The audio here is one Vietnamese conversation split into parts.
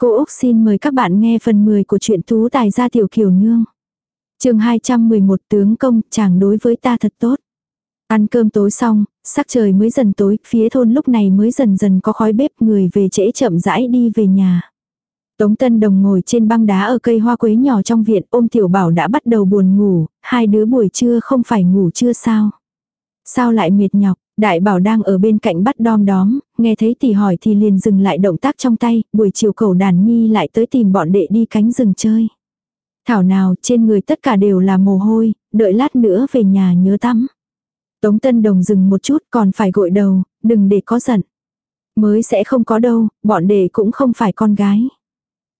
Cô Úc xin mời các bạn nghe phần 10 của truyện Tú Tài gia Tiểu Kiều Nương. chương 211 tướng công chàng đối với ta thật tốt. Ăn cơm tối xong, sắc trời mới dần tối, phía thôn lúc này mới dần dần có khói bếp người về trễ chậm rãi đi về nhà. Tống Tân Đồng ngồi trên băng đá ở cây hoa quế nhỏ trong viện ôm Tiểu Bảo đã bắt đầu buồn ngủ, hai đứa buổi trưa không phải ngủ chưa sao. Sao lại mệt nhọc, Đại Bảo đang ở bên cạnh bắt đom đóm, nghe thấy tỷ hỏi thì liền dừng lại động tác trong tay, buổi chiều cầu đàn nhi lại tới tìm bọn đệ đi cánh rừng chơi. Thảo nào trên người tất cả đều là mồ hôi, đợi lát nữa về nhà nhớ tắm. Tống Tân Đồng dừng một chút còn phải gội đầu, đừng để có giận. Mới sẽ không có đâu, bọn đệ cũng không phải con gái.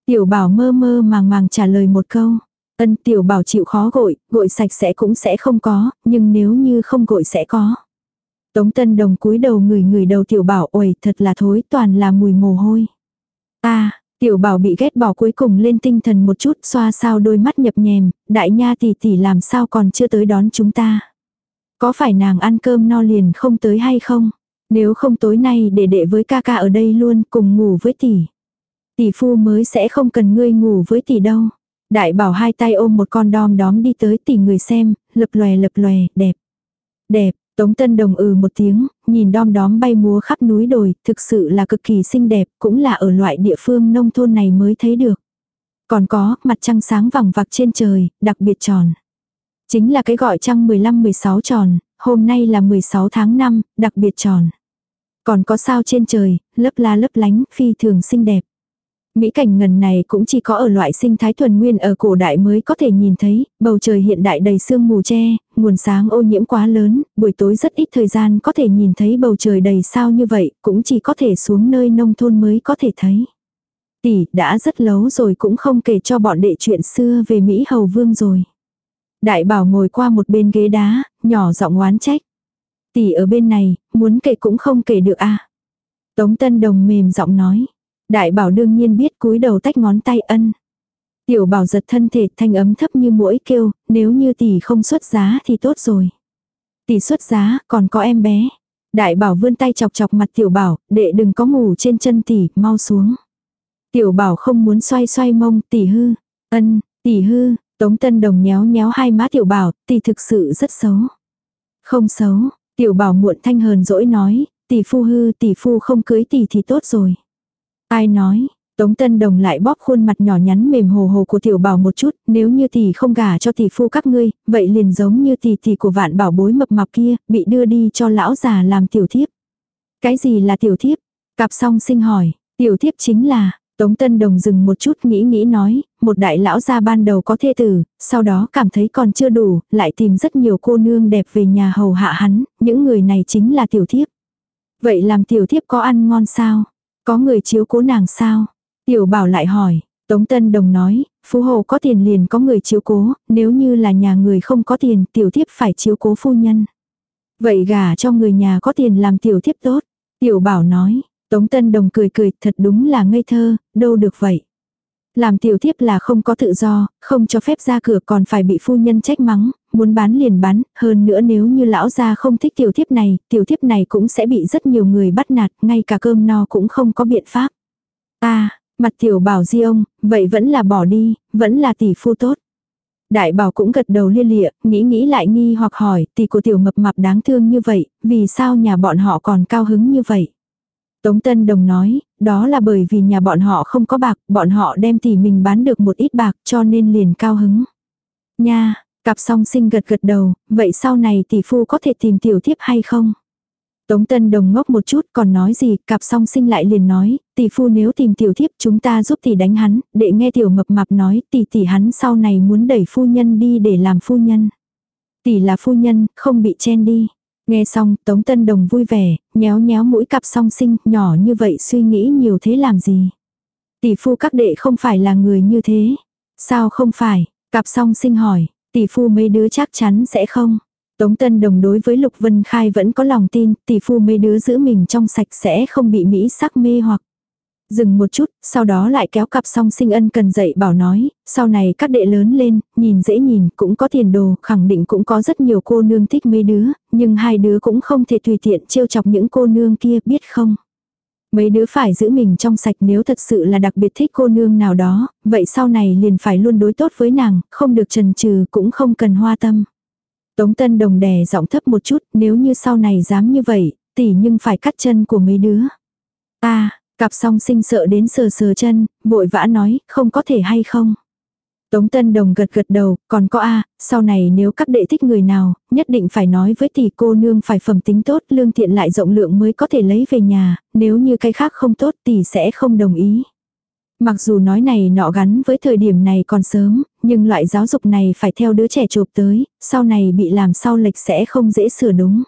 Tiểu bảo mơ mơ màng màng trả lời một câu. Ân tiểu bảo chịu khó gội, gội sạch sẽ cũng sẽ không có, nhưng nếu như không gội sẽ có. Tống Tân Đồng cúi đầu người người đầu tiểu bảo ôi thật là thối toàn là mùi mồ hôi. a tiểu bảo bị ghét bỏ cuối cùng lên tinh thần một chút xoa sao đôi mắt nhập nhèm, đại nha tỷ tỷ làm sao còn chưa tới đón chúng ta. Có phải nàng ăn cơm no liền không tới hay không? Nếu không tối nay để đệ với ca ca ở đây luôn cùng ngủ với tỷ. Tỷ phu mới sẽ không cần ngươi ngủ với tỷ đâu. Đại bảo hai tay ôm một con đom đóm đi tới tỷ người xem, lập lòe lập lòe, đẹp. Đẹp, Tống Tân Đồng ừ một tiếng, nhìn đom đóm bay múa khắp núi đồi, thực sự là cực kỳ xinh đẹp, cũng là ở loại địa phương nông thôn này mới thấy được. Còn có, mặt trăng sáng vằng vạc trên trời, đặc biệt tròn. Chính là cái gọi trăng 15-16 tròn, hôm nay là 16 tháng 5, đặc biệt tròn. Còn có sao trên trời, lấp la lấp lánh, phi thường xinh đẹp. Mỹ cảnh ngần này cũng chỉ có ở loại sinh thái thuần nguyên ở cổ đại mới có thể nhìn thấy, bầu trời hiện đại đầy sương mù che, nguồn sáng ô nhiễm quá lớn, buổi tối rất ít thời gian có thể nhìn thấy bầu trời đầy sao như vậy, cũng chỉ có thể xuống nơi nông thôn mới có thể thấy. Tỷ, đã rất lâu rồi cũng không kể cho bọn đệ chuyện xưa về Mỹ Hầu Vương rồi. Đại bảo ngồi qua một bên ghế đá, nhỏ giọng oán trách. Tỷ ở bên này, muốn kể cũng không kể được à. Tống Tân Đồng mềm giọng nói. Đại bảo đương nhiên biết cúi đầu tách ngón tay ân. Tiểu bảo giật thân thể thanh ấm thấp như mũi kêu, nếu như tỷ không xuất giá thì tốt rồi. Tỷ xuất giá, còn có em bé. Đại bảo vươn tay chọc chọc mặt tiểu bảo, đệ đừng có ngủ trên chân tỷ, mau xuống. Tiểu bảo không muốn xoay xoay mông, tỷ hư. Ân, tỷ hư, tống tân đồng nhéo nhéo hai má tiểu bảo, tỷ thực sự rất xấu. Không xấu, tiểu bảo muộn thanh hờn dỗi nói, tỷ phu hư, tỷ phu không cưới tỷ thì tốt rồi. Ai nói, Tống Tân Đồng lại bóp khuôn mặt nhỏ nhắn mềm hồ hồ của tiểu bảo một chút, nếu như tỷ không gả cho tỷ phu các ngươi, vậy liền giống như tỷ tỷ của vạn bảo bối mập mạp kia, bị đưa đi cho lão già làm tiểu thiếp. Cái gì là tiểu thiếp? Cặp song sinh hỏi, tiểu thiếp chính là, Tống Tân Đồng dừng một chút nghĩ nghĩ nói, một đại lão gia ban đầu có thê tử, sau đó cảm thấy còn chưa đủ, lại tìm rất nhiều cô nương đẹp về nhà hầu hạ hắn, những người này chính là tiểu thiếp. Vậy làm tiểu thiếp có ăn ngon sao? Có người chiếu cố nàng sao? Tiểu bảo lại hỏi, Tống Tân Đồng nói, phú hộ có tiền liền có người chiếu cố, nếu như là nhà người không có tiền tiểu thiếp phải chiếu cố phu nhân. Vậy gả cho người nhà có tiền làm tiểu thiếp tốt. Tiểu bảo nói, Tống Tân Đồng cười cười thật đúng là ngây thơ, đâu được vậy. Làm tiểu thiếp là không có tự do, không cho phép ra cửa còn phải bị phu nhân trách mắng, muốn bán liền bán, hơn nữa nếu như lão gia không thích tiểu thiếp này, tiểu thiếp này cũng sẽ bị rất nhiều người bắt nạt, ngay cả cơm no cũng không có biện pháp. À, mặt tiểu bảo di ông, vậy vẫn là bỏ đi, vẫn là tỷ phu tốt. Đại bảo cũng gật đầu lia lịa, nghĩ nghĩ lại nghi hoặc hỏi, tỷ của tiểu mập mạp đáng thương như vậy, vì sao nhà bọn họ còn cao hứng như vậy? Tống Tân Đồng nói, đó là bởi vì nhà bọn họ không có bạc, bọn họ đem tỷ mình bán được một ít bạc cho nên liền cao hứng. Nha, cặp song sinh gật gật đầu, vậy sau này tỷ phu có thể tìm tiểu thiếp hay không? Tống Tân Đồng ngốc một chút còn nói gì, cặp song sinh lại liền nói, tỷ phu nếu tìm tiểu thiếp chúng ta giúp tỷ đánh hắn, để nghe tiểu mập mạp nói tỷ tỷ hắn sau này muốn đẩy phu nhân đi để làm phu nhân. Tỷ là phu nhân, không bị chen đi. Nghe xong, Tống Tân Đồng vui vẻ, nhéo nhéo mũi cặp song sinh, nhỏ như vậy suy nghĩ nhiều thế làm gì. Tỷ phu các đệ không phải là người như thế. Sao không phải? Cặp song sinh hỏi, tỷ phu mấy đứa chắc chắn sẽ không. Tống Tân Đồng đối với Lục Vân Khai vẫn có lòng tin, tỷ phu mấy đứa giữ mình trong sạch sẽ không bị Mỹ sắc mê hoặc. Dừng một chút, sau đó lại kéo cặp song sinh ân cần dạy bảo nói, sau này các đệ lớn lên, nhìn dễ nhìn, cũng có tiền đồ, khẳng định cũng có rất nhiều cô nương thích mấy đứa, nhưng hai đứa cũng không thể tùy tiện trêu chọc những cô nương kia, biết không? Mấy đứa phải giữ mình trong sạch nếu thật sự là đặc biệt thích cô nương nào đó, vậy sau này liền phải luôn đối tốt với nàng, không được trần trừ cũng không cần hoa tâm. Tống Tân Đồng đè giọng thấp một chút, nếu như sau này dám như vậy, tỷ nhưng phải cắt chân của mấy đứa. Ta, cặp song sinh sợ đến sờ sờ chân, vội vã nói, không có thể hay không. Tống Tân Đồng gật gật đầu, còn có a, sau này nếu các đệ thích người nào, nhất định phải nói với tỷ cô nương phải phẩm tính tốt, lương thiện lại rộng lượng mới có thể lấy về nhà, nếu như cái khác không tốt tỷ sẽ không đồng ý. Mặc dù nói này nọ gắn với thời điểm này còn sớm, nhưng loại giáo dục này phải theo đứa trẻ chụp tới, sau này bị làm sau lệch sẽ không dễ sửa đúng.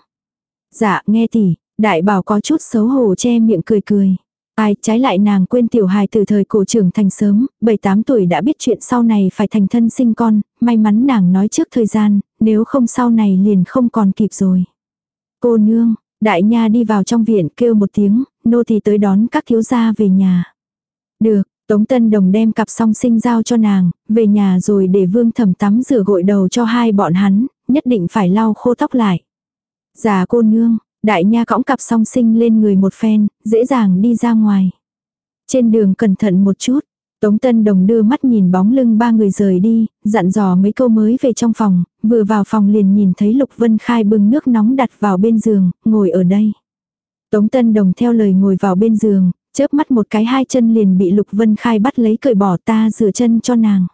Dạ, nghe tỷ, đại bảo có chút xấu hổ che miệng cười cười. Ai trái lại nàng quên tiểu hài từ thời cổ trưởng thành sớm, 7-8 tuổi đã biết chuyện sau này phải thành thân sinh con, may mắn nàng nói trước thời gian, nếu không sau này liền không còn kịp rồi. Cô nương, đại nha đi vào trong viện kêu một tiếng, nô thì tới đón các thiếu gia về nhà. Được, Tống Tân Đồng đem cặp song sinh giao cho nàng, về nhà rồi để vương thẩm tắm rửa gội đầu cho hai bọn hắn, nhất định phải lau khô tóc lại. Già cô nương, đại nha cõng cặp song sinh lên người một phen, dễ dàng đi ra ngoài. Trên đường cẩn thận một chút, Tống Tân Đồng đưa mắt nhìn bóng lưng ba người rời đi, dặn dò mấy câu mới về trong phòng, vừa vào phòng liền nhìn thấy Lục Vân Khai bưng nước nóng đặt vào bên giường, ngồi ở đây. Tống Tân Đồng theo lời ngồi vào bên giường, chớp mắt một cái hai chân liền bị Lục Vân Khai bắt lấy cởi bỏ ta rửa chân cho nàng.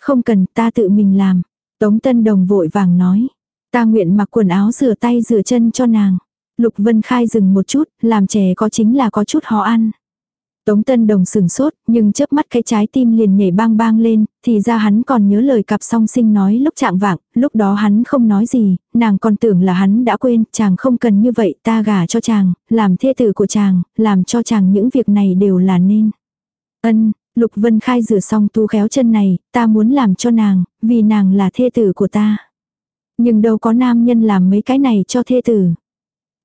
Không cần ta tự mình làm. Tống Tân Đồng vội vàng nói. Ta nguyện mặc quần áo rửa tay rửa chân cho nàng. Lục Vân Khai dừng một chút, làm trẻ có chính là có chút khó ăn. Tống Tân Đồng sừng sốt, nhưng chớp mắt cái trái tim liền nhảy bang bang lên, thì ra hắn còn nhớ lời cặp song sinh nói lúc trạng vạng, lúc đó hắn không nói gì, nàng còn tưởng là hắn đã quên, chàng không cần như vậy, ta gả cho chàng, làm thê tử của chàng, làm cho chàng những việc này đều là nên. Ân, Lục Vân Khai rửa xong tu khéo chân này, ta muốn làm cho nàng, vì nàng là thê tử của ta. Nhưng đâu có nam nhân làm mấy cái này cho thê tử.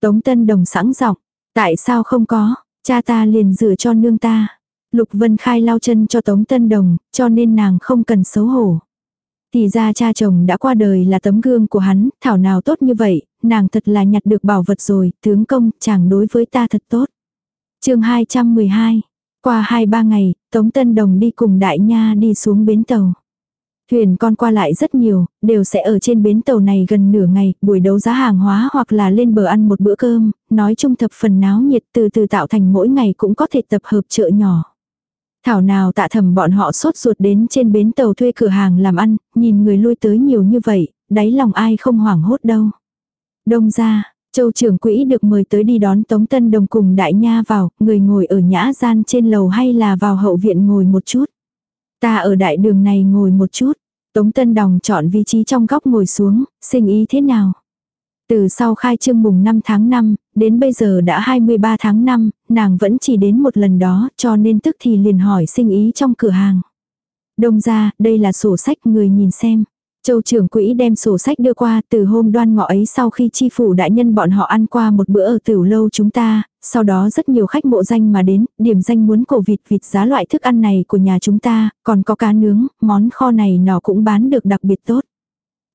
Tống Tân Đồng sẵn giọng, tại sao không có? Cha ta liền rửa cho nương ta. Lục Vân Khai lau chân cho Tống Tân Đồng, cho nên nàng không cần xấu hổ. Thì ra cha chồng đã qua đời là tấm gương của hắn, thảo nào tốt như vậy, nàng thật là nhặt được bảo vật rồi, tướng công, chàng đối với ta thật tốt. chương 212, qua 2-3 ngày, Tống Tân Đồng đi cùng đại nha đi xuống bến tàu. Thuyền con qua lại rất nhiều, đều sẽ ở trên bến tàu này gần nửa ngày, buổi đấu giá hàng hóa hoặc là lên bờ ăn một bữa cơm, nói chung thập phần náo nhiệt từ từ tạo thành mỗi ngày cũng có thể tập hợp chợ nhỏ. Thảo nào tạ thầm bọn họ sốt ruột đến trên bến tàu thuê cửa hàng làm ăn, nhìn người lui tới nhiều như vậy, đáy lòng ai không hoảng hốt đâu. Đông ra, châu trưởng quỹ được mời tới đi đón Tống Tân Đồng cùng đại nha vào, người ngồi ở nhã gian trên lầu hay là vào hậu viện ngồi một chút. Ta ở đại đường này ngồi một chút. Tống Tân Đồng chọn vị trí trong góc ngồi xuống, sinh ý thế nào? Từ sau khai trương mùng 5 tháng 5, đến bây giờ đã 23 tháng 5, nàng vẫn chỉ đến một lần đó cho nên tức thì liền hỏi sinh ý trong cửa hàng. Đông ra, đây là sổ sách người nhìn xem. Châu trưởng quỹ đem sổ sách đưa qua từ hôm đoan ngọ ấy sau khi chi phủ đại nhân bọn họ ăn qua một bữa ở tiểu lâu chúng ta, sau đó rất nhiều khách mộ danh mà đến, điểm danh muốn cổ vịt vịt giá loại thức ăn này của nhà chúng ta, còn có cá nướng, món kho này nó cũng bán được đặc biệt tốt.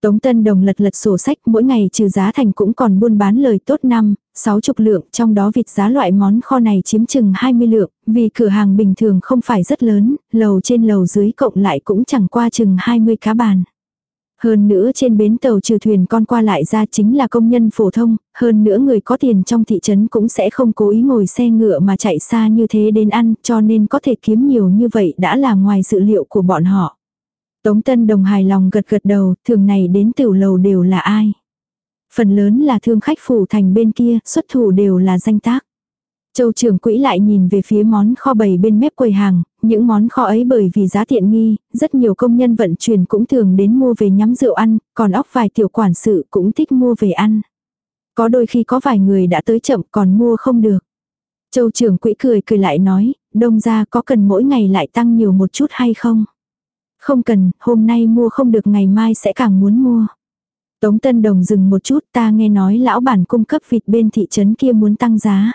Tống Tân Đồng lật lật sổ sách mỗi ngày trừ giá thành cũng còn buôn bán lời tốt năm, sáu chục lượng, trong đó vịt giá loại món kho này chiếm chừng 20 lượng, vì cửa hàng bình thường không phải rất lớn, lầu trên lầu dưới cộng lại cũng chẳng qua chừng 20 cá bàn. Hơn nữa trên bến tàu trừ thuyền con qua lại ra chính là công nhân phổ thông, hơn nữa người có tiền trong thị trấn cũng sẽ không cố ý ngồi xe ngựa mà chạy xa như thế đến ăn cho nên có thể kiếm nhiều như vậy đã là ngoài dự liệu của bọn họ. Tống Tân Đồng hài lòng gật gật đầu, thường này đến tiểu lầu đều là ai. Phần lớn là thương khách phủ thành bên kia, xuất thủ đều là danh tác. Châu trưởng quỹ lại nhìn về phía món kho bày bên mép quầy hàng, những món kho ấy bởi vì giá tiện nghi, rất nhiều công nhân vận chuyển cũng thường đến mua về nhắm rượu ăn, còn óc vài tiểu quản sự cũng thích mua về ăn. Có đôi khi có vài người đã tới chậm còn mua không được. Châu trưởng quỹ cười cười lại nói, đông ra có cần mỗi ngày lại tăng nhiều một chút hay không? Không cần, hôm nay mua không được ngày mai sẽ càng muốn mua. Tống Tân Đồng dừng một chút ta nghe nói lão bản cung cấp vịt bên thị trấn kia muốn tăng giá.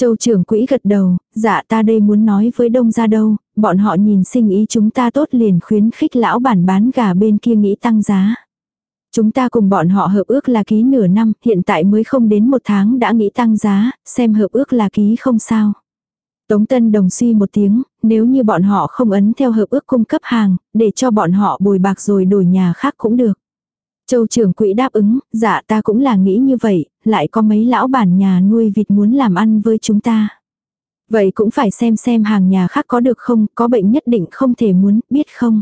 Châu trưởng quỹ gật đầu, dạ ta đây muốn nói với đông ra đâu, bọn họ nhìn sinh ý chúng ta tốt liền khuyến khích lão bản bán gà bên kia nghĩ tăng giá. Chúng ta cùng bọn họ hợp ước là ký nửa năm, hiện tại mới không đến một tháng đã nghĩ tăng giá, xem hợp ước là ký không sao. Tống Tân Đồng suy một tiếng, nếu như bọn họ không ấn theo hợp ước cung cấp hàng, để cho bọn họ bồi bạc rồi đổi nhà khác cũng được. Châu trưởng quỹ đáp ứng, dạ ta cũng là nghĩ như vậy, lại có mấy lão bản nhà nuôi vịt muốn làm ăn với chúng ta. Vậy cũng phải xem xem hàng nhà khác có được không, có bệnh nhất định không thể muốn, biết không.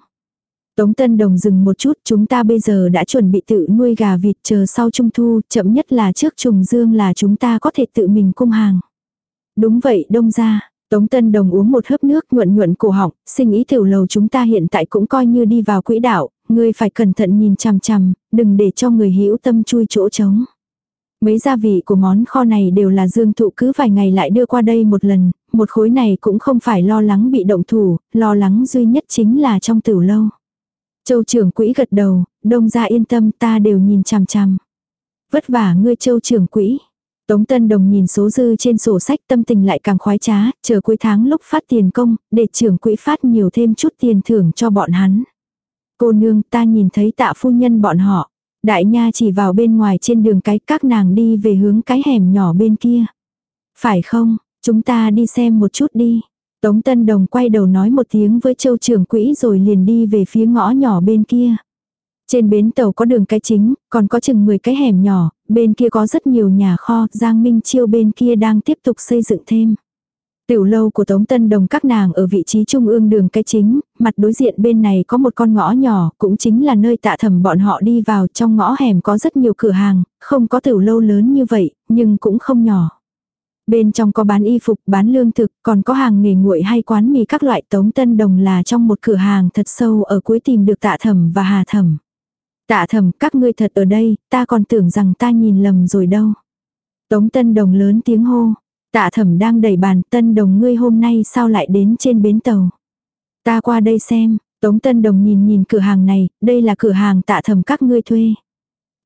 Tống Tân Đồng dừng một chút, chúng ta bây giờ đã chuẩn bị tự nuôi gà vịt chờ sau trung thu, chậm nhất là trước trùng dương là chúng ta có thể tự mình cung hàng. Đúng vậy, đông ra. Tống Tân Đồng uống một hớp nước nhuận nhuận cổ họng, sinh ý tiểu lầu chúng ta hiện tại cũng coi như đi vào quỹ đạo, ngươi phải cẩn thận nhìn chằm chằm, đừng để cho người hữu tâm chui chỗ trống. Mấy gia vị của món kho này đều là dương thụ cứ vài ngày lại đưa qua đây một lần, một khối này cũng không phải lo lắng bị động thủ, lo lắng duy nhất chính là trong tử lâu. Châu trưởng quỹ gật đầu, đông ra yên tâm ta đều nhìn chằm chằm. Vất vả ngươi châu trưởng quỹ. Tống Tân Đồng nhìn số dư trên sổ sách tâm tình lại càng khoái trá, chờ cuối tháng lúc phát tiền công, để trưởng quỹ phát nhiều thêm chút tiền thưởng cho bọn hắn. Cô nương ta nhìn thấy tạ phu nhân bọn họ. Đại nha chỉ vào bên ngoài trên đường cái các nàng đi về hướng cái hẻm nhỏ bên kia. Phải không, chúng ta đi xem một chút đi. Tống Tân Đồng quay đầu nói một tiếng với châu trưởng quỹ rồi liền đi về phía ngõ nhỏ bên kia. Trên bến tàu có đường cái chính, còn có chừng 10 cái hẻm nhỏ, bên kia có rất nhiều nhà kho, Giang Minh Chiêu bên kia đang tiếp tục xây dựng thêm. Tiểu lâu của Tống Tân Đồng các nàng ở vị trí trung ương đường cái chính, mặt đối diện bên này có một con ngõ nhỏ, cũng chính là nơi tạ thẩm bọn họ đi vào, trong ngõ hẻm có rất nhiều cửa hàng, không có tiểu lâu lớn như vậy, nhưng cũng không nhỏ. Bên trong có bán y phục, bán lương thực, còn có hàng nghề nguội hay quán mì các loại Tống Tân Đồng là trong một cửa hàng thật sâu ở cuối tìm được tạ thẩm và hà thẩm. Tạ thẩm, các ngươi thật ở đây, ta còn tưởng rằng ta nhìn lầm rồi đâu. Tống Tân Đồng lớn tiếng hô. Tạ thẩm đang đẩy bàn, Tân Đồng ngươi hôm nay sao lại đến trên bến tàu. Ta qua đây xem, Tống Tân Đồng nhìn nhìn cửa hàng này, đây là cửa hàng tạ thẩm các ngươi thuê.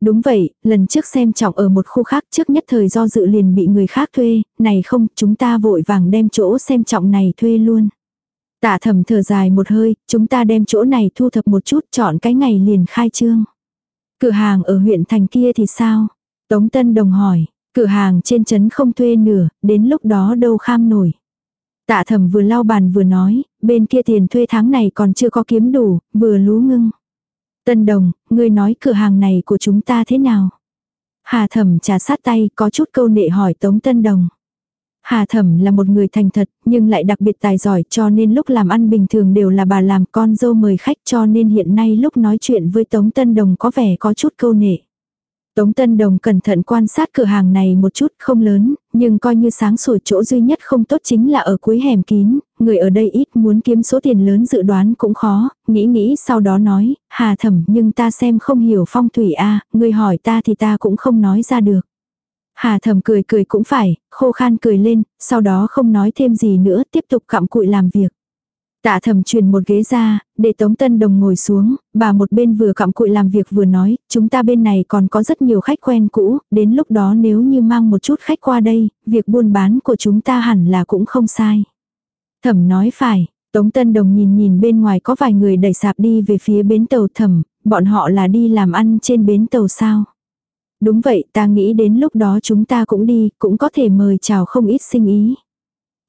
Đúng vậy, lần trước xem trọng ở một khu khác trước nhất thời do dự liền bị người khác thuê, này không, chúng ta vội vàng đem chỗ xem trọng này thuê luôn. Tạ thẩm thở dài một hơi, chúng ta đem chỗ này thu thập một chút chọn cái ngày liền khai trương. Cửa hàng ở huyện thành kia thì sao? Tống Tân Đồng hỏi, cửa hàng trên trấn không thuê nửa, đến lúc đó đâu kham nổi. Tạ thẩm vừa lau bàn vừa nói, bên kia tiền thuê tháng này còn chưa có kiếm đủ, vừa lú ngưng. Tân Đồng, ngươi nói cửa hàng này của chúng ta thế nào? Hà thẩm trà sát tay có chút câu nệ hỏi Tống Tân Đồng. Hà Thẩm là một người thành thật, nhưng lại đặc biệt tài giỏi cho nên lúc làm ăn bình thường đều là bà làm con dâu mời khách cho nên hiện nay lúc nói chuyện với Tống Tân Đồng có vẻ có chút câu nệ. Tống Tân Đồng cẩn thận quan sát cửa hàng này một chút không lớn, nhưng coi như sáng sủa chỗ duy nhất không tốt chính là ở cuối hẻm kín, người ở đây ít muốn kiếm số tiền lớn dự đoán cũng khó, nghĩ nghĩ sau đó nói, hà thẩm nhưng ta xem không hiểu phong thủy a người hỏi ta thì ta cũng không nói ra được. Hà thầm cười cười cũng phải, khô khan cười lên, sau đó không nói thêm gì nữa, tiếp tục cặm cụi làm việc. Tạ thầm truyền một ghế ra, để Tống Tân Đồng ngồi xuống, bà một bên vừa cặm cụi làm việc vừa nói, chúng ta bên này còn có rất nhiều khách quen cũ, đến lúc đó nếu như mang một chút khách qua đây, việc buôn bán của chúng ta hẳn là cũng không sai. Thẩm nói phải, Tống Tân Đồng nhìn nhìn bên ngoài có vài người đẩy sạp đi về phía bến tàu thẩm, bọn họ là đi làm ăn trên bến tàu sao. Đúng vậy, ta nghĩ đến lúc đó chúng ta cũng đi, cũng có thể mời chào không ít sinh ý.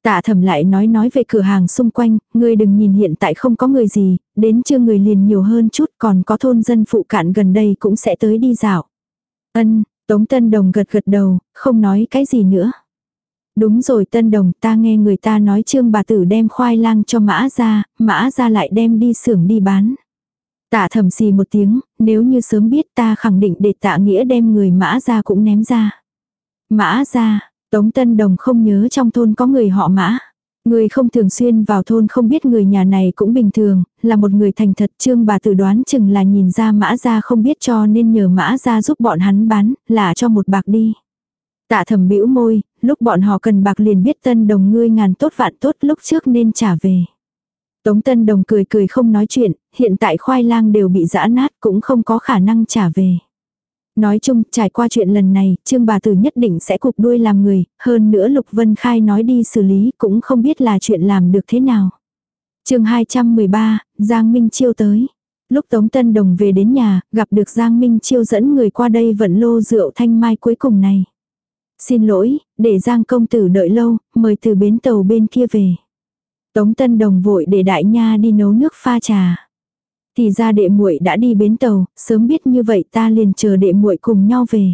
Tạ thẩm lại nói nói về cửa hàng xung quanh, ngươi đừng nhìn hiện tại không có người gì, đến chưa người liền nhiều hơn chút còn có thôn dân phụ cạn gần đây cũng sẽ tới đi dạo. Ân, Tống Tân Đồng gật gật đầu, không nói cái gì nữa. Đúng rồi Tân Đồng, ta nghe người ta nói trương bà tử đem khoai lang cho mã ra, mã ra lại đem đi xưởng đi bán. Tạ thầm xì một tiếng, nếu như sớm biết ta khẳng định để tạ nghĩa đem người mã ra cũng ném ra. Mã ra, Tống Tân Đồng không nhớ trong thôn có người họ mã. Người không thường xuyên vào thôn không biết người nhà này cũng bình thường, là một người thành thật trương bà tự đoán chừng là nhìn ra mã ra không biết cho nên nhờ mã ra giúp bọn hắn bán, là cho một bạc đi. Tạ thầm bĩu môi, lúc bọn họ cần bạc liền biết tân đồng ngươi ngàn tốt vạn tốt lúc trước nên trả về. Tống Tân Đồng cười cười không nói chuyện, hiện tại khoai lang đều bị giã nát cũng không có khả năng trả về. Nói chung, trải qua chuyện lần này, Trương bà tử nhất định sẽ cục đuôi làm người, hơn nữa Lục Vân Khai nói đi xử lý cũng không biết là chuyện làm được thế nào. chương 213, Giang Minh Chiêu tới. Lúc Tống Tân Đồng về đến nhà, gặp được Giang Minh Chiêu dẫn người qua đây vận lô rượu thanh mai cuối cùng này. Xin lỗi, để Giang công tử đợi lâu, mời từ bến tàu bên kia về. Tống Tân Đồng vội để đại nha đi nấu nước pha trà. Thì ra đệ muội đã đi bến tàu, sớm biết như vậy ta liền chờ đệ muội cùng nhau về.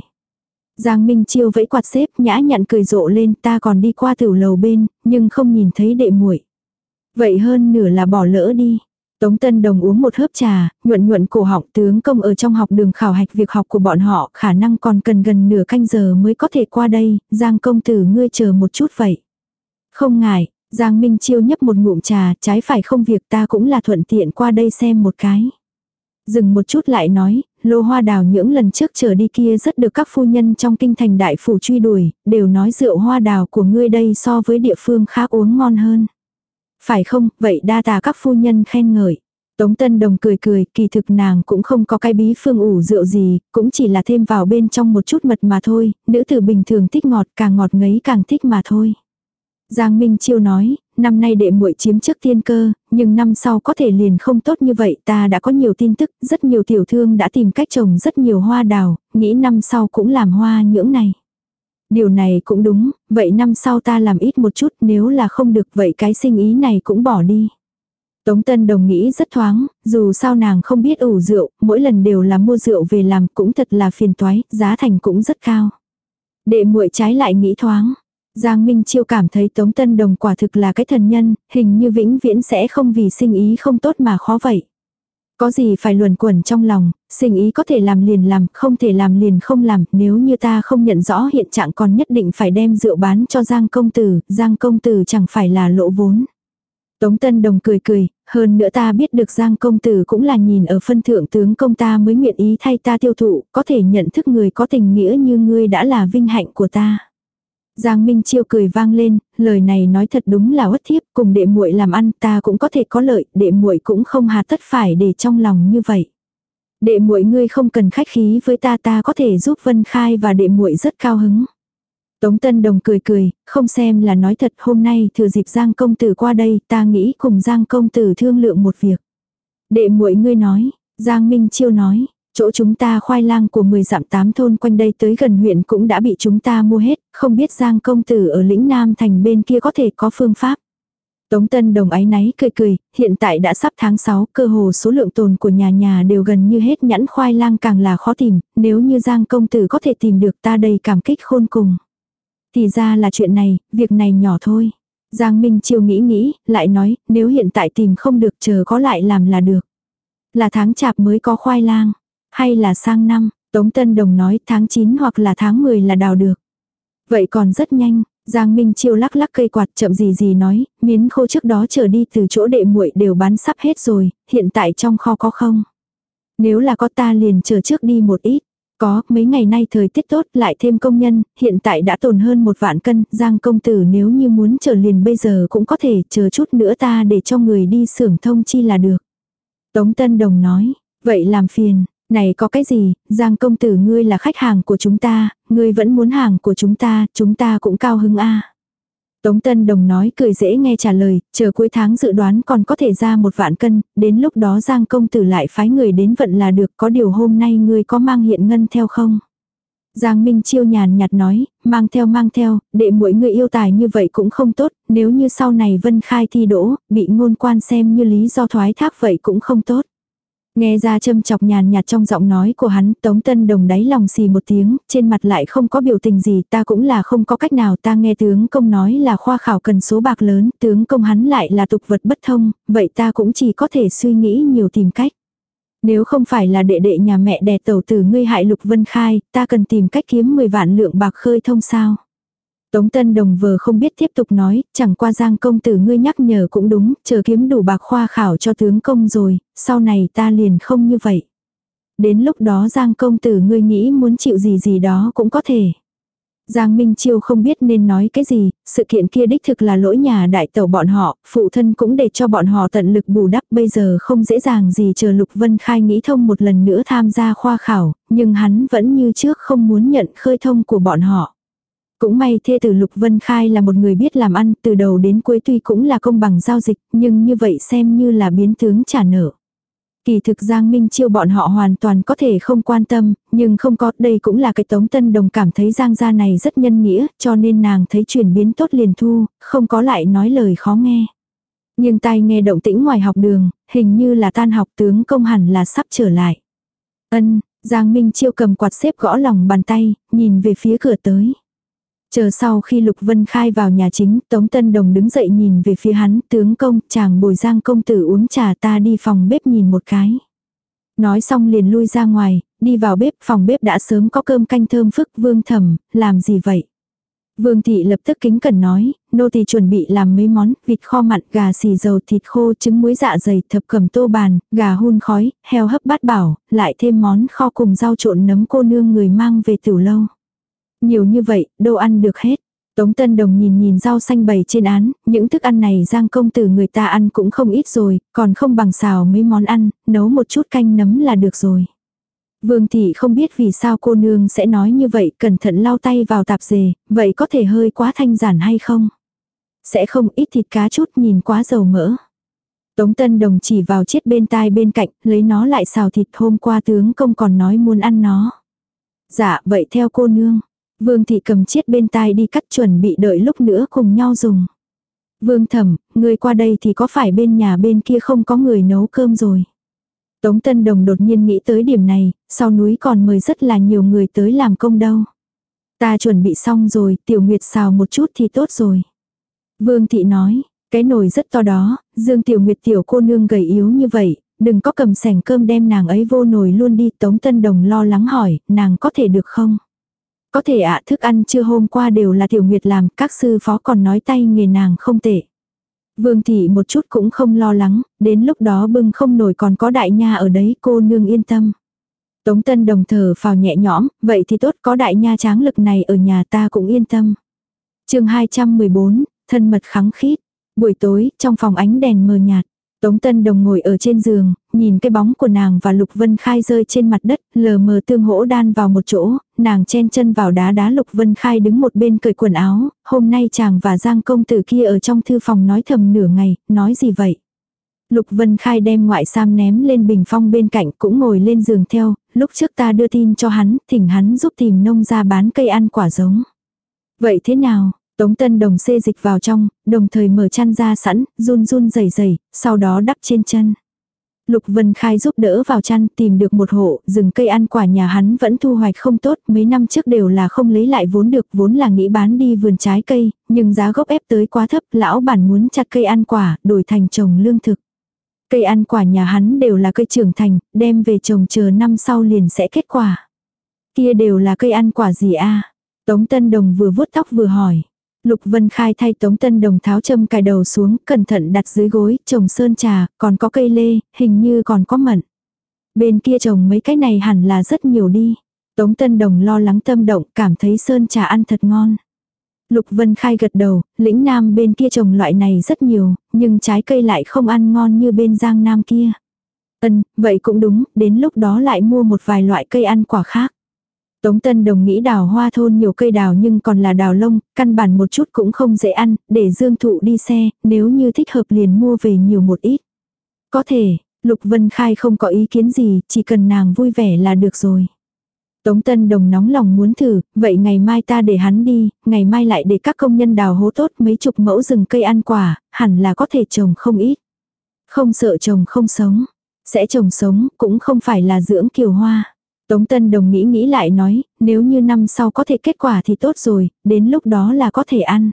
Giang Minh Chiêu vẫy quạt xếp nhã nhặn cười rộ lên ta còn đi qua tiểu lầu bên, nhưng không nhìn thấy đệ muội. Vậy hơn nửa là bỏ lỡ đi. Tống Tân Đồng uống một hớp trà, nhuận nhuận cổ họng tướng công ở trong học đường khảo hạch việc học của bọn họ, khả năng còn cần gần nửa canh giờ mới có thể qua đây, Giang công tử ngươi chờ một chút vậy. Không ngại, Giang Minh Chiêu nhấp một ngụm trà, trái phải không việc ta cũng là thuận tiện qua đây xem một cái. Dừng một chút lại nói, lô hoa đào những lần trước trở đi kia rất được các phu nhân trong kinh thành đại phủ truy đuổi, đều nói rượu hoa đào của ngươi đây so với địa phương khác uống ngon hơn. Phải không, vậy đa tà các phu nhân khen ngợi. Tống Tân Đồng cười cười, kỳ thực nàng cũng không có cái bí phương ủ rượu gì, cũng chỉ là thêm vào bên trong một chút mật mà thôi, nữ tử bình thường thích ngọt càng ngọt ngấy càng thích mà thôi. Giang Minh Chiêu nói, năm nay đệ muội chiếm trước tiên cơ, nhưng năm sau có thể liền không tốt như vậy, ta đã có nhiều tin tức, rất nhiều tiểu thương đã tìm cách trồng rất nhiều hoa đào, nghĩ năm sau cũng làm hoa nhưỡng này. Điều này cũng đúng, vậy năm sau ta làm ít một chút nếu là không được vậy cái sinh ý này cũng bỏ đi. Tống Tân Đồng nghĩ rất thoáng, dù sao nàng không biết ủ rượu, mỗi lần đều là mua rượu về làm cũng thật là phiền toái, giá thành cũng rất cao. Đệ muội trái lại nghĩ thoáng. Giang Minh Chiêu cảm thấy Tống Tân Đồng quả thực là cái thần nhân, hình như vĩnh viễn sẽ không vì sinh ý không tốt mà khó vậy. Có gì phải luồn quẩn trong lòng, sinh ý có thể làm liền làm, không thể làm liền không làm, nếu như ta không nhận rõ hiện trạng còn nhất định phải đem rượu bán cho Giang công tử, Giang công tử chẳng phải là lỗ vốn. Tống Tân Đồng cười cười, hơn nữa ta biết được Giang công tử cũng là nhìn ở phân thượng tướng công ta mới nguyện ý thay ta tiêu thụ, có thể nhận thức người có tình nghĩa như ngươi đã là vinh hạnh của ta. Giang Minh Chiêu cười vang lên, lời này nói thật đúng là uất thiếp, cùng đệ muội làm ăn ta cũng có thể có lợi, đệ muội cũng không hà tất phải để trong lòng như vậy. Đệ muội ngươi không cần khách khí với ta ta có thể giúp Vân Khai và đệ muội rất cao hứng. Tống Tân Đồng cười cười, không xem là nói thật hôm nay thừa dịp Giang công tử qua đây ta nghĩ cùng Giang công tử thương lượng một việc. Đệ muội ngươi nói, Giang Minh Chiêu nói, Chỗ chúng ta khoai lang của 10 dặm tám thôn quanh đây tới gần huyện cũng đã bị chúng ta mua hết, không biết Giang công tử ở lĩnh Nam thành bên kia có thể có phương pháp. Tống Tân Đồng ái náy cười cười, hiện tại đã sắp tháng 6, cơ hồ số lượng tồn của nhà nhà đều gần như hết nhãn khoai lang càng là khó tìm, nếu như Giang công tử có thể tìm được ta đây cảm kích khôn cùng. Thì ra là chuyện này, việc này nhỏ thôi. Giang Minh Chiêu nghĩ nghĩ, lại nói, nếu hiện tại tìm không được chờ có lại làm là được. Là tháng chạp mới có khoai lang. Hay là sang năm, Tống Tân Đồng nói tháng 9 hoặc là tháng 10 là đào được. Vậy còn rất nhanh, Giang Minh Chiêu lắc lắc cây quạt chậm gì gì nói, miến khô trước đó trở đi từ chỗ đệ muội đều bán sắp hết rồi, hiện tại trong kho có không? Nếu là có ta liền chờ trước đi một ít. Có, mấy ngày nay thời tiết tốt lại thêm công nhân, hiện tại đã tồn hơn một vạn cân, Giang công tử nếu như muốn chờ liền bây giờ cũng có thể chờ chút nữa ta để cho người đi xưởng thông chi là được. Tống Tân Đồng nói, vậy làm phiền, này có cái gì, Giang công tử ngươi là khách hàng của chúng ta, ngươi vẫn muốn hàng của chúng ta, chúng ta cũng cao hứng a. Tống Tân Đồng nói cười dễ nghe trả lời, chờ cuối tháng dự đoán còn có thể ra một vạn cân, đến lúc đó Giang công tử lại phái người đến vận là được, có điều hôm nay ngươi có mang hiện ngân theo không? Giang Minh Chiêu nhàn nhạt nói, mang theo mang theo, để mỗi người yêu tài như vậy cũng không tốt, nếu như sau này Vân Khai thi đỗ, bị ngôn quan xem như lý do thoái thác vậy cũng không tốt. Nghe ra châm chọc nhàn nhạt trong giọng nói của hắn, Tống Tân Đồng đáy lòng xì một tiếng, trên mặt lại không có biểu tình gì, ta cũng là không có cách nào, ta nghe tướng công nói là khoa khảo cần số bạc lớn, tướng công hắn lại là tục vật bất thông, vậy ta cũng chỉ có thể suy nghĩ nhiều tìm cách. Nếu không phải là đệ đệ nhà mẹ đẻ tẩu tử ngươi hại Lục Vân Khai, ta cần tìm cách kiếm 10 vạn lượng bạc khơi thông sao. Tống Tân Đồng vờ không biết tiếp tục nói, chẳng qua Giang công tử ngươi nhắc nhở cũng đúng, chờ kiếm đủ bạc khoa khảo cho tướng công rồi, sau này ta liền không như vậy. Đến lúc đó Giang công tử ngươi nghĩ muốn chịu gì gì đó cũng có thể. Giang Minh Chiêu không biết nên nói cái gì, sự kiện kia đích thực là lỗi nhà đại tẩu bọn họ, phụ thân cũng để cho bọn họ tận lực bù đắp bây giờ không dễ dàng gì chờ Lục Vân Khai nghĩ thông một lần nữa tham gia khoa khảo, nhưng hắn vẫn như trước không muốn nhận khơi thông của bọn họ. Cũng may thê tử Lục Vân Khai là một người biết làm ăn từ đầu đến cuối tuy cũng là công bằng giao dịch nhưng như vậy xem như là biến tướng trả nợ. Kỳ thực Giang Minh Chiêu bọn họ hoàn toàn có thể không quan tâm, nhưng không có, đây cũng là cái Tống Tân Đồng cảm thấy Giang gia này rất nhân nghĩa, cho nên nàng thấy chuyển biến tốt liền thu, không có lại nói lời khó nghe. Nhưng tai nghe động tĩnh ngoài học đường, hình như là tan học tướng công hẳn là sắp trở lại. Ân, Giang Minh Chiêu cầm quạt xếp gõ lòng bàn tay, nhìn về phía cửa tới. Chờ sau khi Lục Vân Khai vào nhà chính, Tống Tân Đồng đứng dậy nhìn về phía hắn, tướng công, chàng bồi giang công tử uống trà ta đi phòng bếp nhìn một cái. Nói xong liền lui ra ngoài, đi vào bếp, phòng bếp đã sớm có cơm canh thơm phức vương thầm, làm gì vậy? Vương thị lập tức kính cẩn nói, nô tỳ chuẩn bị làm mấy món, vịt kho mặn, gà xì dầu, thịt khô, trứng muối dạ dày, thập cẩm tô bàn, gà hun khói, heo hấp bát bảo, lại thêm món kho cùng rau trộn nấm cô nương người mang về tiểu lâu. Nhiều như vậy, đâu ăn được hết. Tống Tân Đồng nhìn nhìn rau xanh bày trên án, những thức ăn này giang công tử người ta ăn cũng không ít rồi, còn không bằng xào mấy món ăn, nấu một chút canh nấm là được rồi. Vương thị không biết vì sao cô nương sẽ nói như vậy, cẩn thận lau tay vào tạp dề, vậy có thể hơi quá thanh giản hay không? Sẽ không ít thịt cá chút nhìn quá dầu mỡ. Tống Tân Đồng chỉ vào chiếc bên tai bên cạnh, lấy nó lại xào thịt hôm qua tướng công còn nói muốn ăn nó. Dạ, vậy theo cô nương. Vương thị cầm chiếc bên tai đi cắt chuẩn bị đợi lúc nữa cùng nhau dùng. Vương thẩm, người qua đây thì có phải bên nhà bên kia không có người nấu cơm rồi. Tống Tân Đồng đột nhiên nghĩ tới điểm này, sau núi còn mời rất là nhiều người tới làm công đâu. Ta chuẩn bị xong rồi, tiểu nguyệt xào một chút thì tốt rồi. Vương thị nói, cái nồi rất to đó, Dương Tiểu Nguyệt tiểu cô nương gầy yếu như vậy, đừng có cầm sẻng cơm đem nàng ấy vô nồi luôn đi. Tống Tân Đồng lo lắng hỏi, nàng có thể được không? Có thể ạ thức ăn chưa hôm qua đều là Tiểu Nguyệt làm, các sư phó còn nói tay nghề nàng không tệ. Vương thị một chút cũng không lo lắng, đến lúc đó bưng không nổi còn có đại nha ở đấy cô nương yên tâm. Tống Tân đồng thở phào nhẹ nhõm, vậy thì tốt có đại nha tráng lực này ở nhà ta cũng yên tâm. chương 214, thân mật kháng khít. Buổi tối, trong phòng ánh đèn mờ nhạt, Tống Tân Đồng ngồi ở trên giường, nhìn cái bóng của nàng và Lục Vân Khai rơi trên mặt đất, lờ mờ tương hỗ đan vào một chỗ, nàng chen chân vào đá đá Lục Vân Khai đứng một bên cởi quần áo, hôm nay chàng và Giang công tử kia ở trong thư phòng nói thầm nửa ngày, nói gì vậy? Lục Vân Khai đem ngoại sam ném lên bình phong bên cạnh cũng ngồi lên giường theo, lúc trước ta đưa tin cho hắn, thỉnh hắn giúp tìm nông ra bán cây ăn quả giống. Vậy thế nào, Tống Tân Đồng xê dịch vào trong, đồng thời mở chăn ra sẵn, run run rẩy rẩy, sau đó đắp trên chân. Lục Vân Khai giúp đỡ vào chăn tìm được một hộ, rừng cây ăn quả nhà hắn vẫn thu hoạch không tốt, mấy năm trước đều là không lấy lại vốn được, vốn là nghĩ bán đi vườn trái cây, nhưng giá gốc ép tới quá thấp, lão bản muốn chặt cây ăn quả, đổi thành trồng lương thực. Cây ăn quả nhà hắn đều là cây trưởng thành, đem về trồng chờ năm sau liền sẽ kết quả. Kia đều là cây ăn quả gì a Tống Tân Đồng vừa vuốt tóc vừa hỏi. Lục Vân Khai thay Tống Tân Đồng tháo châm cài đầu xuống, cẩn thận đặt dưới gối, trồng sơn trà, còn có cây lê, hình như còn có mận. Bên kia trồng mấy cái này hẳn là rất nhiều đi. Tống Tân Đồng lo lắng tâm động, cảm thấy sơn trà ăn thật ngon. Lục Vân Khai gật đầu, lĩnh nam bên kia trồng loại này rất nhiều, nhưng trái cây lại không ăn ngon như bên giang nam kia. Ân, vậy cũng đúng, đến lúc đó lại mua một vài loại cây ăn quả khác. Tống Tân Đồng nghĩ đào hoa thôn nhiều cây đào nhưng còn là đào lông, căn bản một chút cũng không dễ ăn, để Dương Thụ đi xe, nếu như thích hợp liền mua về nhiều một ít. Có thể, Lục Vân Khai không có ý kiến gì, chỉ cần nàng vui vẻ là được rồi. Tống Tân Đồng nóng lòng muốn thử, vậy ngày mai ta để hắn đi, ngày mai lại để các công nhân đào hố tốt mấy chục mẫu rừng cây ăn quả, hẳn là có thể trồng không ít. Không sợ trồng không sống, sẽ trồng sống cũng không phải là dưỡng kiều hoa. Tống Tân Đồng nghĩ nghĩ lại nói, nếu như năm sau có thể kết quả thì tốt rồi, đến lúc đó là có thể ăn.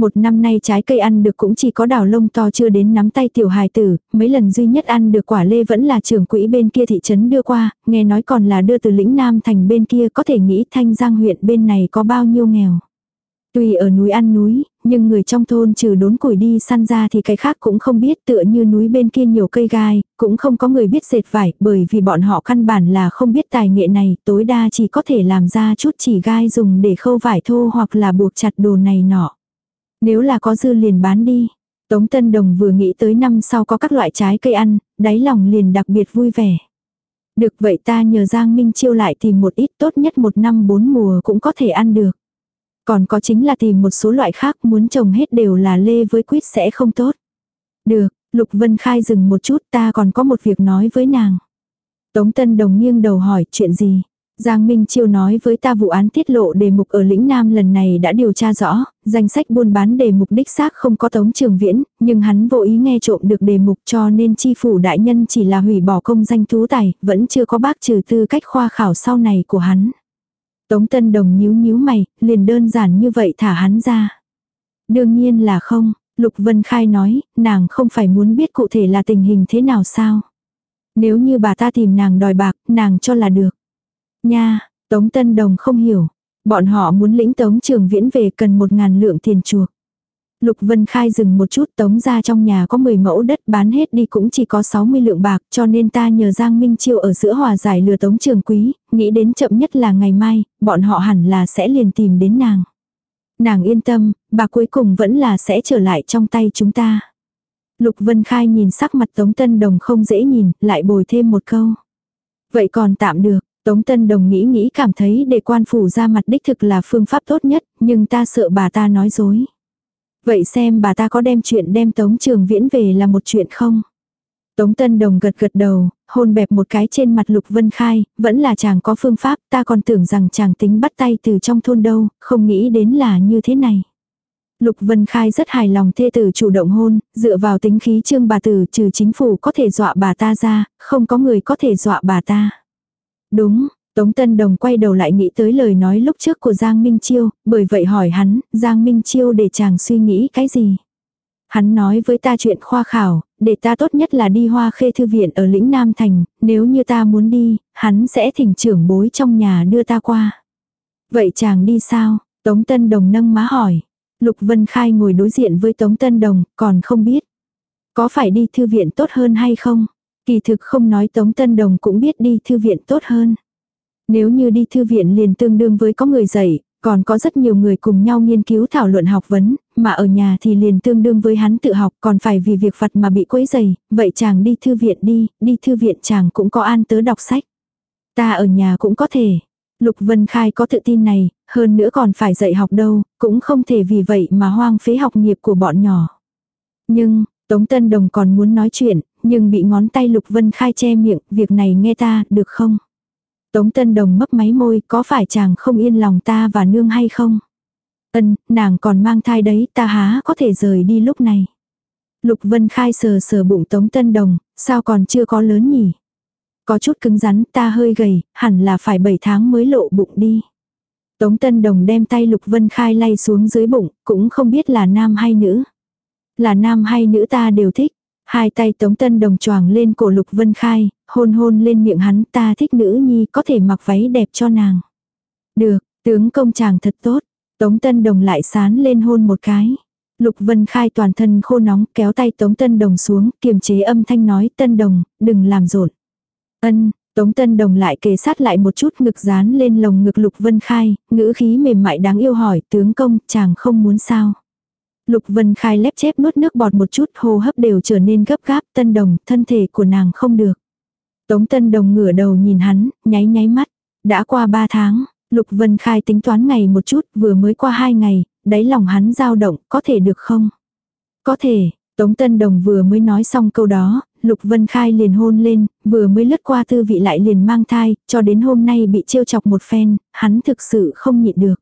Một năm nay trái cây ăn được cũng chỉ có đào lông to chưa đến nắm tay tiểu hài tử, mấy lần duy nhất ăn được quả lê vẫn là trưởng quỹ bên kia thị trấn đưa qua, nghe nói còn là đưa từ lĩnh Nam thành bên kia có thể nghĩ thanh giang huyện bên này có bao nhiêu nghèo. Tuy ở núi ăn núi, nhưng người trong thôn trừ đốn củi đi săn ra thì cái khác cũng không biết tựa như núi bên kia nhiều cây gai, cũng không có người biết dệt vải bởi vì bọn họ căn bản là không biết tài nghệ này, tối đa chỉ có thể làm ra chút chỉ gai dùng để khâu vải thô hoặc là buộc chặt đồ này nọ. Nếu là có dư liền bán đi. Tống Tân Đồng vừa nghĩ tới năm sau có các loại trái cây ăn, đáy lòng liền đặc biệt vui vẻ. Được vậy ta nhờ Giang Minh Chiêu lại tìm một ít tốt nhất một năm bốn mùa cũng có thể ăn được. Còn có chính là tìm một số loại khác muốn trồng hết đều là lê với quýt sẽ không tốt. Được, Lục Vân Khai dừng một chút ta còn có một việc nói với nàng. Tống Tân Đồng nghiêng đầu hỏi chuyện gì. Giang Minh Chiêu nói với ta vụ án tiết lộ đề mục ở lĩnh Nam lần này đã điều tra rõ, danh sách buôn bán đề mục đích xác không có tống trường viễn, nhưng hắn vô ý nghe trộm được đề mục cho nên chi phủ đại nhân chỉ là hủy bỏ công danh tú tài, vẫn chưa có bác trừ tư cách khoa khảo sau này của hắn. Tống Tân Đồng nhíu nhíu mày, liền đơn giản như vậy thả hắn ra. Đương nhiên là không, Lục Vân Khai nói, nàng không phải muốn biết cụ thể là tình hình thế nào sao. Nếu như bà ta tìm nàng đòi bạc, nàng cho là được. Nha, Tống Tân Đồng không hiểu. Bọn họ muốn lĩnh Tống Trường Viễn về cần một ngàn lượng tiền chuộc. Lục Vân Khai dừng một chút tống ra trong nhà có 10 mẫu đất bán hết đi cũng chỉ có 60 lượng bạc cho nên ta nhờ Giang Minh Chiêu ở giữa hòa giải lừa tống trường quý, nghĩ đến chậm nhất là ngày mai, bọn họ hẳn là sẽ liền tìm đến nàng. Nàng yên tâm, bà cuối cùng vẫn là sẽ trở lại trong tay chúng ta. Lục Vân Khai nhìn sắc mặt Tống Tân Đồng không dễ nhìn, lại bồi thêm một câu. Vậy còn tạm được, Tống Tân Đồng nghĩ nghĩ cảm thấy để quan phủ ra mặt đích thực là phương pháp tốt nhất, nhưng ta sợ bà ta nói dối. Vậy xem bà ta có đem chuyện đem Tống Trường Viễn về là một chuyện không? Tống Tân Đồng gật gật đầu, hôn bẹp một cái trên mặt Lục Vân Khai, vẫn là chàng có phương pháp, ta còn tưởng rằng chàng tính bắt tay từ trong thôn đâu, không nghĩ đến là như thế này. Lục Vân Khai rất hài lòng thê tử chủ động hôn, dựa vào tính khí trương bà tử trừ chính phủ có thể dọa bà ta ra, không có người có thể dọa bà ta. Đúng, Tống Tân Đồng quay đầu lại nghĩ tới lời nói lúc trước của Giang Minh Chiêu, bởi vậy hỏi hắn, Giang Minh Chiêu để chàng suy nghĩ cái gì? Hắn nói với ta chuyện khoa khảo, để ta tốt nhất là đi hoa khê thư viện ở lĩnh Nam Thành, nếu như ta muốn đi, hắn sẽ thỉnh trưởng bối trong nhà đưa ta qua. Vậy chàng đi sao? Tống Tân Đồng nâng má hỏi. Lục Vân Khai ngồi đối diện với Tống Tân Đồng, còn không biết. Có phải đi thư viện tốt hơn hay không? Kỳ thực không nói Tống Tân Đồng cũng biết đi thư viện tốt hơn. Nếu như đi thư viện liền tương đương với có người dạy, còn có rất nhiều người cùng nhau nghiên cứu thảo luận học vấn, mà ở nhà thì liền tương đương với hắn tự học còn phải vì việc vặt mà bị quấy dày, vậy chàng đi thư viện đi, đi thư viện chàng cũng có an tớ đọc sách. Ta ở nhà cũng có thể. Lục Vân Khai có tự tin này, hơn nữa còn phải dạy học đâu, cũng không thể vì vậy mà hoang phế học nghiệp của bọn nhỏ. Nhưng, Tống Tân Đồng còn muốn nói chuyện, nhưng bị ngón tay Lục Vân Khai che miệng, việc này nghe ta, được không? Tống Tân Đồng mấp máy môi, có phải chàng không yên lòng ta và nương hay không? Ân, nàng còn mang thai đấy, ta há có thể rời đi lúc này. Lục Vân Khai sờ sờ bụng Tống Tân Đồng, sao còn chưa có lớn nhỉ? Có chút cứng rắn, ta hơi gầy, hẳn là phải 7 tháng mới lộ bụng đi. Tống Tân Đồng đem tay Lục Vân Khai lay xuống dưới bụng, cũng không biết là nam hay nữ. Là nam hay nữ ta đều thích. Hai tay Tống Tân Đồng choàng lên cổ Lục Vân Khai, hôn hôn lên miệng hắn ta thích nữ nhi có thể mặc váy đẹp cho nàng. Được, tướng công chàng thật tốt. Tống Tân Đồng lại sán lên hôn một cái. Lục Vân Khai toàn thân khô nóng kéo tay Tống Tân Đồng xuống, kiềm chế âm thanh nói Tân Đồng, đừng làm rộn. Ân, Tống Tân Đồng lại kề sát lại một chút ngực dán lên lồng ngực Lục Vân Khai, ngữ khí mềm mại đáng yêu hỏi tướng công chàng không muốn sao. Lục Vân Khai lép chép nuốt nước bọt một chút hô hấp đều trở nên gấp gáp Tân Đồng, thân thể của nàng không được. Tống Tân Đồng ngửa đầu nhìn hắn, nháy nháy mắt. Đã qua ba tháng, Lục Vân Khai tính toán ngày một chút, vừa mới qua hai ngày, đáy lòng hắn dao động, có thể được không? Có thể, Tống Tân Đồng vừa mới nói xong câu đó, Lục Vân Khai liền hôn lên, vừa mới lướt qua tư vị lại liền mang thai, cho đến hôm nay bị trêu chọc một phen, hắn thực sự không nhịn được.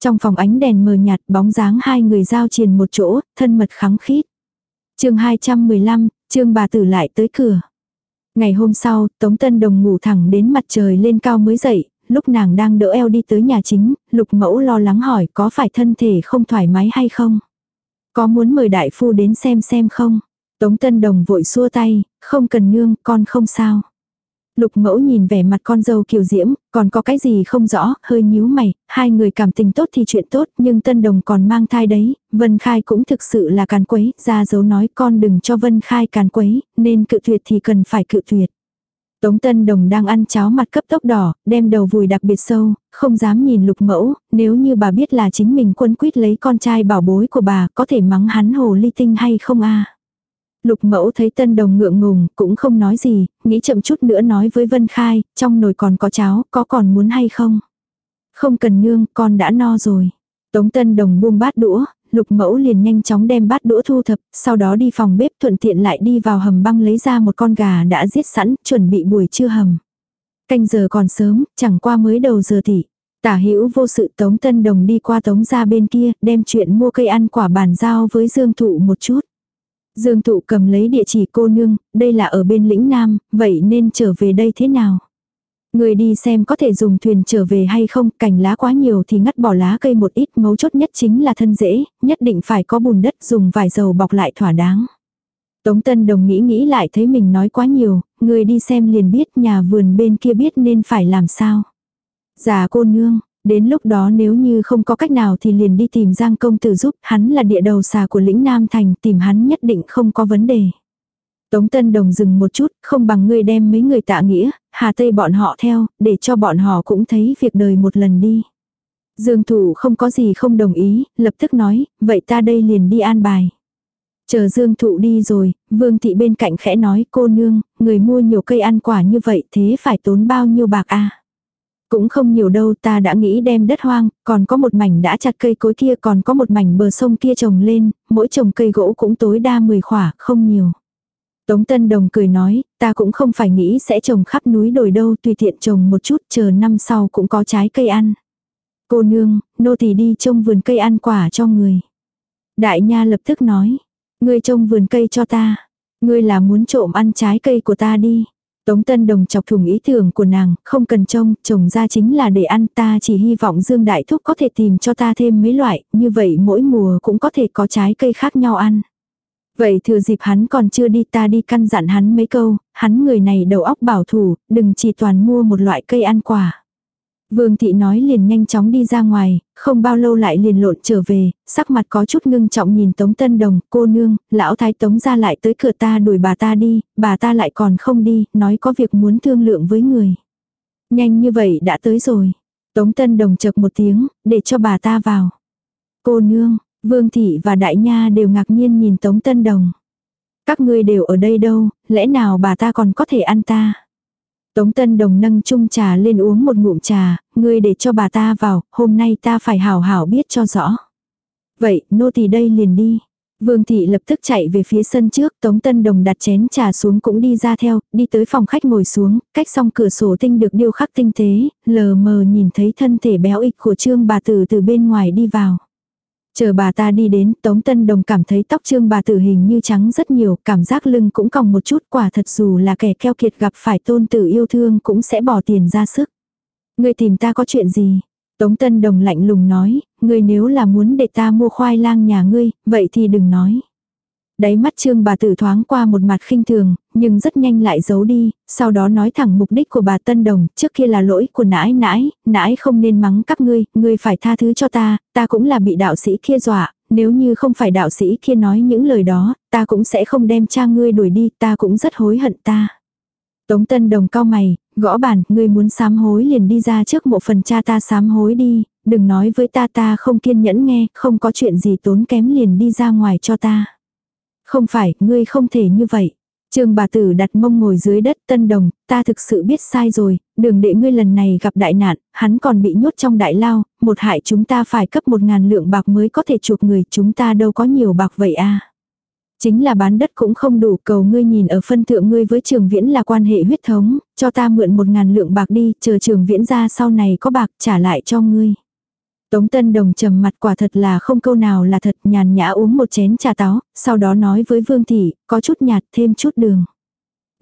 Trong phòng ánh đèn mờ nhạt bóng dáng hai người giao triền một chỗ, thân mật khắng khít. chương 215, trương bà tử lại tới cửa. Ngày hôm sau, Tống Tân Đồng ngủ thẳng đến mặt trời lên cao mới dậy, lúc nàng đang đỡ eo đi tới nhà chính, lục mẫu lo lắng hỏi có phải thân thể không thoải mái hay không? Có muốn mời đại phu đến xem xem không? Tống Tân Đồng vội xua tay, không cần nương, con không sao. Lục mẫu nhìn vẻ mặt con dâu kiều diễm, còn có cái gì không rõ, hơi nhíu mày, hai người cảm tình tốt thì chuyện tốt, nhưng Tân Đồng còn mang thai đấy, Vân Khai cũng thực sự là càn quấy, ra dấu nói con đừng cho Vân Khai càn quấy, nên cự tuyệt thì cần phải cự tuyệt. Tống Tân Đồng đang ăn cháo mặt cấp tốc đỏ, đem đầu vùi đặc biệt sâu, không dám nhìn lục mẫu, nếu như bà biết là chính mình quân quyết lấy con trai bảo bối của bà, có thể mắng hắn hồ ly tinh hay không a Lục mẫu thấy tân đồng ngượng ngùng, cũng không nói gì, nghĩ chậm chút nữa nói với Vân Khai, trong nồi còn có cháo, có còn muốn hay không? Không cần nương, con đã no rồi. Tống tân đồng buông bát đũa, lục mẫu liền nhanh chóng đem bát đũa thu thập, sau đó đi phòng bếp thuận tiện lại đi vào hầm băng lấy ra một con gà đã giết sẵn, chuẩn bị buổi trưa hầm. Canh giờ còn sớm, chẳng qua mới đầu giờ tỷ. Tả hữu vô sự Tống Tân Đồng đi qua Tống ra bên kia, đem chuyện mua cây ăn quả bàn giao với Dương Thụ một chút. Dương Thụ cầm lấy địa chỉ cô nương, đây là ở bên lĩnh Nam, vậy nên trở về đây thế nào? Người đi xem có thể dùng thuyền trở về hay không, cành lá quá nhiều thì ngắt bỏ lá cây một ít, mấu chốt nhất chính là thân dễ, nhất định phải có bùn đất dùng vải dầu bọc lại thỏa đáng. Tống Tân Đồng nghĩ nghĩ lại thấy mình nói quá nhiều, người đi xem liền biết nhà vườn bên kia biết nên phải làm sao. Già cô nương, đến lúc đó nếu như không có cách nào thì liền đi tìm Giang công tử giúp, hắn là địa đầu xà của lĩnh Nam Thành, tìm hắn nhất định không có vấn đề. Tống Tân Đồng dừng một chút, không bằng ngươi đem mấy người tạ nghĩa, Hà Tây bọn họ theo, để cho bọn họ cũng thấy việc đời một lần đi. Dương Thủ không có gì không đồng ý, lập tức nói, vậy ta đây liền đi an bài. Chờ Dương Thụ đi rồi, Vương Thị bên cạnh khẽ nói cô nương, người mua nhiều cây ăn quả như vậy thế phải tốn bao nhiêu bạc a cũng không nhiều đâu ta đã nghĩ đem đất hoang, còn có một mảnh đã chặt cây cối kia còn có một mảnh bờ sông kia trồng lên, mỗi trồng cây gỗ cũng tối đa 10 khỏa, không nhiều. Tống Tân Đồng cười nói, ta cũng không phải nghĩ sẽ trồng khắp núi đồi đâu, tùy tiện trồng một chút, chờ năm sau cũng có trái cây ăn. Cô nương, nô tỳ đi trông vườn cây ăn quả cho người. Đại nha lập tức nói, ngươi trông vườn cây cho ta. Ngươi là muốn trộm ăn trái cây của ta đi. Tống Tân Đồng chọc thủng ý tưởng của nàng, không cần trông, trồng ra chính là để ăn ta chỉ hy vọng Dương Đại Thúc có thể tìm cho ta thêm mấy loại, như vậy mỗi mùa cũng có thể có trái cây khác nhau ăn. Vậy thừa dịp hắn còn chưa đi ta đi căn dặn hắn mấy câu, hắn người này đầu óc bảo thủ, đừng chỉ toàn mua một loại cây ăn quả. Vương thị nói liền nhanh chóng đi ra ngoài, không bao lâu lại liền lộn trở về, sắc mặt có chút ngưng trọng nhìn Tống Tân Đồng, cô nương, lão thái Tống ra lại tới cửa ta đuổi bà ta đi, bà ta lại còn không đi, nói có việc muốn thương lượng với người. Nhanh như vậy đã tới rồi. Tống Tân Đồng chợt một tiếng, để cho bà ta vào. Cô nương, Vương Thị và Đại Nha đều ngạc nhiên nhìn Tống Tân Đồng. Các ngươi đều ở đây đâu, lẽ nào bà ta còn có thể ăn ta? Tống Tân Đồng nâng chung trà lên uống một ngụm trà, ngươi để cho bà ta vào, hôm nay ta phải hảo hảo biết cho rõ. Vậy, nô tỳ đây liền đi. Vương thị lập tức chạy về phía sân trước, Tống Tân Đồng đặt chén trà xuống cũng đi ra theo, đi tới phòng khách ngồi xuống, cách xong cửa sổ tinh được điêu khắc tinh tế, lờ mờ nhìn thấy thân thể béo ịch của trương bà tử từ bên ngoài đi vào. Chờ bà ta đi đến, Tống Tân Đồng cảm thấy tóc trương bà tử hình như trắng rất nhiều, cảm giác lưng cũng còng một chút, quả thật dù là kẻ keo kiệt gặp phải tôn tử yêu thương cũng sẽ bỏ tiền ra sức. Người tìm ta có chuyện gì? Tống Tân Đồng lạnh lùng nói, người nếu là muốn để ta mua khoai lang nhà ngươi, vậy thì đừng nói. Đáy mắt trương bà tử thoáng qua một mặt khinh thường, nhưng rất nhanh lại giấu đi, sau đó nói thẳng mục đích của bà Tân Đồng, trước kia là lỗi của nãi nãi, nãi không nên mắng các ngươi, ngươi phải tha thứ cho ta, ta cũng là bị đạo sĩ kia dọa, nếu như không phải đạo sĩ kia nói những lời đó, ta cũng sẽ không đem cha ngươi đuổi đi, ta cũng rất hối hận ta. Tống Tân Đồng cao mày, gõ bàn, ngươi muốn sám hối liền đi ra trước một phần cha ta sám hối đi, đừng nói với ta ta không kiên nhẫn nghe, không có chuyện gì tốn kém liền đi ra ngoài cho ta. Không phải, ngươi không thể như vậy. Trương bà tử đặt mông ngồi dưới đất tân đồng, ta thực sự biết sai rồi, đừng để ngươi lần này gặp đại nạn, hắn còn bị nhốt trong đại lao, một hại chúng ta phải cấp một ngàn lượng bạc mới có thể chuộc người, chúng ta đâu có nhiều bạc vậy à. Chính là bán đất cũng không đủ cầu ngươi nhìn ở phân thượng ngươi với trường viễn là quan hệ huyết thống, cho ta mượn một ngàn lượng bạc đi, chờ trường viễn ra sau này có bạc trả lại cho ngươi. Tống Tân Đồng trầm mặt quả thật là không câu nào là thật nhàn nhã uống một chén trà táo, sau đó nói với Vương Thị, có chút nhạt thêm chút đường.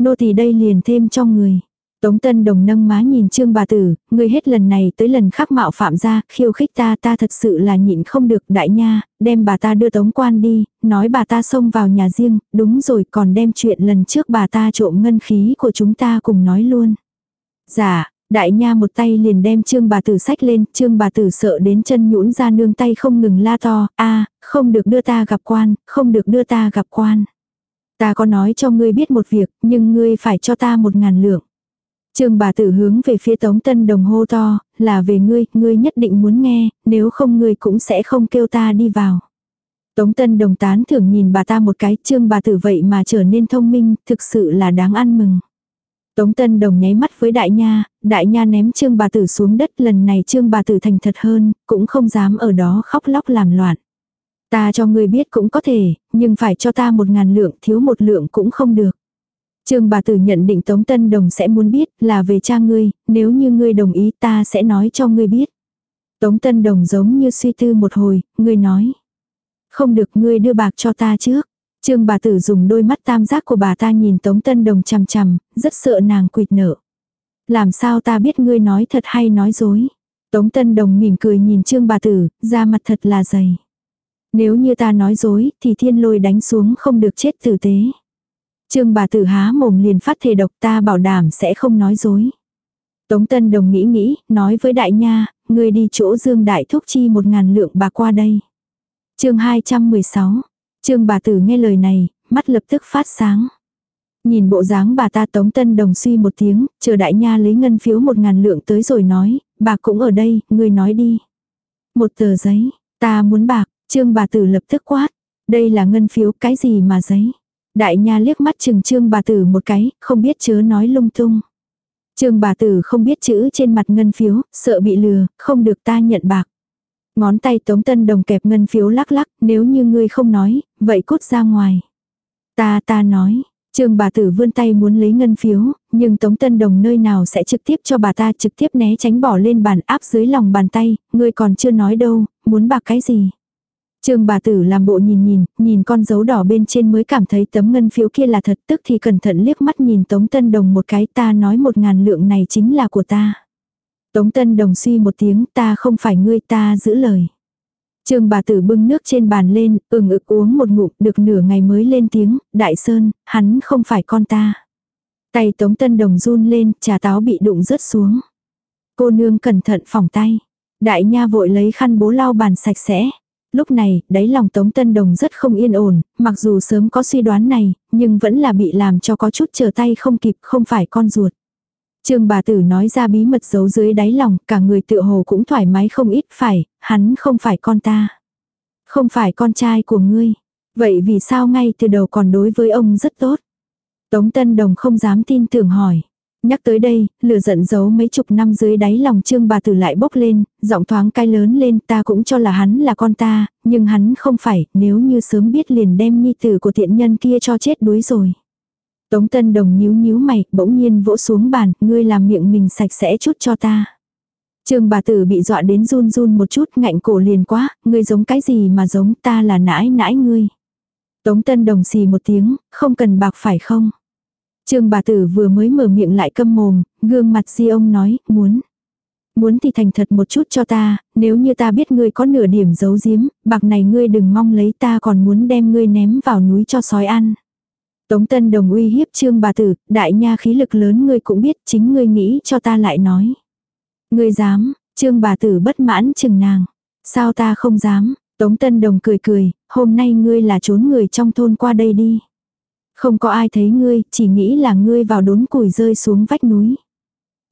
Nô thì đây liền thêm cho người. Tống Tân Đồng nâng má nhìn Trương bà tử, người hết lần này tới lần khác mạo phạm ra, khiêu khích ta ta thật sự là nhịn không được đại nha, đem bà ta đưa Tống Quan đi, nói bà ta xông vào nhà riêng, đúng rồi còn đem chuyện lần trước bà ta trộm ngân khí của chúng ta cùng nói luôn. Dạ, Đại nha một tay liền đem trương bà tử sách lên, trương bà tử sợ đến chân nhũn ra nương tay không ngừng la to, a không được đưa ta gặp quan, không được đưa ta gặp quan. Ta có nói cho ngươi biết một việc, nhưng ngươi phải cho ta một ngàn lượng. Trương bà tử hướng về phía tống tân đồng hô to, là về ngươi, ngươi nhất định muốn nghe, nếu không ngươi cũng sẽ không kêu ta đi vào. Tống tân đồng tán thưởng nhìn bà ta một cái, trương bà tử vậy mà trở nên thông minh, thực sự là đáng ăn mừng. Tống Tân Đồng nháy mắt với đại nha, đại nha ném trương bà tử xuống đất lần này trương bà tử thành thật hơn, cũng không dám ở đó khóc lóc làm loạn. Ta cho ngươi biết cũng có thể, nhưng phải cho ta một ngàn lượng, thiếu một lượng cũng không được. Trương bà tử nhận định Tống Tân Đồng sẽ muốn biết là về cha ngươi, nếu như ngươi đồng ý ta sẽ nói cho ngươi biết. Tống Tân Đồng giống như suy tư một hồi, ngươi nói. Không được ngươi đưa bạc cho ta trước. Trương bà tử dùng đôi mắt tam giác của bà ta nhìn Tống Tân Đồng chằm chằm, rất sợ nàng quỵt nợ. Làm sao ta biết ngươi nói thật hay nói dối. Tống Tân Đồng mỉm cười nhìn Trương bà tử, da mặt thật là dày. Nếu như ta nói dối, thì thiên lôi đánh xuống không được chết tử tế. Trương bà tử há mồm liền phát thề độc ta bảo đảm sẽ không nói dối. Tống Tân Đồng nghĩ nghĩ, nói với đại nha, ngươi đi chỗ Dương Đại Thúc chi một ngàn lượng bạc qua đây. chương 216. Trương bà tử nghe lời này, mắt lập tức phát sáng. Nhìn bộ dáng bà ta Tống Tân Đồng suy một tiếng, chờ đại nha lấy ngân phiếu một ngàn lượng tới rồi nói, bà cũng ở đây, người nói đi. Một tờ giấy, ta muốn bạc, trương bà tử lập tức quát. Đây là ngân phiếu, cái gì mà giấy. Đại nha liếc mắt chừng trương bà tử một cái, không biết chớ nói lung tung. Trương bà tử không biết chữ trên mặt ngân phiếu, sợ bị lừa, không được ta nhận bạc. Ngón tay Tống Tân Đồng kẹp ngân phiếu lắc lắc, nếu như ngươi không nói, vậy cút ra ngoài. Ta ta nói, Trương bà tử vươn tay muốn lấy ngân phiếu, nhưng Tống Tân Đồng nơi nào sẽ trực tiếp cho bà ta trực tiếp né tránh bỏ lên bàn áp dưới lòng bàn tay, ngươi còn chưa nói đâu, muốn bạc cái gì. Trương bà tử làm bộ nhìn nhìn, nhìn con dấu đỏ bên trên mới cảm thấy tấm ngân phiếu kia là thật tức thì cẩn thận liếc mắt nhìn Tống Tân Đồng một cái ta nói một ngàn lượng này chính là của ta. Tống Tân Đồng suy một tiếng ta không phải ngươi ta giữ lời. Trương bà tử bưng nước trên bàn lên, ừng ực uống một ngụm được nửa ngày mới lên tiếng, đại sơn, hắn không phải con ta. Tay Tống Tân Đồng run lên, trà táo bị đụng rớt xuống. Cô nương cẩn thận phòng tay. Đại nha vội lấy khăn bố lau bàn sạch sẽ. Lúc này, đáy lòng Tống Tân Đồng rất không yên ổn, mặc dù sớm có suy đoán này, nhưng vẫn là bị làm cho có chút trở tay không kịp, không phải con ruột. Trương bà tử nói ra bí mật giấu dưới đáy lòng, cả người tự hồ cũng thoải mái không ít phải, hắn không phải con ta. Không phải con trai của ngươi. Vậy vì sao ngay từ đầu còn đối với ông rất tốt? Tống Tân Đồng không dám tin tưởng hỏi. Nhắc tới đây, lửa giận giấu mấy chục năm dưới đáy lòng trương bà tử lại bốc lên, giọng thoáng cay lớn lên ta cũng cho là hắn là con ta, nhưng hắn không phải, nếu như sớm biết liền đem nhi tử của thiện nhân kia cho chết đuối rồi. Tống Tân Đồng nhíu nhíu mày, bỗng nhiên vỗ xuống bàn, ngươi làm miệng mình sạch sẽ chút cho ta. Trương bà tử bị dọa đến run run một chút, ngạnh cổ liền quá, ngươi giống cái gì mà giống ta là nãi nãi ngươi. Tống Tân Đồng xì một tiếng, không cần bạc phải không? Trương bà tử vừa mới mở miệng lại câm mồm, gương mặt di ông nói, muốn. Muốn thì thành thật một chút cho ta, nếu như ta biết ngươi có nửa điểm giấu giếm, bạc này ngươi đừng mong lấy ta còn muốn đem ngươi ném vào núi cho sói ăn. Tống Tân Đồng uy hiếp trương bà tử, đại nha khí lực lớn ngươi cũng biết, chính ngươi nghĩ cho ta lại nói. Ngươi dám, trương bà tử bất mãn chừng nàng. Sao ta không dám, Tống Tân Đồng cười cười, hôm nay ngươi là trốn người trong thôn qua đây đi. Không có ai thấy ngươi, chỉ nghĩ là ngươi vào đốn củi rơi xuống vách núi.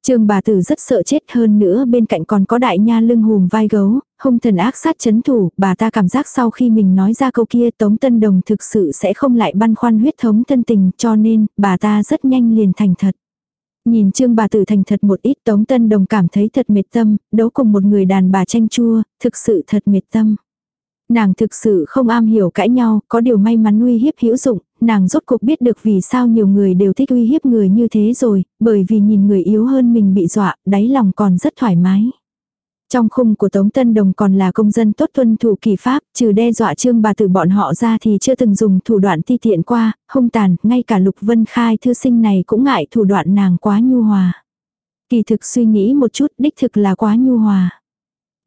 Trương bà tử rất sợ chết hơn nữa bên cạnh còn có đại nha lưng hùm vai gấu, hung thần ác sát chấn thủ, bà ta cảm giác sau khi mình nói ra câu kia Tống Tân Đồng thực sự sẽ không lại băn khoăn huyết thống thân tình cho nên bà ta rất nhanh liền thành thật. Nhìn trương bà tử thành thật một ít Tống Tân Đồng cảm thấy thật mệt tâm, đấu cùng một người đàn bà tranh chua, thực sự thật mệt tâm. Nàng thực sự không am hiểu cãi nhau, có điều may mắn uy hiếp hữu dụng, nàng rốt cuộc biết được vì sao nhiều người đều thích uy hiếp người như thế rồi, bởi vì nhìn người yếu hơn mình bị dọa, đáy lòng còn rất thoải mái. Trong khung của Tống Tân Đồng còn là công dân tốt tuân thủ kỳ pháp, trừ đe dọa trương bà tử bọn họ ra thì chưa từng dùng thủ đoạn ti tiện qua, hung tàn, ngay cả Lục Vân Khai thư sinh này cũng ngại thủ đoạn nàng quá nhu hòa. Kỳ thực suy nghĩ một chút đích thực là quá nhu hòa.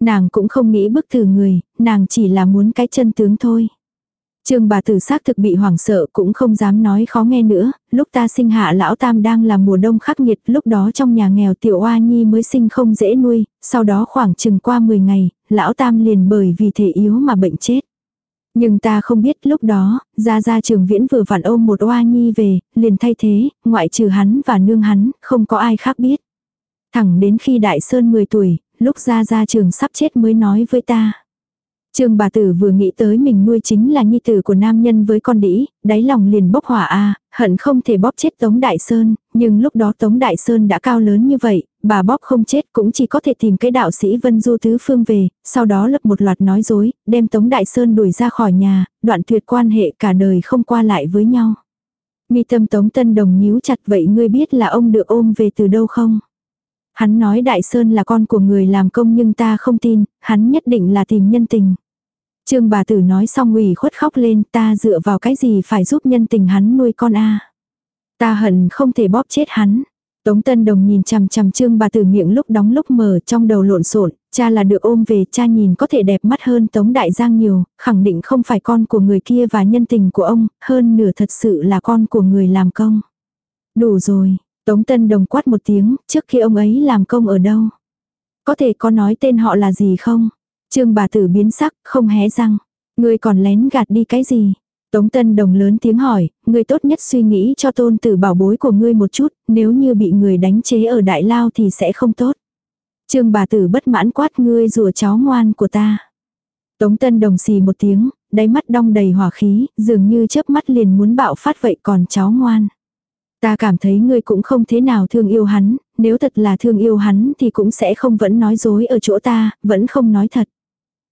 Nàng cũng không nghĩ bức thử người, nàng chỉ là muốn cái chân tướng thôi. Trương bà tử xác thực bị hoảng sợ cũng không dám nói khó nghe nữa, lúc ta sinh hạ lão tam đang là mùa đông khắc nghiệt, lúc đó trong nhà nghèo tiểu oa nhi mới sinh không dễ nuôi, sau đó khoảng chừng qua 10 ngày, lão tam liền bởi vì thể yếu mà bệnh chết. Nhưng ta không biết lúc đó, ra ra trường viễn vừa vặn ôm một oa nhi về, liền thay thế, ngoại trừ hắn và nương hắn, không có ai khác biết. Thẳng đến khi đại sơn 10 tuổi, lúc ra ra trường sắp chết mới nói với ta. Trương bà tử vừa nghĩ tới mình nuôi chính là nhi tử của nam nhân với con đĩ, đáy lòng liền bốc hỏa a hận không thể bóp chết Tống Đại Sơn, Nhưng lúc đó Tống Đại Sơn đã cao lớn như vậy, bà bóp không chết cũng chỉ có thể tìm cái đạo sĩ Vân Du Tứ Phương về, sau đó lập một loạt nói dối, đem Tống Đại Sơn đuổi ra khỏi nhà, đoạn tuyệt quan hệ cả đời không qua lại với nhau. Mi tâm Tống Tân Đồng nhíu chặt vậy ngươi biết là ông được ôm về từ đâu không? Hắn nói Đại Sơn là con của người làm công nhưng ta không tin, hắn nhất định là tìm nhân tình. Trương bà tử nói xong ủy khuất khóc lên ta dựa vào cái gì phải giúp nhân tình hắn nuôi con a Ta hận không thể bóp chết hắn. Tống Tân Đồng nhìn chằm chằm Trương bà tử miệng lúc đóng lúc mở trong đầu lộn xộn, cha là được ôm về, cha nhìn có thể đẹp mắt hơn Tống Đại Giang nhiều, khẳng định không phải con của người kia và nhân tình của ông, hơn nửa thật sự là con của người làm công. Đủ rồi, Tống Tân Đồng quát một tiếng, trước khi ông ấy làm công ở đâu? Có thể có nói tên họ là gì không? Trương bà tử biến sắc, không hé răng. Người còn lén gạt đi cái gì? Tống Tân Đồng lớn tiếng hỏi, người tốt nhất suy nghĩ cho tôn tử bảo bối của ngươi một chút, nếu như bị người đánh chế ở đại lao thì sẽ không tốt. Trương bà tử bất mãn quát ngươi rùa cháu ngoan của ta. Tống Tân Đồng xì một tiếng, đáy mắt đong đầy hỏa khí, dường như chớp mắt liền muốn bạo phát vậy còn cháu ngoan. Ta cảm thấy ngươi cũng không thế nào thương yêu hắn, nếu thật là thương yêu hắn thì cũng sẽ không vẫn nói dối ở chỗ ta, vẫn không nói thật.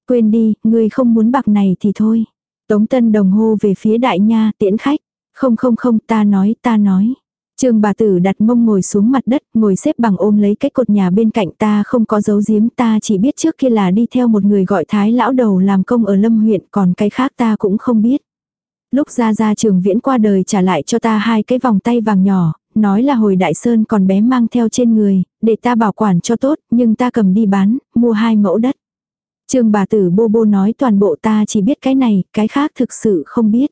Quên đi, ngươi không muốn bạc này thì thôi. Tống Tân Đồng hô về phía đại nha tiễn khách. Không không không ta nói ta nói. Trương bà tử đặt mông ngồi xuống mặt đất, ngồi xếp bằng ôm lấy cái cột nhà bên cạnh ta không có dấu giếm ta chỉ biết trước kia là đi theo một người gọi thái lão đầu làm công ở Lâm huyện còn cái khác ta cũng không biết. Lúc ra ra trường viễn qua đời trả lại cho ta hai cái vòng tay vàng nhỏ, nói là hồi đại sơn còn bé mang theo trên người, để ta bảo quản cho tốt, nhưng ta cầm đi bán, mua hai mẫu đất. Trương bà tử bô bô nói toàn bộ ta chỉ biết cái này, cái khác thực sự không biết.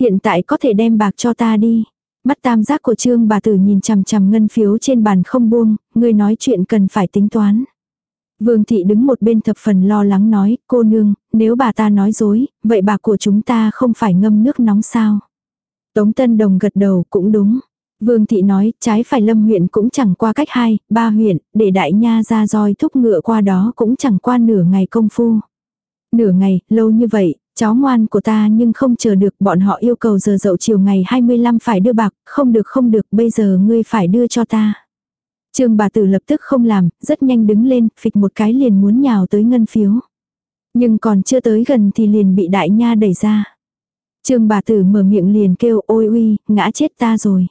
Hiện tại có thể đem bạc cho ta đi. Mắt tam giác của trương bà tử nhìn chằm chằm ngân phiếu trên bàn không buông, người nói chuyện cần phải tính toán. Vương thị đứng một bên thập phần lo lắng nói, cô nương, nếu bà ta nói dối, vậy bà của chúng ta không phải ngâm nước nóng sao? Tống Tân Đồng gật đầu cũng đúng. Vương thị nói, trái phải lâm huyện cũng chẳng qua cách hai, ba huyện, để đại nha ra roi thúc ngựa qua đó cũng chẳng qua nửa ngày công phu. Nửa ngày, lâu như vậy, cháu ngoan của ta nhưng không chờ được bọn họ yêu cầu giờ dậu chiều ngày 25 phải đưa bạc, không được không được, bây giờ ngươi phải đưa cho ta. Trương bà tử lập tức không làm, rất nhanh đứng lên, phịch một cái liền muốn nhào tới ngân phiếu. Nhưng còn chưa tới gần thì liền bị đại nha đẩy ra. Trương bà tử mở miệng liền kêu ôi uy, ngã chết ta rồi.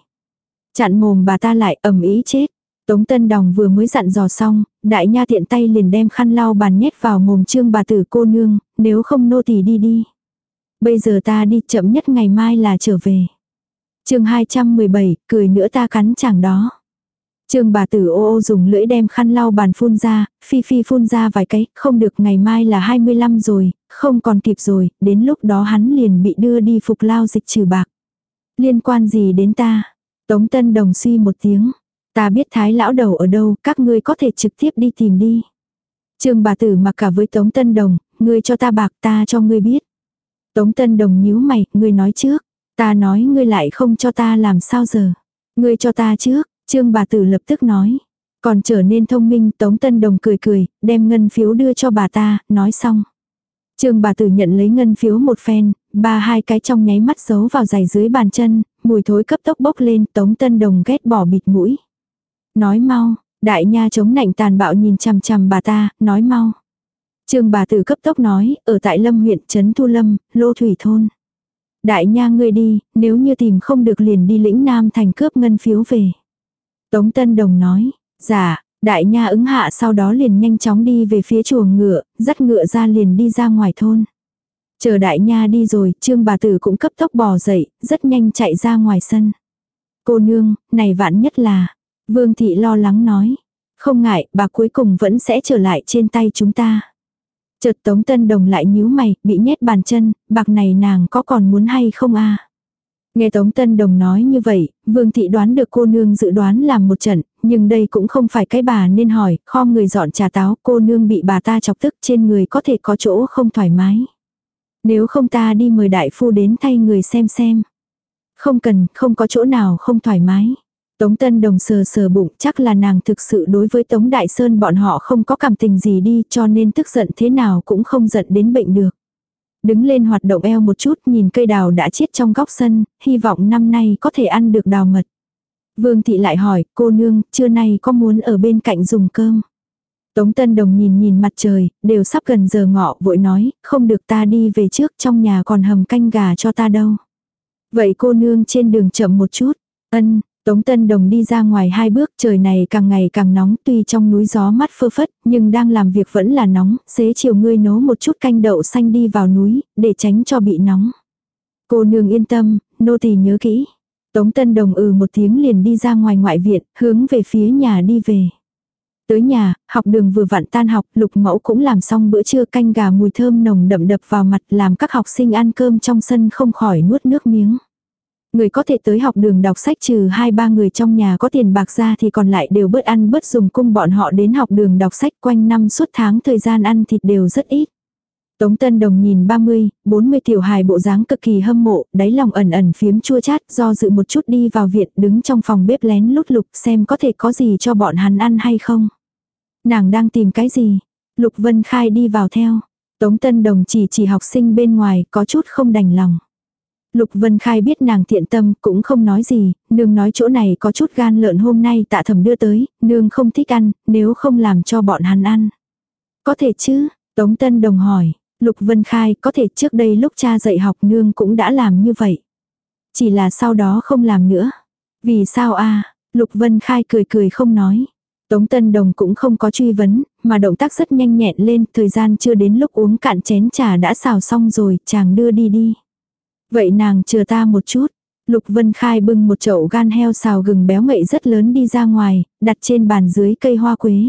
Chặn mồm bà ta lại ầm ý chết. Tống Tân Đồng vừa mới dặn dò xong, đại nha tiện tay liền đem khăn lau bàn nhét vào mồm trương bà tử cô nương, nếu không nô tỳ đi đi. Bây giờ ta đi chậm nhất ngày mai là trở về. chương 217, cười nữa ta cắn chẳng đó. Trương bà tử ô ô dùng lưỡi đem khăn lau bàn phun ra, phi phi phun ra vài cái, không được ngày mai là 25 rồi, không còn kịp rồi, đến lúc đó hắn liền bị đưa đi phục lao dịch trừ bạc. Liên quan gì đến ta? Tống Tân Đồng suy một tiếng. Ta biết thái lão đầu ở đâu, các ngươi có thể trực tiếp đi tìm đi. Trương bà tử mặc cả với Tống Tân Đồng, ngươi cho ta bạc ta cho ngươi biết. Tống Tân Đồng nhíu mày, ngươi nói trước. Ta nói ngươi lại không cho ta làm sao giờ. Ngươi cho ta trước, Trương bà tử lập tức nói. Còn trở nên thông minh Tống Tân Đồng cười cười, đem ngân phiếu đưa cho bà ta, nói xong. Trương bà tử nhận lấy ngân phiếu một phen, ba hai cái trong nháy mắt giấu vào giày dưới bàn chân, mùi thối cấp tốc bốc lên Tống Tân Đồng ghét bỏ bịt mũi. Nói mau, đại nha chống nạnh tàn bạo nhìn chằm chằm bà ta, nói mau. Trương bà tử cấp tốc nói, ở tại Lâm huyện Trấn Thu Lâm, Lô Thủy Thôn. Đại nha ngươi đi, nếu như tìm không được liền đi lĩnh Nam thành cướp ngân phiếu về. Tống Tân Đồng nói, dạ, đại nha ứng hạ sau đó liền nhanh chóng đi về phía chuồng ngựa, dắt ngựa ra liền đi ra ngoài thôn. Chờ đại nha đi rồi, trương bà tử cũng cấp tốc bò dậy, rất nhanh chạy ra ngoài sân. Cô nương, này vạn nhất là, vương thị lo lắng nói. Không ngại, bà cuối cùng vẫn sẽ trở lại trên tay chúng ta. Chợt Tống Tân Đồng lại nhíu mày, bị nhét bàn chân, bạc này nàng có còn muốn hay không a? Nghe Tống Tân Đồng nói như vậy, Vương Thị đoán được cô nương dự đoán làm một trận, nhưng đây cũng không phải cái bà nên hỏi, kho người dọn trà táo, cô nương bị bà ta chọc tức trên người có thể có chỗ không thoải mái. Nếu không ta đi mời đại phu đến thay người xem xem. Không cần, không có chỗ nào không thoải mái. Tống Tân Đồng sờ sờ bụng chắc là nàng thực sự đối với Tống Đại Sơn bọn họ không có cảm tình gì đi cho nên tức giận thế nào cũng không giận đến bệnh được. Đứng lên hoạt động eo một chút nhìn cây đào đã chết trong góc sân, hy vọng năm nay có thể ăn được đào mật. Vương thị lại hỏi, cô nương, trưa nay có muốn ở bên cạnh dùng cơm? Tống Tân Đồng nhìn nhìn mặt trời, đều sắp gần giờ ngọ vội nói, không được ta đi về trước trong nhà còn hầm canh gà cho ta đâu. Vậy cô nương trên đường chậm một chút. Ân, Tống Tân Đồng đi ra ngoài hai bước trời này càng ngày càng nóng tuy trong núi gió mắt phơ phất nhưng đang làm việc vẫn là nóng, xế chiều ngươi nấu một chút canh đậu xanh đi vào núi để tránh cho bị nóng. Cô nương yên tâm, nô tỳ nhớ kỹ. Tống Tân Đồng ừ một tiếng liền đi ra ngoài ngoại viện, hướng về phía nhà đi về. Tới nhà, học đường vừa vặn tan học, lục mẫu cũng làm xong bữa trưa canh gà mùi thơm nồng đậm đập vào mặt làm các học sinh ăn cơm trong sân không khỏi nuốt nước miếng. Người có thể tới học đường đọc sách trừ hai ba người trong nhà có tiền bạc ra thì còn lại đều bớt ăn bớt dùng cung bọn họ đến học đường đọc sách quanh năm suốt tháng thời gian ăn thịt đều rất ít. Tống Tân Đồng nhìn 30, 40 tiểu hài bộ dáng cực kỳ hâm mộ, đáy lòng ẩn ẩn phiếm chua chát do dự một chút đi vào viện đứng trong phòng bếp lén lút lục xem có thể có gì cho bọn hắn ăn hay không. Nàng đang tìm cái gì? Lục Vân Khai đi vào theo. Tống Tân Đồng chỉ chỉ học sinh bên ngoài có chút không đành lòng. Lục Vân Khai biết nàng thiện tâm cũng không nói gì, nương nói chỗ này có chút gan lợn hôm nay tạ thẩm đưa tới, nương không thích ăn, nếu không làm cho bọn hắn ăn. Có thể chứ, Tống Tân Đồng hỏi, Lục Vân Khai có thể trước đây lúc cha dạy học nương cũng đã làm như vậy. Chỉ là sau đó không làm nữa. Vì sao a Lục Vân Khai cười cười không nói. Tống Tân Đồng cũng không có truy vấn, mà động tác rất nhanh nhẹn lên, thời gian chưa đến lúc uống cạn chén trà đã xào xong rồi, chàng đưa đi đi. Vậy nàng chờ ta một chút. Lục Vân Khai bưng một chậu gan heo xào gừng béo ngậy rất lớn đi ra ngoài, đặt trên bàn dưới cây hoa quế.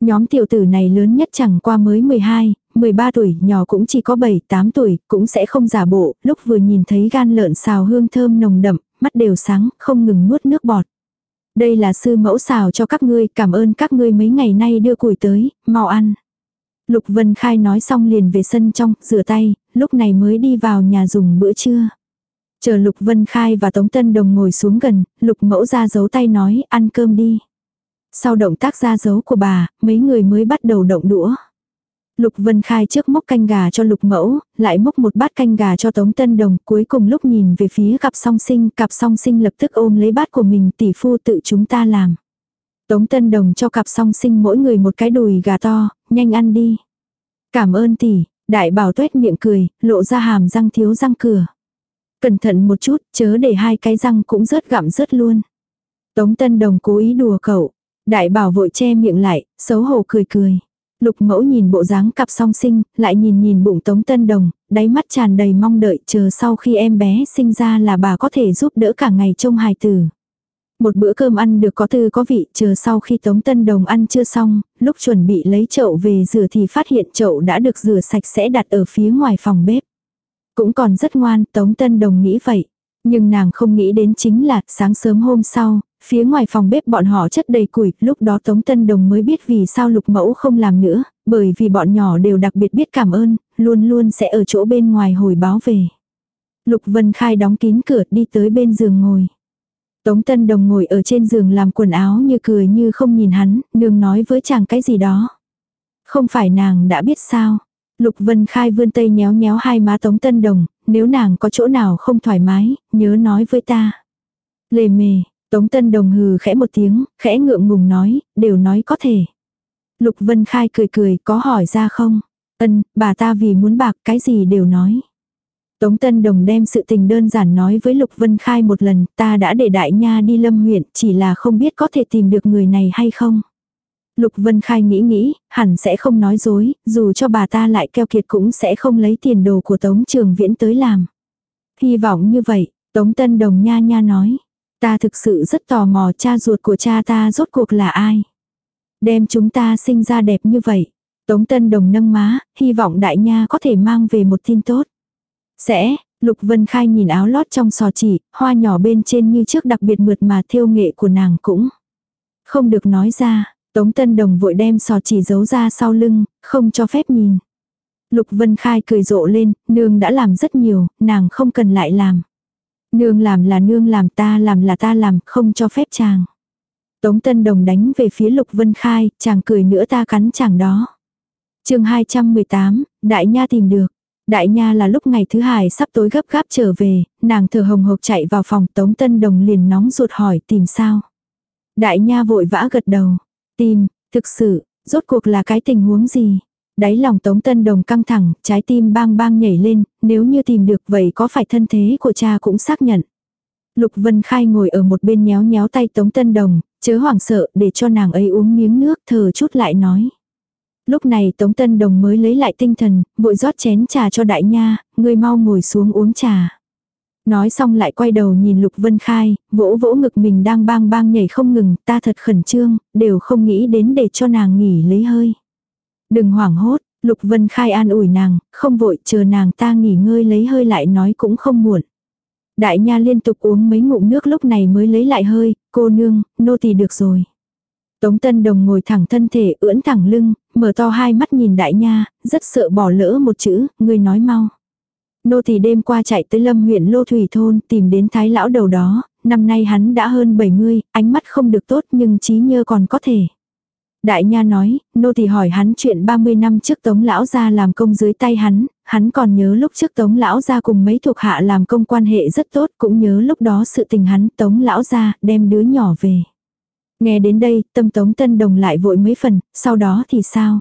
Nhóm tiểu tử này lớn nhất chẳng qua mới 12, 13 tuổi, nhỏ cũng chỉ có 7, 8 tuổi, cũng sẽ không giả bộ, lúc vừa nhìn thấy gan lợn xào hương thơm nồng đậm, mắt đều sáng, không ngừng nuốt nước bọt. Đây là sư mẫu xào cho các ngươi, cảm ơn các ngươi mấy ngày nay đưa củi tới, mau ăn. Lục Vân Khai nói xong liền về sân trong, rửa tay, lúc này mới đi vào nhà dùng bữa trưa. Chờ Lục Vân Khai và Tống Tân Đồng ngồi xuống gần, Lục Mẫu ra giấu tay nói ăn cơm đi. Sau động tác ra dấu của bà, mấy người mới bắt đầu động đũa. Lục Vân Khai trước mốc canh gà cho Lục Mẫu, lại mốc một bát canh gà cho Tống Tân Đồng, cuối cùng lúc nhìn về phía cặp song sinh, cặp song sinh lập tức ôm lấy bát của mình tỷ phu tự chúng ta làm. Tống Tân Đồng cho cặp song sinh mỗi người một cái đùi gà to, nhanh ăn đi. Cảm ơn tỷ, đại bảo tuét miệng cười, lộ ra hàm răng thiếu răng cửa. Cẩn thận một chút, chớ để hai cái răng cũng rớt gặm rớt luôn. Tống Tân Đồng cố ý đùa cậu. Đại bảo vội che miệng lại, xấu hổ cười cười. Lục mẫu nhìn bộ dáng cặp song sinh, lại nhìn nhìn bụng Tống Tân Đồng, đáy mắt tràn đầy mong đợi chờ sau khi em bé sinh ra là bà có thể giúp đỡ cả ngày trông hài tử. Một bữa cơm ăn được có tư có vị, chờ sau khi Tống Tân Đồng ăn chưa xong, lúc chuẩn bị lấy chậu về rửa thì phát hiện chậu đã được rửa sạch sẽ đặt ở phía ngoài phòng bếp. Cũng còn rất ngoan, Tống Tân Đồng nghĩ vậy. Nhưng nàng không nghĩ đến chính là sáng sớm hôm sau, phía ngoài phòng bếp bọn họ chất đầy củi, lúc đó Tống Tân Đồng mới biết vì sao lục mẫu không làm nữa, bởi vì bọn nhỏ đều đặc biệt biết cảm ơn, luôn luôn sẽ ở chỗ bên ngoài hồi báo về. Lục Vân Khai đóng kín cửa đi tới bên giường ngồi. Tống Tân Đồng ngồi ở trên giường làm quần áo như cười như không nhìn hắn, nương nói với chàng cái gì đó. Không phải nàng đã biết sao. Lục Vân Khai vươn tay nhéo nhéo hai má Tống Tân Đồng, nếu nàng có chỗ nào không thoải mái, nhớ nói với ta. Lề mề, Tống Tân Đồng hừ khẽ một tiếng, khẽ ngượng ngùng nói, đều nói có thể. Lục Vân Khai cười cười, có hỏi ra không? Ân, bà ta vì muốn bạc cái gì đều nói. Tống Tân Đồng đem sự tình đơn giản nói với Lục Vân Khai một lần, ta đã để đại nha đi lâm huyện, chỉ là không biết có thể tìm được người này hay không. Lục Vân Khai nghĩ nghĩ, hẳn sẽ không nói dối, dù cho bà ta lại keo kiệt cũng sẽ không lấy tiền đồ của Tống Trường Viễn tới làm. Hy vọng như vậy, Tống Tân Đồng nha nha nói. Ta thực sự rất tò mò cha ruột của cha ta rốt cuộc là ai. Đem chúng ta sinh ra đẹp như vậy. Tống Tân Đồng nâng má, hy vọng đại nha có thể mang về một tin tốt. Sẽ, Lục Vân Khai nhìn áo lót trong sò chỉ, hoa nhỏ bên trên như trước đặc biệt mượt mà thiêu nghệ của nàng cũng. Không được nói ra, Tống Tân Đồng vội đem sò chỉ giấu ra sau lưng, không cho phép nhìn. Lục Vân Khai cười rộ lên, nương đã làm rất nhiều, nàng không cần lại làm. Nương làm là nương làm ta làm là ta làm, không cho phép chàng. Tống Tân Đồng đánh về phía Lục Vân Khai, chàng cười nữa ta cắn chàng đó. chương 218, Đại Nha tìm được. Đại nha là lúc ngày thứ hai sắp tối gấp gáp trở về, nàng thở hồng hộc chạy vào phòng Tống Tân Đồng liền nóng ruột hỏi tìm sao. Đại nha vội vã gật đầu. Tìm, thực sự, rốt cuộc là cái tình huống gì? Đáy lòng Tống Tân Đồng căng thẳng, trái tim bang bang nhảy lên, nếu như tìm được vậy có phải thân thế của cha cũng xác nhận. Lục Vân Khai ngồi ở một bên nhéo nhéo tay Tống Tân Đồng, chớ hoảng sợ để cho nàng ấy uống miếng nước thở chút lại nói. Lúc này Tống Tân Đồng mới lấy lại tinh thần, vội rót chén trà cho đại nha, người mau ngồi xuống uống trà. Nói xong lại quay đầu nhìn Lục Vân Khai, vỗ vỗ ngực mình đang bang bang nhảy không ngừng, ta thật khẩn trương, đều không nghĩ đến để cho nàng nghỉ lấy hơi. Đừng hoảng hốt, Lục Vân Khai an ủi nàng, không vội chờ nàng ta nghỉ ngơi lấy hơi lại nói cũng không muộn. Đại nha liên tục uống mấy ngụm nước lúc này mới lấy lại hơi, cô nương, nô tỳ được rồi. Tống Tân Đồng ngồi thẳng thân thể ưỡn thẳng lưng, mở to hai mắt nhìn đại nha, rất sợ bỏ lỡ một chữ, người nói mau. Nô tỳ đêm qua chạy tới lâm huyện Lô Thủy Thôn tìm đến thái lão đầu đó, năm nay hắn đã hơn 70, ánh mắt không được tốt nhưng trí nhớ còn có thể. Đại nha nói, nô thì hỏi hắn chuyện 30 năm trước tống lão gia làm công dưới tay hắn, hắn còn nhớ lúc trước tống lão gia cùng mấy thuộc hạ làm công quan hệ rất tốt, cũng nhớ lúc đó sự tình hắn tống lão gia đem đứa nhỏ về. Nghe đến đây, tâm tống tân đồng lại vội mấy phần, sau đó thì sao?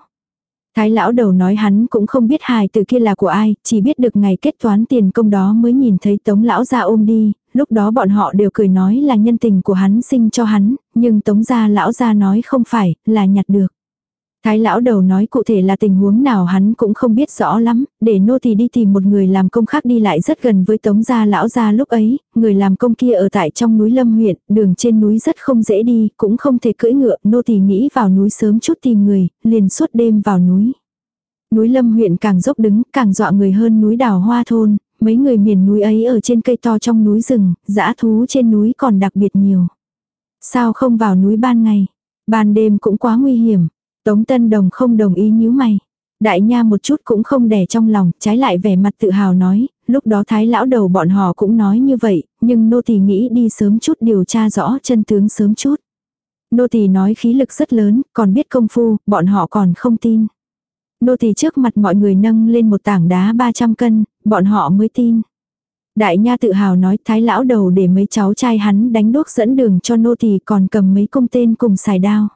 Thái lão đầu nói hắn cũng không biết hài từ kia là của ai, chỉ biết được ngày kết toán tiền công đó mới nhìn thấy tống lão gia ôm đi, lúc đó bọn họ đều cười nói là nhân tình của hắn sinh cho hắn, nhưng tống gia lão gia nói không phải, là nhặt được. Thái lão đầu nói cụ thể là tình huống nào hắn cũng không biết rõ lắm, để nô tỳ đi tìm một người làm công khác đi lại rất gần với tống gia lão gia lúc ấy, người làm công kia ở tại trong núi Lâm huyện, đường trên núi rất không dễ đi, cũng không thể cưỡi ngựa, nô tỳ nghĩ vào núi sớm chút tìm người, liền suốt đêm vào núi. Núi Lâm huyện càng dốc đứng, càng dọa người hơn núi đào hoa thôn, mấy người miền núi ấy ở trên cây to trong núi rừng, dã thú trên núi còn đặc biệt nhiều. Sao không vào núi ban ngày? Ban đêm cũng quá nguy hiểm. Tống Tân Đồng không đồng ý nhíu mày. Đại nha một chút cũng không đè trong lòng, trái lại vẻ mặt tự hào nói, lúc đó thái lão đầu bọn họ cũng nói như vậy, nhưng nô tỳ nghĩ đi sớm chút điều tra rõ chân tướng sớm chút. Nô tỳ nói khí lực rất lớn, còn biết công phu, bọn họ còn không tin. Nô tỳ trước mặt mọi người nâng lên một tảng đá 300 cân, bọn họ mới tin. Đại nha tự hào nói thái lão đầu để mấy cháu trai hắn đánh đuốc dẫn đường cho nô tỳ còn cầm mấy công tên cùng xài đao.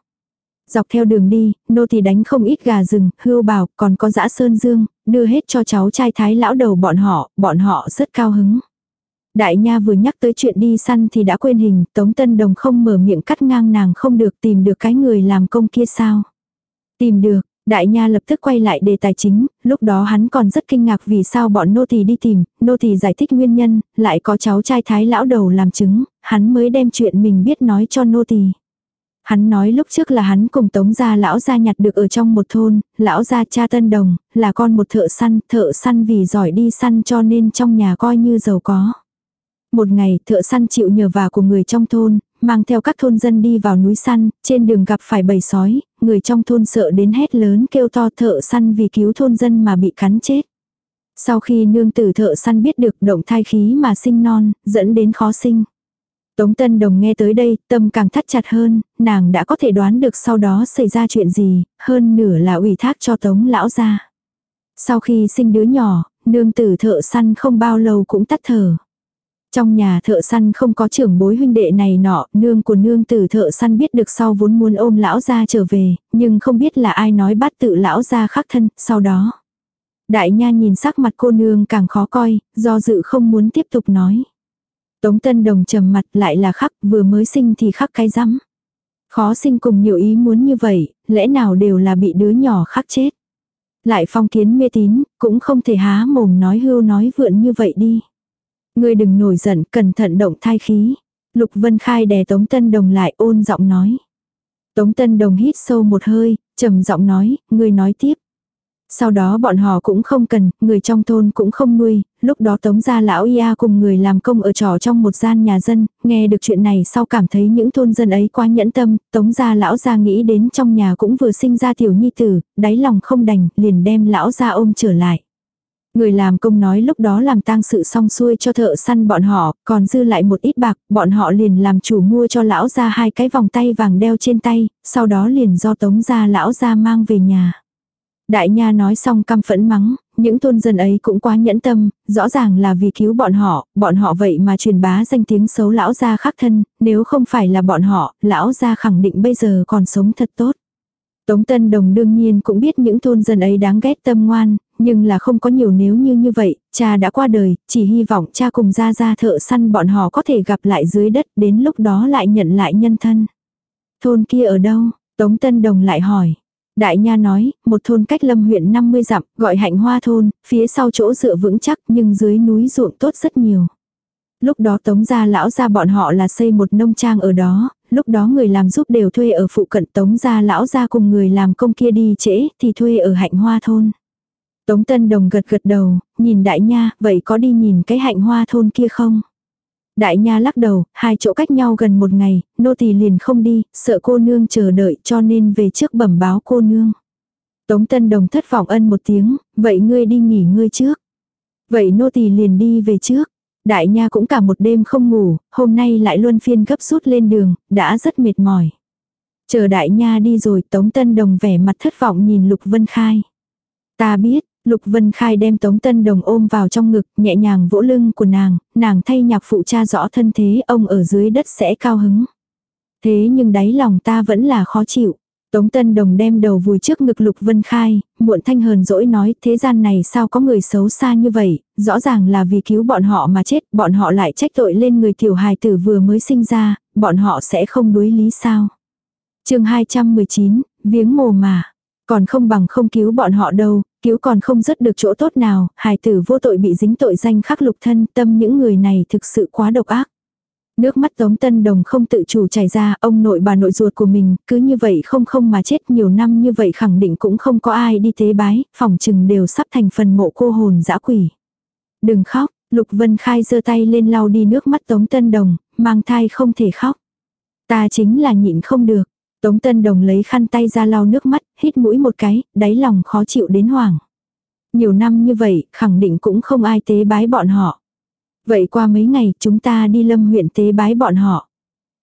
Dọc theo đường đi, nô tỳ đánh không ít gà rừng, hươu bào, còn có dã sơn dương, đưa hết cho cháu trai thái lão đầu bọn họ, bọn họ rất cao hứng. Đại nha vừa nhắc tới chuyện đi săn thì đã quên hình, Tống Tân Đồng không mở miệng cắt ngang nàng không được tìm được cái người làm công kia sao. Tìm được, Đại nha lập tức quay lại đề tài chính, lúc đó hắn còn rất kinh ngạc vì sao bọn nô tỳ đi tìm, nô tỳ giải thích nguyên nhân, lại có cháu trai thái lão đầu làm chứng, hắn mới đem chuyện mình biết nói cho nô tỳ. Hắn nói lúc trước là hắn cùng tống gia lão gia nhặt được ở trong một thôn, lão gia cha tân đồng, là con một thợ săn, thợ săn vì giỏi đi săn cho nên trong nhà coi như giàu có. Một ngày, thợ săn chịu nhờ vả của người trong thôn, mang theo các thôn dân đi vào núi săn, trên đường gặp phải bầy sói, người trong thôn sợ đến hét lớn kêu to thợ săn vì cứu thôn dân mà bị cắn chết. Sau khi nương tử thợ săn biết được động thai khí mà sinh non, dẫn đến khó sinh. Tống Tân Đồng nghe tới đây, tâm càng thắt chặt hơn, nàng đã có thể đoán được sau đó xảy ra chuyện gì, hơn nửa là ủy thác cho Tống lão ra. Sau khi sinh đứa nhỏ, nương tử thợ săn không bao lâu cũng tắt thở. Trong nhà thợ săn không có trưởng bối huynh đệ này nọ, nương của nương tử thợ săn biết được sau vốn muốn ôm lão ra trở về, nhưng không biết là ai nói bắt tự lão ra khắc thân, sau đó. Đại nha nhìn sắc mặt cô nương càng khó coi, do dự không muốn tiếp tục nói. Tống Tân Đồng trầm mặt lại là khắc vừa mới sinh thì khắc cái rắm. Khó sinh cùng nhiều ý muốn như vậy, lẽ nào đều là bị đứa nhỏ khắc chết. Lại phong kiến mê tín, cũng không thể há mồm nói hưu nói vượn như vậy đi. Ngươi đừng nổi giận, cẩn thận động thai khí. Lục Vân Khai đè Tống Tân Đồng lại ôn giọng nói. Tống Tân Đồng hít sâu một hơi, trầm giọng nói, ngươi nói tiếp. Sau đó bọn họ cũng không cần, người trong thôn cũng không nuôi, lúc đó tống gia lão ia cùng người làm công ở trò trong một gian nhà dân, nghe được chuyện này sau cảm thấy những thôn dân ấy quá nhẫn tâm, tống gia lão gia nghĩ đến trong nhà cũng vừa sinh ra tiểu nhi tử, đáy lòng không đành, liền đem lão gia ôm trở lại. Người làm công nói lúc đó làm tang sự xong xuôi cho thợ săn bọn họ, còn dư lại một ít bạc, bọn họ liền làm chủ mua cho lão ra hai cái vòng tay vàng đeo trên tay, sau đó liền do tống gia lão ra mang về nhà. Đại nha nói xong căm phẫn mắng, những thôn dân ấy cũng quá nhẫn tâm, rõ ràng là vì cứu bọn họ, bọn họ vậy mà truyền bá danh tiếng xấu lão gia khắc thân, nếu không phải là bọn họ, lão gia khẳng định bây giờ còn sống thật tốt. Tống Tân Đồng đương nhiên cũng biết những thôn dân ấy đáng ghét tâm ngoan, nhưng là không có nhiều nếu như như vậy, cha đã qua đời, chỉ hy vọng cha cùng ra ra thợ săn bọn họ có thể gặp lại dưới đất, đến lúc đó lại nhận lại nhân thân. Thôn kia ở đâu? Tống Tân Đồng lại hỏi. Đại Nha nói, một thôn cách lâm huyện 50 dặm, gọi hạnh hoa thôn, phía sau chỗ dựa vững chắc nhưng dưới núi ruộng tốt rất nhiều. Lúc đó tống gia lão gia bọn họ là xây một nông trang ở đó, lúc đó người làm giúp đều thuê ở phụ cận tống gia lão gia cùng người làm công kia đi trễ thì thuê ở hạnh hoa thôn. Tống Tân Đồng gật gật đầu, nhìn đại nha, vậy có đi nhìn cái hạnh hoa thôn kia không? Đại nha lắc đầu, hai chỗ cách nhau gần một ngày, nô tỳ liền không đi, sợ cô nương chờ đợi cho nên về trước bẩm báo cô nương. Tống Tân Đồng thất vọng ân một tiếng, vậy ngươi đi nghỉ ngơi trước. Vậy nô tỳ liền đi về trước. Đại nha cũng cả một đêm không ngủ, hôm nay lại luân phiên gấp rút lên đường, đã rất mệt mỏi. Chờ đại nha đi rồi Tống Tân Đồng vẻ mặt thất vọng nhìn Lục Vân Khai. Ta biết, Lục Vân Khai đem Tống Tân Đồng ôm vào trong ngực, nhẹ nhàng vỗ lưng của nàng, nàng thay nhạc phụ cha rõ thân thế ông ở dưới đất sẽ cao hứng. Thế nhưng đáy lòng ta vẫn là khó chịu. Tống Tân Đồng đem đầu vùi trước ngực Lục Vân Khai, muộn thanh hờn dỗi nói thế gian này sao có người xấu xa như vậy, rõ ràng là vì cứu bọn họ mà chết, bọn họ lại trách tội lên người tiểu hài tử vừa mới sinh ra, bọn họ sẽ không đối lý sao. chương 219, viếng mồ mà. Còn không bằng không cứu bọn họ đâu, cứu còn không dứt được chỗ tốt nào, hài tử vô tội bị dính tội danh khắc lục thân, tâm những người này thực sự quá độc ác. Nước mắt Tống Tân Đồng không tự chủ chảy ra, ông nội bà nội ruột của mình, cứ như vậy không không mà chết nhiều năm như vậy khẳng định cũng không có ai đi tế bái, phòng trừng đều sắp thành phần mộ cô hồn dã quỷ. Đừng khóc, Lục Vân Khai giơ tay lên lau đi nước mắt Tống Tân Đồng, mang thai không thể khóc. Ta chính là nhịn không được. Tống Tân Đồng lấy khăn tay ra lau nước mắt, hít mũi một cái, đáy lòng khó chịu đến hoảng. Nhiều năm như vậy, khẳng định cũng không ai tế bái bọn họ. Vậy qua mấy ngày chúng ta đi lâm huyện tế bái bọn họ.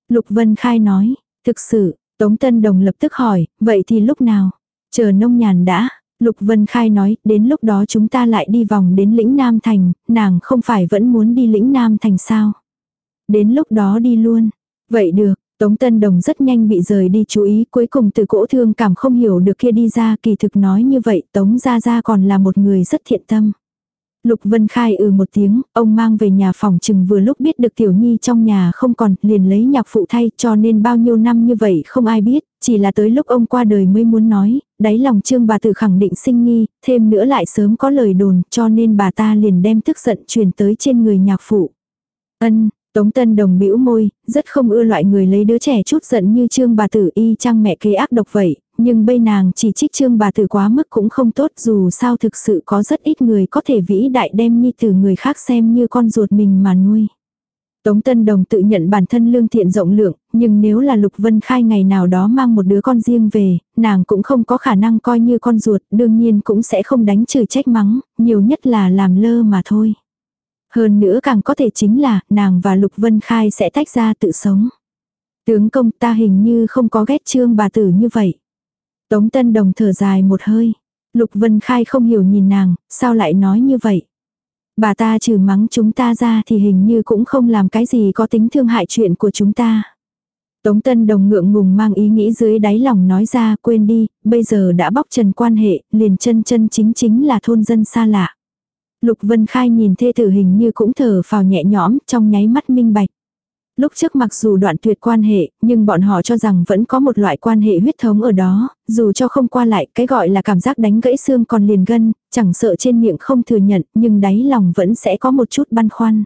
Lục Vân Khai nói, thực sự, Tống Tân Đồng lập tức hỏi, vậy thì lúc nào? Chờ nông nhàn đã. Lục Vân Khai nói, đến lúc đó chúng ta lại đi vòng đến lĩnh Nam Thành, nàng không phải vẫn muốn đi lĩnh Nam Thành sao? Đến lúc đó đi luôn. Vậy được, Tống Tân Đồng rất nhanh bị rời đi chú ý cuối cùng từ cỗ thương cảm không hiểu được kia đi ra kỳ thực nói như vậy Tống Gia Gia còn là một người rất thiện tâm. Lục Vân Khai ừ một tiếng, ông mang về nhà phòng chừng vừa lúc biết được Tiểu Nhi trong nhà không còn, liền lấy nhạc phụ thay cho nên bao nhiêu năm như vậy không ai biết, chỉ là tới lúc ông qua đời mới muốn nói, đáy lòng trương bà tự khẳng định sinh nghi, thêm nữa lại sớm có lời đồn cho nên bà ta liền đem tức giận truyền tới trên người nhạc phụ. Ân, Tống Tân Đồng bĩu môi, rất không ưa loại người lấy đứa trẻ chút giận như trương bà tử y chang mẹ kế ác độc vậy, nhưng bây nàng chỉ trích trương bà tử quá mức cũng không tốt dù sao thực sự có rất ít người có thể vĩ đại đem nhi từ người khác xem như con ruột mình mà nuôi. Tống Tân Đồng tự nhận bản thân lương thiện rộng lượng, nhưng nếu là Lục Vân Khai ngày nào đó mang một đứa con riêng về, nàng cũng không có khả năng coi như con ruột, đương nhiên cũng sẽ không đánh chửi trách mắng, nhiều nhất là làm lơ mà thôi. Hơn nữa càng có thể chính là nàng và Lục Vân Khai sẽ tách ra tự sống. Tướng công ta hình như không có ghét trương bà tử như vậy. Tống Tân Đồng thở dài một hơi. Lục Vân Khai không hiểu nhìn nàng, sao lại nói như vậy. Bà ta trừ mắng chúng ta ra thì hình như cũng không làm cái gì có tính thương hại chuyện của chúng ta. Tống Tân Đồng ngượng ngùng mang ý nghĩ dưới đáy lòng nói ra quên đi, bây giờ đã bóc trần quan hệ, liền chân chân chính chính là thôn dân xa lạ. Lục Vân Khai nhìn thê tử hình như cũng thở phào nhẹ nhõm trong nháy mắt minh bạch. Lúc trước mặc dù đoạn tuyệt quan hệ, nhưng bọn họ cho rằng vẫn có một loại quan hệ huyết thống ở đó, dù cho không qua lại, cái gọi là cảm giác đánh gãy xương còn liền gân, chẳng sợ trên miệng không thừa nhận, nhưng đáy lòng vẫn sẽ có một chút băn khoăn.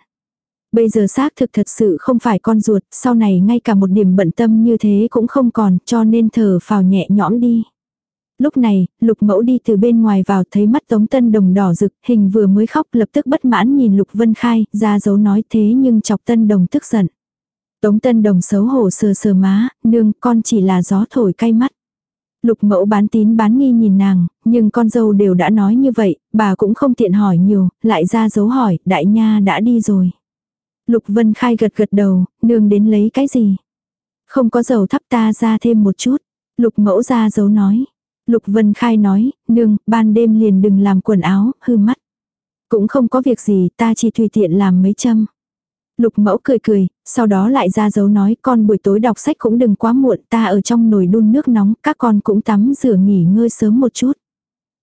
Bây giờ xác thực thật sự không phải con ruột, sau này ngay cả một điểm bận tâm như thế cũng không còn, cho nên thở phào nhẹ nhõm đi. Lúc này, lục mẫu đi từ bên ngoài vào thấy mắt Tống Tân Đồng đỏ rực, hình vừa mới khóc lập tức bất mãn nhìn lục vân khai, ra dấu nói thế nhưng chọc Tân Đồng tức giận. Tống Tân Đồng xấu hổ sờ sờ má, nương con chỉ là gió thổi cay mắt. Lục mẫu bán tín bán nghi nhìn nàng, nhưng con dâu đều đã nói như vậy, bà cũng không tiện hỏi nhiều, lại ra dấu hỏi, đại nha đã đi rồi. Lục Vân Khai gật gật đầu, nương đến lấy cái gì? Không có dầu thắp ta ra thêm một chút. Lục mẫu ra dấu nói. Lục Vân Khai nói, nương, ban đêm liền đừng làm quần áo, hư mắt. Cũng không có việc gì, ta chỉ tùy tiện làm mấy châm. Lục mẫu cười cười, sau đó lại ra dấu nói con buổi tối đọc sách cũng đừng quá muộn, ta ở trong nồi đun nước nóng, các con cũng tắm rửa nghỉ ngơi sớm một chút.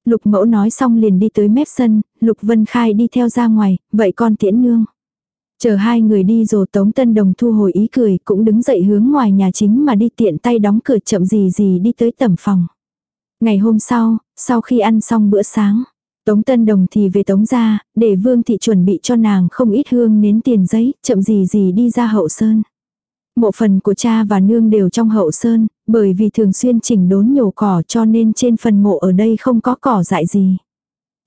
Lục mẫu nói xong liền đi tới mép sân, Lục Vân Khai đi theo ra ngoài, vậy con tiễn nương. Chờ hai người đi rồi Tống Tân Đồng thu hồi ý cười cũng đứng dậy hướng ngoài nhà chính mà đi tiện tay đóng cửa chậm gì gì đi tới tầm phòng. Ngày hôm sau, sau khi ăn xong bữa sáng, Tống Tân Đồng thì về Tống ra, để Vương Thị chuẩn bị cho nàng không ít hương nến tiền giấy, chậm gì gì đi ra hậu sơn. Mộ phần của cha và nương đều trong hậu sơn, bởi vì thường xuyên chỉnh đốn nhổ cỏ cho nên trên phần mộ ở đây không có cỏ dại gì.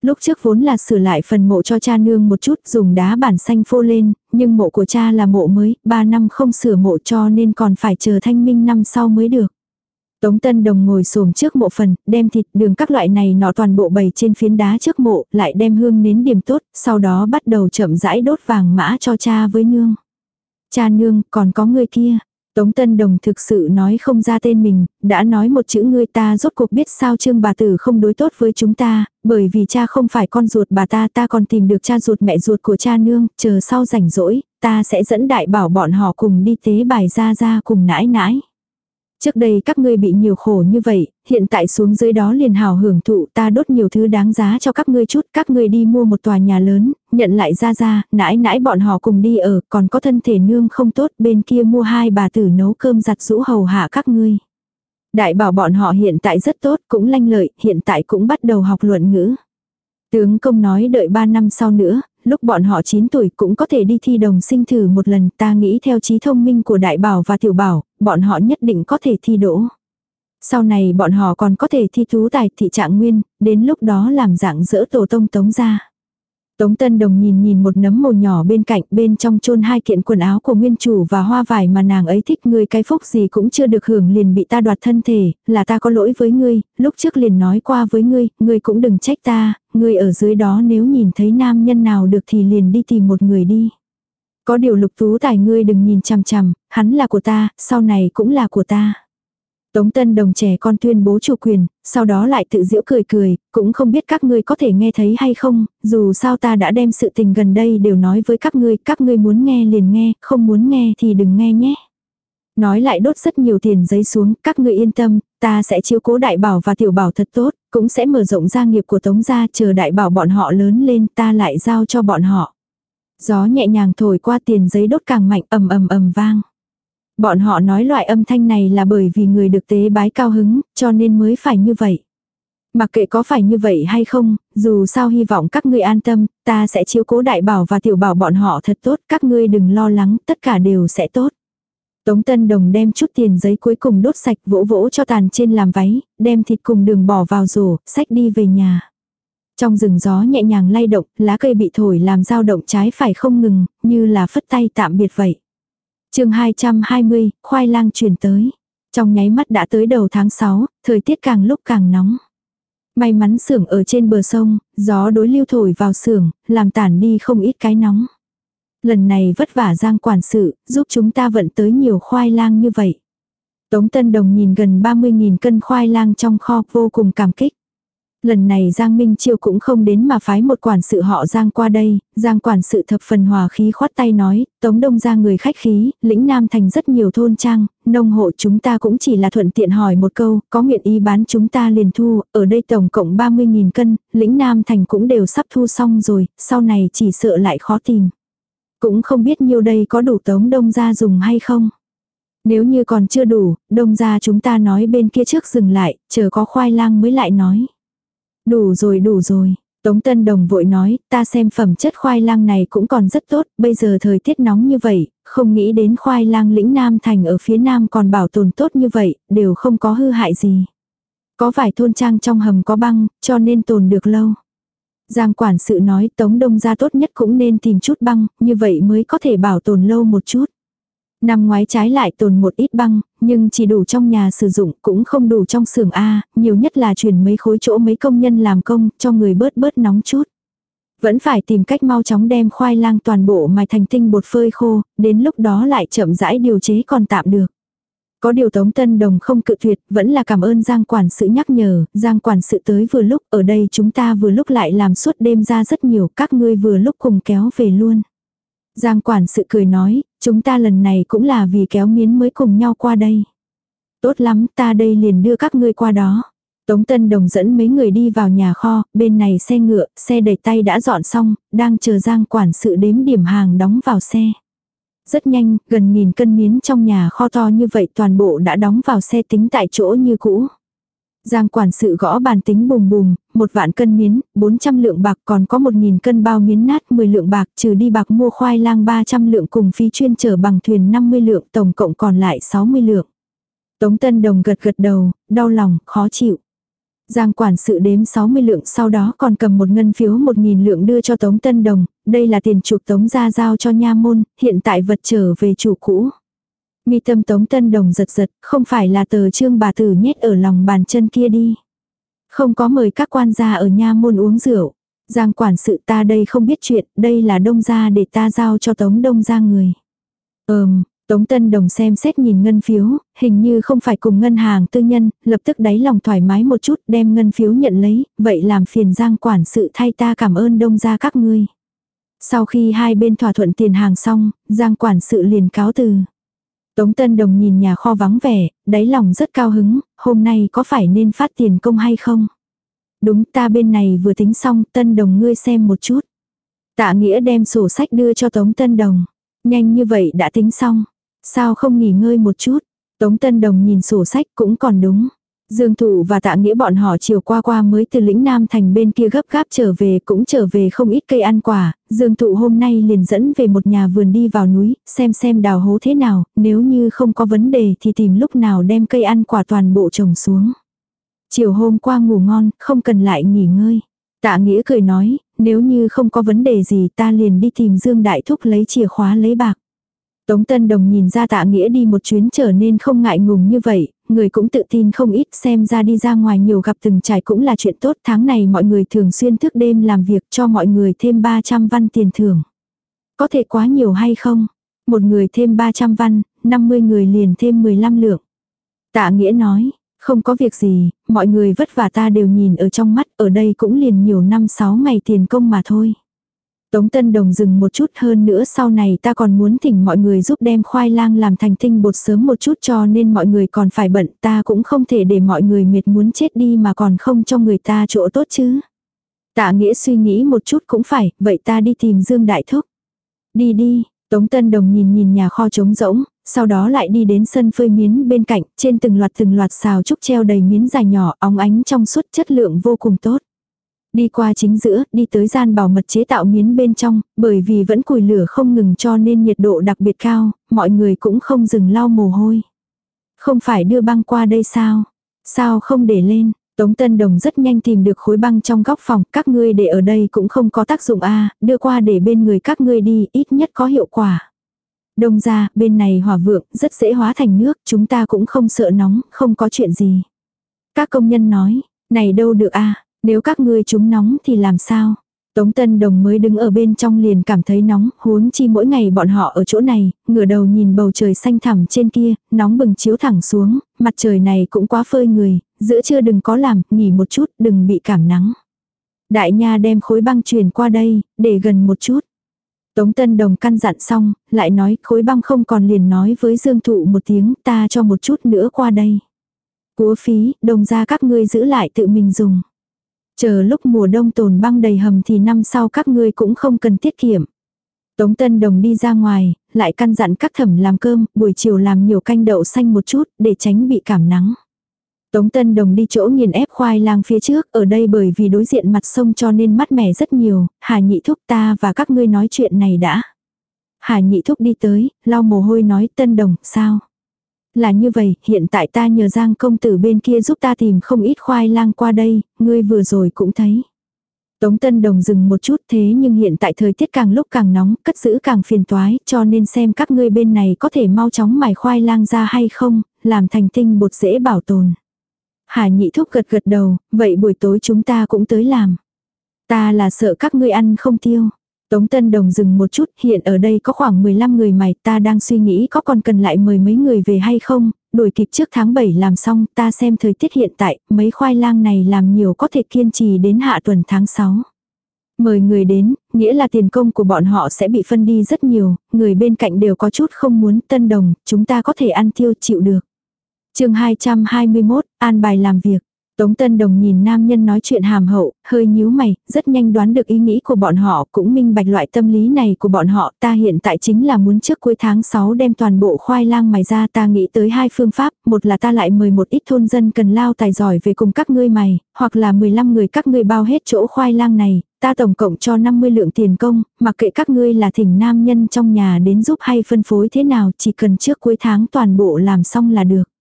Lúc trước vốn là sửa lại phần mộ cho cha nương một chút dùng đá bản xanh phô lên, nhưng mộ của cha là mộ mới, 3 năm không sửa mộ cho nên còn phải chờ thanh minh năm sau mới được. Tống Tân Đồng ngồi xổm trước mộ phần, đem thịt đường các loại này nọ toàn bộ bày trên phiến đá trước mộ, lại đem hương nến điểm tốt, sau đó bắt đầu chậm rãi đốt vàng mã cho cha với nương. Cha nương, còn có người kia. Tống Tân Đồng thực sự nói không ra tên mình, đã nói một chữ ngươi ta rốt cuộc biết sao trương bà tử không đối tốt với chúng ta, bởi vì cha không phải con ruột bà ta ta còn tìm được cha ruột mẹ ruột của cha nương, chờ sau rảnh rỗi, ta sẽ dẫn đại bảo bọn họ cùng đi tế bài ra ra cùng nãi nãi. Trước đây các ngươi bị nhiều khổ như vậy, hiện tại xuống dưới đó liền hào hưởng thụ ta đốt nhiều thứ đáng giá cho các ngươi chút, các ngươi đi mua một tòa nhà lớn, nhận lại ra ra, nãi nãi bọn họ cùng đi ở, còn có thân thể nương không tốt, bên kia mua hai bà tử nấu cơm giặt rũ hầu hạ các ngươi. Đại bảo bọn họ hiện tại rất tốt, cũng lanh lợi, hiện tại cũng bắt đầu học luận ngữ. Tướng công nói đợi 3 năm sau nữa, lúc bọn họ 9 tuổi cũng có thể đi thi đồng sinh thử một lần, ta nghĩ theo trí thông minh của đại bảo và tiểu bảo, bọn họ nhất định có thể thi đỗ. Sau này bọn họ còn có thể thi thú tài thị trạng nguyên, đến lúc đó làm dạng dỡ tổ tông tống ra. Tống Tân Đồng nhìn nhìn một nấm màu nhỏ bên cạnh, bên trong chôn hai kiện quần áo của nguyên chủ và hoa vải mà nàng ấy thích ngươi cái phúc gì cũng chưa được hưởng liền bị ta đoạt thân thể, là ta có lỗi với ngươi, lúc trước liền nói qua với ngươi, ngươi cũng đừng trách ta, ngươi ở dưới đó nếu nhìn thấy nam nhân nào được thì liền đi tìm một người đi. Có điều lục tú tài ngươi đừng nhìn chằm chằm, hắn là của ta, sau này cũng là của ta. Tống Tân Đồng trẻ con tuyên bố chủ quyền, sau đó lại tự giễu cười cười, cũng không biết các ngươi có thể nghe thấy hay không, dù sao ta đã đem sự tình gần đây đều nói với các ngươi, các ngươi muốn nghe liền nghe, không muốn nghe thì đừng nghe nhé. Nói lại đốt rất nhiều tiền giấy xuống, các ngươi yên tâm, ta sẽ chiếu cố đại bảo và tiểu bảo thật tốt, cũng sẽ mở rộng gia nghiệp của Tống gia chờ đại bảo bọn họ lớn lên ta lại giao cho bọn họ. Gió nhẹ nhàng thổi qua tiền giấy đốt càng mạnh ầm ầm ầm vang. Bọn họ nói loại âm thanh này là bởi vì người được tế bái cao hứng, cho nên mới phải như vậy. Mặc kệ có phải như vậy hay không, dù sao hy vọng các ngươi an tâm, ta sẽ chiếu cố đại bảo và tiểu bảo bọn họ thật tốt, các ngươi đừng lo lắng, tất cả đều sẽ tốt. Tống Tân Đồng đem chút tiền giấy cuối cùng đốt sạch vỗ vỗ cho tàn trên làm váy, đem thịt cùng đường bỏ vào rổ, sách đi về nhà. Trong rừng gió nhẹ nhàng lay động, lá cây bị thổi làm dao động trái phải không ngừng, như là phất tay tạm biệt vậy chương 220, khoai lang truyền tới. Trong nháy mắt đã tới đầu tháng 6, thời tiết càng lúc càng nóng. May mắn xưởng ở trên bờ sông, gió đối lưu thổi vào xưởng, làm tản đi không ít cái nóng. Lần này vất vả Giang quản sự, giúp chúng ta vận tới nhiều khoai lang như vậy. Tống Tân Đồng nhìn gần 30.000 cân khoai lang trong kho vô cùng cảm kích. Lần này Giang Minh Chiêu cũng không đến mà phái một quản sự họ Giang qua đây, Giang quản sự thập phần hòa khí khoát tay nói, Tống Đông ra người khách khí, lĩnh Nam thành rất nhiều thôn trang, nông hộ chúng ta cũng chỉ là thuận tiện hỏi một câu, có nguyện ý bán chúng ta liền thu, ở đây tổng cộng 30.000 cân, lĩnh Nam thành cũng đều sắp thu xong rồi, sau này chỉ sợ lại khó tìm. Cũng không biết nhiêu đây có đủ Tống Đông ra dùng hay không. Nếu như còn chưa đủ, đông ra chúng ta nói bên kia trước dừng lại, chờ có khoai lang mới lại nói. Đủ rồi đủ rồi. Tống Tân Đồng vội nói, ta xem phẩm chất khoai lang này cũng còn rất tốt, bây giờ thời tiết nóng như vậy, không nghĩ đến khoai lang lĩnh Nam Thành ở phía Nam còn bảo tồn tốt như vậy, đều không có hư hại gì. Có vài thôn trang trong hầm có băng, cho nên tồn được lâu. Giang quản sự nói Tống Đông ra tốt nhất cũng nên tìm chút băng, như vậy mới có thể bảo tồn lâu một chút. Năm ngoái trái lại tồn một ít băng, nhưng chỉ đủ trong nhà sử dụng cũng không đủ trong xưởng A, nhiều nhất là chuyển mấy khối chỗ mấy công nhân làm công, cho người bớt bớt nóng chút. Vẫn phải tìm cách mau chóng đem khoai lang toàn bộ mài thành tinh bột phơi khô, đến lúc đó lại chậm rãi điều chế còn tạm được. Có điều Tống Tân Đồng không cự tuyệt, vẫn là cảm ơn Giang quản sự nhắc nhở, Giang quản sự tới vừa lúc, ở đây chúng ta vừa lúc lại làm suốt đêm ra rất nhiều, các ngươi vừa lúc cùng kéo về luôn. Giang quản sự cười nói, chúng ta lần này cũng là vì kéo miến mới cùng nhau qua đây. Tốt lắm, ta đây liền đưa các ngươi qua đó. Tống Tân Đồng dẫn mấy người đi vào nhà kho, bên này xe ngựa, xe đẩy tay đã dọn xong, đang chờ Giang quản sự đếm điểm hàng đóng vào xe. Rất nhanh, gần nghìn cân miến trong nhà kho to như vậy toàn bộ đã đóng vào xe tính tại chỗ như cũ. Giang quản sự gõ bàn tính bùm bùm, một vạn cân miến, 400 lượng bạc còn có một nghìn cân bao miến nát 10 lượng bạc trừ đi bạc mua khoai lang 300 lượng cùng phí chuyên chở bằng thuyền 50 lượng tổng cộng còn lại 60 lượng. Tống Tân Đồng gật gật đầu, đau lòng, khó chịu. Giang quản sự đếm 60 lượng sau đó còn cầm một ngân phiếu 1.000 lượng đưa cho Tống Tân Đồng, đây là tiền chuộc Tống ra giao cho nha môn, hiện tại vật trở về chủ cũ. Mi tâm Tống Tân Đồng giật giật, không phải là tờ trương bà tử nhét ở lòng bàn chân kia đi. Không có mời các quan gia ở nha môn uống rượu. Giang quản sự ta đây không biết chuyện, đây là đông gia để ta giao cho Tống đông gia người. Ờm, Tống Tân Đồng xem xét nhìn ngân phiếu, hình như không phải cùng ngân hàng tư nhân, lập tức đáy lòng thoải mái một chút đem ngân phiếu nhận lấy, vậy làm phiền Giang quản sự thay ta cảm ơn đông gia các ngươi. Sau khi hai bên thỏa thuận tiền hàng xong, Giang quản sự liền cáo từ. Tống Tân Đồng nhìn nhà kho vắng vẻ, đáy lòng rất cao hứng, hôm nay có phải nên phát tiền công hay không? Đúng ta bên này vừa tính xong, Tân Đồng ngươi xem một chút. Tạ Nghĩa đem sổ sách đưa cho Tống Tân Đồng. Nhanh như vậy đã tính xong. Sao không nghỉ ngơi một chút? Tống Tân Đồng nhìn sổ sách cũng còn đúng. Dương Thụ và Tạ Nghĩa bọn họ chiều qua qua mới từ lĩnh Nam thành bên kia gấp gáp trở về cũng trở về không ít cây ăn quả, Dương Thụ hôm nay liền dẫn về một nhà vườn đi vào núi, xem xem đào hố thế nào, nếu như không có vấn đề thì tìm lúc nào đem cây ăn quả toàn bộ trồng xuống. Chiều hôm qua ngủ ngon, không cần lại nghỉ ngơi. Tạ Nghĩa cười nói, nếu như không có vấn đề gì ta liền đi tìm Dương Đại Thúc lấy chìa khóa lấy bạc. Tống Tân Đồng nhìn ra tạ nghĩa đi một chuyến trở nên không ngại ngùng như vậy, người cũng tự tin không ít xem ra đi ra ngoài nhiều gặp từng trải cũng là chuyện tốt. Tháng này mọi người thường xuyên thức đêm làm việc cho mọi người thêm 300 văn tiền thưởng. Có thể quá nhiều hay không? Một người thêm 300 văn, 50 người liền thêm 15 lượng. Tạ nghĩa nói, không có việc gì, mọi người vất vả ta đều nhìn ở trong mắt, ở đây cũng liền nhiều năm 6 ngày tiền công mà thôi. Tống Tân Đồng dừng một chút hơn nữa sau này ta còn muốn thỉnh mọi người giúp đem khoai lang làm thành tinh bột sớm một chút cho nên mọi người còn phải bận ta cũng không thể để mọi người mệt muốn chết đi mà còn không cho người ta chỗ tốt chứ. Tạ nghĩa suy nghĩ một chút cũng phải, vậy ta đi tìm Dương Đại Thúc. Đi đi, Tống Tân Đồng nhìn nhìn nhà kho trống rỗng, sau đó lại đi đến sân phơi miến bên cạnh, trên từng loạt từng loạt xào trúc treo đầy miến dài nhỏ, óng ánh trong suốt chất lượng vô cùng tốt. Đi qua chính giữa, đi tới gian bảo mật chế tạo miến bên trong, bởi vì vẫn củi lửa không ngừng cho nên nhiệt độ đặc biệt cao, mọi người cũng không dừng lau mồ hôi. Không phải đưa băng qua đây sao? Sao không để lên? Tống Tân Đồng rất nhanh tìm được khối băng trong góc phòng, các ngươi để ở đây cũng không có tác dụng a, đưa qua để bên người các ngươi đi, ít nhất có hiệu quả. Đông ra, bên này hỏa vượng, rất dễ hóa thành nước, chúng ta cũng không sợ nóng, không có chuyện gì. Các công nhân nói, này đâu được a, nếu các ngươi chúng nóng thì làm sao? Tống Tân Đồng mới đứng ở bên trong liền cảm thấy nóng, huống chi mỗi ngày bọn họ ở chỗ này, ngửa đầu nhìn bầu trời xanh thẳm trên kia, nóng bừng chiếu thẳng xuống, mặt trời này cũng quá phơi người, giữa trưa đừng có làm, nghỉ một chút, đừng bị cảm nắng. Đại nha đem khối băng truyền qua đây, để gần một chút. Tống Tân Đồng căn dặn xong, lại nói khối băng không còn liền nói với Dương Thụ một tiếng ta cho một chút nữa qua đây. Cúa phí, đồng ra các ngươi giữ lại tự mình dùng. Chờ lúc mùa đông tồn băng đầy hầm thì năm sau các ngươi cũng không cần tiết kiệm. Tống Tân Đồng đi ra ngoài, lại căn dặn các thẩm làm cơm, buổi chiều làm nhiều canh đậu xanh một chút, để tránh bị cảm nắng. Tống Tân Đồng đi chỗ nghiền ép khoai lang phía trước, ở đây bởi vì đối diện mặt sông cho nên mát mẻ rất nhiều, Hà Nhị Thúc ta và các ngươi nói chuyện này đã. Hà Nhị Thúc đi tới, lau mồ hôi nói Tân Đồng, sao? Là như vậy, hiện tại ta nhờ Giang công tử bên kia giúp ta tìm không ít khoai lang qua đây, ngươi vừa rồi cũng thấy. Tống Tân Đồng dừng một chút thế nhưng hiện tại thời tiết càng lúc càng nóng, cất giữ càng phiền toái, cho nên xem các ngươi bên này có thể mau chóng mài khoai lang ra hay không, làm thành tinh bột dễ bảo tồn. Hà nhị thúc gật gật đầu, vậy buổi tối chúng ta cũng tới làm. Ta là sợ các ngươi ăn không tiêu. Tống Tân Đồng dừng một chút, hiện ở đây có khoảng 15 người mày, ta đang suy nghĩ có còn cần lại mời mấy người về hay không, đuổi kịp trước tháng 7 làm xong, ta xem thời tiết hiện tại, mấy khoai lang này làm nhiều có thể kiên trì đến hạ tuần tháng 6. Mời người đến, nghĩa là tiền công của bọn họ sẽ bị phân đi rất nhiều, người bên cạnh đều có chút không muốn tân đồng, chúng ta có thể ăn tiêu chịu được. chương 221, an bài làm việc. Tống Tân Đồng nhìn nam nhân nói chuyện hàm hậu, hơi nhíu mày, rất nhanh đoán được ý nghĩ của bọn họ, cũng minh bạch loại tâm lý này của bọn họ, ta hiện tại chính là muốn trước cuối tháng 6 đem toàn bộ khoai lang mày ra, ta nghĩ tới hai phương pháp, một là ta lại mời một ít thôn dân cần lao tài giỏi về cùng các ngươi mày, hoặc là 15 người các ngươi bao hết chỗ khoai lang này, ta tổng cộng cho 50 lượng tiền công, mặc kệ các ngươi là thỉnh nam nhân trong nhà đến giúp hay phân phối thế nào, chỉ cần trước cuối tháng toàn bộ làm xong là được.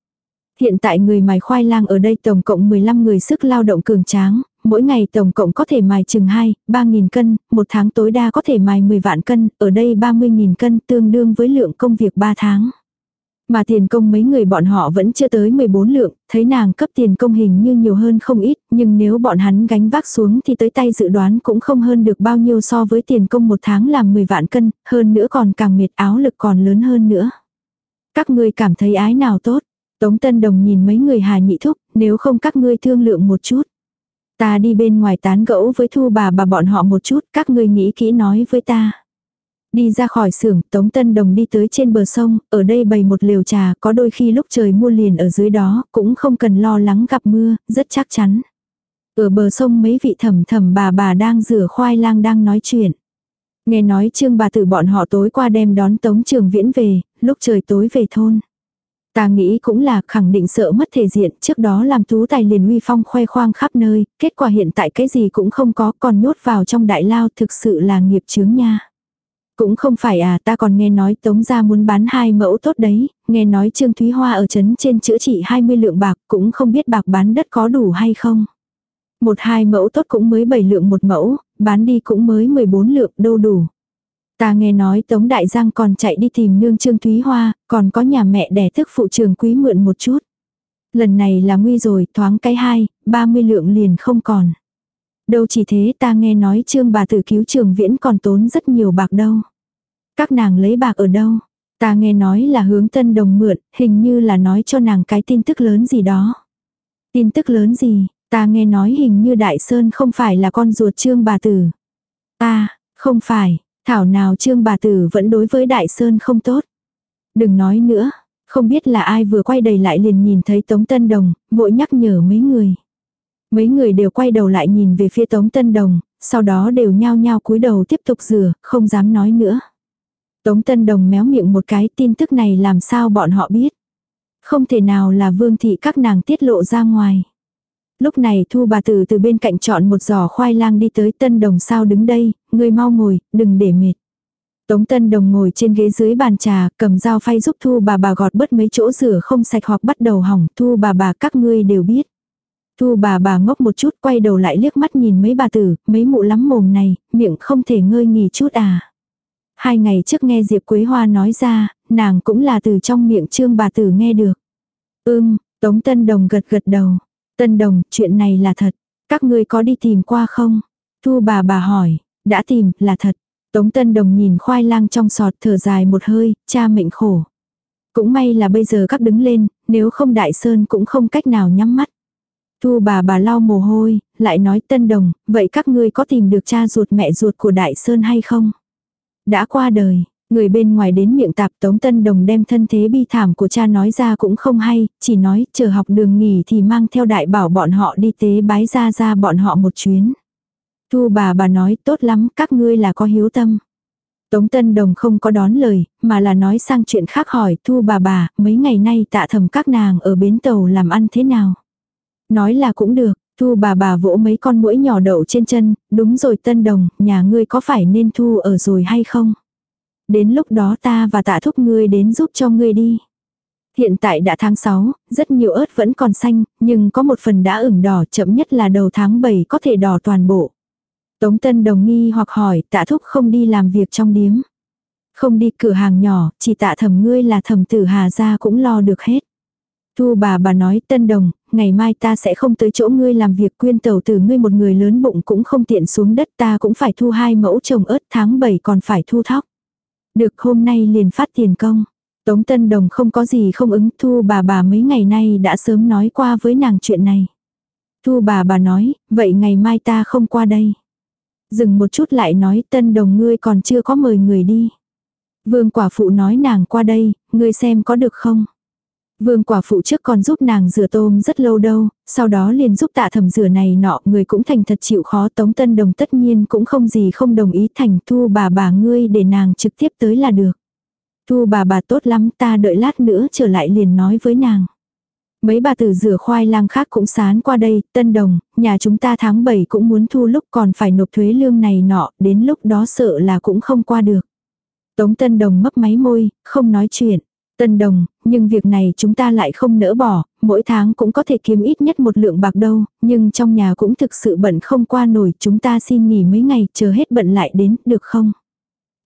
Hiện tại người mài khoai lang ở đây tổng cộng 15 người sức lao động cường tráng, mỗi ngày tổng cộng có thể mài chừng 2, 3 nghìn cân, một tháng tối đa có thể mài 10 vạn cân, ở đây 30 nghìn cân tương đương với lượng công việc 3 tháng. Mà tiền công mấy người bọn họ vẫn chưa tới 14 lượng, thấy nàng cấp tiền công hình như nhiều hơn không ít, nhưng nếu bọn hắn gánh vác xuống thì tới tay dự đoán cũng không hơn được bao nhiêu so với tiền công một tháng làm 10 vạn cân, hơn nữa còn càng mệt áo lực còn lớn hơn nữa. Các ngươi cảm thấy ái nào tốt, Tống Tân Đồng nhìn mấy người hà nhị thúc, nếu không các ngươi thương lượng một chút. Ta đi bên ngoài tán gẫu với thu bà bà bọn họ một chút, các ngươi nghĩ kỹ nói với ta. Đi ra khỏi xưởng, Tống Tân Đồng đi tới trên bờ sông, ở đây bày một liều trà, có đôi khi lúc trời mua liền ở dưới đó, cũng không cần lo lắng gặp mưa, rất chắc chắn. Ở bờ sông mấy vị thầm thầm bà bà đang rửa khoai lang đang nói chuyện. Nghe nói trương bà tử bọn họ tối qua đem đón Tống Trường Viễn về, lúc trời tối về thôn. Ta nghĩ cũng là khẳng định sợ mất thể diện, trước đó làm tú tài liền uy phong khoe khoang khắp nơi, kết quả hiện tại cái gì cũng không có, còn nhốt vào trong đại lao thực sự là nghiệp chướng nha. Cũng không phải à, ta còn nghe nói Tống gia muốn bán hai mẫu tốt đấy, nghe nói Trương Thúy Hoa ở trấn trên chữa trị 20 lượng bạc, cũng không biết bạc bán đất có đủ hay không. Một hai mẫu tốt cũng mới 7 lượng một mẫu, bán đi cũng mới 14 lượng đâu đủ. Ta nghe nói Tống Đại Giang còn chạy đi tìm nương Trương Thúy Hoa, còn có nhà mẹ đẻ thức phụ trường quý mượn một chút. Lần này là nguy rồi, thoáng cái hai, 30 lượng liền không còn. Đâu chỉ thế ta nghe nói trương bà tử cứu trường viễn còn tốn rất nhiều bạc đâu. Các nàng lấy bạc ở đâu? Ta nghe nói là hướng tân đồng mượn, hình như là nói cho nàng cái tin tức lớn gì đó. Tin tức lớn gì? Ta nghe nói hình như Đại Sơn không phải là con ruột trương bà tử. Ta, không phải, thảo nào trương bà tử vẫn đối với Đại Sơn không tốt. Đừng nói nữa, không biết là ai vừa quay đầy lại liền nhìn thấy Tống Tân Đồng, vội nhắc nhở mấy người. Mấy người đều quay đầu lại nhìn về phía Tống Tân Đồng, sau đó đều nhao nhao cúi đầu tiếp tục rửa, không dám nói nữa. Tống Tân Đồng méo miệng một cái tin tức này làm sao bọn họ biết. Không thể nào là vương thị các nàng tiết lộ ra ngoài. Lúc này thu bà tử từ bên cạnh chọn một giỏ khoai lang đi tới Tân Đồng sao đứng đây, người mau ngồi, đừng để mệt. Tống Tân Đồng ngồi trên ghế dưới bàn trà, cầm dao phay giúp Thu bà bà gọt bớt mấy chỗ rửa không sạch hoặc bắt đầu hỏng, Thu bà bà các ngươi đều biết. Thu bà bà ngốc một chút quay đầu lại liếc mắt nhìn mấy bà tử, mấy mụ lắm mồm này, miệng không thể ngơi nghỉ chút à. Hai ngày trước nghe Diệp Quế Hoa nói ra, nàng cũng là từ trong miệng trương bà tử nghe được. Ưm, Tống Tân Đồng gật gật đầu. Tân Đồng, chuyện này là thật. Các ngươi có đi tìm qua không? Thu bà bà hỏi, đã tìm, là thật. Tống Tân Đồng nhìn khoai lang trong sọt thở dài một hơi, cha mệnh khổ. Cũng may là bây giờ các đứng lên, nếu không Đại Sơn cũng không cách nào nhắm mắt. Thu bà bà lau mồ hôi, lại nói Tân Đồng, vậy các ngươi có tìm được cha ruột mẹ ruột của Đại Sơn hay không? Đã qua đời, người bên ngoài đến miệng tạp Tống Tân Đồng đem thân thế bi thảm của cha nói ra cũng không hay, chỉ nói chờ học đường nghỉ thì mang theo đại bảo bọn họ đi tế bái ra ra bọn họ một chuyến. Thu bà bà nói tốt lắm các ngươi là có hiếu tâm. Tống Tân Đồng không có đón lời, mà là nói sang chuyện khác hỏi Thu bà bà, mấy ngày nay tạ thầm các nàng ở bến tàu làm ăn thế nào. Nói là cũng được, Thu bà bà vỗ mấy con mũi nhỏ đậu trên chân, đúng rồi Tân Đồng, nhà ngươi có phải nên Thu ở rồi hay không? Đến lúc đó ta và tạ thúc ngươi đến giúp cho ngươi đi. Hiện tại đã tháng 6, rất nhiều ớt vẫn còn xanh, nhưng có một phần đã ửng đỏ chậm nhất là đầu tháng 7 có thể đỏ toàn bộ. Tống Tân Đồng nghi hoặc hỏi tạ thúc không đi làm việc trong điếm. Không đi cửa hàng nhỏ, chỉ tạ thầm ngươi là thầm tử hà ra cũng lo được hết. Thu bà bà nói tân đồng, ngày mai ta sẽ không tới chỗ ngươi làm việc quyên tàu từ ngươi một người lớn bụng cũng không tiện xuống đất ta cũng phải thu hai mẫu trồng ớt tháng 7 còn phải thu thóc. Được hôm nay liền phát tiền công. Tống Tân Đồng không có gì không ứng Thu bà bà mấy ngày nay đã sớm nói qua với nàng chuyện này. Thu bà bà nói, vậy ngày mai ta không qua đây. Dừng một chút lại nói Tân Đồng ngươi còn chưa có mời người đi. Vương quả phụ nói nàng qua đây, ngươi xem có được không? Vương quả phụ trước còn giúp nàng rửa tôm rất lâu đâu, sau đó liền giúp tạ thẩm rửa này nọ, người cũng thành thật chịu khó tống tân đồng tất nhiên cũng không gì không đồng ý thành thu bà bà ngươi để nàng trực tiếp tới là được. Thu bà bà tốt lắm ta đợi lát nữa trở lại liền nói với nàng. Mấy bà tử rửa khoai lang khác cũng sán qua đây, tân đồng, nhà chúng ta tháng 7 cũng muốn thu lúc còn phải nộp thuế lương này nọ, đến lúc đó sợ là cũng không qua được. Tống tân đồng mấp máy môi, không nói chuyện. Tân đồng, nhưng việc này chúng ta lại không nỡ bỏ, mỗi tháng cũng có thể kiếm ít nhất một lượng bạc đâu, nhưng trong nhà cũng thực sự bận không qua nổi, chúng ta xin nghỉ mấy ngày, chờ hết bận lại đến, được không?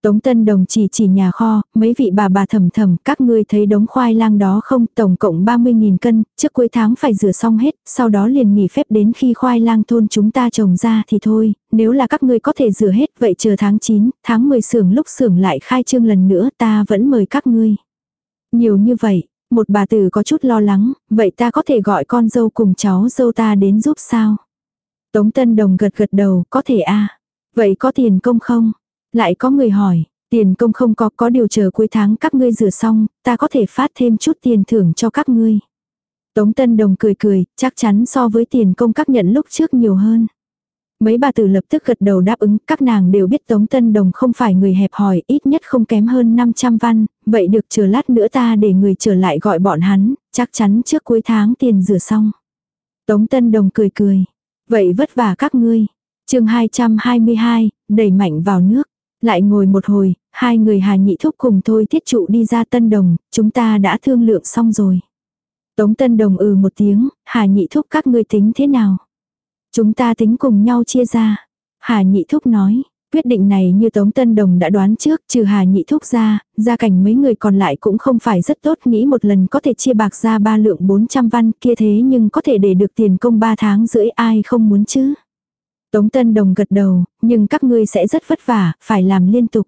Tống Tân Đồng chỉ chỉ nhà kho, mấy vị bà bà thầm thầm, các ngươi thấy đống khoai lang đó không, tổng cộng 30.000 cân, trước cuối tháng phải rửa xong hết, sau đó liền nghỉ phép đến khi khoai lang thôn chúng ta trồng ra thì thôi, nếu là các ngươi có thể rửa hết vậy chờ tháng 9, tháng 10 xưởng lúc xưởng lại khai trương lần nữa ta vẫn mời các ngươi. Nhiều như vậy, một bà tử có chút lo lắng, vậy ta có thể gọi con dâu cùng cháu dâu ta đến giúp sao? Tống Tân Đồng gật gật đầu, có thể a Vậy có tiền công không? Lại có người hỏi, tiền công không có, có điều chờ cuối tháng các ngươi rửa xong, ta có thể phát thêm chút tiền thưởng cho các ngươi. Tống Tân Đồng cười cười, chắc chắn so với tiền công các nhận lúc trước nhiều hơn. Mấy bà tử lập tức gật đầu đáp ứng, các nàng đều biết Tống Tân Đồng không phải người hẹp hòi, ít nhất không kém hơn 500 văn, vậy được chờ lát nữa ta để người trở lại gọi bọn hắn, chắc chắn trước cuối tháng tiền rửa xong. Tống Tân Đồng cười cười, vậy vất vả các ngươi. chương 222, đẩy mạnh vào nước. Lại ngồi một hồi, hai người hà nhị thúc cùng thôi tiết trụ đi ra Tân Đồng, chúng ta đã thương lượng xong rồi. Tống Tân Đồng ừ một tiếng, hà nhị thúc các ngươi tính thế nào? Chúng ta tính cùng nhau chia ra. Hà Nhị Thúc nói, quyết định này như Tống Tân Đồng đã đoán trước, trừ Hà Nhị Thúc ra, gia cảnh mấy người còn lại cũng không phải rất tốt, nghĩ một lần có thể chia bạc ra ba lượng 400 văn kia thế nhưng có thể để được tiền công 3 tháng rưỡi ai không muốn chứ. Tống Tân Đồng gật đầu, nhưng các ngươi sẽ rất vất vả, phải làm liên tục.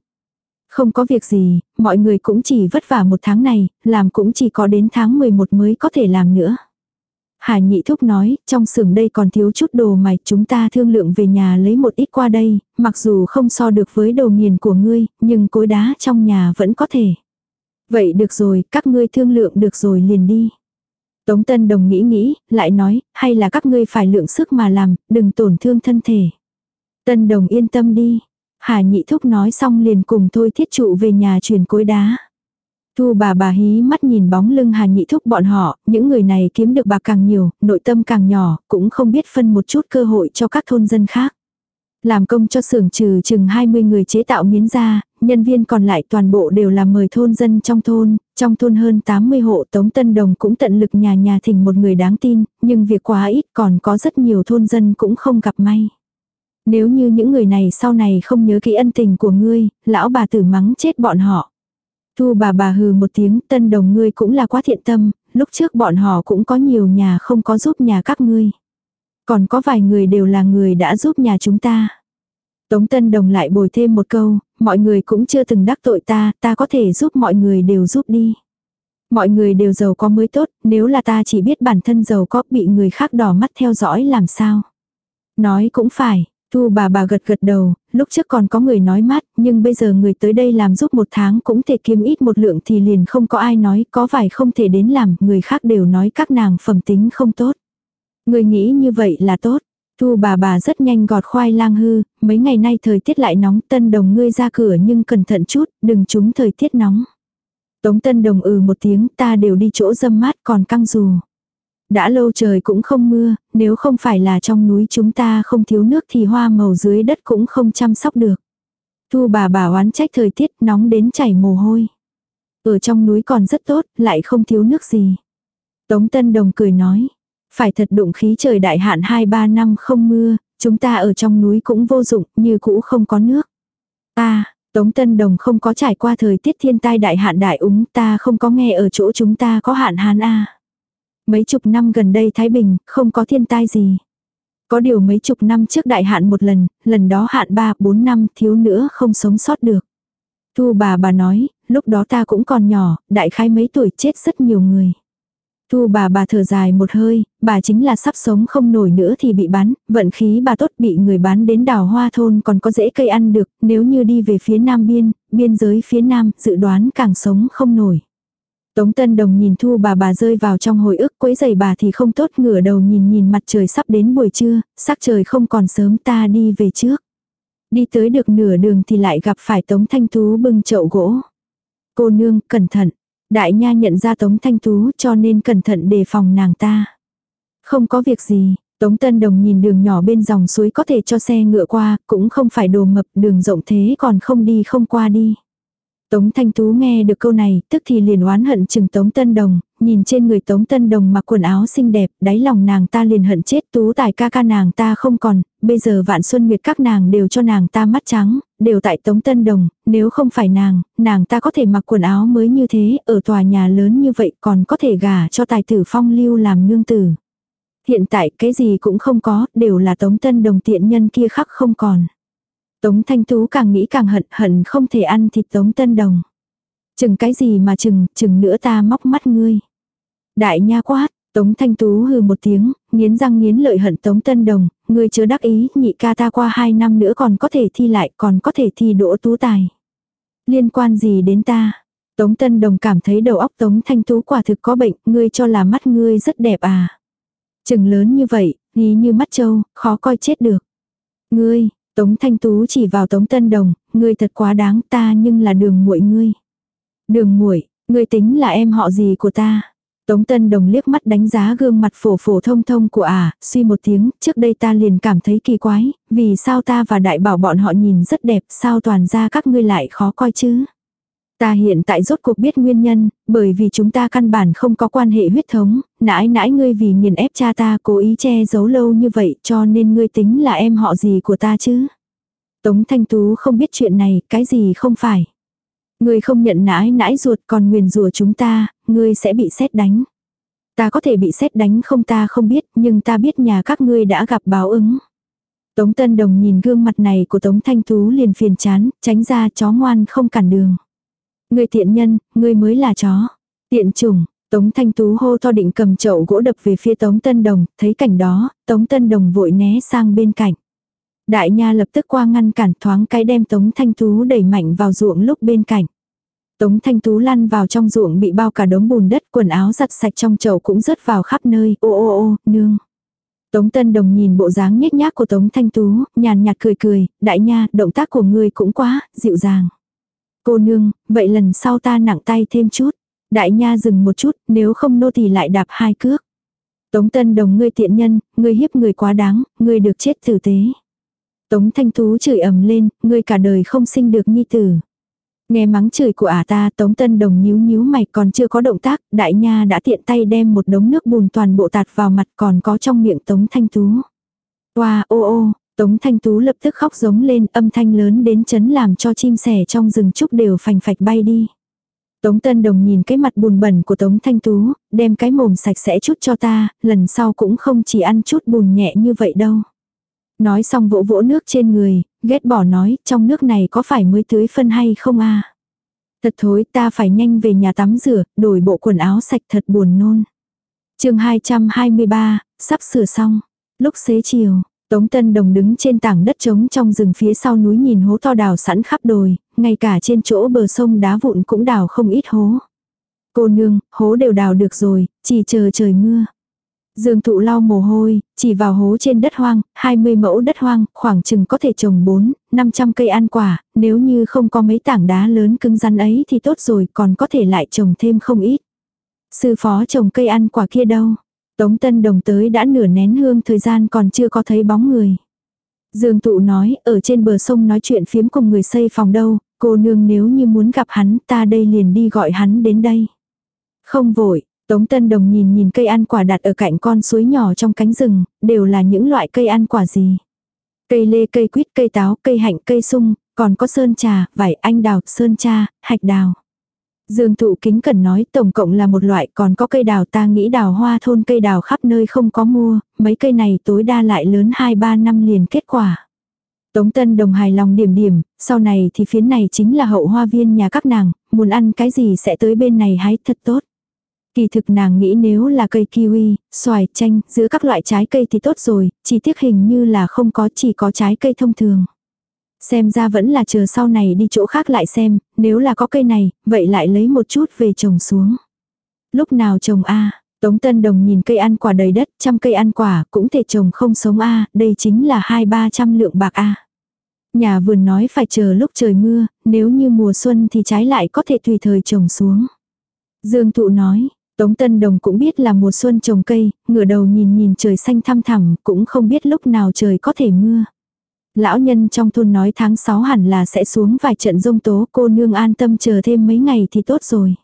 Không có việc gì, mọi người cũng chỉ vất vả một tháng này, làm cũng chỉ có đến tháng 11 mới có thể làm nữa. Hà nhị thúc nói, trong xưởng đây còn thiếu chút đồ mài, chúng ta thương lượng về nhà lấy một ít qua đây, mặc dù không so được với đồ nghiền của ngươi, nhưng cối đá trong nhà vẫn có thể. Vậy được rồi, các ngươi thương lượng được rồi liền đi. Tống Tân Đồng nghĩ nghĩ, lại nói, hay là các ngươi phải lượng sức mà làm, đừng tổn thương thân thể. Tân Đồng yên tâm đi. Hà nhị thúc nói xong liền cùng thôi thiết trụ về nhà truyền cối đá. Thu bà bà hí mắt nhìn bóng lưng Hà Nhị Thúc bọn họ, những người này kiếm được bạc càng nhiều, nội tâm càng nhỏ, cũng không biết phân một chút cơ hội cho các thôn dân khác. Làm công cho xưởng trừ chừng 20 người chế tạo miến da, nhân viên còn lại toàn bộ đều là mời thôn dân trong thôn, trong thôn hơn 80 hộ Tống Tân Đồng cũng tận lực nhà nhà thỉnh một người đáng tin, nhưng việc quá ít còn có rất nhiều thôn dân cũng không gặp may. Nếu như những người này sau này không nhớ kỹ ân tình của ngươi, lão bà tử mắng chết bọn họ. Thu bà bà hừ một tiếng, tân đồng ngươi cũng là quá thiện tâm, lúc trước bọn họ cũng có nhiều nhà không có giúp nhà các ngươi. Còn có vài người đều là người đã giúp nhà chúng ta. Tống Tân Đồng lại bồi thêm một câu, mọi người cũng chưa từng đắc tội ta, ta có thể giúp mọi người đều giúp đi. Mọi người đều giàu có mới tốt, nếu là ta chỉ biết bản thân giàu có bị người khác đỏ mắt theo dõi làm sao. Nói cũng phải, Thu bà bà gật gật đầu, lúc trước còn có người nói mát, nhưng bây giờ người tới đây làm giúp một tháng cũng thể kiếm ít một lượng thì liền không có ai nói, có phải không thể đến làm, người khác đều nói các nàng phẩm tính không tốt. Người nghĩ như vậy là tốt. Thu bà bà rất nhanh gọt khoai lang hư, mấy ngày nay thời tiết lại nóng, tân đồng ngươi ra cửa nhưng cẩn thận chút, đừng trúng thời tiết nóng. Tống tân đồng ừ một tiếng ta đều đi chỗ dâm mát còn căng dù. Đã lâu trời cũng không mưa, nếu không phải là trong núi chúng ta không thiếu nước thì hoa màu dưới đất cũng không chăm sóc được. Thu bà bà oán trách thời tiết nóng đến chảy mồ hôi. Ở trong núi còn rất tốt, lại không thiếu nước gì. Tống Tân Đồng cười nói, phải thật đụng khí trời đại hạn 2-3 năm không mưa, chúng ta ở trong núi cũng vô dụng, như cũ không có nước. Ta, Tống Tân Đồng không có trải qua thời tiết thiên tai đại hạn đại úng, ta không có nghe ở chỗ chúng ta có hạn hán a. Mấy chục năm gần đây Thái Bình, không có thiên tai gì. Có điều mấy chục năm trước đại hạn một lần, lần đó hạn 3, 4 năm thiếu nữa không sống sót được. Thu bà bà nói, lúc đó ta cũng còn nhỏ, đại khái mấy tuổi chết rất nhiều người. Thu bà bà thở dài một hơi, bà chính là sắp sống không nổi nữa thì bị bán, vận khí bà tốt bị người bán đến đảo hoa thôn còn có dễ cây ăn được, nếu như đi về phía nam biên, biên giới phía nam, dự đoán càng sống không nổi. Tống Tân Đồng nhìn Thu bà bà rơi vào trong hồi ức quấy giày bà thì không tốt ngửa đầu nhìn nhìn mặt trời sắp đến buổi trưa, sắc trời không còn sớm ta đi về trước. Đi tới được nửa đường thì lại gặp phải Tống Thanh Tú bưng chậu gỗ. Cô nương, cẩn thận. Đại nha nhận ra Tống Thanh Tú cho nên cẩn thận đề phòng nàng ta. Không có việc gì, Tống Tân Đồng nhìn đường nhỏ bên dòng suối có thể cho xe ngựa qua, cũng không phải đồ mập đường rộng thế còn không đi không qua đi. Tống Thanh Tú nghe được câu này, tức thì liền oán hận chừng Tống Tân Đồng, nhìn trên người Tống Tân Đồng mặc quần áo xinh đẹp, đáy lòng nàng ta liền hận chết Tú tài ca ca nàng ta không còn, bây giờ vạn xuân nguyệt các nàng đều cho nàng ta mắt trắng, đều tại Tống Tân Đồng, nếu không phải nàng, nàng ta có thể mặc quần áo mới như thế, ở tòa nhà lớn như vậy còn có thể gả cho tài tử phong lưu làm nương tử. Hiện tại cái gì cũng không có, đều là Tống Tân Đồng tiện nhân kia khắc không còn. Tống Thanh Tú càng nghĩ càng hận, hận không thể ăn thịt Tống Tân Đồng. Chừng cái gì mà chừng, chừng nữa ta móc mắt ngươi. Đại nha quát, Tống Thanh Tú hừ một tiếng, nghiến răng nghiến lợi hận Tống Tân Đồng, ngươi chớ đắc ý, nhị ca ta qua hai năm nữa còn có thể thi lại, còn có thể thi đỗ tú tài. Liên quan gì đến ta? Tống Tân Đồng cảm thấy đầu óc Tống Thanh Tú quả thực có bệnh, ngươi cho là mắt ngươi rất đẹp à. Chừng lớn như vậy, nghĩ như mắt trâu, khó coi chết được. Ngươi, Tống Thanh Tú chỉ vào Tống Tân Đồng, ngươi thật quá đáng ta nhưng là đường muội ngươi. Đường muội, ngươi tính là em họ gì của ta? Tống Tân Đồng liếc mắt đánh giá gương mặt phổ phổ thông thông của ả, à, suy một tiếng, trước đây ta liền cảm thấy kỳ quái, vì sao ta và đại bảo bọn họ nhìn rất đẹp, sao toàn ra các ngươi lại khó coi chứ? Ta hiện tại rốt cuộc biết nguyên nhân, bởi vì chúng ta căn bản không có quan hệ huyết thống, nãi nãi ngươi vì nghiền ép cha ta cố ý che giấu lâu như vậy cho nên ngươi tính là em họ gì của ta chứ. Tống Thanh Tú không biết chuyện này, cái gì không phải. Ngươi không nhận nãi nãi ruột còn nguyền rủa chúng ta, ngươi sẽ bị xét đánh. Ta có thể bị xét đánh không ta không biết, nhưng ta biết nhà các ngươi đã gặp báo ứng. Tống Tân Đồng nhìn gương mặt này của Tống Thanh Tú liền phiền chán, tránh ra chó ngoan không cản đường người tiện nhân, người mới là chó. Tiện chủng, Tống Thanh Tú hô to định cầm chậu gỗ đập về phía Tống Tân Đồng, thấy cảnh đó, Tống Tân Đồng vội né sang bên cạnh. Đại nha lập tức qua ngăn cản thoáng cái đem Tống Thanh Tú đẩy mạnh vào ruộng lúc bên cạnh. Tống Thanh Tú lăn vào trong ruộng bị bao cả đống bùn đất quần áo giặt sạch trong chậu cũng rớt vào khắp nơi, ô ô ô, nương. Tống Tân Đồng nhìn bộ dáng nhếch nhác của Tống Thanh Tú, nhàn nhạt cười cười, đại nha, động tác của ngươi cũng quá, dịu dàng. Cô nương, vậy lần sau ta nặng tay thêm chút. Đại nha dừng một chút, nếu không nô thì lại đạp hai cước. Tống Tân Đồng ngươi tiện nhân, ngươi hiếp người quá đáng, ngươi được chết tử tế. Tống Thanh Tú chửi ầm lên, ngươi cả đời không sinh được nhi tử. Nghe mắng chửi của ả ta Tống Tân Đồng nhíu nhíu mày còn chưa có động tác, đại nha đã tiện tay đem một đống nước bùn toàn bộ tạt vào mặt còn có trong miệng Tống Thanh Tú. Wow, ô ô, Tống Thanh Tú lập tức khóc giống lên âm thanh lớn đến chấn làm cho chim sẻ trong rừng trúc đều phành phạch bay đi. Tống Tân Đồng nhìn cái mặt bùn bẩn của Tống Thanh Tú, đem cái mồm sạch sẽ chút cho ta, lần sau cũng không chỉ ăn chút bùn nhẹ như vậy đâu. Nói xong vỗ vỗ nước trên người, ghét bỏ nói, trong nước này có phải mới tưới phân hay không a Thật thối ta phải nhanh về nhà tắm rửa, đổi bộ quần áo sạch thật buồn nôn. chương 223, sắp sửa xong. Lúc xế chiều, Tống Tân Đồng đứng trên tảng đất trống trong rừng phía sau núi nhìn hố to đào sẵn khắp đồi, ngay cả trên chỗ bờ sông đá vụn cũng đào không ít hố. Cô nương, hố đều đào được rồi, chỉ chờ trời mưa. Dương thụ lau mồ hôi, chỉ vào hố trên đất hoang, 20 mẫu đất hoang, khoảng chừng có thể trồng 4, 500 cây ăn quả, nếu như không có mấy tảng đá lớn cứng rắn ấy thì tốt rồi, còn có thể lại trồng thêm không ít. Sư phó trồng cây ăn quả kia đâu? Tống Tân Đồng tới đã nửa nén hương thời gian còn chưa có thấy bóng người. Dương Tụ nói, ở trên bờ sông nói chuyện phiếm cùng người xây phòng đâu, cô nương nếu như muốn gặp hắn ta đây liền đi gọi hắn đến đây. Không vội, Tống Tân Đồng nhìn nhìn cây ăn quả đặt ở cạnh con suối nhỏ trong cánh rừng, đều là những loại cây ăn quả gì. Cây lê, cây quýt, cây táo, cây hạnh, cây sung, còn có sơn trà, vải anh đào, sơn cha, hạch đào. Dương thụ kính cần nói tổng cộng là một loại còn có cây đào ta nghĩ đào hoa thôn cây đào khắp nơi không có mua, mấy cây này tối đa lại lớn 2-3 năm liền kết quả. Tống Tân Đồng hài lòng điểm điểm, sau này thì phiến này chính là hậu hoa viên nhà các nàng, muốn ăn cái gì sẽ tới bên này hái thật tốt. Kỳ thực nàng nghĩ nếu là cây kiwi, xoài, chanh, giữa các loại trái cây thì tốt rồi, chỉ tiếc hình như là không có chỉ có trái cây thông thường. Xem ra vẫn là chờ sau này đi chỗ khác lại xem, nếu là có cây này, vậy lại lấy một chút về trồng xuống. Lúc nào trồng A, Tống Tân Đồng nhìn cây ăn quả đầy đất, trăm cây ăn quả cũng thể trồng không sống A, đây chính là hai ba trăm lượng bạc A. Nhà vườn nói phải chờ lúc trời mưa, nếu như mùa xuân thì trái lại có thể tùy thời trồng xuống. Dương Thụ nói, Tống Tân Đồng cũng biết là mùa xuân trồng cây, ngửa đầu nhìn nhìn trời xanh thăm thẳm, cũng không biết lúc nào trời có thể mưa. Lão nhân trong thôn nói tháng 6 hẳn là sẽ xuống vài trận rông tố cô nương an tâm chờ thêm mấy ngày thì tốt rồi.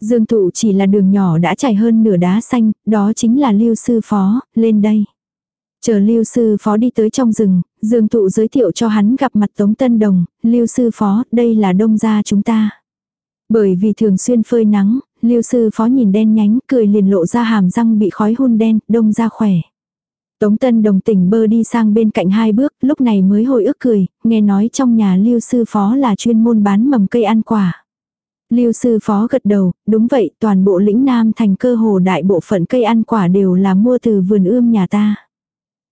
Dương thụ chỉ là đường nhỏ đã chảy hơn nửa đá xanh, đó chính là lưu sư phó, lên đây. Chờ lưu sư phó đi tới trong rừng, dương thụ giới thiệu cho hắn gặp mặt Tống Tân Đồng, lưu sư phó, đây là đông gia chúng ta. Bởi vì thường xuyên phơi nắng, lưu sư phó nhìn đen nhánh, cười liền lộ ra hàm răng bị khói hun đen, đông ra khỏe. Tống Tân đồng tình bơ đi sang bên cạnh hai bước, lúc này mới hồi ức cười, nghe nói trong nhà lưu sư phó là chuyên môn bán mầm cây ăn quả. Lưu sư phó gật đầu, đúng vậy, toàn bộ lĩnh Nam thành cơ hồ đại bộ phận cây ăn quả đều là mua từ vườn ươm nhà ta.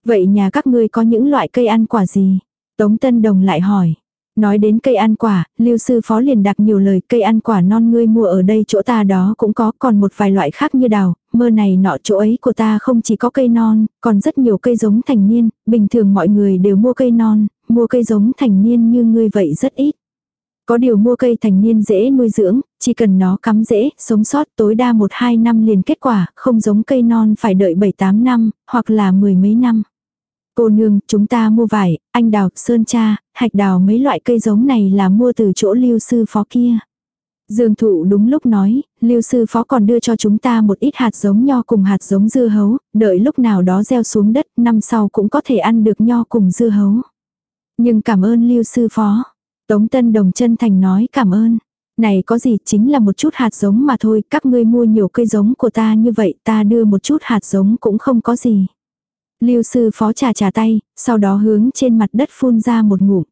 Vậy nhà các ngươi có những loại cây ăn quả gì? Tống Tân Đồng lại hỏi. Nói đến cây ăn quả, lưu sư phó liền đặc nhiều lời cây ăn quả non ngươi mua ở đây chỗ ta đó cũng có còn một vài loại khác như đào, mơ này nọ chỗ ấy của ta không chỉ có cây non, còn rất nhiều cây giống thành niên, bình thường mọi người đều mua cây non, mua cây giống thành niên như ngươi vậy rất ít. Có điều mua cây thành niên dễ nuôi dưỡng, chỉ cần nó cắm dễ, sống sót tối đa 1-2 năm liền kết quả, không giống cây non phải đợi 7-8 năm, hoặc là mười mấy năm. Cô nương, chúng ta mua vải, anh đào, sơn cha, hạch đào mấy loại cây giống này là mua từ chỗ lưu sư phó kia. Dương thụ đúng lúc nói, lưu sư phó còn đưa cho chúng ta một ít hạt giống nho cùng hạt giống dưa hấu, đợi lúc nào đó gieo xuống đất, năm sau cũng có thể ăn được nho cùng dưa hấu. Nhưng cảm ơn lưu sư phó. Tống Tân Đồng chân thành nói cảm ơn. Này có gì chính là một chút hạt giống mà thôi, các ngươi mua nhiều cây giống của ta như vậy ta đưa một chút hạt giống cũng không có gì. Lưu sư phó trà trà tay, sau đó hướng trên mặt đất phun ra một ngụm.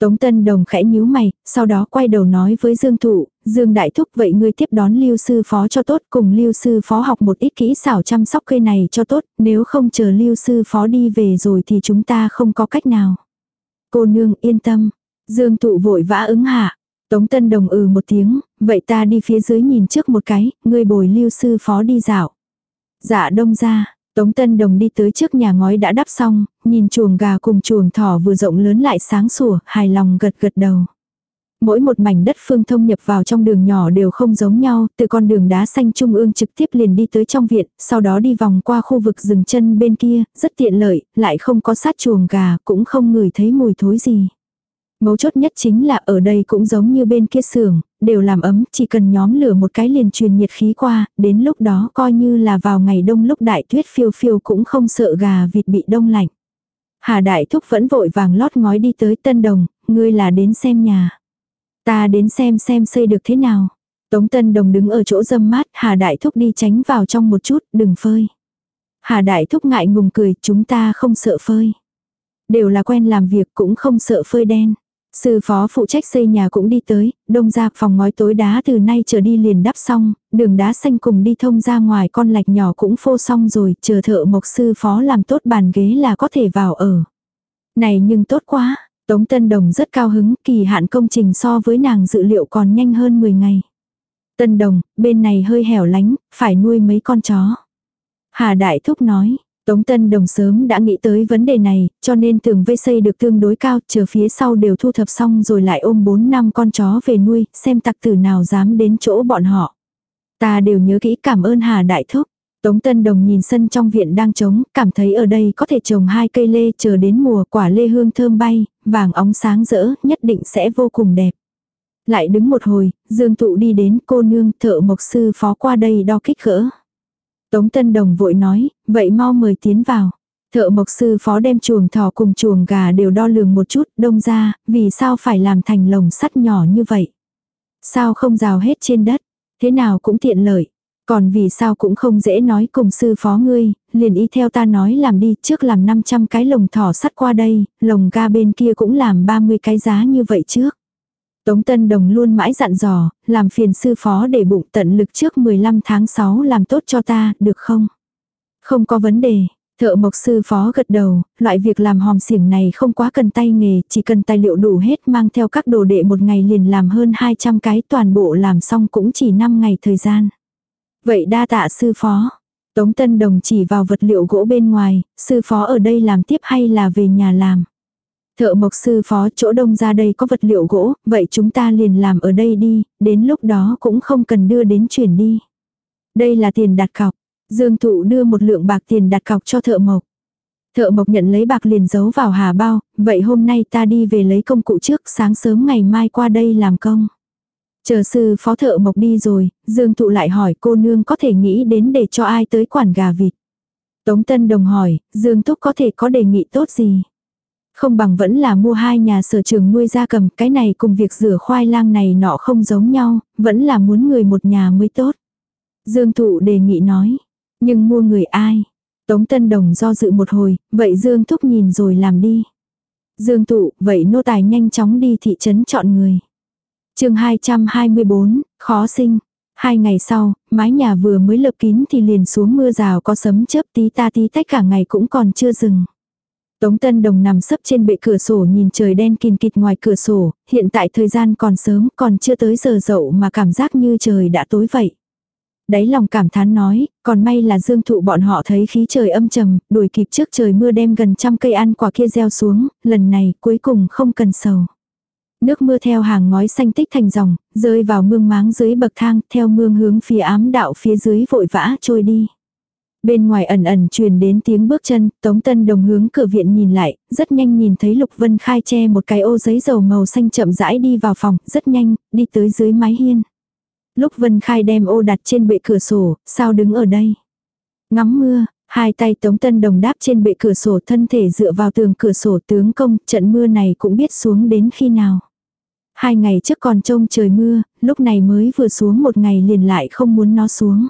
Tống Tân Đồng khẽ nhíu mày, sau đó quay đầu nói với Dương Thụ, Dương Đại Thúc vậy ngươi tiếp đón Lưu Sư Phó cho tốt cùng Lưu Sư Phó học một ít kỹ xảo chăm sóc cây này cho tốt, nếu không chờ Lưu Sư Phó đi về rồi thì chúng ta không có cách nào. Cô nương yên tâm, Dương Thụ vội vã ứng hạ. Tống Tân Đồng ừ một tiếng, vậy ta đi phía dưới nhìn trước một cái, ngươi bồi Lưu Sư Phó đi dạo. Dạ đông ra, Tống Tân Đồng đi tới trước nhà ngói đã đắp xong, nhìn chuồng gà cùng chuồng thỏ vừa rộng lớn lại sáng sủa, hài lòng gật gật đầu. Mỗi một mảnh đất phương thông nhập vào trong đường nhỏ đều không giống nhau, từ con đường đá xanh trung ương trực tiếp liền đi tới trong viện, sau đó đi vòng qua khu vực rừng chân bên kia, rất tiện lợi, lại không có sát chuồng gà, cũng không ngửi thấy mùi thối gì. Mấu chốt nhất chính là ở đây cũng giống như bên kia xưởng, đều làm ấm, chỉ cần nhóm lửa một cái liền truyền nhiệt khí qua, đến lúc đó coi như là vào ngày đông lúc đại tuyết phiêu phiêu cũng không sợ gà vịt bị đông lạnh. Hà Đại Thúc vẫn vội vàng lót ngói đi tới Tân Đồng, ngươi là đến xem nhà. Ta đến xem xem xây được thế nào. Tống Tân Đồng đứng ở chỗ dâm mát, Hà Đại Thúc đi tránh vào trong một chút, đừng phơi. Hà Đại Thúc ngại ngùng cười, chúng ta không sợ phơi. Đều là quen làm việc cũng không sợ phơi đen. Sư phó phụ trách xây nhà cũng đi tới, đông ra phòng ngói tối đá từ nay trở đi liền đắp xong, đường đá xanh cùng đi thông ra ngoài con lạch nhỏ cũng phô xong rồi, chờ thợ mộc sư phó làm tốt bàn ghế là có thể vào ở. Này nhưng tốt quá, Tống Tân Đồng rất cao hứng, kỳ hạn công trình so với nàng dự liệu còn nhanh hơn 10 ngày. Tân Đồng, bên này hơi hẻo lánh, phải nuôi mấy con chó. Hà Đại Thúc nói, Tống Tân Đồng sớm đã nghĩ tới vấn đề này, cho nên tường vây xây được tương đối cao, chờ phía sau đều thu thập xong rồi lại ôm 4 năm con chó về nuôi, xem tặc tử nào dám đến chỗ bọn họ. Ta đều nhớ kỹ cảm ơn Hà Đại Thúc. Tống Tân Đồng nhìn sân trong viện đang trống, cảm thấy ở đây có thể trồng hai cây lê chờ đến mùa quả lê hương thơm bay, vàng óng sáng rỡ, nhất định sẽ vô cùng đẹp. Lại đứng một hồi, Dương Tụ đi đến cô nương thợ mộc sư phó qua đây đo kích cỡ. Tống Tân Đồng vội nói, vậy mau mời tiến vào. Thợ mộc sư phó đem chuồng thỏ cùng chuồng gà đều đo lường một chút, đông ra, vì sao phải làm thành lồng sắt nhỏ như vậy. Sao không rào hết trên đất, thế nào cũng tiện lợi. Còn vì sao cũng không dễ nói cùng sư phó ngươi, liền y theo ta nói làm đi, trước làm 500 cái lồng thỏ sắt qua đây, lồng ga bên kia cũng làm 30 cái giá như vậy trước. Tống Tân Đồng luôn mãi dặn dò, làm phiền sư phó để bụng tận lực trước 15 tháng 6 làm tốt cho ta, được không? Không có vấn đề. Thợ mộc sư phó gật đầu, loại việc làm hòm xiển này không quá cần tay nghề, chỉ cần tài liệu đủ hết mang theo các đồ đệ một ngày liền làm hơn 200 cái toàn bộ làm xong cũng chỉ 5 ngày thời gian. Vậy đa tạ sư phó. Tống Tân Đồng chỉ vào vật liệu gỗ bên ngoài, sư phó ở đây làm tiếp hay là về nhà làm. Thợ mộc sư phó chỗ đông ra đây có vật liệu gỗ, vậy chúng ta liền làm ở đây đi, đến lúc đó cũng không cần đưa đến chuyển đi. Đây là tiền đặt cọc. Dương thụ đưa một lượng bạc tiền đặt cọc cho thợ mộc. Thợ mộc nhận lấy bạc liền giấu vào hà bao, vậy hôm nay ta đi về lấy công cụ trước sáng sớm ngày mai qua đây làm công. Chờ sư phó thợ mộc đi rồi, Dương thụ lại hỏi cô nương có thể nghĩ đến để cho ai tới quản gà vịt. Tống Tân Đồng hỏi, Dương thúc có thể có đề nghị tốt gì? Không bằng vẫn là mua hai nhà sở trường nuôi gia cầm, cái này cùng việc rửa khoai lang này nọ không giống nhau, vẫn là muốn người một nhà mới tốt. Dương Thụ đề nghị nói, nhưng mua người ai? Tống Tân Đồng do dự một hồi, vậy Dương Thúc nhìn rồi làm đi. Dương Thụ, vậy nô tài nhanh chóng đi thị trấn chọn người. chương 224, khó sinh. Hai ngày sau, mái nhà vừa mới lợp kín thì liền xuống mưa rào có sấm chớp tí ta tí tách cả ngày cũng còn chưa dừng. Tống Tân Đồng nằm sấp trên bệ cửa sổ nhìn trời đen kìn kịt ngoài cửa sổ, hiện tại thời gian còn sớm còn chưa tới giờ dậu mà cảm giác như trời đã tối vậy. Đáy lòng cảm thán nói, còn may là dương thụ bọn họ thấy khí trời âm trầm, đuổi kịp trước trời mưa đem gần trăm cây ăn quả kia gieo xuống, lần này cuối cùng không cần sầu. Nước mưa theo hàng ngói xanh tích thành dòng, rơi vào mương máng dưới bậc thang, theo mương hướng phía ám đạo phía dưới vội vã trôi đi. Bên ngoài ẩn ẩn truyền đến tiếng bước chân, Tống Tân Đồng hướng cửa viện nhìn lại, rất nhanh nhìn thấy Lục Vân Khai che một cái ô giấy dầu màu xanh chậm rãi đi vào phòng, rất nhanh, đi tới dưới mái hiên. Lúc Vân Khai đem ô đặt trên bệ cửa sổ, sao đứng ở đây? Ngắm mưa, hai tay Tống Tân Đồng đáp trên bệ cửa sổ thân thể dựa vào tường cửa sổ tướng công, trận mưa này cũng biết xuống đến khi nào. Hai ngày trước còn trông trời mưa, lúc này mới vừa xuống một ngày liền lại không muốn nó xuống.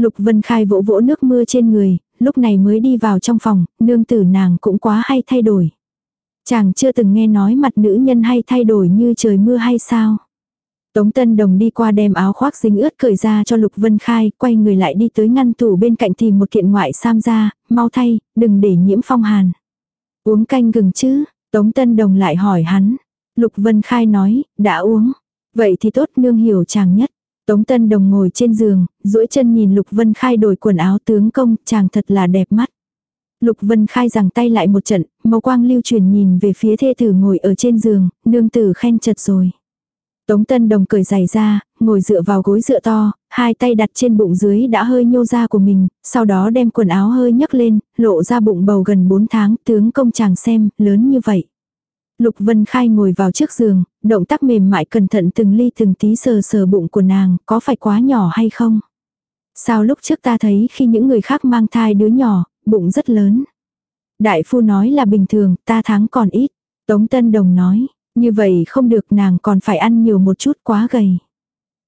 Lục Vân Khai vỗ vỗ nước mưa trên người, lúc này mới đi vào trong phòng, nương tử nàng cũng quá hay thay đổi. Chàng chưa từng nghe nói mặt nữ nhân hay thay đổi như trời mưa hay sao. Tống Tân Đồng đi qua đem áo khoác dính ướt cởi ra cho Lục Vân Khai, quay người lại đi tới ngăn tủ bên cạnh tìm một kiện ngoại sam ra, mau thay, đừng để nhiễm phong hàn. Uống canh gừng chứ, Tống Tân Đồng lại hỏi hắn. Lục Vân Khai nói, đã uống. Vậy thì tốt nương hiểu chàng nhất. Tống Tân Đồng ngồi trên giường, duỗi chân nhìn Lục Vân Khai đổi quần áo tướng công, chàng thật là đẹp mắt. Lục Vân Khai giằng tay lại một trận, màu quang lưu truyền nhìn về phía thê tử ngồi ở trên giường, nương tử khen chật rồi. Tống Tân Đồng cởi giày ra, ngồi dựa vào gối dựa to, hai tay đặt trên bụng dưới đã hơi nhô ra của mình, sau đó đem quần áo hơi nhấc lên, lộ ra bụng bầu gần 4 tháng, tướng công chàng xem, lớn như vậy. Lục Vân Khai ngồi vào trước giường, động tác mềm mại cẩn thận từng ly từng tí sờ sờ bụng của nàng, có phải quá nhỏ hay không? Sao lúc trước ta thấy khi những người khác mang thai đứa nhỏ, bụng rất lớn. Đại phu nói là bình thường, ta tháng còn ít. Tống Tân Đồng nói, như vậy không được nàng còn phải ăn nhiều một chút quá gầy.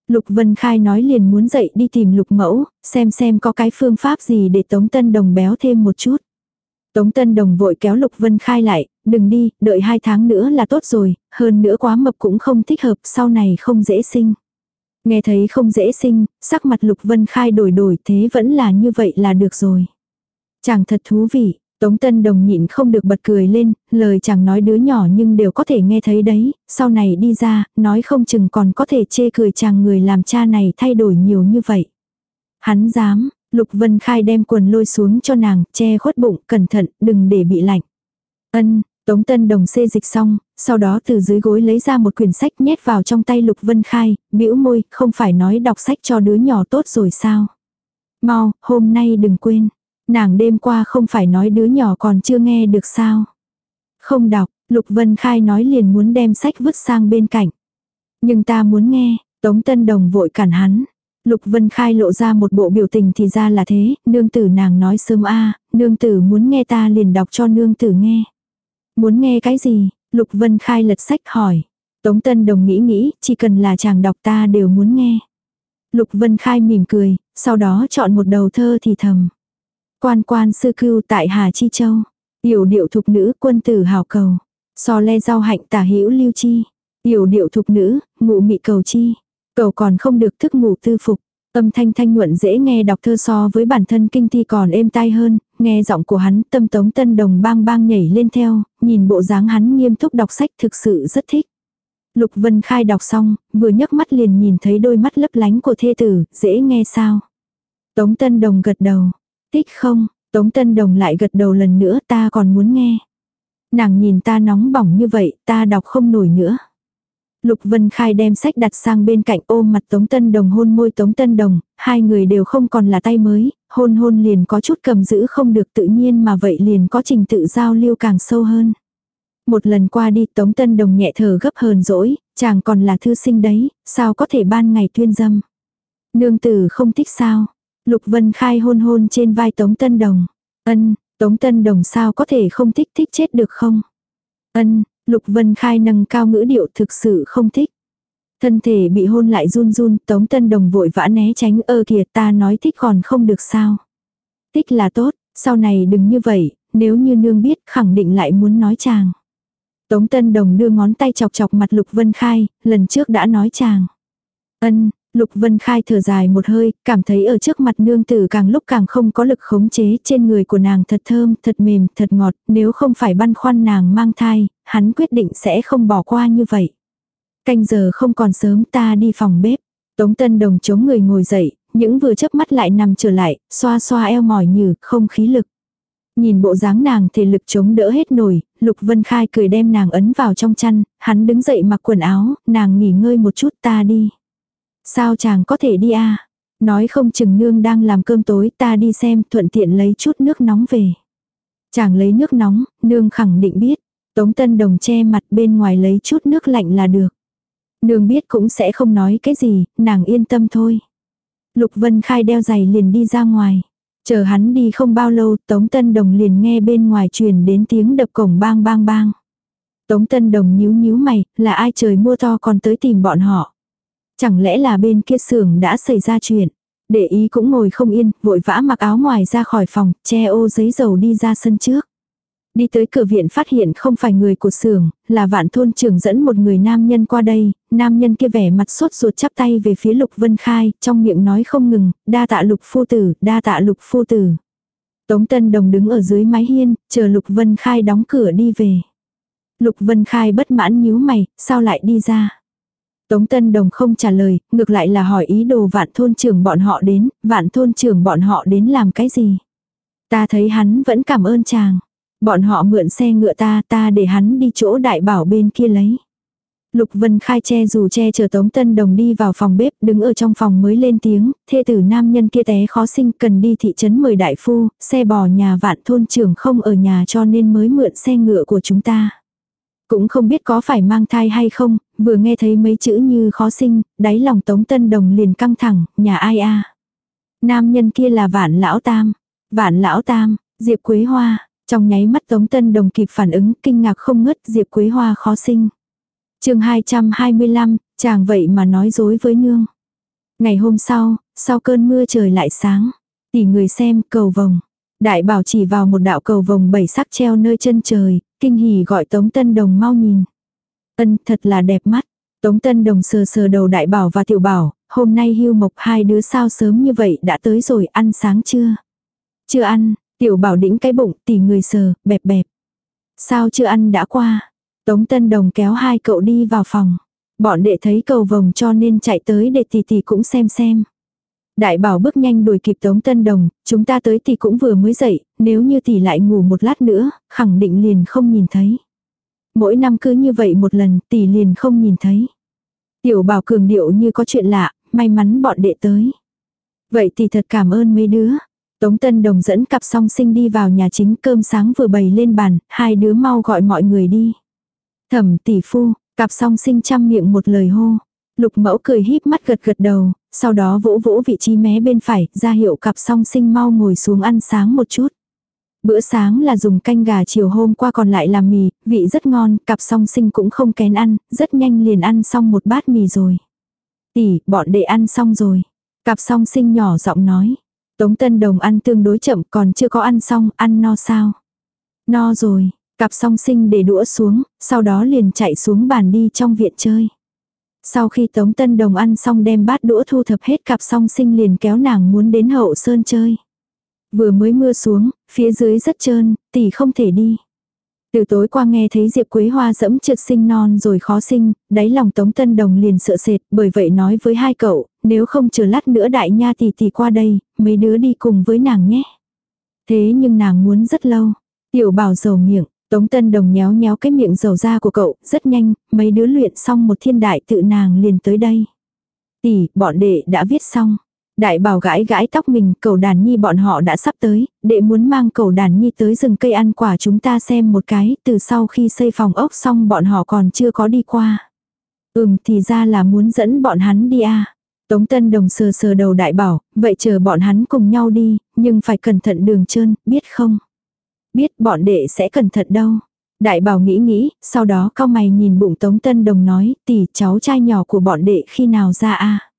Lục Vân Khai nói liền muốn dậy đi tìm lục mẫu, xem xem có cái phương pháp gì để Tống Tân Đồng béo thêm một chút. Tống Tân Đồng vội kéo Lục Vân Khai lại, đừng đi, đợi hai tháng nữa là tốt rồi, hơn nữa quá mập cũng không thích hợp, sau này không dễ sinh. Nghe thấy không dễ sinh, sắc mặt Lục Vân Khai đổi đổi thế vẫn là như vậy là được rồi. Chàng thật thú vị, Tống Tân Đồng nhịn không được bật cười lên, lời chàng nói đứa nhỏ nhưng đều có thể nghe thấy đấy, sau này đi ra, nói không chừng còn có thể chê cười chàng người làm cha này thay đổi nhiều như vậy. Hắn dám, Lục Vân Khai đem quần lôi xuống cho nàng, che khuất bụng, cẩn thận, đừng để bị lạnh. Ân, Tống Tân Đồng xê dịch xong, sau đó từ dưới gối lấy ra một quyển sách nhét vào trong tay Lục Vân Khai, bĩu môi, không phải nói đọc sách cho đứa nhỏ tốt rồi sao. Mau, hôm nay đừng quên. Nàng đêm qua không phải nói đứa nhỏ còn chưa nghe được sao. Không đọc, Lục Vân Khai nói liền muốn đem sách vứt sang bên cạnh. Nhưng ta muốn nghe, Tống Tân Đồng vội cản hắn. Lục Vân Khai lộ ra một bộ biểu tình thì ra là thế, nương tử nàng nói sớm a nương tử muốn nghe ta liền đọc cho nương tử nghe. Muốn nghe cái gì? Lục Vân Khai lật sách hỏi. Tống Tân Đồng nghĩ nghĩ, chỉ cần là chàng đọc ta đều muốn nghe. Lục Vân Khai mỉm cười, sau đó chọn một đầu thơ thì thầm. Quan quan sư cưu tại Hà Chi Châu. Yểu điệu thục nữ quân tử hào cầu. So le rau hạnh tả hữu lưu chi. Yểu điệu thục nữ, ngụ mị cầu chi. Cầu còn không được thức ngủ tư phục. Âm thanh thanh nhuận dễ nghe đọc thơ so với bản thân kinh thi còn êm tai hơn, nghe giọng của hắn tâm tống tân đồng bang bang nhảy lên theo, nhìn bộ dáng hắn nghiêm túc đọc sách thực sự rất thích. Lục Vân Khai đọc xong, vừa nhấc mắt liền nhìn thấy đôi mắt lấp lánh của thê tử, dễ nghe sao. Tống Tân Đồng gật đầu. Thích không, Tống Tân Đồng lại gật đầu lần nữa ta còn muốn nghe. Nàng nhìn ta nóng bỏng như vậy, ta đọc không nổi nữa. Lục Vân Khai đem sách đặt sang bên cạnh ôm mặt Tống Tân Đồng hôn môi Tống Tân Đồng, hai người đều không còn là tay mới, hôn hôn liền có chút cầm giữ không được tự nhiên mà vậy liền có trình tự giao lưu càng sâu hơn. Một lần qua đi Tống Tân Đồng nhẹ thở gấp hờn dỗi, chàng còn là thư sinh đấy, sao có thể ban ngày tuyên dâm. Nương tử không thích sao. Lục Vân Khai hôn hôn trên vai Tống Tân Đồng. Ân, Tống Tân Đồng sao có thể không thích thích chết được không? Ân, Lục Vân Khai nâng cao ngữ điệu thực sự không thích. Thân thể bị hôn lại run run, Tống Tân Đồng vội vã né tránh ơ kìa ta nói thích còn không được sao. Thích là tốt, sau này đừng như vậy, nếu như nương biết khẳng định lại muốn nói chàng. Tống Tân Đồng đưa ngón tay chọc chọc mặt Lục Vân Khai, lần trước đã nói chàng. Ân, Lục Vân Khai thở dài một hơi, cảm thấy ở trước mặt nương tử càng lúc càng không có lực khống chế trên người của nàng thật thơm, thật mềm, thật ngọt, nếu không phải băn khoăn nàng mang thai, hắn quyết định sẽ không bỏ qua như vậy. Canh giờ không còn sớm ta đi phòng bếp. Tống Tân Đồng chống người ngồi dậy, những vừa chớp mắt lại nằm trở lại, xoa xoa eo mỏi nhừ, không khí lực. Nhìn bộ dáng nàng thể lực chống đỡ hết nổi, Lục Vân Khai cười đem nàng ấn vào trong chăn, hắn đứng dậy mặc quần áo, nàng nghỉ ngơi một chút ta đi. Sao chàng có thể đi à? Nói không chừng nương đang làm cơm tối ta đi xem thuận tiện lấy chút nước nóng về. Chàng lấy nước nóng, nương khẳng định biết. Tống Tân Đồng che mặt bên ngoài lấy chút nước lạnh là được. Nương biết cũng sẽ không nói cái gì, nàng yên tâm thôi. Lục Vân Khai đeo giày liền đi ra ngoài. Chờ hắn đi không bao lâu, Tống Tân Đồng liền nghe bên ngoài truyền đến tiếng đập cổng bang bang bang. Tống Tân Đồng nhíu nhíu mày, là ai trời mua to còn tới tìm bọn họ. Chẳng lẽ là bên kia xưởng đã xảy ra chuyện. Để ý cũng ngồi không yên, vội vã mặc áo ngoài ra khỏi phòng, che ô giấy dầu đi ra sân trước. Đi tới cửa viện phát hiện không phải người của xưởng, là vạn thôn trưởng dẫn một người nam nhân qua đây, nam nhân kia vẻ mặt sốt ruột chắp tay về phía lục vân khai, trong miệng nói không ngừng, đa tạ lục phu tử, đa tạ lục phu tử. Tống Tân Đồng đứng ở dưới mái hiên, chờ lục vân khai đóng cửa đi về. Lục vân khai bất mãn nhíu mày, sao lại đi ra. Tống Tân Đồng không trả lời, ngược lại là hỏi ý đồ vạn thôn trưởng bọn họ đến, vạn thôn trưởng bọn họ đến làm cái gì. Ta thấy hắn vẫn cảm ơn chàng. Bọn họ mượn xe ngựa ta, ta để hắn đi chỗ đại bảo bên kia lấy. Lục Vân Khai che dù che chờ Tống Tân Đồng đi vào phòng bếp, đứng ở trong phòng mới lên tiếng, thê tử nam nhân kia té khó sinh cần đi thị trấn mời đại phu, xe bò nhà vạn thôn trưởng không ở nhà cho nên mới mượn xe ngựa của chúng ta. Cũng không biết có phải mang thai hay không, vừa nghe thấy mấy chữ như khó sinh, đáy lòng Tống Tân Đồng liền căng thẳng, nhà ai a Nam nhân kia là vạn lão tam. Vạn lão tam, Diệp Quế Hoa, trong nháy mắt Tống Tân Đồng kịp phản ứng, kinh ngạc không ngất, Diệp Quế Hoa khó sinh. chương 225, chàng vậy mà nói dối với nương. Ngày hôm sau, sau cơn mưa trời lại sáng. Tỉ người xem, cầu vồng. Đại bảo chỉ vào một đạo cầu vồng bảy sắc treo nơi chân trời, kinh hỉ gọi Tống Tân Đồng mau nhìn. Ân thật là đẹp mắt. Tống Tân Đồng sờ sờ đầu đại bảo và tiểu bảo, hôm nay hưu mộc hai đứa sao sớm như vậy đã tới rồi ăn sáng chưa? Chưa ăn, tiểu bảo đĩnh cái bụng tỉ người sờ, bẹp bẹp. Sao chưa ăn đã qua? Tống Tân Đồng kéo hai cậu đi vào phòng. Bọn đệ thấy cầu vồng cho nên chạy tới để tỷ tỷ cũng xem xem. Đại bảo bước nhanh đuổi kịp Tống Tân Đồng, chúng ta tới tỷ cũng vừa mới dậy, nếu như tỷ lại ngủ một lát nữa, khẳng định liền không nhìn thấy. Mỗi năm cứ như vậy một lần, tỷ liền không nhìn thấy. Tiểu bảo cường điệu như có chuyện lạ, may mắn bọn đệ tới. Vậy thì thật cảm ơn mấy đứa. Tống Tân Đồng dẫn cặp song sinh đi vào nhà chính cơm sáng vừa bày lên bàn, hai đứa mau gọi mọi người đi. Thẩm tỷ phu, cặp song sinh chăm miệng một lời hô. Lục mẫu cười híp mắt gật gật đầu, sau đó vỗ vỗ vị trí mé bên phải, ra hiệu cặp song sinh mau ngồi xuống ăn sáng một chút. Bữa sáng là dùng canh gà chiều hôm qua còn lại làm mì, vị rất ngon, cặp song sinh cũng không kén ăn, rất nhanh liền ăn xong một bát mì rồi. Tỷ, bọn đệ ăn xong rồi. Cặp song sinh nhỏ giọng nói. Tống Tân Đồng ăn tương đối chậm còn chưa có ăn xong, ăn no sao? No rồi, cặp song sinh để đũa xuống, sau đó liền chạy xuống bàn đi trong viện chơi. Sau khi Tống Tân Đồng ăn xong đem bát đũa thu thập hết cặp song sinh liền kéo nàng muốn đến hậu sơn chơi. Vừa mới mưa xuống, phía dưới rất trơn, tỷ không thể đi. Từ tối qua nghe thấy Diệp Quế Hoa dẫm trượt sinh non rồi khó sinh, đáy lòng Tống Tân Đồng liền sợ sệt, bởi vậy nói với hai cậu, nếu không chờ lát nữa đại nha tỷ tỷ qua đây, mấy đứa đi cùng với nàng nhé. Thế nhưng nàng muốn rất lâu. Tiểu bảo dầu miệng, Tống Tân Đồng nhéo nhéo cái miệng dầu ra của cậu, rất nhanh, mấy đứa luyện xong một thiên đại tự nàng liền tới đây. Tỷ, bọn đệ đã viết xong. Đại bảo gãi gãi tóc mình, cầu đàn nhi bọn họ đã sắp tới, đệ muốn mang cầu đàn nhi tới rừng cây ăn quả chúng ta xem một cái, từ sau khi xây phòng ốc xong bọn họ còn chưa có đi qua. Ừm thì ra là muốn dẫn bọn hắn đi à. Tống Tân Đồng sờ sờ đầu đại bảo, vậy chờ bọn hắn cùng nhau đi, nhưng phải cẩn thận đường trơn, biết không? Biết bọn đệ sẽ cẩn thận đâu. Đại bảo nghĩ nghĩ, sau đó cao mày nhìn bụng Tống Tân Đồng nói, tỷ cháu trai nhỏ của bọn đệ khi nào ra a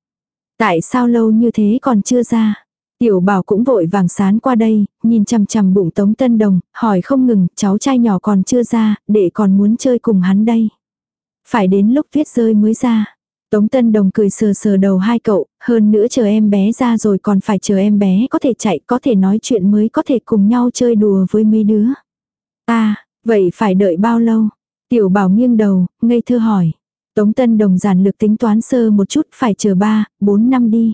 Tại sao lâu như thế còn chưa ra? Tiểu bảo cũng vội vàng sán qua đây, nhìn chằm chằm bụng Tống Tân Đồng, hỏi không ngừng, cháu trai nhỏ còn chưa ra, để còn muốn chơi cùng hắn đây. Phải đến lúc viết rơi mới ra. Tống Tân Đồng cười sờ sờ đầu hai cậu, hơn nữa chờ em bé ra rồi còn phải chờ em bé có thể chạy, có thể nói chuyện mới có thể cùng nhau chơi đùa với mấy đứa. À, vậy phải đợi bao lâu? Tiểu bảo nghiêng đầu, ngây thơ hỏi. Tống Tân Đồng giản lược tính toán sơ một chút phải chờ 3, 4 năm đi.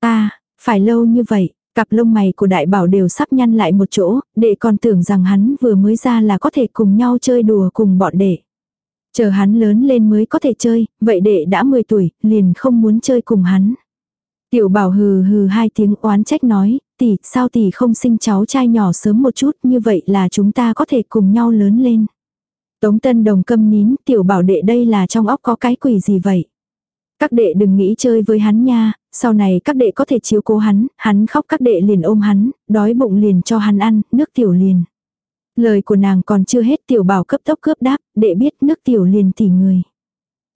À, phải lâu như vậy, cặp lông mày của đại bảo đều sắp nhăn lại một chỗ, đệ còn tưởng rằng hắn vừa mới ra là có thể cùng nhau chơi đùa cùng bọn đệ. Chờ hắn lớn lên mới có thể chơi, vậy đệ đã 10 tuổi, liền không muốn chơi cùng hắn. Tiểu bảo hừ hừ hai tiếng oán trách nói, tỷ, sao tỷ không sinh cháu trai nhỏ sớm một chút, như vậy là chúng ta có thể cùng nhau lớn lên. Tống Tân Đồng câm nín, tiểu bảo đệ đây là trong óc có cái quỷ gì vậy? Các đệ đừng nghĩ chơi với hắn nha, sau này các đệ có thể chiếu cố hắn, hắn khóc các đệ liền ôm hắn, đói bụng liền cho hắn ăn, nước tiểu liền. Lời của nàng còn chưa hết tiểu bảo cấp tốc cướp đáp, đệ biết nước tiểu liền tỉ người.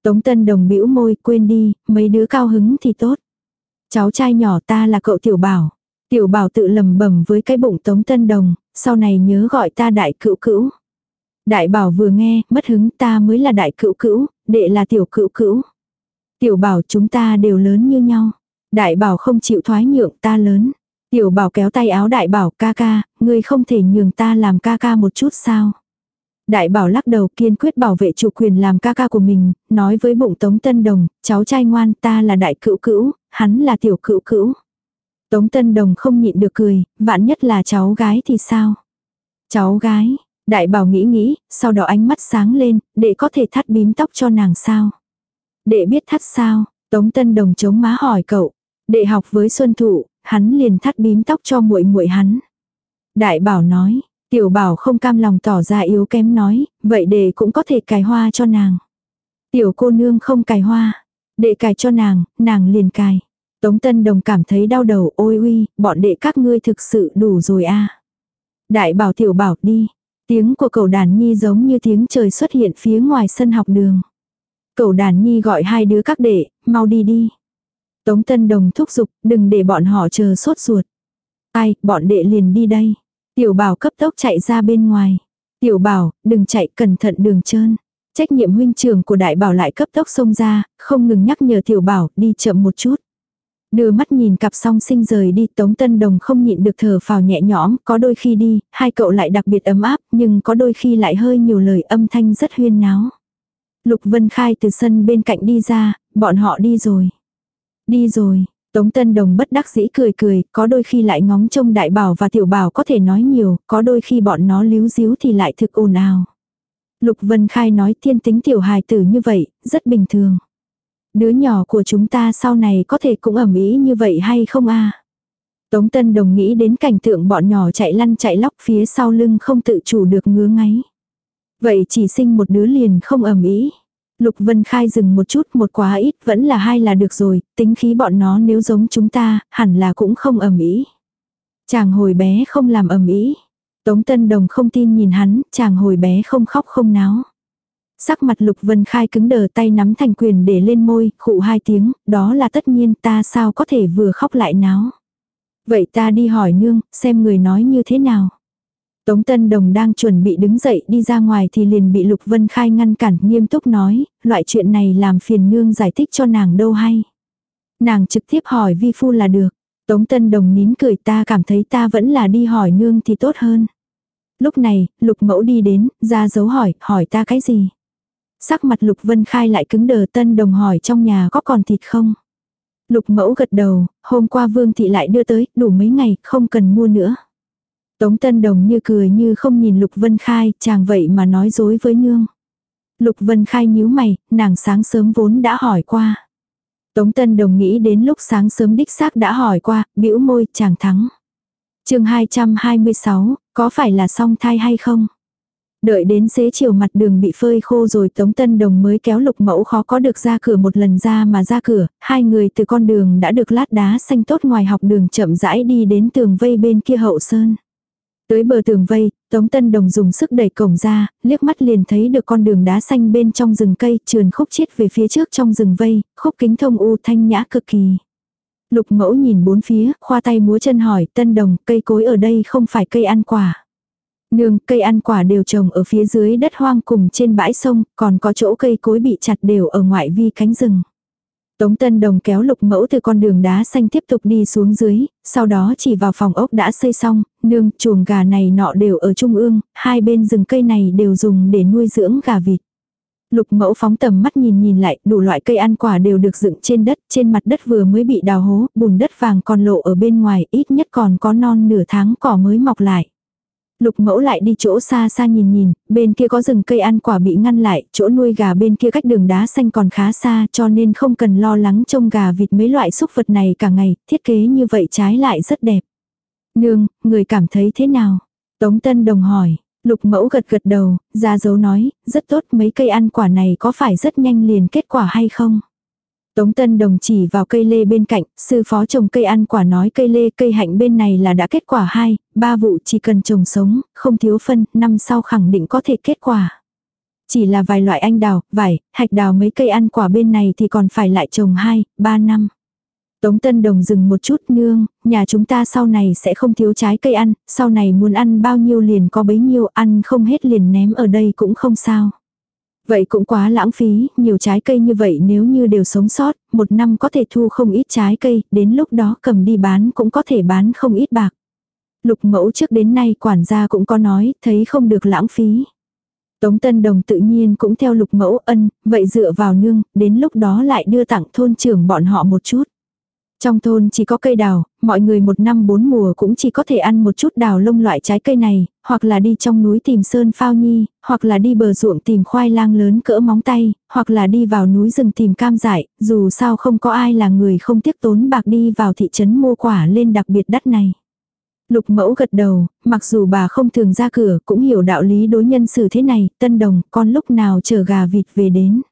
Tống Tân Đồng bĩu môi, quên đi, mấy đứa cao hứng thì tốt. Cháu trai nhỏ ta là cậu tiểu bảo. Tiểu bảo tự lầm bẩm với cái bụng Tống Tân Đồng, sau này nhớ gọi ta đại cữu cữu. Đại bảo vừa nghe, mất hứng ta mới là đại cữu cữu, đệ là tiểu cữu cữu. Tiểu bảo chúng ta đều lớn như nhau. Đại bảo không chịu thoái nhượng ta lớn. Tiểu bảo kéo tay áo đại bảo ca ca, ngươi không thể nhường ta làm ca ca một chút sao. Đại bảo lắc đầu kiên quyết bảo vệ chủ quyền làm ca ca của mình, nói với bụng Tống Tân Đồng, cháu trai ngoan ta là đại cữu cữu, hắn là tiểu cữu cữu. Tống Tân Đồng không nhịn được cười, vạn nhất là cháu gái thì sao? Cháu gái, đại bảo nghĩ nghĩ, sau đó ánh mắt sáng lên, để có thể thắt bím tóc cho nàng sao? Đệ biết thắt sao? Tống Tân Đồng chống má hỏi cậu. Đệ học với Xuân Thụ, hắn liền thắt bím tóc cho muội muội hắn. Đại bảo nói, tiểu bảo không cam lòng tỏ ra yếu kém nói, vậy đệ cũng có thể cài hoa cho nàng. Tiểu cô nương không cài hoa, đệ cài cho nàng, nàng liền cài. Tống Tân Đồng cảm thấy đau đầu, ôi uy, bọn đệ các ngươi thực sự đủ rồi a. Đại bảo tiểu bảo đi, tiếng của cậu đàn nhi giống như tiếng trời xuất hiện phía ngoài sân học đường. Cậu đàn nhi gọi hai đứa các đệ, mau đi đi. Tống Tân Đồng thúc giục, đừng để bọn họ chờ sốt ruột. Ai, bọn đệ liền đi đây. Tiểu bảo cấp tốc chạy ra bên ngoài. Tiểu bảo, đừng chạy cẩn thận đường trơn. Trách nhiệm huynh trưởng của đại bảo lại cấp tốc xông ra, không ngừng nhắc nhở tiểu bảo đi chậm một chút. Đưa mắt nhìn cặp song sinh rời đi Tống Tân Đồng không nhịn được thở phào nhẹ nhõm, có đôi khi đi, hai cậu lại đặc biệt ấm áp, nhưng có đôi khi lại hơi nhiều lời âm thanh rất huyên náo. Lục Vân Khai từ sân bên cạnh đi ra, bọn họ đi rồi. Đi rồi, Tống Tân Đồng bất đắc dĩ cười cười, có đôi khi lại ngóng trông đại bảo và tiểu bảo có thể nói nhiều, có đôi khi bọn nó líu díu thì lại thực ồn ào. Lục Vân Khai nói thiên tính tiểu hài tử như vậy, rất bình thường. Đứa nhỏ của chúng ta sau này có thể cũng ẩm ý như vậy hay không a Tống Tân Đồng nghĩ đến cảnh tượng bọn nhỏ chạy lăn chạy lóc phía sau lưng không tự chủ được ngứa ngáy. Vậy chỉ sinh một đứa liền không ẩm ý. Lục Vân Khai dừng một chút một quá ít vẫn là hai là được rồi, tính khí bọn nó nếu giống chúng ta, hẳn là cũng không ẩm ý. Chàng hồi bé không làm ẩm ý. Tống Tân Đồng không tin nhìn hắn, chàng hồi bé không khóc không náo. Sắc mặt Lục Vân Khai cứng đờ tay nắm thành quyền để lên môi, khụ hai tiếng, đó là tất nhiên ta sao có thể vừa khóc lại náo. Vậy ta đi hỏi nương, xem người nói như thế nào. Tống Tân Đồng đang chuẩn bị đứng dậy đi ra ngoài thì liền bị Lục Vân Khai ngăn cản nghiêm túc nói, loại chuyện này làm phiền nương giải thích cho nàng đâu hay. Nàng trực tiếp hỏi vi phu là được. Tống Tân Đồng nín cười ta cảm thấy ta vẫn là đi hỏi nương thì tốt hơn. Lúc này, Lục Mẫu đi đến, ra dấu hỏi, hỏi ta cái gì. Sắc mặt Lục Vân Khai lại cứng đờ Tân Đồng hỏi trong nhà có còn thịt không. Lục Mẫu gật đầu, hôm qua Vương Thị lại đưa tới, đủ mấy ngày, không cần mua nữa. Tống Tân Đồng như cười như không nhìn Lục Vân Khai, chàng vậy mà nói dối với nương. Lục Vân Khai nhíu mày, nàng sáng sớm vốn đã hỏi qua. Tống Tân Đồng nghĩ đến lúc sáng sớm đích xác đã hỏi qua, bĩu môi, chàng thắng. chương 226, có phải là song thai hay không? Đợi đến xế chiều mặt đường bị phơi khô rồi Tống Tân Đồng mới kéo lục mẫu khó có được ra cửa một lần ra mà ra cửa, hai người từ con đường đã được lát đá xanh tốt ngoài học đường chậm rãi đi đến tường vây bên kia hậu sơn. Tới bờ tường vây, Tống Tân Đồng dùng sức đẩy cổng ra, liếc mắt liền thấy được con đường đá xanh bên trong rừng cây, trườn khúc chiết về phía trước trong rừng vây, khúc kính thông u thanh nhã cực kỳ. Lục mẫu nhìn bốn phía, khoa tay múa chân hỏi, Tân Đồng, cây cối ở đây không phải cây ăn quả. Nương, cây ăn quả đều trồng ở phía dưới đất hoang cùng trên bãi sông, còn có chỗ cây cối bị chặt đều ở ngoại vi cánh rừng. Tống Tân Đồng kéo lục mẫu từ con đường đá xanh tiếp tục đi xuống dưới, sau đó chỉ vào phòng ốc đã xây xong, nương, chuồng gà này nọ đều ở trung ương, hai bên rừng cây này đều dùng để nuôi dưỡng gà vịt. Lục mẫu phóng tầm mắt nhìn nhìn lại, đủ loại cây ăn quả đều được dựng trên đất, trên mặt đất vừa mới bị đào hố, bùn đất vàng còn lộ ở bên ngoài, ít nhất còn có non nửa tháng cỏ mới mọc lại. Lục mẫu lại đi chỗ xa xa nhìn nhìn, bên kia có rừng cây ăn quả bị ngăn lại, chỗ nuôi gà bên kia cách đường đá xanh còn khá xa cho nên không cần lo lắng trông gà vịt mấy loại xúc vật này cả ngày, thiết kế như vậy trái lại rất đẹp. Nương, người cảm thấy thế nào? Tống Tân Đồng hỏi, lục mẫu gật gật đầu, ra dấu nói, rất tốt mấy cây ăn quả này có phải rất nhanh liền kết quả hay không? Tống Tân Đồng chỉ vào cây lê bên cạnh, sư phó trồng cây ăn quả nói cây lê cây hạnh bên này là đã kết quả hai, ba vụ chỉ cần trồng sống, không thiếu phân, năm sau khẳng định có thể kết quả. Chỉ là vài loại anh đào, vải, hạch đào mấy cây ăn quả bên này thì còn phải lại trồng hai, ba năm. Tống Tân Đồng dừng một chút nương, nhà chúng ta sau này sẽ không thiếu trái cây ăn, sau này muốn ăn bao nhiêu liền có bấy nhiêu ăn không hết liền ném ở đây cũng không sao. Vậy cũng quá lãng phí, nhiều trái cây như vậy nếu như đều sống sót, một năm có thể thu không ít trái cây, đến lúc đó cầm đi bán cũng có thể bán không ít bạc. Lục mẫu trước đến nay quản gia cũng có nói, thấy không được lãng phí. Tống Tân Đồng tự nhiên cũng theo lục mẫu ân, vậy dựa vào nương, đến lúc đó lại đưa tặng thôn trưởng bọn họ một chút. Trong thôn chỉ có cây đào, mọi người một năm bốn mùa cũng chỉ có thể ăn một chút đào lông loại trái cây này, hoặc là đi trong núi tìm sơn phao nhi, hoặc là đi bờ ruộng tìm khoai lang lớn cỡ móng tay, hoặc là đi vào núi rừng tìm cam dại, dù sao không có ai là người không tiếc tốn bạc đi vào thị trấn mua quả lên đặc biệt đắt này. Lục mẫu gật đầu, mặc dù bà không thường ra cửa cũng hiểu đạo lý đối nhân xử thế này, tân đồng, con lúc nào chờ gà vịt về đến.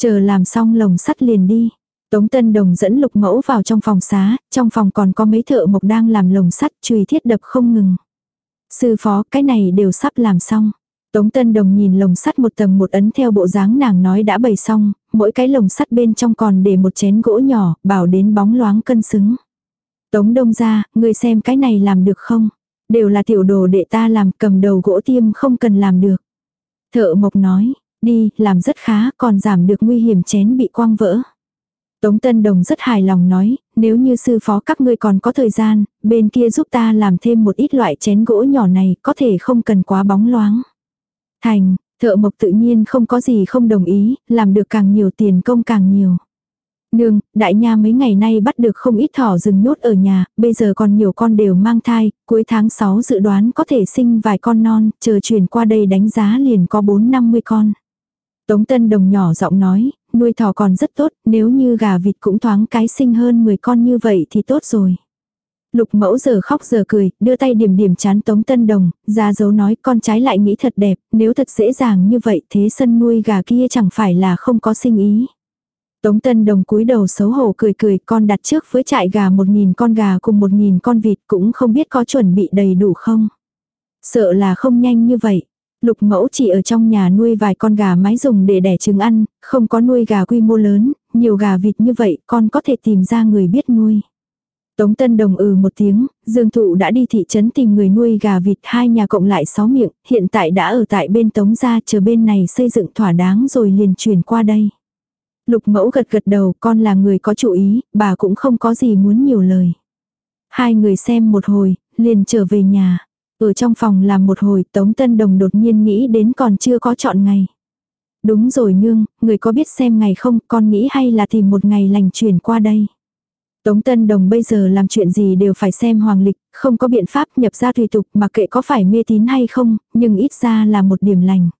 Chờ làm xong lồng sắt liền đi. Tống Tân Đồng dẫn lục mẫu vào trong phòng xá, trong phòng còn có mấy thợ mộc đang làm lồng sắt chùy thiết đập không ngừng. Sư phó, cái này đều sắp làm xong. Tống Tân Đồng nhìn lồng sắt một tầng một ấn theo bộ dáng nàng nói đã bày xong, mỗi cái lồng sắt bên trong còn để một chén gỗ nhỏ, bảo đến bóng loáng cân xứng. Tống Đông ra, người xem cái này làm được không? Đều là tiểu đồ đệ ta làm cầm đầu gỗ tiêm không cần làm được. Thợ mộc nói, đi, làm rất khá, còn giảm được nguy hiểm chén bị quang vỡ. Tống Tân Đồng rất hài lòng nói, nếu như sư phó các ngươi còn có thời gian, bên kia giúp ta làm thêm một ít loại chén gỗ nhỏ này, có thể không cần quá bóng loáng. Thành, thợ mộc tự nhiên không có gì không đồng ý, làm được càng nhiều tiền công càng nhiều. Nương, đại nha mấy ngày nay bắt được không ít thỏ rừng nhốt ở nhà, bây giờ còn nhiều con đều mang thai, cuối tháng 6 dự đoán có thể sinh vài con non, chờ chuyển qua đây đánh giá liền có 4-50 con. Tống Tân Đồng nhỏ giọng nói, nuôi thỏ còn rất tốt, nếu như gà vịt cũng thoáng cái sinh hơn 10 con như vậy thì tốt rồi. Lục mẫu giờ khóc giờ cười, đưa tay điểm điểm chán Tống Tân Đồng, ra dấu nói con trái lại nghĩ thật đẹp, nếu thật dễ dàng như vậy thế sân nuôi gà kia chẳng phải là không có sinh ý. Tống Tân Đồng cúi đầu xấu hổ cười cười con đặt trước với trại gà một nghìn con gà cùng một nghìn con vịt cũng không biết có chuẩn bị đầy đủ không. Sợ là không nhanh như vậy. Lục mẫu chỉ ở trong nhà nuôi vài con gà mái dùng để đẻ trứng ăn, không có nuôi gà quy mô lớn, nhiều gà vịt như vậy con có thể tìm ra người biết nuôi. Tống Tân Đồng ừ một tiếng, Dương Thụ đã đi thị trấn tìm người nuôi gà vịt hai nhà cộng lại sáu miệng, hiện tại đã ở tại bên Tống gia chờ bên này xây dựng thỏa đáng rồi liền chuyển qua đây. Lục mẫu gật gật đầu con là người có chủ ý, bà cũng không có gì muốn nhiều lời. Hai người xem một hồi, liền trở về nhà. Ở trong phòng làm một hồi Tống Tân Đồng đột nhiên nghĩ đến còn chưa có chọn ngày. Đúng rồi nương, người có biết xem ngày không, con nghĩ hay là tìm một ngày lành chuyển qua đây. Tống Tân Đồng bây giờ làm chuyện gì đều phải xem hoàng lịch, không có biện pháp nhập ra tùy tục mà kệ có phải mê tín hay không, nhưng ít ra là một điểm lành.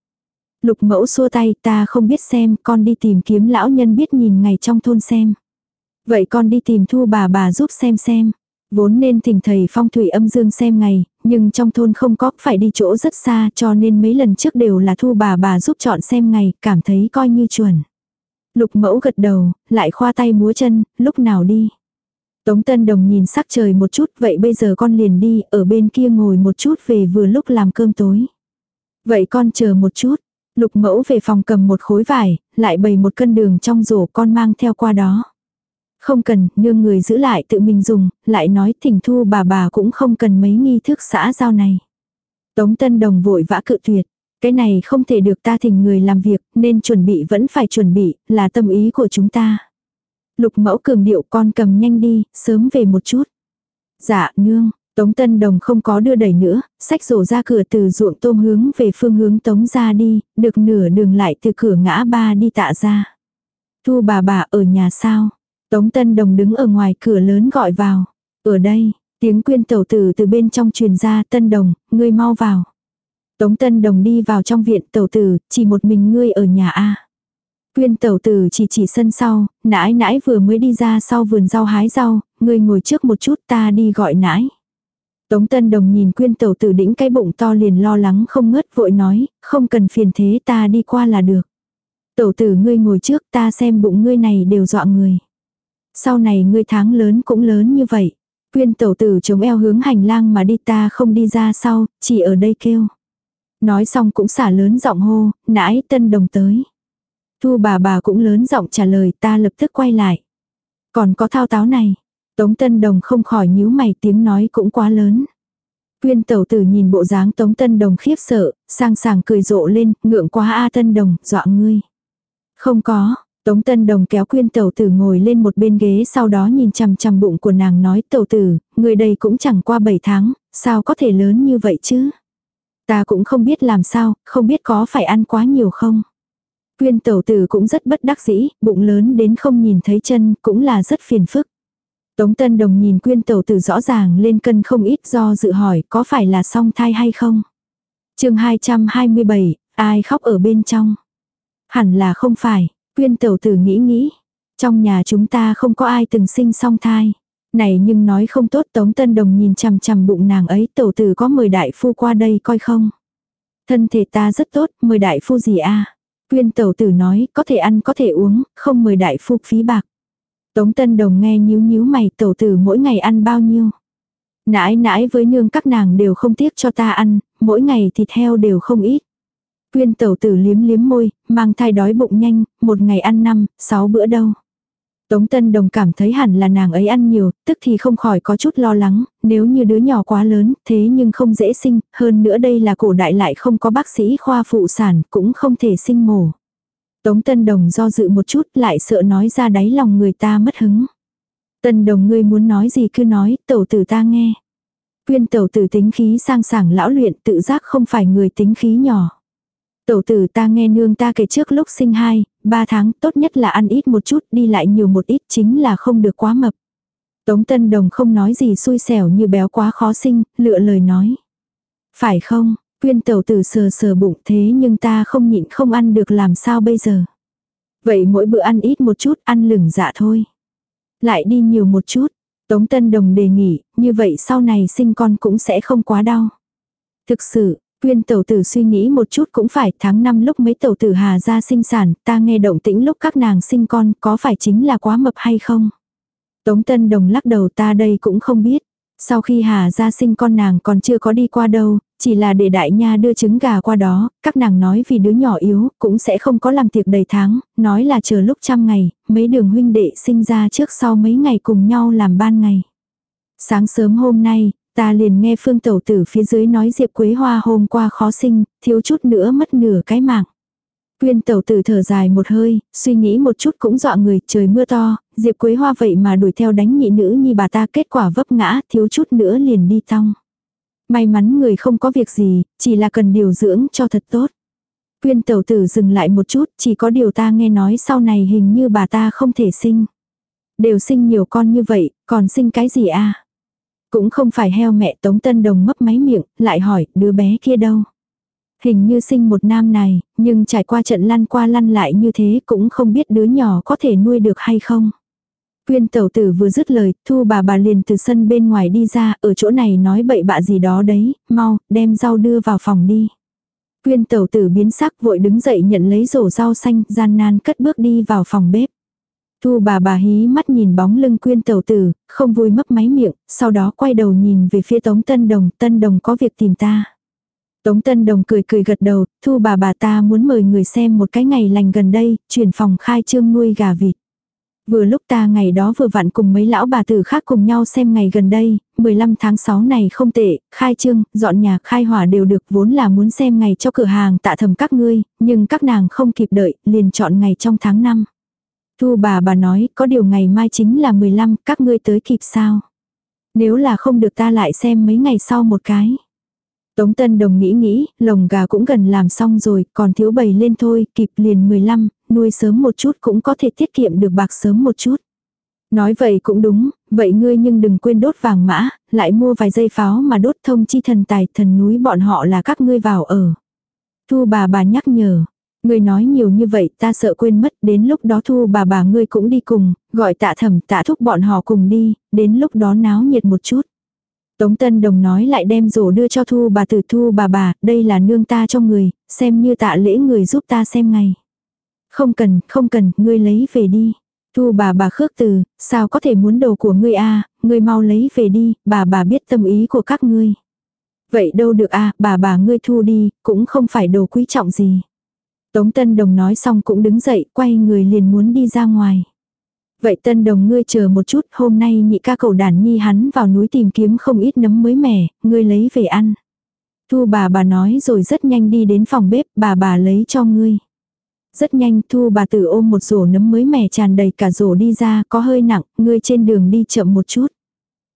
Lục mẫu xua tay ta không biết xem, con đi tìm kiếm lão nhân biết nhìn ngày trong thôn xem. Vậy con đi tìm thu bà bà giúp xem xem. Vốn nên thỉnh thầy phong thủy âm dương xem ngày, nhưng trong thôn không có, phải đi chỗ rất xa cho nên mấy lần trước đều là thu bà bà giúp chọn xem ngày, cảm thấy coi như chuẩn. Lục mẫu gật đầu, lại khoa tay múa chân, lúc nào đi. Tống Tân Đồng nhìn sắc trời một chút, vậy bây giờ con liền đi, ở bên kia ngồi một chút về vừa lúc làm cơm tối. Vậy con chờ một chút, lục mẫu về phòng cầm một khối vải, lại bày một cân đường trong rổ con mang theo qua đó. Không cần, nương người giữ lại tự mình dùng, lại nói thỉnh thu bà bà cũng không cần mấy nghi thức xã giao này. Tống Tân Đồng vội vã cự tuyệt. Cái này không thể được ta thỉnh người làm việc, nên chuẩn bị vẫn phải chuẩn bị, là tâm ý của chúng ta. Lục mẫu cường điệu con cầm nhanh đi, sớm về một chút. Dạ, nương, Tống Tân Đồng không có đưa đẩy nữa, sách rổ ra cửa từ ruộng tôm hướng về phương hướng Tống ra đi, được nửa đường lại từ cửa ngã ba đi tạ ra. Thu bà bà ở nhà sao? Tống Tân Đồng đứng ở ngoài cửa lớn gọi vào. Ở đây, tiếng quyên tẩu tử từ bên trong truyền ra Tân Đồng, ngươi mau vào. Tống Tân Đồng đi vào trong viện tẩu tử, chỉ một mình ngươi ở nhà a Quyên tẩu tử chỉ chỉ sân sau, nãi nãi vừa mới đi ra sau vườn rau hái rau, ngươi ngồi trước một chút ta đi gọi nãi. Tống Tân Đồng nhìn quyên tẩu tử đĩnh cái bụng to liền lo lắng không ngớt vội nói, không cần phiền thế ta đi qua là được. Tẩu tử ngươi ngồi trước ta xem bụng ngươi này đều dọa người. Sau này ngươi tháng lớn cũng lớn như vậy. Quyên tẩu tử chống eo hướng hành lang mà đi ta không đi ra sau, chỉ ở đây kêu. Nói xong cũng xả lớn giọng hô, nãi tân đồng tới. Thu bà bà cũng lớn giọng trả lời ta lập tức quay lại. Còn có thao táo này. Tống Tân Đồng không khỏi nhíu mày tiếng nói cũng quá lớn. Quyên tẩu tử nhìn bộ dáng Tống Tân Đồng khiếp sợ, sang sảng cười rộ lên, ngượng quá A Tân Đồng, dọa ngươi. Không có, Tống Tân Đồng kéo quyên tẩu tử ngồi lên một bên ghế sau đó nhìn chằm chằm bụng của nàng nói tẩu tử, người đây cũng chẳng qua 7 tháng, sao có thể lớn như vậy chứ? Ta cũng không biết làm sao, không biết có phải ăn quá nhiều không? Quyên tẩu tử cũng rất bất đắc dĩ, bụng lớn đến không nhìn thấy chân, cũng là rất phiền phức. Tống Tân Đồng nhìn quyên tẩu tử rõ ràng lên cân không ít do dự hỏi có phải là song thai hay không? chương 227, ai khóc ở bên trong? Hẳn là không phải, quyên tẩu tử nghĩ nghĩ. Trong nhà chúng ta không có ai từng sinh song thai. Này nhưng nói không tốt Tống Tân Đồng nhìn chằm chằm bụng nàng ấy tẩu tử có mời đại phu qua đây coi không? Thân thể ta rất tốt, mời đại phu gì a Quyên tẩu tử nói, có thể ăn có thể uống, không mời đại phu phí bạc. Tống Tân Đồng nghe nhíu nhíu mày tẩu tử mỗi ngày ăn bao nhiêu. Nãi nãi với nương các nàng đều không tiếc cho ta ăn, mỗi ngày thịt heo đều không ít. Quyên tẩu tử liếm liếm môi, mang thai đói bụng nhanh, một ngày ăn năm, sáu bữa đâu. Tống Tân Đồng cảm thấy hẳn là nàng ấy ăn nhiều, tức thì không khỏi có chút lo lắng, nếu như đứa nhỏ quá lớn, thế nhưng không dễ sinh, hơn nữa đây là cổ đại lại không có bác sĩ khoa phụ sản, cũng không thể sinh mổ. Tống Tân Đồng do dự một chút lại sợ nói ra đáy lòng người ta mất hứng. Tân Đồng ngươi muốn nói gì cứ nói, tẩu tử ta nghe. Quyên tẩu tử tính khí sang sảng lão luyện tự giác không phải người tính khí nhỏ. Tẩu tử ta nghe nương ta kể trước lúc sinh hai, ba tháng tốt nhất là ăn ít một chút đi lại nhiều một ít chính là không được quá mập. Tống Tân Đồng không nói gì xui xẻo như béo quá khó sinh, lựa lời nói. Phải không, quyên tẩu tử sờ sờ bụng thế nhưng ta không nhịn không ăn được làm sao bây giờ. Vậy mỗi bữa ăn ít một chút ăn lửng dạ thôi. Lại đi nhiều một chút. Tống Tân Đồng đề nghị, như vậy sau này sinh con cũng sẽ không quá đau. Thực sự, Quyên tẩu tử suy nghĩ một chút cũng phải tháng năm lúc mấy tẩu tử hà ra sinh sản, ta nghe động tĩnh lúc các nàng sinh con có phải chính là quá mập hay không? Tống Tân Đồng lắc đầu ta đây cũng không biết. Sau khi Hà ra sinh con nàng còn chưa có đi qua đâu, chỉ là để đại nha đưa trứng gà qua đó, các nàng nói vì đứa nhỏ yếu, cũng sẽ không có làm tiệc đầy tháng, nói là chờ lúc trăm ngày, mấy đường huynh đệ sinh ra trước sau mấy ngày cùng nhau làm ban ngày. Sáng sớm hôm nay, ta liền nghe phương tẩu tử phía dưới nói Diệp Quế Hoa hôm qua khó sinh, thiếu chút nữa mất nửa cái mạng. Quyên tẩu tử thở dài một hơi, suy nghĩ một chút cũng dọa người, trời mưa to, Diệp Quế Hoa vậy mà đuổi theo đánh nhị nữ như bà ta kết quả vấp ngã, thiếu chút nữa liền đi tong. May mắn người không có việc gì, chỉ là cần điều dưỡng cho thật tốt. Quyên tẩu tử dừng lại một chút, chỉ có điều ta nghe nói sau này hình như bà ta không thể sinh. Đều sinh nhiều con như vậy, còn sinh cái gì à? Cũng không phải heo mẹ Tống Tân Đồng mấp máy miệng, lại hỏi, đứa bé kia đâu? Hình như sinh một nam này, nhưng trải qua trận lăn qua lăn lại như thế cũng không biết đứa nhỏ có thể nuôi được hay không. Quyên tẩu tử vừa dứt lời, thu bà bà liền từ sân bên ngoài đi ra, ở chỗ này nói bậy bạ gì đó đấy, mau, đem rau đưa vào phòng đi. Quyên tẩu tử biến sắc vội đứng dậy nhận lấy rổ rau xanh, gian nan cất bước đi vào phòng bếp. Thu bà bà hí mắt nhìn bóng lưng quyên tẩu tử, không vui mấp máy miệng, sau đó quay đầu nhìn về phía Tống Tân Đồng, Tân Đồng có việc tìm ta. Tống Tân Đồng cười cười gật đầu, thu bà bà ta muốn mời người xem một cái ngày lành gần đây, chuyển phòng khai trương nuôi gà vịt. Vừa lúc ta ngày đó vừa vặn cùng mấy lão bà tử khác cùng nhau xem ngày gần đây, 15 tháng 6 này không tệ, khai trương, dọn nhà khai hỏa đều được vốn là muốn xem ngày cho cửa hàng tạ thầm các ngươi, nhưng các nàng không kịp đợi, liền chọn ngày trong tháng 5. Thu bà bà nói, có điều ngày mai chính là 15, các ngươi tới kịp sao? Nếu là không được ta lại xem mấy ngày sau một cái. Tống Tân Đồng nghĩ nghĩ, lồng gà cũng gần làm xong rồi, còn thiếu bầy lên thôi, kịp liền 15, nuôi sớm một chút cũng có thể tiết kiệm được bạc sớm một chút. Nói vậy cũng đúng, vậy ngươi nhưng đừng quên đốt vàng mã, lại mua vài dây pháo mà đốt thông chi thần tài thần núi bọn họ là các ngươi vào ở. Thu bà bà nhắc nhở, ngươi nói nhiều như vậy ta sợ quên mất, đến lúc đó thu bà bà ngươi cũng đi cùng, gọi tạ thẩm tạ thúc bọn họ cùng đi, đến lúc đó náo nhiệt một chút. Tống Tân Đồng nói lại đem rổ đưa cho Thu bà tử Thu bà bà, đây là nương ta cho người, xem như tạ lễ người giúp ta xem ngày. Không cần, không cần, ngươi lấy về đi. Thu bà bà khước từ, sao có thể muốn đồ của ngươi a ngươi mau lấy về đi, bà bà biết tâm ý của các ngươi. Vậy đâu được a bà bà ngươi thu đi, cũng không phải đồ quý trọng gì. Tống Tân Đồng nói xong cũng đứng dậy, quay người liền muốn đi ra ngoài. Vậy tân đồng ngươi chờ một chút, hôm nay nhị ca cầu đàn nhi hắn vào núi tìm kiếm không ít nấm mới mẻ, ngươi lấy về ăn. Thu bà bà nói rồi rất nhanh đi đến phòng bếp, bà bà lấy cho ngươi. Rất nhanh thu bà tử ôm một rổ nấm mới mẻ tràn đầy cả rổ đi ra, có hơi nặng, ngươi trên đường đi chậm một chút.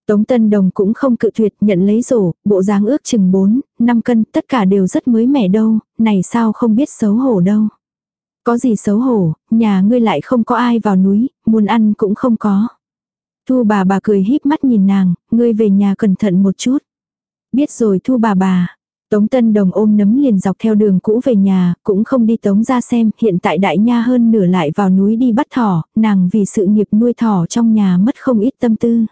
Tống Tân Đồng cũng không cự tuyệt nhận lấy rổ, bộ dáng ước chừng 4, 5 cân, tất cả đều rất mới mẻ đâu, này sao không biết xấu hổ đâu. Có gì xấu hổ, nhà ngươi lại không có ai vào núi, muốn ăn cũng không có. Thu bà bà cười híp mắt nhìn nàng, ngươi về nhà cẩn thận một chút. Biết rồi thu bà bà. Tống Tân Đồng ôm nấm liền dọc theo đường cũ về nhà, cũng không đi tống ra xem, hiện tại đại nha hơn nửa lại vào núi đi bắt thỏ, nàng vì sự nghiệp nuôi thỏ trong nhà mất không ít tâm tư.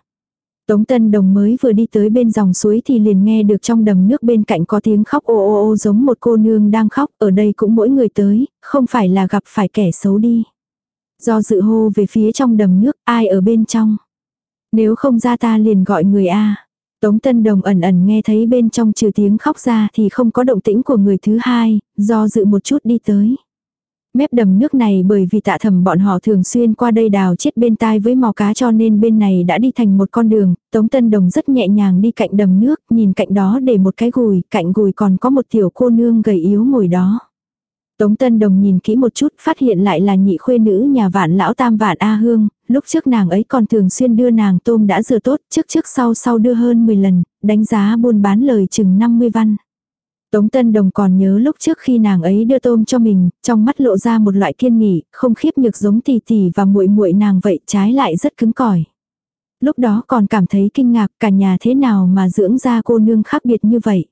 Tống Tân Đồng mới vừa đi tới bên dòng suối thì liền nghe được trong đầm nước bên cạnh có tiếng khóc ô ô ô giống một cô nương đang khóc, ở đây cũng mỗi người tới, không phải là gặp phải kẻ xấu đi. Do dự hô về phía trong đầm nước, ai ở bên trong. Nếu không ra ta liền gọi người A. Tống Tân Đồng ẩn ẩn nghe thấy bên trong trừ tiếng khóc ra thì không có động tĩnh của người thứ hai, do dự một chút đi tới. Mép đầm nước này bởi vì tạ thầm bọn họ thường xuyên qua đây đào chết bên tai với mò cá cho nên bên này đã đi thành một con đường, Tống Tân Đồng rất nhẹ nhàng đi cạnh đầm nước, nhìn cạnh đó để một cái gùi, cạnh gùi còn có một tiểu cô nương gầy yếu ngồi đó. Tống Tân Đồng nhìn kỹ một chút, phát hiện lại là nhị khuê nữ nhà vạn lão tam vạn A Hương, lúc trước nàng ấy còn thường xuyên đưa nàng tôm đã rửa tốt, trước trước sau sau đưa hơn 10 lần, đánh giá buôn bán lời chừng 50 văn. Tống Tân Đồng còn nhớ lúc trước khi nàng ấy đưa tôm cho mình, trong mắt lộ ra một loại kiên nghỉ, không khiếp nhược giống tỷ tỷ và muội muội nàng vậy, trái lại rất cứng cỏi. Lúc đó còn cảm thấy kinh ngạc cả nhà thế nào mà dưỡng ra cô nương khác biệt như vậy.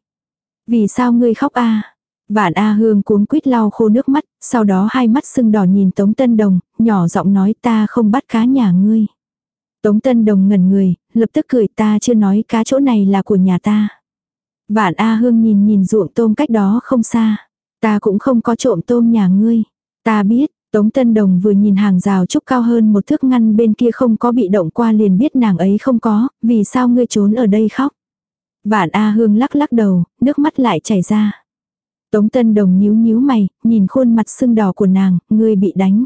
Vì sao ngươi khóc a? Vạn A Hương cuống quýt lau khô nước mắt, sau đó hai mắt sưng đỏ nhìn Tống Tân Đồng, nhỏ giọng nói ta không bắt cá nhà ngươi. Tống Tân Đồng ngẩn người, lập tức cười ta chưa nói cá chỗ này là của nhà ta. Vạn A Hương nhìn nhìn ruộng tôm cách đó không xa. Ta cũng không có trộm tôm nhà ngươi. Ta biết, Tống Tân Đồng vừa nhìn hàng rào trúc cao hơn một thước ngăn bên kia không có bị động qua liền biết nàng ấy không có, vì sao ngươi trốn ở đây khóc. Vạn A Hương lắc lắc đầu, nước mắt lại chảy ra. Tống Tân Đồng nhíu nhíu mày, nhìn khuôn mặt sưng đỏ của nàng, ngươi bị đánh.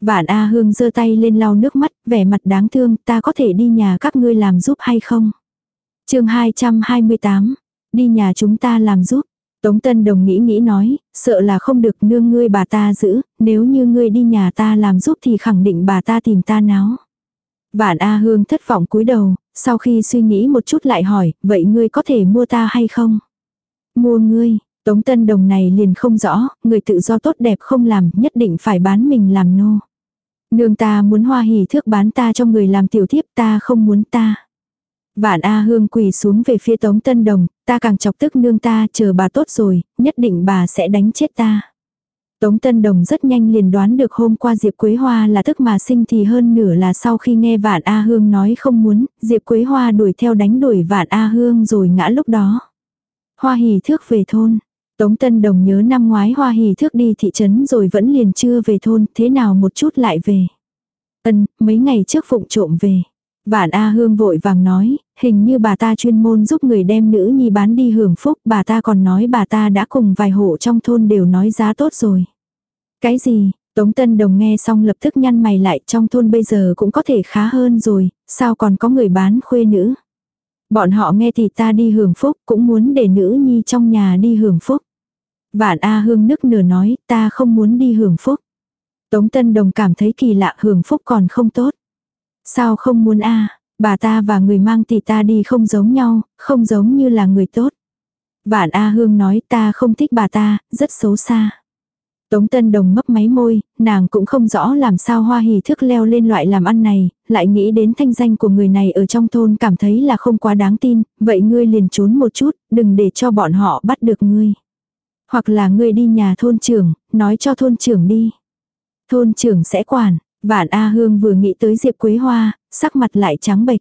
Vạn A Hương giơ tay lên lau nước mắt, vẻ mặt đáng thương, ta có thể đi nhà các ngươi làm giúp hay không? chương 228, đi nhà chúng ta làm giúp. Tống Tân Đồng nghĩ nghĩ nói, sợ là không được nương ngươi bà ta giữ, nếu như ngươi đi nhà ta làm giúp thì khẳng định bà ta tìm ta náo. Vạn A Hương thất vọng cúi đầu, sau khi suy nghĩ một chút lại hỏi, vậy ngươi có thể mua ta hay không? Mua ngươi, Tống Tân Đồng này liền không rõ, người tự do tốt đẹp không làm, nhất định phải bán mình làm nô. Nương ta muốn hoa hỉ thước bán ta cho người làm tiểu thiếp ta không muốn ta. Vạn A Hương quỳ xuống về phía Tống Tân Đồng, ta càng chọc tức nương ta chờ bà tốt rồi, nhất định bà sẽ đánh chết ta. Tống Tân Đồng rất nhanh liền đoán được hôm qua Diệp Quế Hoa là tức mà sinh thì hơn nửa là sau khi nghe Vạn A Hương nói không muốn, Diệp Quế Hoa đuổi theo đánh đuổi Vạn A Hương rồi ngã lúc đó. Hoa hỉ thước về thôn. Tống Tân Đồng nhớ năm ngoái Hoa hỉ thước đi thị trấn rồi vẫn liền chưa về thôn, thế nào một chút lại về. Ân, mấy ngày trước phụng trộm về. Vạn A Hương vội vàng nói, hình như bà ta chuyên môn giúp người đem nữ nhi bán đi hưởng phúc, bà ta còn nói bà ta đã cùng vài hộ trong thôn đều nói giá tốt rồi. Cái gì, Tống Tân Đồng nghe xong lập tức nhăn mày lại trong thôn bây giờ cũng có thể khá hơn rồi, sao còn có người bán khuê nữ. Bọn họ nghe thì ta đi hưởng phúc cũng muốn để nữ nhi trong nhà đi hưởng phúc. Vạn A Hương nức nửa nói ta không muốn đi hưởng phúc. Tống Tân Đồng cảm thấy kỳ lạ hưởng phúc còn không tốt. Sao không muốn a bà ta và người mang tỷ ta đi không giống nhau, không giống như là người tốt. Vạn A Hương nói ta không thích bà ta, rất xấu xa. Tống Tân Đồng mấp máy môi, nàng cũng không rõ làm sao hoa hỉ thức leo lên loại làm ăn này, lại nghĩ đến thanh danh của người này ở trong thôn cảm thấy là không quá đáng tin, vậy ngươi liền trốn một chút, đừng để cho bọn họ bắt được ngươi. Hoặc là ngươi đi nhà thôn trưởng, nói cho thôn trưởng đi. Thôn trưởng sẽ quản, Vạn A Hương vừa nghĩ tới Diệp Quế Hoa, sắc mặt lại trắng bệch.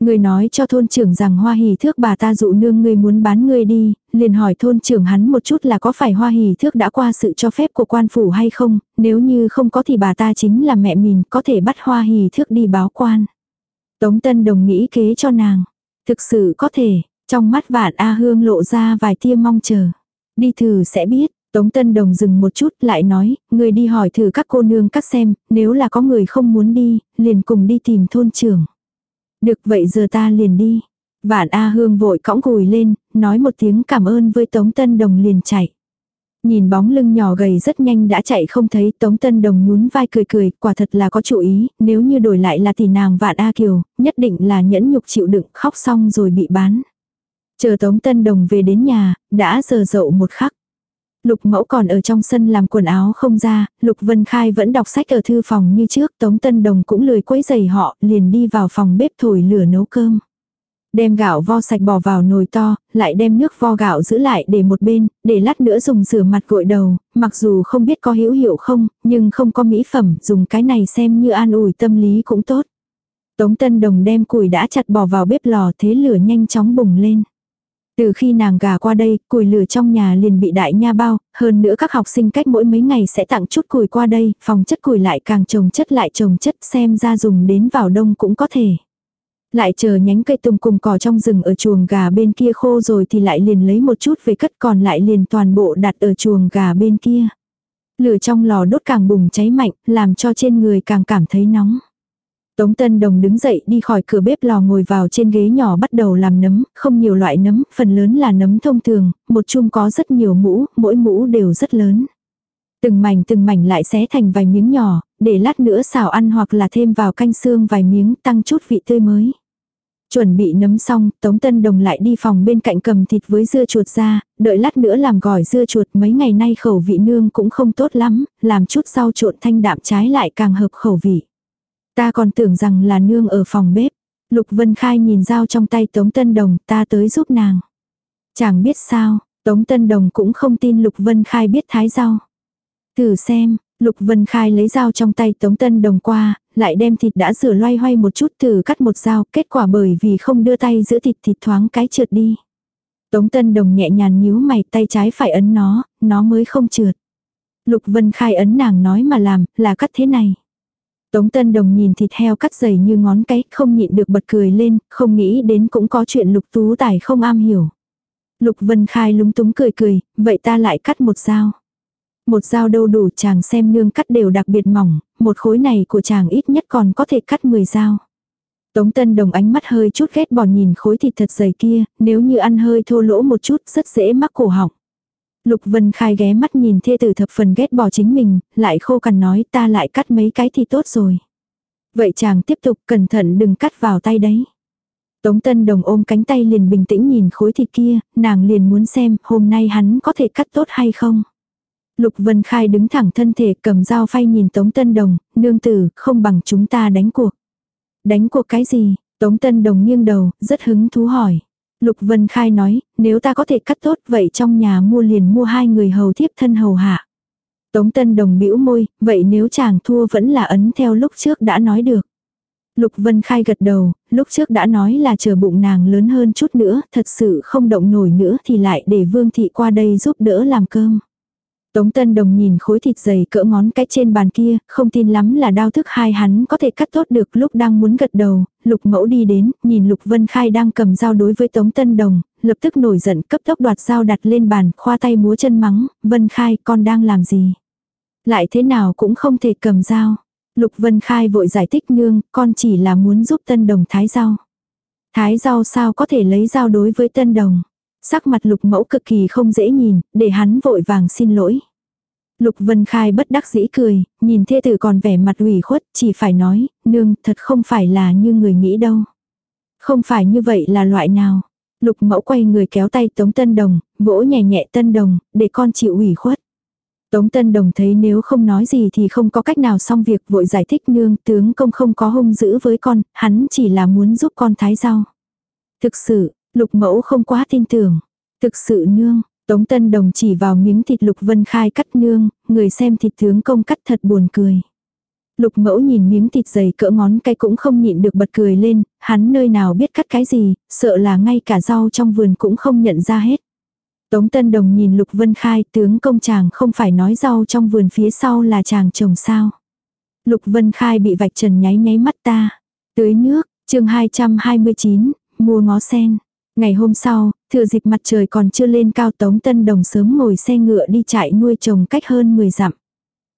Người nói cho thôn trưởng rằng hoa hỷ thước bà ta dụ nương người muốn bán người đi, liền hỏi thôn trưởng hắn một chút là có phải hoa hỷ thước đã qua sự cho phép của quan phủ hay không, nếu như không có thì bà ta chính là mẹ mình có thể bắt hoa hỷ thước đi báo quan. Tống Tân Đồng nghĩ kế cho nàng. Thực sự có thể, trong mắt vạn A Hương lộ ra vài tia mong chờ. Đi thử sẽ biết, Tống Tân Đồng dừng một chút lại nói, người đi hỏi thử các cô nương các xem, nếu là có người không muốn đi, liền cùng đi tìm thôn trưởng. Được vậy giờ ta liền đi. Vạn A Hương vội cõng gùi lên, nói một tiếng cảm ơn với Tống Tân Đồng liền chạy. Nhìn bóng lưng nhỏ gầy rất nhanh đã chạy không thấy Tống Tân Đồng nhún vai cười cười, quả thật là có chủ ý, nếu như đổi lại là tỷ nàng Vạn A Kiều, nhất định là nhẫn nhục chịu đựng khóc xong rồi bị bán. Chờ Tống Tân Đồng về đến nhà, đã giờ dậu một khắc. Lục mẫu còn ở trong sân làm quần áo không ra, Lục Vân Khai vẫn đọc sách ở thư phòng như trước, Tống Tân Đồng cũng lười quấy giày họ, liền đi vào phòng bếp thổi lửa nấu cơm. Đem gạo vo sạch bỏ vào nồi to, lại đem nước vo gạo giữ lại để một bên, để lát nữa dùng rửa mặt gội đầu, mặc dù không biết có hữu hiệu không, nhưng không có mỹ phẩm, dùng cái này xem như an ủi tâm lý cũng tốt. Tống Tân Đồng đem củi đã chặt bỏ vào bếp lò thế lửa nhanh chóng bùng lên. Từ khi nàng gà qua đây, củi lửa trong nhà liền bị đại nha bao, hơn nữa các học sinh cách mỗi mấy ngày sẽ tặng chút củi qua đây, phòng chất củi lại càng trồng chất lại trồng chất xem ra dùng đến vào đông cũng có thể. Lại chờ nhánh cây tùng cùng cỏ trong rừng ở chuồng gà bên kia khô rồi thì lại liền lấy một chút về cất còn lại liền toàn bộ đặt ở chuồng gà bên kia. Lửa trong lò đốt càng bùng cháy mạnh, làm cho trên người càng cảm thấy nóng. Tống Tân Đồng đứng dậy đi khỏi cửa bếp lò ngồi vào trên ghế nhỏ bắt đầu làm nấm, không nhiều loại nấm, phần lớn là nấm thông thường, một chung có rất nhiều mũ, mỗi mũ đều rất lớn. Từng mảnh từng mảnh lại xé thành vài miếng nhỏ, để lát nữa xào ăn hoặc là thêm vào canh xương vài miếng tăng chút vị tươi mới. Chuẩn bị nấm xong, Tống Tân Đồng lại đi phòng bên cạnh cầm thịt với dưa chuột ra, đợi lát nữa làm gỏi dưa chuột mấy ngày nay khẩu vị nương cũng không tốt lắm, làm chút rau trộn thanh đạm trái lại càng hợp khẩu vị. Ta còn tưởng rằng là nương ở phòng bếp. Lục Vân Khai nhìn dao trong tay Tống Tân Đồng, ta tới giúp nàng. Chẳng biết sao, Tống Tân Đồng cũng không tin Lục Vân Khai biết thái rau. Thử xem, Lục Vân Khai lấy dao trong tay Tống Tân Đồng qua, lại đem thịt đã rửa loay hoay một chút thử cắt một dao, kết quả bởi vì không đưa tay giữ thịt thịt thoáng cái trượt đi. Tống Tân Đồng nhẹ nhàng nhíu mày tay trái phải ấn nó, nó mới không trượt. Lục Vân Khai ấn nàng nói mà làm, là cắt thế này. Tống Tân Đồng nhìn thịt heo cắt dày như ngón cái, không nhịn được bật cười lên, không nghĩ đến cũng có chuyện Lục Tú Tài không am hiểu. Lục Vân Khai lúng túng cười cười, vậy ta lại cắt một dao. Một dao đâu đủ chàng xem nương cắt đều đặc biệt mỏng, một khối này của chàng ít nhất còn có thể cắt 10 dao. Tống Tân Đồng ánh mắt hơi chút ghét bỏ nhìn khối thịt thật dày kia, nếu như ăn hơi thô lỗ một chút rất dễ mắc cổ họng. Lục Vân Khai ghé mắt nhìn thê tử thập phần ghét bỏ chính mình, lại khô cằn nói ta lại cắt mấy cái thì tốt rồi. Vậy chàng tiếp tục cẩn thận đừng cắt vào tay đấy. Tống Tân Đồng ôm cánh tay liền bình tĩnh nhìn khối thịt kia, nàng liền muốn xem hôm nay hắn có thể cắt tốt hay không. Lục Vân Khai đứng thẳng thân thể cầm dao phay nhìn Tống Tân Đồng, nương tử, không bằng chúng ta đánh cuộc. Đánh cuộc cái gì? Tống Tân Đồng nghiêng đầu, rất hứng thú hỏi. Lục Vân Khai nói, nếu ta có thể cắt tốt vậy trong nhà mua liền mua hai người hầu thiếp thân hầu hạ. Tống Tân Đồng bĩu môi, vậy nếu chàng thua vẫn là ấn theo lúc trước đã nói được. Lục Vân Khai gật đầu, lúc trước đã nói là chờ bụng nàng lớn hơn chút nữa, thật sự không động nổi nữa thì lại để Vương Thị qua đây giúp đỡ làm cơm. Tống Tân Đồng nhìn khối thịt dày cỡ ngón cái trên bàn kia, không tin lắm là đao thức hai hắn có thể cắt tốt được lúc đang muốn gật đầu, Lục Mẫu đi đến, nhìn Lục Vân Khai đang cầm dao đối với Tống Tân Đồng, lập tức nổi giận cấp tốc đoạt dao đặt lên bàn, khoa tay múa chân mắng, Vân Khai con đang làm gì? Lại thế nào cũng không thể cầm dao. Lục Vân Khai vội giải thích nương, con chỉ là muốn giúp Tân Đồng thái rau. Thái rau sao có thể lấy dao đối với Tân Đồng. Sắc mặt lục mẫu cực kỳ không dễ nhìn, để hắn vội vàng xin lỗi. Lục Vân Khai bất đắc dĩ cười, nhìn thê tử còn vẻ mặt ủy khuất, chỉ phải nói, nương, thật không phải là như người nghĩ đâu. Không phải như vậy là loại nào. Lục mẫu quay người kéo tay Tống Tân Đồng, vỗ nhẹ nhẹ Tân Đồng, để con chịu ủy khuất. Tống Tân Đồng thấy nếu không nói gì thì không có cách nào xong việc vội giải thích nương tướng công không có hung dữ với con, hắn chỉ là muốn giúp con thái rau. Thực sự, lục mẫu không quá tin tưởng. Thực sự nương, Tống Tân Đồng chỉ vào miếng thịt Lục Vân Khai cắt nương, người xem thịt tướng công cắt thật buồn cười. Lục mẫu nhìn miếng thịt dày cỡ ngón cái cũng không nhịn được bật cười lên, hắn nơi nào biết cắt cái gì, sợ là ngay cả rau trong vườn cũng không nhận ra hết. Tống Tân Đồng nhìn Lục Vân Khai tướng công chàng không phải nói rau trong vườn phía sau là chàng trồng sao. Lục Vân Khai bị vạch trần nháy nháy mắt ta. Tưới nước, chương 229, mua ngó sen. Ngày hôm sau, thừa dịp mặt trời còn chưa lên cao Tống Tân Đồng sớm ngồi xe ngựa đi chạy nuôi trồng cách hơn 10 dặm.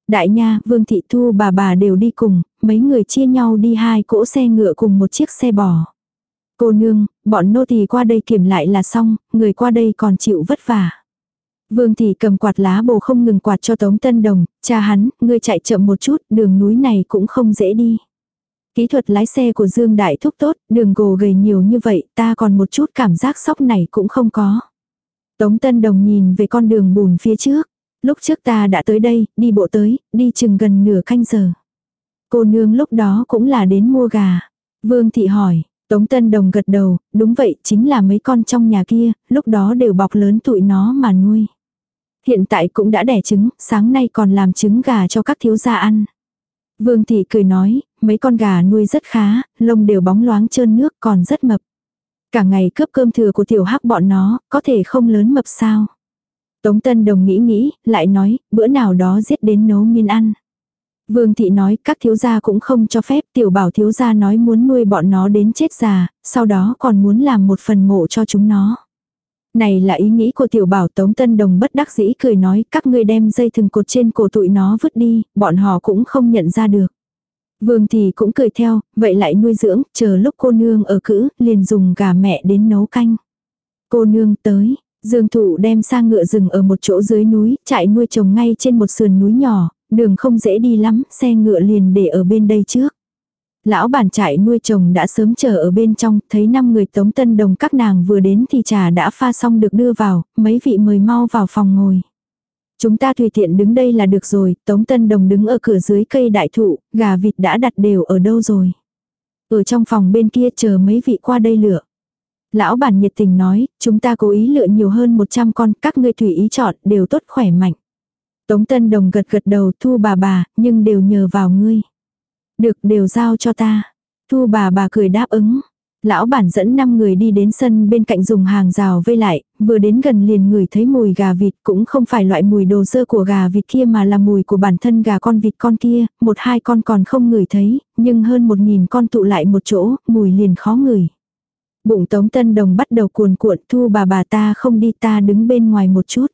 Đại nha, Vương Thị Thu bà bà đều đi cùng, mấy người chia nhau đi hai cỗ xe ngựa cùng một chiếc xe bò. Cô nương, bọn nô tỳ qua đây kiểm lại là xong, người qua đây còn chịu vất vả. Vương Thị cầm quạt lá bồ không ngừng quạt cho Tống Tân Đồng, cha hắn, ngươi chạy chậm một chút, đường núi này cũng không dễ đi. Kỹ thuật lái xe của Dương Đại Thúc tốt, đường gồ gầy nhiều như vậy, ta còn một chút cảm giác sóc này cũng không có. Tống Tân Đồng nhìn về con đường bùn phía trước. Lúc trước ta đã tới đây, đi bộ tới, đi chừng gần nửa canh giờ. Cô nương lúc đó cũng là đến mua gà. Vương Thị hỏi, Tống Tân Đồng gật đầu, đúng vậy, chính là mấy con trong nhà kia, lúc đó đều bọc lớn tụi nó mà nuôi. Hiện tại cũng đã đẻ trứng, sáng nay còn làm trứng gà cho các thiếu gia ăn. Vương Thị cười nói, mấy con gà nuôi rất khá, lông đều bóng loáng trơn nước còn rất mập. Cả ngày cướp cơm thừa của tiểu hắc bọn nó, có thể không lớn mập sao. Tống Tân Đồng nghĩ nghĩ, lại nói, bữa nào đó giết đến nấu miên ăn. Vương thị nói các thiếu gia cũng không cho phép tiểu bảo thiếu gia nói muốn nuôi bọn nó đến chết già, sau đó còn muốn làm một phần mộ cho chúng nó. Này là ý nghĩ của tiểu bảo Tống Tân Đồng bất đắc dĩ cười nói các ngươi đem dây thừng cột trên cổ tụi nó vứt đi, bọn họ cũng không nhận ra được. Vương thì cũng cười theo, vậy lại nuôi dưỡng, chờ lúc cô nương ở cữ, liền dùng gà mẹ đến nấu canh. Cô nương tới, Dương Thụ đem sang ngựa rừng ở một chỗ dưới núi, chạy nuôi trồng ngay trên một sườn núi nhỏ, đường không dễ đi lắm, xe ngựa liền để ở bên đây trước. Lão bản trại nuôi chồng đã sớm chờ ở bên trong, thấy năm người tống tân đồng các nàng vừa đến thì trà đã pha xong được đưa vào, mấy vị mời mau vào phòng ngồi. Chúng ta tùy tiện đứng đây là được rồi, tống tân đồng đứng ở cửa dưới cây đại thụ, gà vịt đã đặt đều ở đâu rồi. Ở trong phòng bên kia chờ mấy vị qua đây lựa. Lão bản nhiệt tình nói, chúng ta cố ý lựa nhiều hơn 100 con, các ngươi tùy ý chọn, đều tốt khỏe mạnh. Tống Tân Đồng gật gật đầu thu bà bà, nhưng đều nhờ vào ngươi. Được đều giao cho ta. Thu bà bà cười đáp ứng. Lão bản dẫn 5 người đi đến sân bên cạnh dùng hàng rào vây lại, vừa đến gần liền người thấy mùi gà vịt cũng không phải loại mùi đồ dơ của gà vịt kia mà là mùi của bản thân gà con vịt con kia, một hai con còn không ngửi thấy, nhưng hơn một nghìn con tụ lại một chỗ, mùi liền khó ngửi. Bụng Tống Tân Đồng bắt đầu cuồn cuộn thu bà bà ta không đi ta đứng bên ngoài một chút.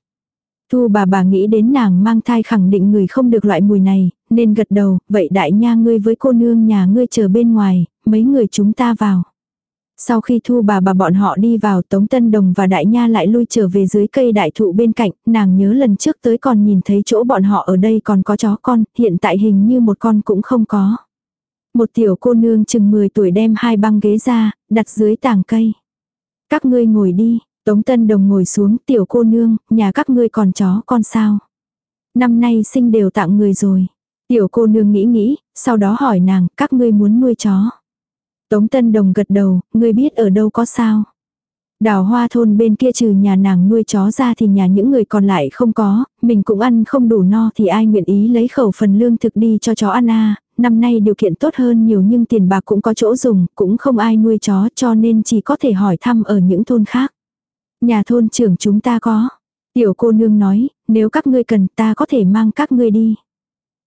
Thu bà bà nghĩ đến nàng mang thai khẳng định người không được loại mùi này, nên gật đầu, vậy đại nha ngươi với cô nương nhà ngươi chờ bên ngoài, mấy người chúng ta vào. Sau khi thu bà bà bọn họ đi vào Tống Tân Đồng và Đại Nha lại lui trở về dưới cây đại thụ bên cạnh, nàng nhớ lần trước tới còn nhìn thấy chỗ bọn họ ở đây còn có chó con, hiện tại hình như một con cũng không có. Một tiểu cô nương chừng 10 tuổi đem hai băng ghế ra, đặt dưới tảng cây. Các ngươi ngồi đi, Tống Tân Đồng ngồi xuống tiểu cô nương, nhà các ngươi còn chó con sao. Năm nay sinh đều tặng người rồi. Tiểu cô nương nghĩ nghĩ, sau đó hỏi nàng, các ngươi muốn nuôi chó. Tống Tân Đồng gật đầu, ngươi biết ở đâu có sao. Đào hoa thôn bên kia trừ nhà nàng nuôi chó ra thì nhà những người còn lại không có, mình cũng ăn không đủ no thì ai nguyện ý lấy khẩu phần lương thực đi cho chó ăn à, năm nay điều kiện tốt hơn nhiều nhưng tiền bạc cũng có chỗ dùng, cũng không ai nuôi chó cho nên chỉ có thể hỏi thăm ở những thôn khác. Nhà thôn trưởng chúng ta có. Tiểu cô nương nói, nếu các ngươi cần ta có thể mang các ngươi đi.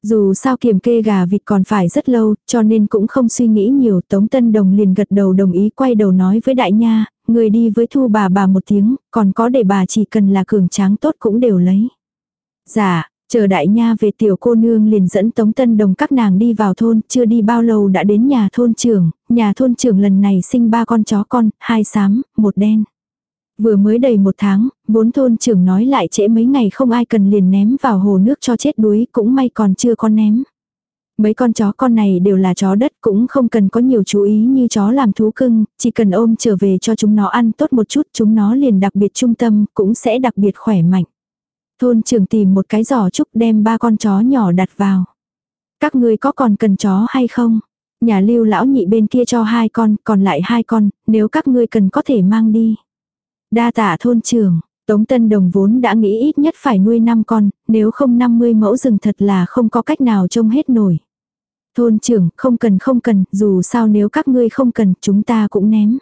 Dù sao kiểm kê gà vịt còn phải rất lâu, cho nên cũng không suy nghĩ nhiều. Tống Tân Đồng liền gật đầu đồng ý quay đầu nói với đại nha, người đi với thu bà bà một tiếng, còn có để bà chỉ cần là cường tráng tốt cũng đều lấy. Dạ, chờ đại nha về tiểu cô nương liền dẫn Tống Tân Đồng các nàng đi vào thôn, chưa đi bao lâu đã đến nhà thôn trưởng, nhà thôn trưởng lần này sinh ba con chó con, hai xám, một đen. Vừa mới đầy một tháng, vốn thôn trưởng nói lại trễ mấy ngày không ai cần liền ném vào hồ nước cho chết đuối cũng may còn chưa con ném. Mấy con chó con này đều là chó đất cũng không cần có nhiều chú ý như chó làm thú cưng, chỉ cần ôm trở về cho chúng nó ăn tốt một chút chúng nó liền đặc biệt trung tâm cũng sẽ đặc biệt khỏe mạnh. Thôn trưởng tìm một cái giỏ trúc đem ba con chó nhỏ đặt vào. Các ngươi có còn cần chó hay không? Nhà lưu lão nhị bên kia cho hai con, còn lại hai con, nếu các ngươi cần có thể mang đi. Đa tạ thôn trưởng, Tống Tân Đồng vốn đã nghĩ ít nhất phải nuôi 5 con, nếu không 50 mẫu rừng thật là không có cách nào trông hết nổi. Thôn trưởng, không cần không cần, dù sao nếu các ngươi không cần, chúng ta cũng ném.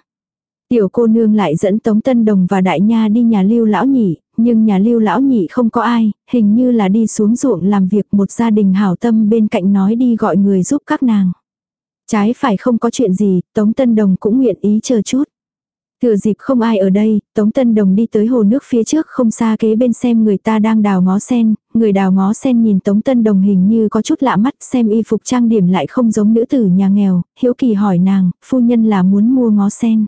Tiểu cô nương lại dẫn Tống Tân Đồng và Đại Nha đi nhà lưu lão nhị, nhưng nhà lưu lão nhị không có ai, hình như là đi xuống ruộng làm việc một gia đình hảo tâm bên cạnh nói đi gọi người giúp các nàng. Trái phải không có chuyện gì, Tống Tân Đồng cũng nguyện ý chờ chút. Thừa dịp không ai ở đây, Tống Tân Đồng đi tới hồ nước phía trước không xa kế bên xem người ta đang đào ngó sen, người đào ngó sen nhìn Tống Tân Đồng hình như có chút lạ mắt xem y phục trang điểm lại không giống nữ tử nhà nghèo, hiếu kỳ hỏi nàng, phu nhân là muốn mua ngó sen.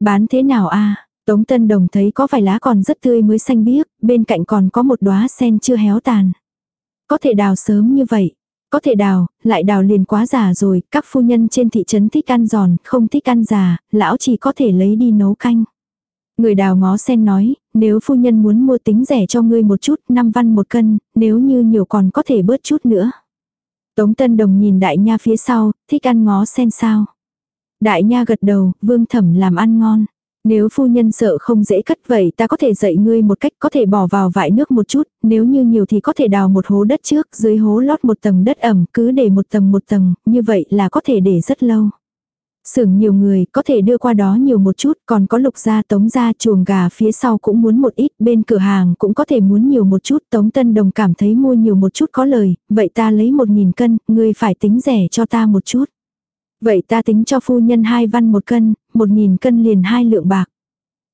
Bán thế nào a Tống Tân Đồng thấy có vài lá còn rất tươi mới xanh biếc, bên cạnh còn có một đóa sen chưa héo tàn. Có thể đào sớm như vậy, có thể đào, lại đào liền quá già rồi, các phu nhân trên thị trấn thích ăn giòn, không thích ăn già, lão chỉ có thể lấy đi nấu canh. Người đào ngó sen nói, nếu phu nhân muốn mua tính rẻ cho ngươi một chút, 5 văn một cân, nếu như nhiều còn có thể bớt chút nữa. Tống Tân Đồng nhìn đại nha phía sau, thích ăn ngó sen sao. Đại nha gật đầu, vương thẩm làm ăn ngon. Nếu phu nhân sợ không dễ cất vậy ta có thể dạy ngươi một cách có thể bỏ vào vải nước một chút, nếu như nhiều thì có thể đào một hố đất trước, dưới hố lót một tầng đất ẩm, cứ để một tầng một tầng, như vậy là có thể để rất lâu. Sưởng nhiều người có thể đưa qua đó nhiều một chút, còn có lục gia tống gia chuồng gà phía sau cũng muốn một ít, bên cửa hàng cũng có thể muốn nhiều một chút, tống tân đồng cảm thấy mua nhiều một chút có lời, vậy ta lấy một nghìn cân, ngươi phải tính rẻ cho ta một chút. Vậy ta tính cho phu nhân hai văn một cân, một nghìn cân liền hai lượng bạc.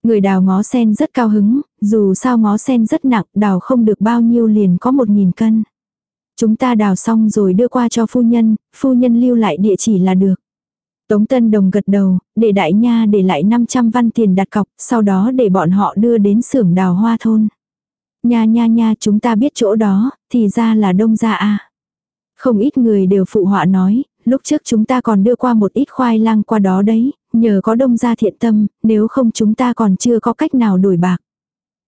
Người đào ngó sen rất cao hứng, dù sao ngó sen rất nặng, đào không được bao nhiêu liền có một nghìn cân. Chúng ta đào xong rồi đưa qua cho phu nhân, phu nhân lưu lại địa chỉ là được. Tống Tân Đồng gật đầu, để đại nha để lại 500 văn tiền đặt cọc, sau đó để bọn họ đưa đến xưởng đào hoa thôn. Nha nha nha chúng ta biết chỗ đó, thì ra là đông gia a Không ít người đều phụ họa nói, lúc trước chúng ta còn đưa qua một ít khoai lang qua đó đấy, nhờ có đông gia thiện tâm, nếu không chúng ta còn chưa có cách nào đổi bạc.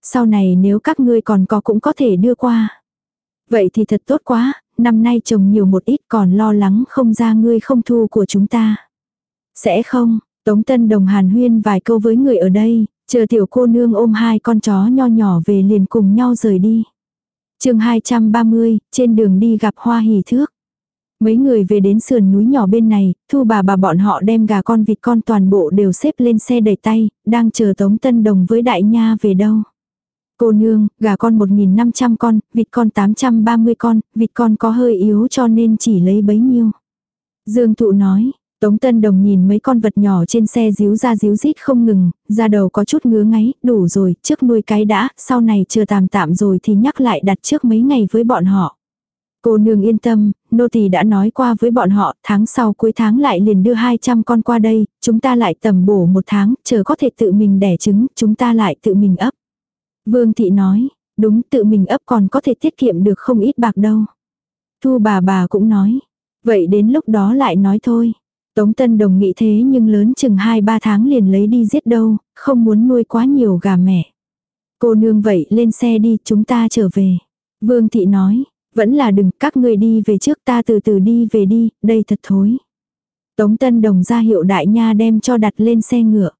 Sau này nếu các ngươi còn có cũng có thể đưa qua. Vậy thì thật tốt quá, năm nay trồng nhiều một ít còn lo lắng không ra ngươi không thu của chúng ta. Sẽ không, Tống Tân Đồng hàn huyên vài câu với người ở đây, chờ tiểu cô nương ôm hai con chó nho nhỏ về liền cùng nhau rời đi. chương 230, trên đường đi gặp hoa hỉ thước. Mấy người về đến sườn núi nhỏ bên này, thu bà bà bọn họ đem gà con vịt con toàn bộ đều xếp lên xe đẩy tay, đang chờ Tống Tân Đồng với Đại Nha về đâu. Cô nương, gà con 1.500 con, vịt con 830 con, vịt con có hơi yếu cho nên chỉ lấy bấy nhiêu. Dương Thụ nói, Tống Tân Đồng nhìn mấy con vật nhỏ trên xe díu ra díu rít không ngừng, ra đầu có chút ngứa ngáy, đủ rồi, trước nuôi cái đã, sau này chờ tạm tạm rồi thì nhắc lại đặt trước mấy ngày với bọn họ. Cô nương yên tâm, nô tỳ đã nói qua với bọn họ, tháng sau cuối tháng lại liền đưa 200 con qua đây, chúng ta lại tầm bổ một tháng, chờ có thể tự mình đẻ trứng, chúng ta lại tự mình ấp. Vương thị nói, đúng tự mình ấp còn có thể tiết kiệm được không ít bạc đâu. Thu bà bà cũng nói, vậy đến lúc đó lại nói thôi. Tống Tân Đồng nghĩ thế nhưng lớn chừng 2-3 tháng liền lấy đi giết đâu, không muốn nuôi quá nhiều gà mẹ. Cô nương vậy lên xe đi chúng ta trở về. Vương thị nói, vẫn là đừng các người đi về trước ta từ từ đi về đi, đây thật thối. Tống Tân Đồng ra hiệu đại nha đem cho đặt lên xe ngựa.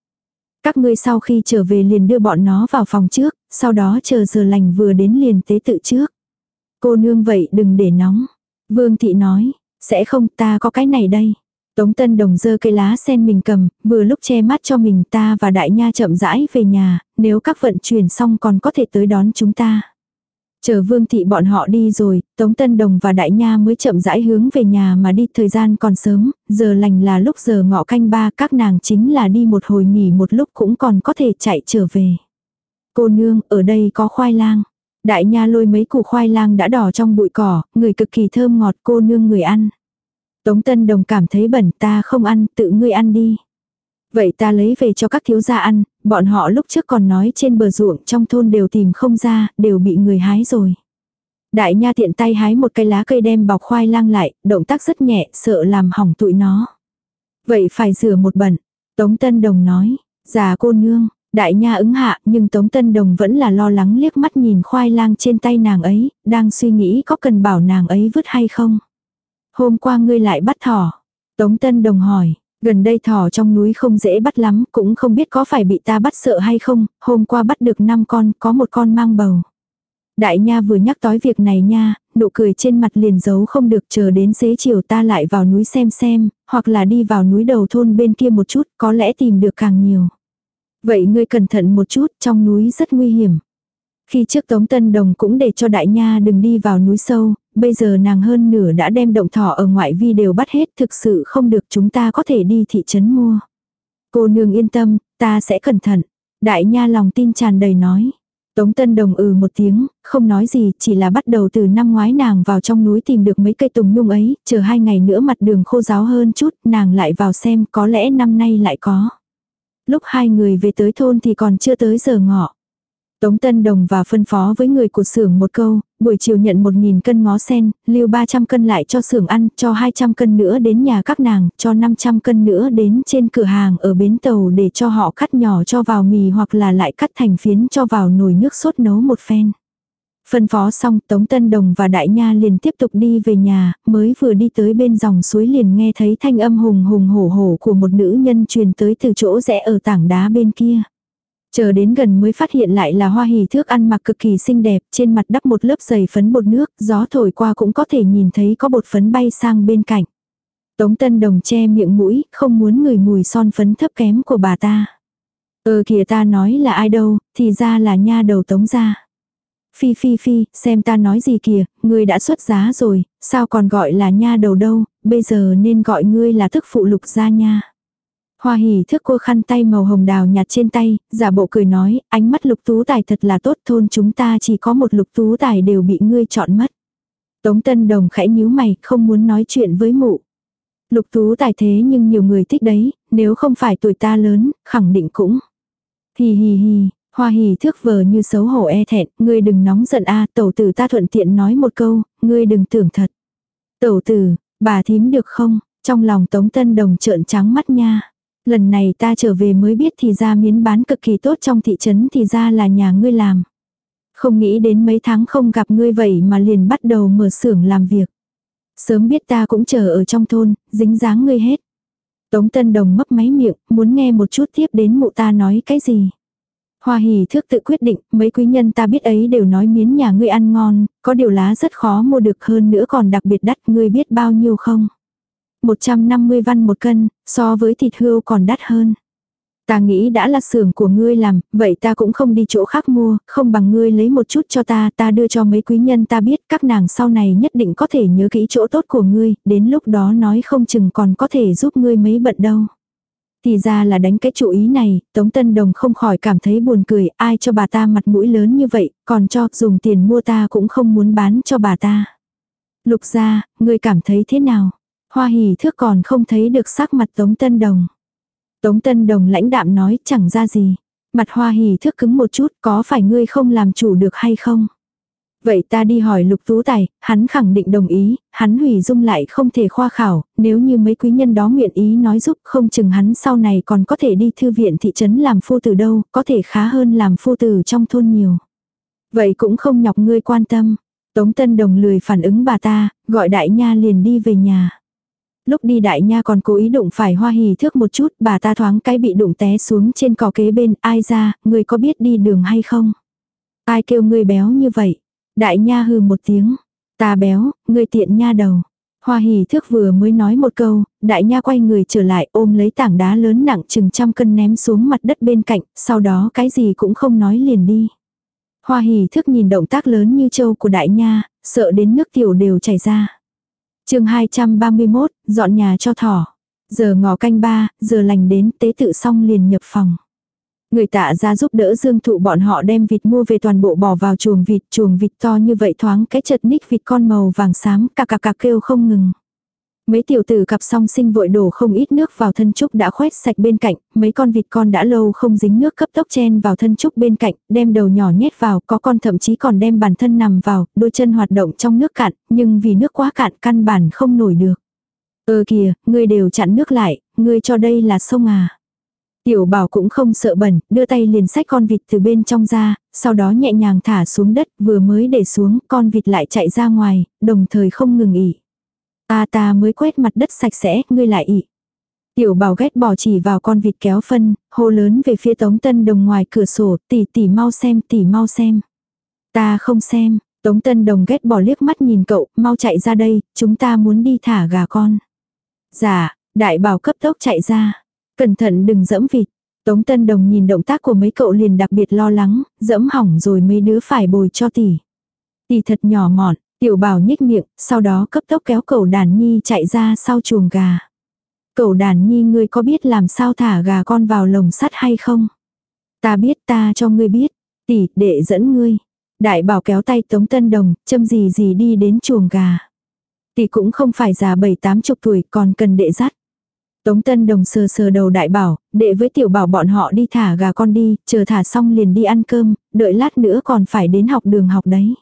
Các ngươi sau khi trở về liền đưa bọn nó vào phòng trước, sau đó chờ giờ lành vừa đến liền tế tự trước. Cô nương vậy đừng để nóng. Vương thị nói, sẽ không ta có cái này đây. Tống Tân Đồng dơ cây lá sen mình cầm, vừa lúc che mắt cho mình ta và đại nha chậm rãi về nhà, nếu các vận chuyển xong còn có thể tới đón chúng ta. Chờ vương thị bọn họ đi rồi, Tống Tân Đồng và Đại Nha mới chậm rãi hướng về nhà mà đi thời gian còn sớm, giờ lành là lúc giờ ngọ canh ba các nàng chính là đi một hồi nghỉ một lúc cũng còn có thể chạy trở về. Cô nương, ở đây có khoai lang. Đại Nha lôi mấy củ khoai lang đã đỏ trong bụi cỏ, người cực kỳ thơm ngọt cô nương người ăn. Tống Tân Đồng cảm thấy bẩn ta không ăn, tự ngươi ăn đi. Vậy ta lấy về cho các thiếu gia ăn, bọn họ lúc trước còn nói trên bờ ruộng trong thôn đều tìm không ra, đều bị người hái rồi. Đại nha tiện tay hái một cây lá cây đem bọc khoai lang lại, động tác rất nhẹ, sợ làm hỏng tụi nó. Vậy phải rửa một bẩn. Tống Tân Đồng nói, già cô nương, đại nha ứng hạ nhưng Tống Tân Đồng vẫn là lo lắng liếc mắt nhìn khoai lang trên tay nàng ấy, đang suy nghĩ có cần bảo nàng ấy vứt hay không. Hôm qua ngươi lại bắt thỏ. Tống Tân Đồng hỏi, Gần đây thỏ trong núi không dễ bắt lắm, cũng không biết có phải bị ta bắt sợ hay không, hôm qua bắt được 5 con, có một con mang bầu. Đại nha vừa nhắc tới việc này nha, nụ cười trên mặt liền giấu không được chờ đến xế chiều ta lại vào núi xem xem, hoặc là đi vào núi đầu thôn bên kia một chút, có lẽ tìm được càng nhiều. Vậy ngươi cẩn thận một chút, trong núi rất nguy hiểm. Khi trước Tống Tân Đồng cũng để cho đại nha đừng đi vào núi sâu, bây giờ nàng hơn nửa đã đem động thỏ ở ngoại vi đều bắt hết thực sự không được chúng ta có thể đi thị trấn mua. Cô nương yên tâm, ta sẽ cẩn thận. Đại nha lòng tin tràn đầy nói. Tống Tân Đồng ừ một tiếng, không nói gì, chỉ là bắt đầu từ năm ngoái nàng vào trong núi tìm được mấy cây tùng nhung ấy, chờ hai ngày nữa mặt đường khô giáo hơn chút, nàng lại vào xem có lẽ năm nay lại có. Lúc hai người về tới thôn thì còn chưa tới giờ ngọ. Tống Tân Đồng và phân phó với người của xưởng một câu, buổi chiều nhận 1.000 cân ngó sen, lưu 300 cân lại cho xưởng ăn, cho 200 cân nữa đến nhà các nàng, cho 500 cân nữa đến trên cửa hàng ở bến tàu để cho họ cắt nhỏ cho vào mì hoặc là lại cắt thành phiến cho vào nồi nước sốt nấu một phen. Phân phó xong Tống Tân Đồng và Đại Nha liền tiếp tục đi về nhà, mới vừa đi tới bên dòng suối liền nghe thấy thanh âm hùng hùng hổ hổ của một nữ nhân truyền tới từ chỗ rẽ ở tảng đá bên kia. Chờ đến gần mới phát hiện lại là hoa hỷ thước ăn mặc cực kỳ xinh đẹp, trên mặt đắp một lớp dày phấn bột nước, gió thổi qua cũng có thể nhìn thấy có bột phấn bay sang bên cạnh. Tống Tân Đồng che miệng mũi, không muốn người mùi son phấn thấp kém của bà ta. Ờ kìa ta nói là ai đâu, thì ra là nha đầu Tống gia. Phi phi phi, xem ta nói gì kìa, ngươi đã xuất giá rồi, sao còn gọi là nha đầu đâu, bây giờ nên gọi ngươi là thức phụ lục gia nha. Hoa hỉ thước cô khăn tay màu hồng đào nhạt trên tay, giả bộ cười nói, ánh mắt lục tú tài thật là tốt thôn chúng ta chỉ có một lục tú tài đều bị ngươi chọn mất. Tống Tân Đồng khẽ nhíu mày, không muốn nói chuyện với mụ. Lục tú tài thế nhưng nhiều người thích đấy, nếu không phải tuổi ta lớn, khẳng định cũng. Hì hì hì, hoa hì thước vờ như xấu hổ e thẹn, ngươi đừng nóng giận a tẩu tử ta thuận tiện nói một câu, ngươi đừng tưởng thật. Tẩu tử, bà thím được không? Trong lòng Tống Tân Đồng trợn trắng mắt nha. Lần này ta trở về mới biết thì ra miến bán cực kỳ tốt trong thị trấn thì ra là nhà ngươi làm. Không nghĩ đến mấy tháng không gặp ngươi vậy mà liền bắt đầu mở xưởng làm việc. Sớm biết ta cũng chờ ở trong thôn, dính dáng ngươi hết. Tống Tân Đồng mấp máy miệng, muốn nghe một chút tiếp đến mụ ta nói cái gì. Hoa hỉ thước tự quyết định, mấy quý nhân ta biết ấy đều nói miến nhà ngươi ăn ngon, có điều lá rất khó mua được hơn nữa còn đặc biệt đắt, ngươi biết bao nhiêu không? 150 văn một cân, so với thịt hươu còn đắt hơn. Ta nghĩ đã là xưởng của ngươi làm, vậy ta cũng không đi chỗ khác mua, không bằng ngươi lấy một chút cho ta, ta đưa cho mấy quý nhân ta biết, các nàng sau này nhất định có thể nhớ kỹ chỗ tốt của ngươi, đến lúc đó nói không chừng còn có thể giúp ngươi mấy bận đâu. Thì ra là đánh cái chủ ý này, Tống Tân Đồng không khỏi cảm thấy buồn cười, ai cho bà ta mặt mũi lớn như vậy, còn cho dùng tiền mua ta cũng không muốn bán cho bà ta. Lục ra, ngươi cảm thấy thế nào? Hoa hỉ thước còn không thấy được sắc mặt Tống Tân Đồng. Tống Tân Đồng lãnh đạm nói chẳng ra gì. Mặt hoa hỉ thước cứng một chút có phải ngươi không làm chủ được hay không? Vậy ta đi hỏi lục tú tài, hắn khẳng định đồng ý, hắn hủy dung lại không thể khoa khảo, nếu như mấy quý nhân đó nguyện ý nói giúp không chừng hắn sau này còn có thể đi thư viện thị trấn làm phu tử đâu, có thể khá hơn làm phu tử trong thôn nhiều. Vậy cũng không nhọc ngươi quan tâm. Tống Tân Đồng lười phản ứng bà ta, gọi đại nha liền đi về nhà. Lúc đi đại nha còn cố ý đụng phải hoa hì thước một chút, bà ta thoáng cái bị đụng té xuống trên cỏ kế bên, ai ra, người có biết đi đường hay không? Ai kêu người béo như vậy? Đại nha hừ một tiếng, ta béo, người tiện nha đầu. Hoa hì thước vừa mới nói một câu, đại nha quay người trở lại ôm lấy tảng đá lớn nặng chừng trăm cân ném xuống mặt đất bên cạnh, sau đó cái gì cũng không nói liền đi. Hoa hì thước nhìn động tác lớn như châu của đại nha, sợ đến nước tiểu đều chảy ra chương 231, dọn nhà cho thỏ. Giờ ngọ canh ba, giờ lành đến tế tự xong liền nhập phòng. Người tạ ra giúp đỡ dương thụ bọn họ đem vịt mua về toàn bộ bỏ vào chuồng vịt, chuồng vịt to như vậy thoáng cái chật ních vịt con màu vàng xám, cà cà cà kêu không ngừng. Mấy tiểu tử cặp song sinh vội đổ không ít nước vào thân trúc đã khoét sạch bên cạnh, mấy con vịt con đã lâu không dính nước cấp tốc chen vào thân trúc bên cạnh, đem đầu nhỏ nhét vào, có con thậm chí còn đem bản thân nằm vào, đôi chân hoạt động trong nước cạn, nhưng vì nước quá cạn căn bản không nổi được. Ơ kìa, ngươi đều chặn nước lại, ngươi cho đây là sông à. Tiểu bảo cũng không sợ bẩn, đưa tay liền xách con vịt từ bên trong ra, sau đó nhẹ nhàng thả xuống đất, vừa mới để xuống, con vịt lại chạy ra ngoài, đồng thời không ngừng ỉ. Ta ta mới quét mặt đất sạch sẽ, ngươi lại ị. Tiểu bảo ghét bỏ chỉ vào con vịt kéo phân, hô lớn về phía tống tân đồng ngoài cửa sổ, tỷ tỷ mau xem, tỷ mau xem. Ta không xem, tống tân đồng ghét bỏ liếc mắt nhìn cậu, mau chạy ra đây, chúng ta muốn đi thả gà con. Dạ, đại bảo cấp tốc chạy ra. Cẩn thận đừng dẫm vịt. Tống Tân Đồng nhìn động tác của mấy cậu liền đặc biệt lo lắng, dẫm hỏng rồi mấy đứa phải bồi cho tỷ. Tỷ thật nhỏ mọn, Tiểu bảo nhích miệng, sau đó cấp tốc kéo cậu đàn nhi chạy ra sau chuồng gà. Cậu đàn nhi ngươi có biết làm sao thả gà con vào lồng sắt hay không? Ta biết ta cho ngươi biết. Tỷ, đệ dẫn ngươi. Đại bảo kéo tay Tống Tân Đồng, châm gì gì đi đến chuồng gà. Tỷ cũng không phải già bảy tám chục tuổi còn cần đệ dắt. Tống Tân Đồng sờ sờ đầu đại bảo, đệ với tiểu bảo bọn họ đi thả gà con đi, chờ thả xong liền đi ăn cơm, đợi lát nữa còn phải đến học đường học đấy.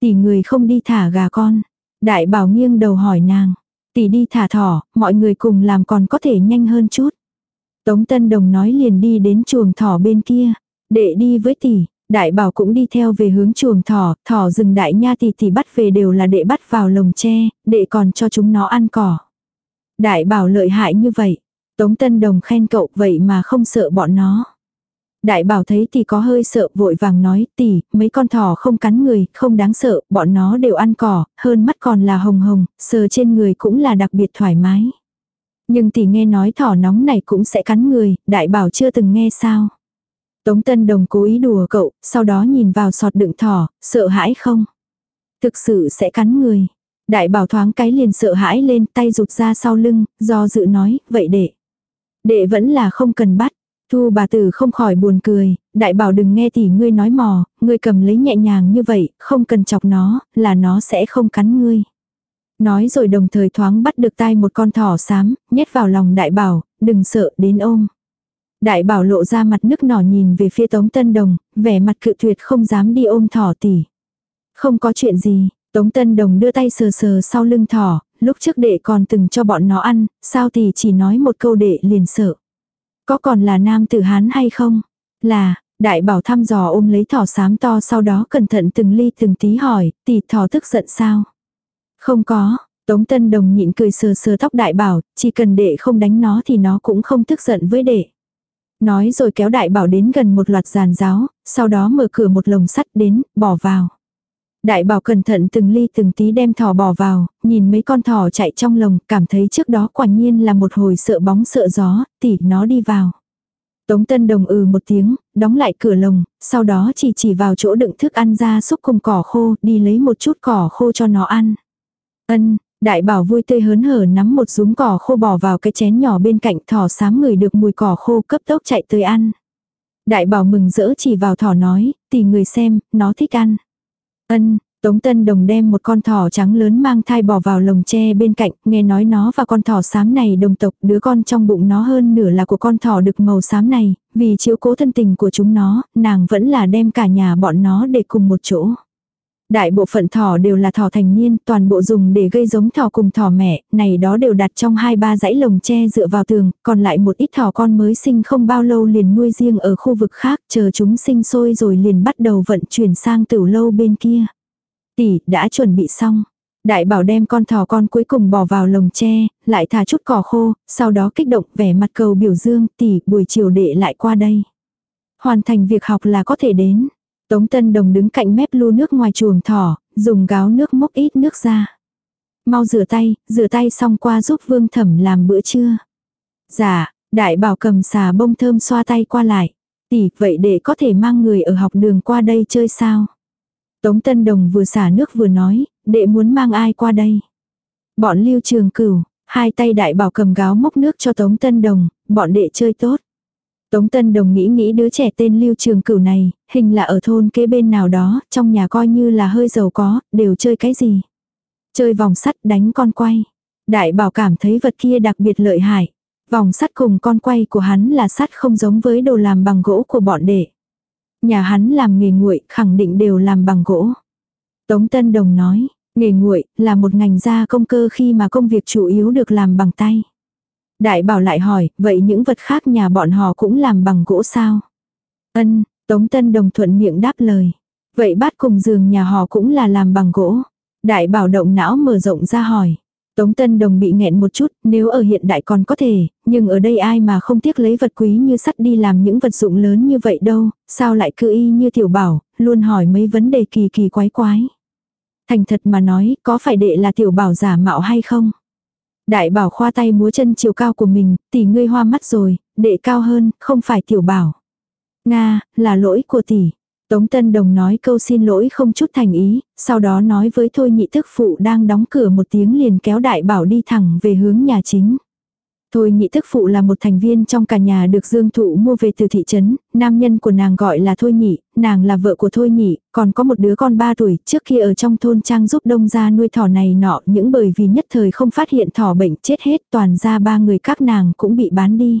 Tỷ người không đi thả gà con. Đại bảo nghiêng đầu hỏi nàng. Tỷ đi thả thỏ, mọi người cùng làm còn có thể nhanh hơn chút. Tống Tân Đồng nói liền đi đến chuồng thỏ bên kia. Đệ đi với tỷ, đại bảo cũng đi theo về hướng chuồng thỏ, thỏ rừng đại nha tỷ tỷ bắt về đều là đệ bắt vào lồng tre, đệ còn cho chúng nó ăn cỏ. Đại bảo lợi hại như vậy. Tống Tân Đồng khen cậu vậy mà không sợ bọn nó. Đại bảo thấy thì có hơi sợ vội vàng nói tỷ, mấy con thỏ không cắn người, không đáng sợ, bọn nó đều ăn cỏ, hơn mắt còn là hồng hồng, sờ trên người cũng là đặc biệt thoải mái. Nhưng tỷ nghe nói thỏ nóng này cũng sẽ cắn người, đại bảo chưa từng nghe sao. Tống Tân Đồng cố ý đùa cậu, sau đó nhìn vào sọt đựng thỏ, sợ hãi không? Thực sự sẽ cắn người. Đại bảo thoáng cái liền sợ hãi lên tay rụt ra sau lưng, do dự nói, vậy đệ. Đệ vẫn là không cần bắt. Thu bà tử không khỏi buồn cười, đại bảo đừng nghe tỷ ngươi nói mò, ngươi cầm lấy nhẹ nhàng như vậy, không cần chọc nó, là nó sẽ không cắn ngươi. Nói rồi đồng thời thoáng bắt được tay một con thỏ xám, nhét vào lòng đại bảo, đừng sợ đến ôm. Đại bảo lộ ra mặt nước nỏ nhìn về phía Tống Tân Đồng, vẻ mặt cự tuyệt không dám đi ôm thỏ tỷ. Không có chuyện gì, Tống Tân Đồng đưa tay sờ sờ sau lưng thỏ, lúc trước đệ còn từng cho bọn nó ăn, sao tỷ chỉ nói một câu đệ liền sợ. Có còn là nam tử hán hay không? Là, đại bảo thăm dò ôm lấy thỏ sám to sau đó cẩn thận từng ly từng tí hỏi, tỷ thỏ tức giận sao? Không có, Tống Tân Đồng nhịn cười sờ sờ tóc đại bảo, chỉ cần đệ không đánh nó thì nó cũng không tức giận với đệ. Nói rồi kéo đại bảo đến gần một loạt giàn giáo, sau đó mở cửa một lồng sắt đến, bỏ vào. Đại bảo cẩn thận từng ly từng tí đem thỏ bỏ vào, nhìn mấy con thỏ chạy trong lồng, cảm thấy trước đó quả nhiên là một hồi sợ bóng sợ gió, tỉ nó đi vào. Tống Tân Đồng ừ một tiếng, đóng lại cửa lồng, sau đó chỉ chỉ vào chỗ đựng thức ăn ra xúc cùng cỏ khô, đi lấy một chút cỏ khô cho nó ăn. Ân, đại bảo vui tươi hớn hở nắm một rúm cỏ khô bỏ vào cái chén nhỏ bên cạnh thỏ sám người được mùi cỏ khô cấp tốc chạy tới ăn. Đại bảo mừng rỡ chỉ vào thỏ nói, tỉ người xem, nó thích ăn. Ân, Tống Tân Đồng đem một con thỏ trắng lớn mang thai bỏ vào lồng tre bên cạnh, nghe nói nó và con thỏ xám này đồng tộc, đứa con trong bụng nó hơn nửa là của con thỏ được màu xám này, vì chiếu cố thân tình của chúng nó, nàng vẫn là đem cả nhà bọn nó để cùng một chỗ. Đại bộ phận thỏ đều là thỏ thành niên, toàn bộ dùng để gây giống thỏ cùng thỏ mẹ, này đó đều đặt trong hai ba dãy lồng tre dựa vào tường, còn lại một ít thỏ con mới sinh không bao lâu liền nuôi riêng ở khu vực khác, chờ chúng sinh sôi rồi liền bắt đầu vận chuyển sang tửu lâu bên kia. Tỷ, đã chuẩn bị xong. Đại bảo đem con thỏ con cuối cùng bỏ vào lồng tre, lại thả chút cỏ khô, sau đó kích động vẻ mặt cầu biểu dương, tỷ, buổi chiều đệ lại qua đây. Hoàn thành việc học là có thể đến. Tống Tân Đồng đứng cạnh mép lu nước ngoài chuồng thỏ, dùng gáo nước múc ít nước ra. Mau rửa tay, rửa tay xong qua giúp Vương Thẩm làm bữa trưa. Dạ, đại bảo cầm xà bông thơm xoa tay qua lại. Tỷ, vậy để có thể mang người ở học đường qua đây chơi sao? Tống Tân Đồng vừa xả nước vừa nói, đệ muốn mang ai qua đây. Bọn lưu trường cửu, hai tay đại bảo cầm gáo mốc nước cho Tống Tân Đồng, bọn đệ chơi tốt. Tống Tân Đồng nghĩ nghĩ đứa trẻ tên lưu trường cửu này, hình là ở thôn kế bên nào đó, trong nhà coi như là hơi giàu có, đều chơi cái gì. Chơi vòng sắt đánh con quay. Đại bảo cảm thấy vật kia đặc biệt lợi hại. Vòng sắt cùng con quay của hắn là sắt không giống với đồ làm bằng gỗ của bọn đệ. Nhà hắn làm nghề nguội khẳng định đều làm bằng gỗ. Tống Tân Đồng nói, nghề nguội là một ngành gia công cơ khi mà công việc chủ yếu được làm bằng tay. Đại bảo lại hỏi, vậy những vật khác nhà bọn họ cũng làm bằng gỗ sao? Ân, Tống Tân Đồng thuận miệng đáp lời. Vậy bát cùng giường nhà họ cũng là làm bằng gỗ. Đại bảo động não mở rộng ra hỏi. Tống Tân Đồng bị nghẹn một chút, nếu ở hiện đại còn có thể, nhưng ở đây ai mà không tiếc lấy vật quý như sắt đi làm những vật dụng lớn như vậy đâu, sao lại cứ y như tiểu bảo, luôn hỏi mấy vấn đề kỳ kỳ quái quái. Thành thật mà nói, có phải đệ là tiểu bảo giả mạo hay không? Đại bảo khoa tay múa chân chiều cao của mình, tỷ ngươi hoa mắt rồi, đệ cao hơn, không phải tiểu bảo. Nga, là lỗi của tỷ. Tống Tân Đồng nói câu xin lỗi không chút thành ý, sau đó nói với Thôi nhị thức phụ đang đóng cửa một tiếng liền kéo đại bảo đi thẳng về hướng nhà chính. Thôi nhị thức phụ là một thành viên trong cả nhà được Dương Thụ mua về từ thị trấn, nam nhân của nàng gọi là Thôi nhị, nàng là vợ của Thôi nhị, còn có một đứa con 3 tuổi, trước khi ở trong thôn trang giúp đông gia nuôi thỏ này nọ, những bởi vì nhất thời không phát hiện thỏ bệnh chết hết toàn ra ba người các nàng cũng bị bán đi.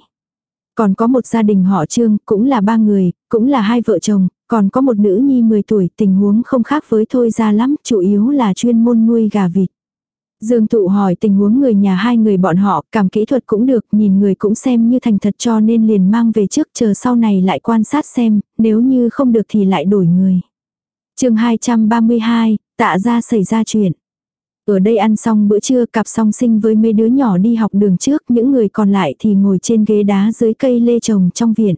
Còn có một gia đình họ Trương, cũng là ba người, cũng là hai vợ chồng, còn có một nữ nhi 10 tuổi, tình huống không khác với thôi ra lắm, chủ yếu là chuyên môn nuôi gà vịt. Dương Thụ hỏi tình huống người nhà hai người bọn họ, cảm kỹ thuật cũng được, nhìn người cũng xem như thành thật cho nên liền mang về trước chờ sau này lại quan sát xem, nếu như không được thì lại đổi người. chương 232, tạ ra xảy ra chuyện. Ở đây ăn xong bữa trưa cặp song sinh với mấy đứa nhỏ đi học đường trước, những người còn lại thì ngồi trên ghế đá dưới cây lê trồng trong viện.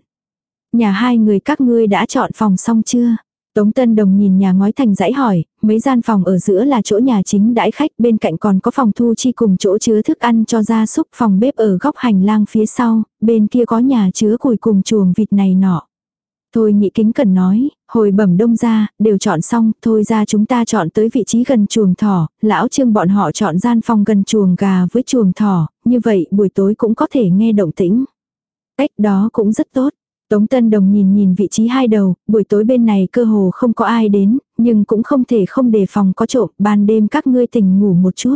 Nhà hai người các ngươi đã chọn phòng xong chưa? Tống Tân Đồng nhìn nhà ngói thành dãy hỏi, mấy gian phòng ở giữa là chỗ nhà chính đãi khách, bên cạnh còn có phòng thu chi cùng chỗ chứa thức ăn cho gia súc, phòng bếp ở góc hành lang phía sau, bên kia có nhà chứa củi cùng chuồng vịt này nọ. Thôi nhị kính cần nói, hồi bẩm đông ra, đều chọn xong, thôi ra chúng ta chọn tới vị trí gần chuồng thỏ, lão trương bọn họ chọn gian phòng gần chuồng gà với chuồng thỏ, như vậy buổi tối cũng có thể nghe động tĩnh. Cách đó cũng rất tốt. Tống Tân Đồng nhìn nhìn vị trí hai đầu, buổi tối bên này cơ hồ không có ai đến, nhưng cũng không thể không đề phòng có trộm, ban đêm các ngươi tỉnh ngủ một chút.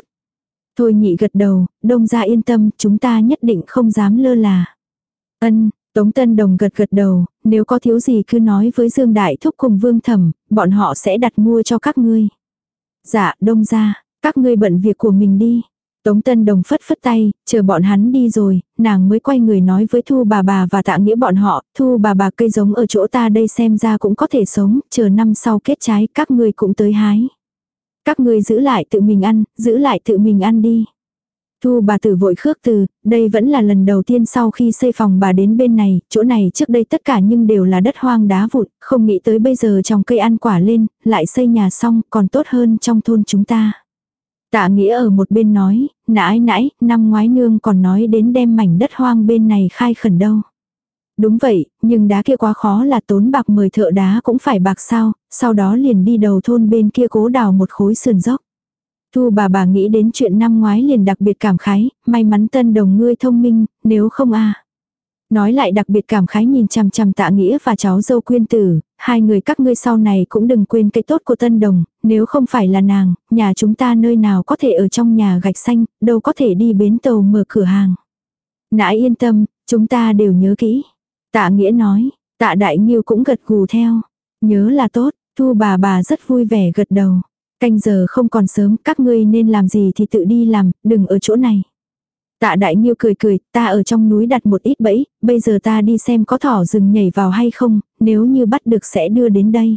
Thôi nhị gật đầu, đông ra yên tâm, chúng ta nhất định không dám lơ là. Ân, Tống Tân Đồng gật gật đầu, nếu có thiếu gì cứ nói với Dương Đại Thúc cùng Vương Thẩm, bọn họ sẽ đặt mua cho các ngươi. Dạ, đông ra, các ngươi bận việc của mình đi. Tống Tân Đồng phất phất tay, chờ bọn hắn đi rồi, nàng mới quay người nói với Thu bà bà và tạ nghĩa bọn họ, Thu bà bà cây giống ở chỗ ta đây xem ra cũng có thể sống, chờ năm sau kết trái các ngươi cũng tới hái. Các ngươi giữ lại tự mình ăn, giữ lại tự mình ăn đi. Thu bà tử vội khước từ, đây vẫn là lần đầu tiên sau khi xây phòng bà đến bên này, chỗ này trước đây tất cả nhưng đều là đất hoang đá vụn, không nghĩ tới bây giờ trồng cây ăn quả lên, lại xây nhà xong còn tốt hơn trong thôn chúng ta. Tạ nghĩa ở một bên nói, nãy nãy, năm ngoái nương còn nói đến đem mảnh đất hoang bên này khai khẩn đâu. Đúng vậy, nhưng đá kia quá khó là tốn bạc mời thợ đá cũng phải bạc sao, sau đó liền đi đầu thôn bên kia cố đào một khối sườn dốc. Thu bà bà nghĩ đến chuyện năm ngoái liền đặc biệt cảm khái, may mắn tân đồng ngươi thông minh, nếu không a Nói lại đặc biệt cảm khái nhìn chằm chằm tạ nghĩa và cháu dâu quyên tử, hai người các ngươi sau này cũng đừng quên cái tốt của tân đồng, nếu không phải là nàng, nhà chúng ta nơi nào có thể ở trong nhà gạch xanh, đâu có thể đi bến tàu mở cửa hàng. Nãi yên tâm, chúng ta đều nhớ kỹ. Tạ nghĩa nói, tạ đại nghiêu cũng gật gù theo. Nhớ là tốt, thu bà bà rất vui vẻ gật đầu. Canh giờ không còn sớm, các ngươi nên làm gì thì tự đi làm, đừng ở chỗ này. Tạ đại nghiêu cười cười, ta ở trong núi đặt một ít bẫy, bây giờ ta đi xem có thỏ rừng nhảy vào hay không, nếu như bắt được sẽ đưa đến đây.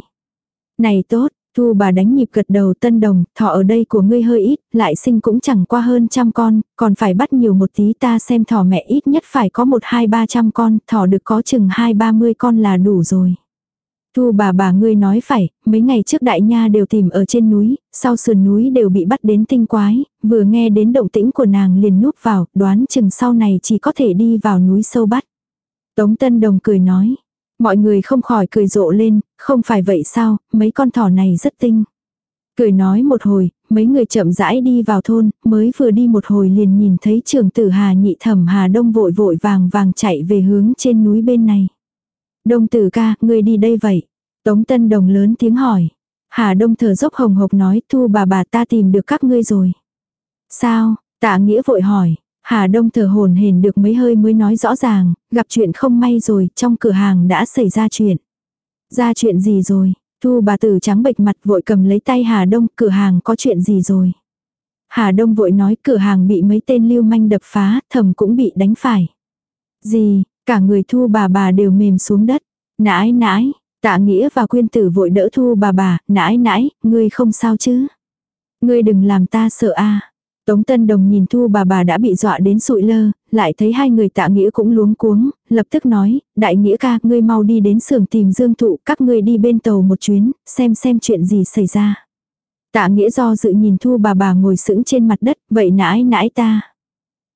Này tốt, thu bà đánh nhịp gật đầu tân đồng, thỏ ở đây của ngươi hơi ít, lại sinh cũng chẳng qua hơn trăm con, còn phải bắt nhiều một tí ta xem thỏ mẹ ít nhất phải có một hai ba trăm con, thỏ được có chừng hai ba mươi con là đủ rồi. Thu bà bà ngươi nói phải, mấy ngày trước đại nha đều tìm ở trên núi, sau sườn núi đều bị bắt đến tinh quái, vừa nghe đến động tĩnh của nàng liền núp vào, đoán chừng sau này chỉ có thể đi vào núi sâu bắt. Tống Tân Đồng cười nói, mọi người không khỏi cười rộ lên, không phải vậy sao, mấy con thỏ này rất tinh. Cười nói một hồi, mấy người chậm rãi đi vào thôn, mới vừa đi một hồi liền nhìn thấy trường tử Hà nhị thẩm Hà Đông vội vội vàng vàng chạy về hướng trên núi bên này. Đông tử ca, ngươi đi đây vậy. Tống Tân Đồng lớn tiếng hỏi. Hà Đông thở dốc hồng hộc nói thu bà bà ta tìm được các ngươi rồi. Sao, tạ nghĩa vội hỏi. Hà Đông thở hồn hển được mấy hơi mới nói rõ ràng, gặp chuyện không may rồi, trong cửa hàng đã xảy ra chuyện. Ra chuyện gì rồi? Thu bà tử trắng bệch mặt vội cầm lấy tay Hà Đông, cửa hàng có chuyện gì rồi? Hà Đông vội nói cửa hàng bị mấy tên lưu manh đập phá, thầm cũng bị đánh phải. Gì, cả người thu bà bà đều mềm xuống đất. Nãi nãi, tạ nghĩa và quyên tử vội đỡ thu bà bà, nãi nãi, ngươi không sao chứ? Ngươi đừng làm ta sợ a Tống Tân Đồng nhìn Thu bà bà đã bị dọa đến sụi lơ, lại thấy hai người tạ nghĩa cũng luống cuống, lập tức nói, đại nghĩa ca, ngươi mau đi đến xưởng tìm dương thụ, các ngươi đi bên tàu một chuyến, xem xem chuyện gì xảy ra. Tạ nghĩa do dự nhìn Thu bà bà ngồi sững trên mặt đất, vậy nãi nãi ta.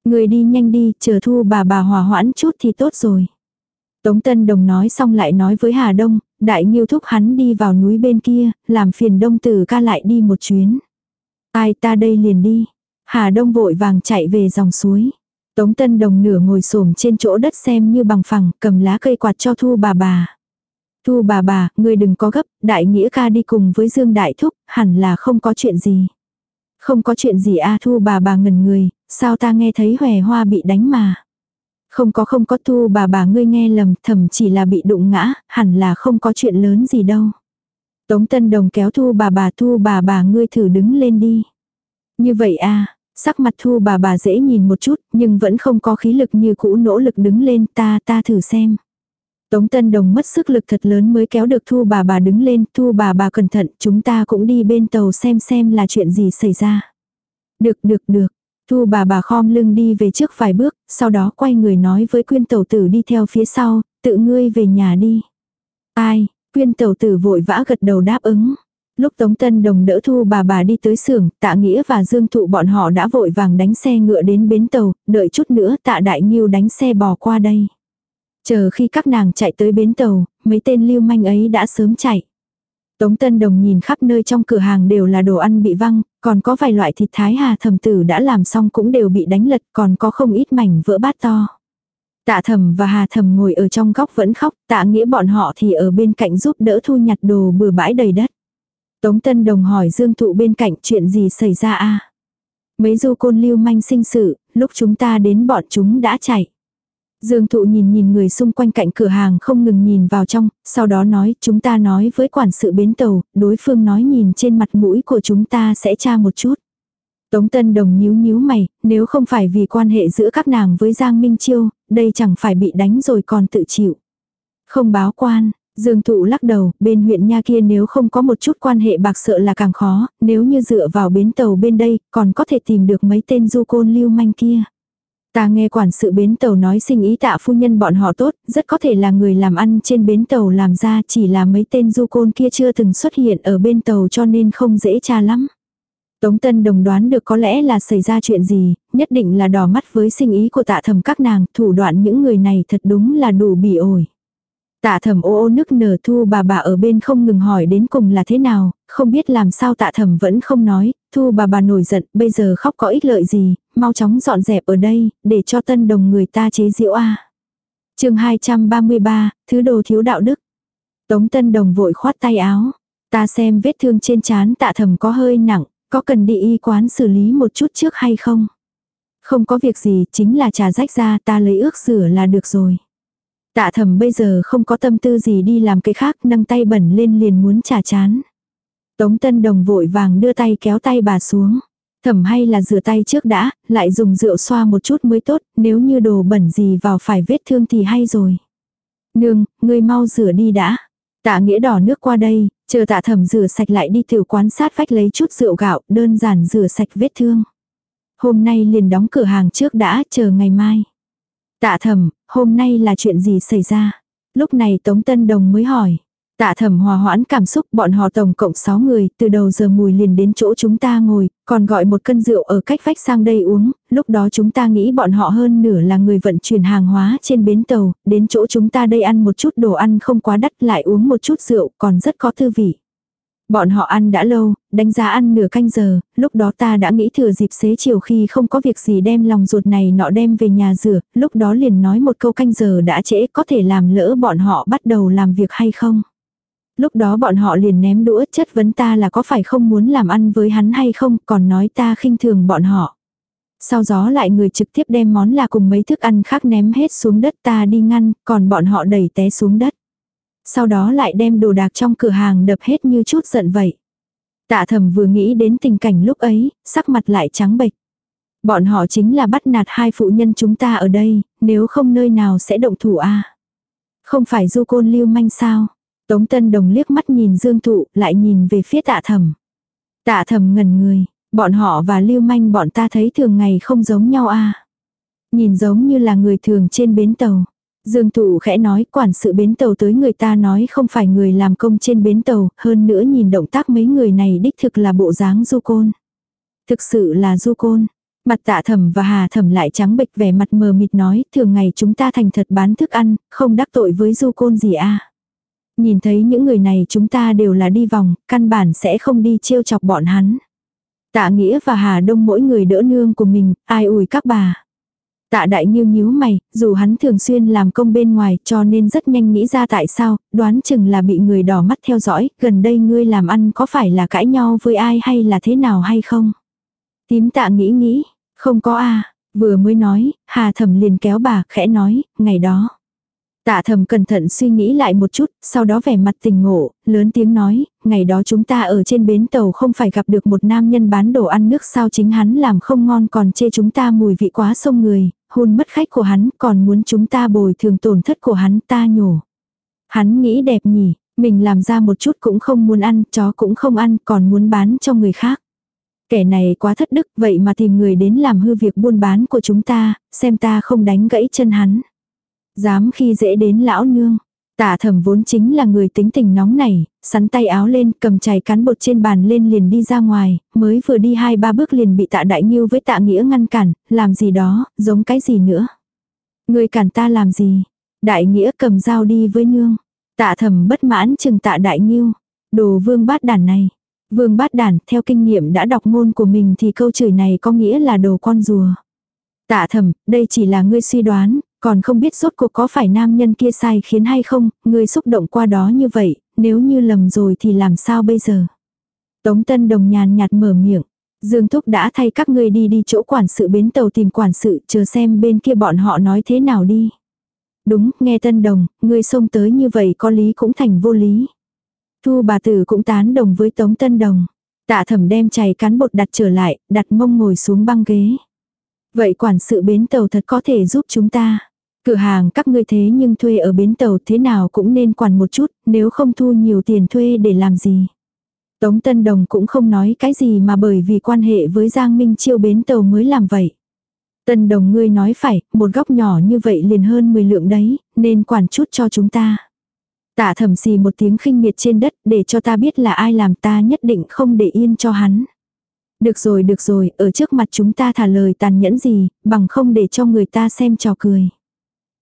Người đi nhanh đi, chờ Thu bà bà hòa hoãn chút thì tốt rồi. Tống Tân Đồng nói xong lại nói với Hà Đông, đại nghiêu thúc hắn đi vào núi bên kia, làm phiền đông tử ca lại đi một chuyến. Ai ta đây liền đi. Hà Đông vội vàng chạy về dòng suối. Tống Tân Đồng nửa ngồi xổm trên chỗ đất xem như bằng phẳng, cầm lá cây quạt cho Thu bà bà. Thu bà bà, người đừng có gấp, đại nghĩa ca đi cùng với Dương Đại Thúc, hẳn là không có chuyện gì. Không có chuyện gì a à, Thu bà bà ngần người, sao ta nghe thấy hòe hoa bị đánh mà. Không có không có Thu bà bà ngươi nghe lầm, thầm chỉ là bị đụng ngã, hẳn là không có chuyện lớn gì đâu. Tống Tân Đồng kéo Thu bà bà Thu bà bà ngươi thử đứng lên đi. Như vậy à, sắc mặt thu bà bà dễ nhìn một chút, nhưng vẫn không có khí lực như cũ nỗ lực đứng lên ta ta thử xem. Tống Tân Đồng mất sức lực thật lớn mới kéo được thu bà bà đứng lên, thu bà bà cẩn thận, chúng ta cũng đi bên tàu xem xem là chuyện gì xảy ra. Được được được, thu bà bà khom lưng đi về trước vài bước, sau đó quay người nói với quyên tàu tử đi theo phía sau, tự ngươi về nhà đi. Ai, quyên tàu tử vội vã gật đầu đáp ứng. Lúc Tống Tân Đồng đỡ thu bà bà đi tới xưởng, tạ nghĩa và Dương Thụ bọn họ đã vội vàng đánh xe ngựa đến bến tàu, đợi chút nữa tạ đại nghiêu đánh xe bò qua đây. Chờ khi các nàng chạy tới bến tàu, mấy tên lưu manh ấy đã sớm chạy. Tống Tân Đồng nhìn khắp nơi trong cửa hàng đều là đồ ăn bị văng, còn có vài loại thịt thái hà thầm tử đã làm xong cũng đều bị đánh lật, còn có không ít mảnh vỡ bát to. Tạ thầm và hà thầm ngồi ở trong góc vẫn khóc, tạ nghĩa bọn họ thì ở bên cạnh giúp đỡ thu nhặt đồ bừa bãi đầy đất. Tống Tân Đồng hỏi Dương Thụ bên cạnh chuyện gì xảy ra a Mấy du côn lưu manh sinh sự, lúc chúng ta đến bọn chúng đã chạy. Dương Thụ nhìn nhìn người xung quanh cạnh cửa hàng không ngừng nhìn vào trong, sau đó nói chúng ta nói với quản sự bến tàu, đối phương nói nhìn trên mặt mũi của chúng ta sẽ tra một chút. Tống Tân Đồng nhíu nhíu mày, nếu không phải vì quan hệ giữa các nàng với Giang Minh Chiêu, đây chẳng phải bị đánh rồi còn tự chịu. Không báo quan, Dương Thụ lắc đầu, bên huyện nha kia nếu không có một chút quan hệ bạc sợ là càng khó, nếu như dựa vào bến tàu bên đây, còn có thể tìm được mấy tên du côn lưu manh kia. Ta nghe quản sự bến tàu nói sinh ý tạ phu nhân bọn họ tốt, rất có thể là người làm ăn trên bến tàu làm ra chỉ là mấy tên du côn kia chưa từng xuất hiện ở bên tàu cho nên không dễ tra lắm. Tống Tân Đồng đoán được có lẽ là xảy ra chuyện gì, nhất định là đỏ mắt với sinh ý của tạ thầm các nàng, thủ đoạn những người này thật đúng là đủ bị ổi. Tạ thầm ô ô nức nở thu bà bà ở bên không ngừng hỏi đến cùng là thế nào, không biết làm sao tạ thầm vẫn không nói, thu bà bà nổi giận, bây giờ khóc có ích lợi gì, mau chóng dọn dẹp ở đây, để cho tân đồng người ta chế diễu a. À. chương 233, thứ đồ thiếu đạo đức. Tống tân đồng vội khoát tay áo, ta xem vết thương trên trán tạ thầm có hơi nặng, có cần đi y quán xử lý một chút trước hay không? Không có việc gì, chính là trà rách ra ta lấy ước rửa là được rồi. Tạ thầm bây giờ không có tâm tư gì đi làm cái khác, nâng tay bẩn lên liền muốn trà chán. Tống Tân Đồng vội vàng đưa tay kéo tay bà xuống. Thẩm hay là rửa tay trước đã, lại dùng rượu xoa một chút mới tốt, nếu như đồ bẩn gì vào phải vết thương thì hay rồi. Nương, ngươi mau rửa đi đã. Tạ nghĩa đỏ nước qua đây, chờ tạ Thẩm rửa sạch lại đi tiểu quán sát vách lấy chút rượu gạo, đơn giản rửa sạch vết thương. Hôm nay liền đóng cửa hàng trước đã, chờ ngày mai. Tạ Thẩm, hôm nay là chuyện gì xảy ra? Lúc này Tống Tân Đồng mới hỏi. Tạ thẩm hòa hoãn cảm xúc bọn họ tổng cộng 6 người, từ đầu giờ mùi liền đến chỗ chúng ta ngồi, còn gọi một cân rượu ở cách vách sang đây uống, lúc đó chúng ta nghĩ bọn họ hơn nửa là người vận chuyển hàng hóa trên bến tàu, đến chỗ chúng ta đây ăn một chút đồ ăn không quá đắt lại uống một chút rượu còn rất có thư vị. Bọn họ ăn đã lâu, đánh giá ăn nửa canh giờ, lúc đó ta đã nghĩ thừa dịp xế chiều khi không có việc gì đem lòng ruột này nọ đem về nhà rửa, lúc đó liền nói một câu canh giờ đã trễ có thể làm lỡ bọn họ bắt đầu làm việc hay không. Lúc đó bọn họ liền ném đũa chất vấn ta là có phải không muốn làm ăn với hắn hay không, còn nói ta khinh thường bọn họ. Sau đó lại người trực tiếp đem món là cùng mấy thức ăn khác ném hết xuống đất ta đi ngăn, còn bọn họ đẩy té xuống đất. Sau đó lại đem đồ đạc trong cửa hàng đập hết như chút giận vậy. Tạ thầm vừa nghĩ đến tình cảnh lúc ấy, sắc mặt lại trắng bệch. Bọn họ chính là bắt nạt hai phụ nhân chúng ta ở đây, nếu không nơi nào sẽ động thủ a Không phải du côn lưu manh sao? Tống Tân Đồng liếc mắt nhìn Dương Thụ, lại nhìn về phía tạ thầm. Tạ thầm ngần người, bọn họ và lưu manh bọn ta thấy thường ngày không giống nhau a Nhìn giống như là người thường trên bến tàu. Dương Thụ khẽ nói quản sự bến tàu tới người ta nói không phải người làm công trên bến tàu, hơn nữa nhìn động tác mấy người này đích thực là bộ dáng du côn. Thực sự là du côn. Mặt tạ thẩm và hà thẩm lại trắng bệch vẻ mặt mờ mịt nói thường ngày chúng ta thành thật bán thức ăn, không đắc tội với du côn gì a Nhìn thấy những người này chúng ta đều là đi vòng, căn bản sẽ không đi trêu chọc bọn hắn. Tạ Nghĩa và Hà Đông mỗi người đỡ nương của mình, ai ủi các bà. Tạ đại nhiêu nhíu mày, dù hắn thường xuyên làm công bên ngoài cho nên rất nhanh nghĩ ra tại sao, đoán chừng là bị người đỏ mắt theo dõi, gần đây ngươi làm ăn có phải là cãi nhau với ai hay là thế nào hay không? Tím tạ nghĩ nghĩ, không có a à, vừa mới nói, hà thẩm liền kéo bà, khẽ nói, ngày đó. Tạ thầm cẩn thận suy nghĩ lại một chút, sau đó vẻ mặt tình ngộ, lớn tiếng nói, ngày đó chúng ta ở trên bến tàu không phải gặp được một nam nhân bán đồ ăn nước sao chính hắn làm không ngon còn chê chúng ta mùi vị quá sông người, hôn mất khách của hắn còn muốn chúng ta bồi thường tổn thất của hắn ta nhổ. Hắn nghĩ đẹp nhỉ, mình làm ra một chút cũng không muốn ăn, chó cũng không ăn còn muốn bán cho người khác. Kẻ này quá thất đức vậy mà tìm người đến làm hư việc buôn bán của chúng ta, xem ta không đánh gãy chân hắn. Dám khi dễ đến lão nương. Tả thẩm vốn chính là người tính tình nóng này, sắn tay áo lên cầm chày cán bột trên bàn lên liền đi ra ngoài, mới vừa đi hai ba bước liền bị tạ đại nghiêu với tạ nghĩa ngăn cản, làm gì đó, giống cái gì nữa. Người cản ta làm gì? Đại nghĩa cầm dao đi với nương. Tạ thẩm bất mãn chừng tạ đại nghiêu. Đồ vương bát đàn này. Vương bát đàn theo kinh nghiệm đã đọc ngôn của mình thì câu chửi này có nghĩa là đồ con rùa. Tạ thẩm, đây chỉ là ngươi suy đoán, còn không biết rốt cuộc có phải nam nhân kia sai khiến hay không, người xúc động qua đó như vậy, nếu như lầm rồi thì làm sao bây giờ. Tống Tân Đồng nhàn nhạt mở miệng. Dương Thúc đã thay các ngươi đi đi chỗ quản sự bến tàu tìm quản sự chờ xem bên kia bọn họ nói thế nào đi. Đúng, nghe Tân Đồng, ngươi xông tới như vậy có lý cũng thành vô lý. Thu bà tử cũng tán đồng với Tống Tân Đồng. Tạ thẩm đem chày cán bột đặt trở lại, đặt mông ngồi xuống băng ghế. Vậy quản sự bến tàu thật có thể giúp chúng ta. Cửa hàng các ngươi thế nhưng thuê ở bến tàu thế nào cũng nên quản một chút, nếu không thu nhiều tiền thuê để làm gì. Tống Tân Đồng cũng không nói cái gì mà bởi vì quan hệ với Giang Minh Chiêu bến tàu mới làm vậy. Tân Đồng ngươi nói phải, một góc nhỏ như vậy liền hơn 10 lượng đấy, nên quản chút cho chúng ta. Tạ thẩm xì một tiếng khinh miệt trên đất để cho ta biết là ai làm ta nhất định không để yên cho hắn. Được rồi được rồi, ở trước mặt chúng ta thả lời tàn nhẫn gì, bằng không để cho người ta xem trò cười.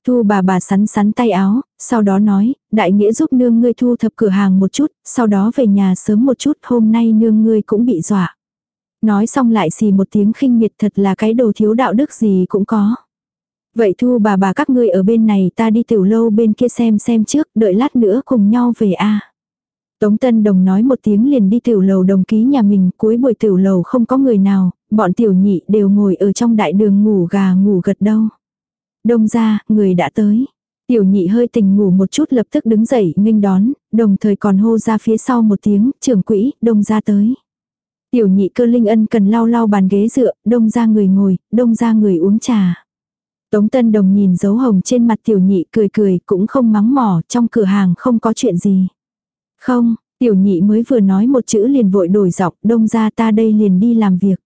Thu bà bà sắn sắn tay áo, sau đó nói, đại nghĩa giúp nương ngươi thu thập cửa hàng một chút, sau đó về nhà sớm một chút, hôm nay nương ngươi cũng bị dọa. Nói xong lại xì một tiếng khinh miệt thật là cái đồ thiếu đạo đức gì cũng có. Vậy thu bà bà các ngươi ở bên này ta đi tiểu lâu bên kia xem xem trước, đợi lát nữa cùng nhau về a. Tống Tân Đồng nói một tiếng liền đi tiểu lầu đồng ký nhà mình, cuối buổi tiểu lầu không có người nào, bọn tiểu nhị đều ngồi ở trong đại đường ngủ gà ngủ gật đâu. Đông ra, người đã tới. Tiểu nhị hơi tình ngủ một chút lập tức đứng dậy nghênh đón, đồng thời còn hô ra phía sau một tiếng, trưởng quỹ, đông ra tới. Tiểu nhị cơ linh ân cần lau lau bàn ghế dựa, đông ra người ngồi, đông ra người uống trà. Tống Tân Đồng nhìn dấu hồng trên mặt tiểu nhị cười cười cũng không mắng mỏ trong cửa hàng không có chuyện gì. Không, tiểu nhị mới vừa nói một chữ liền vội đổi giọng đông ra ta đây liền đi làm việc.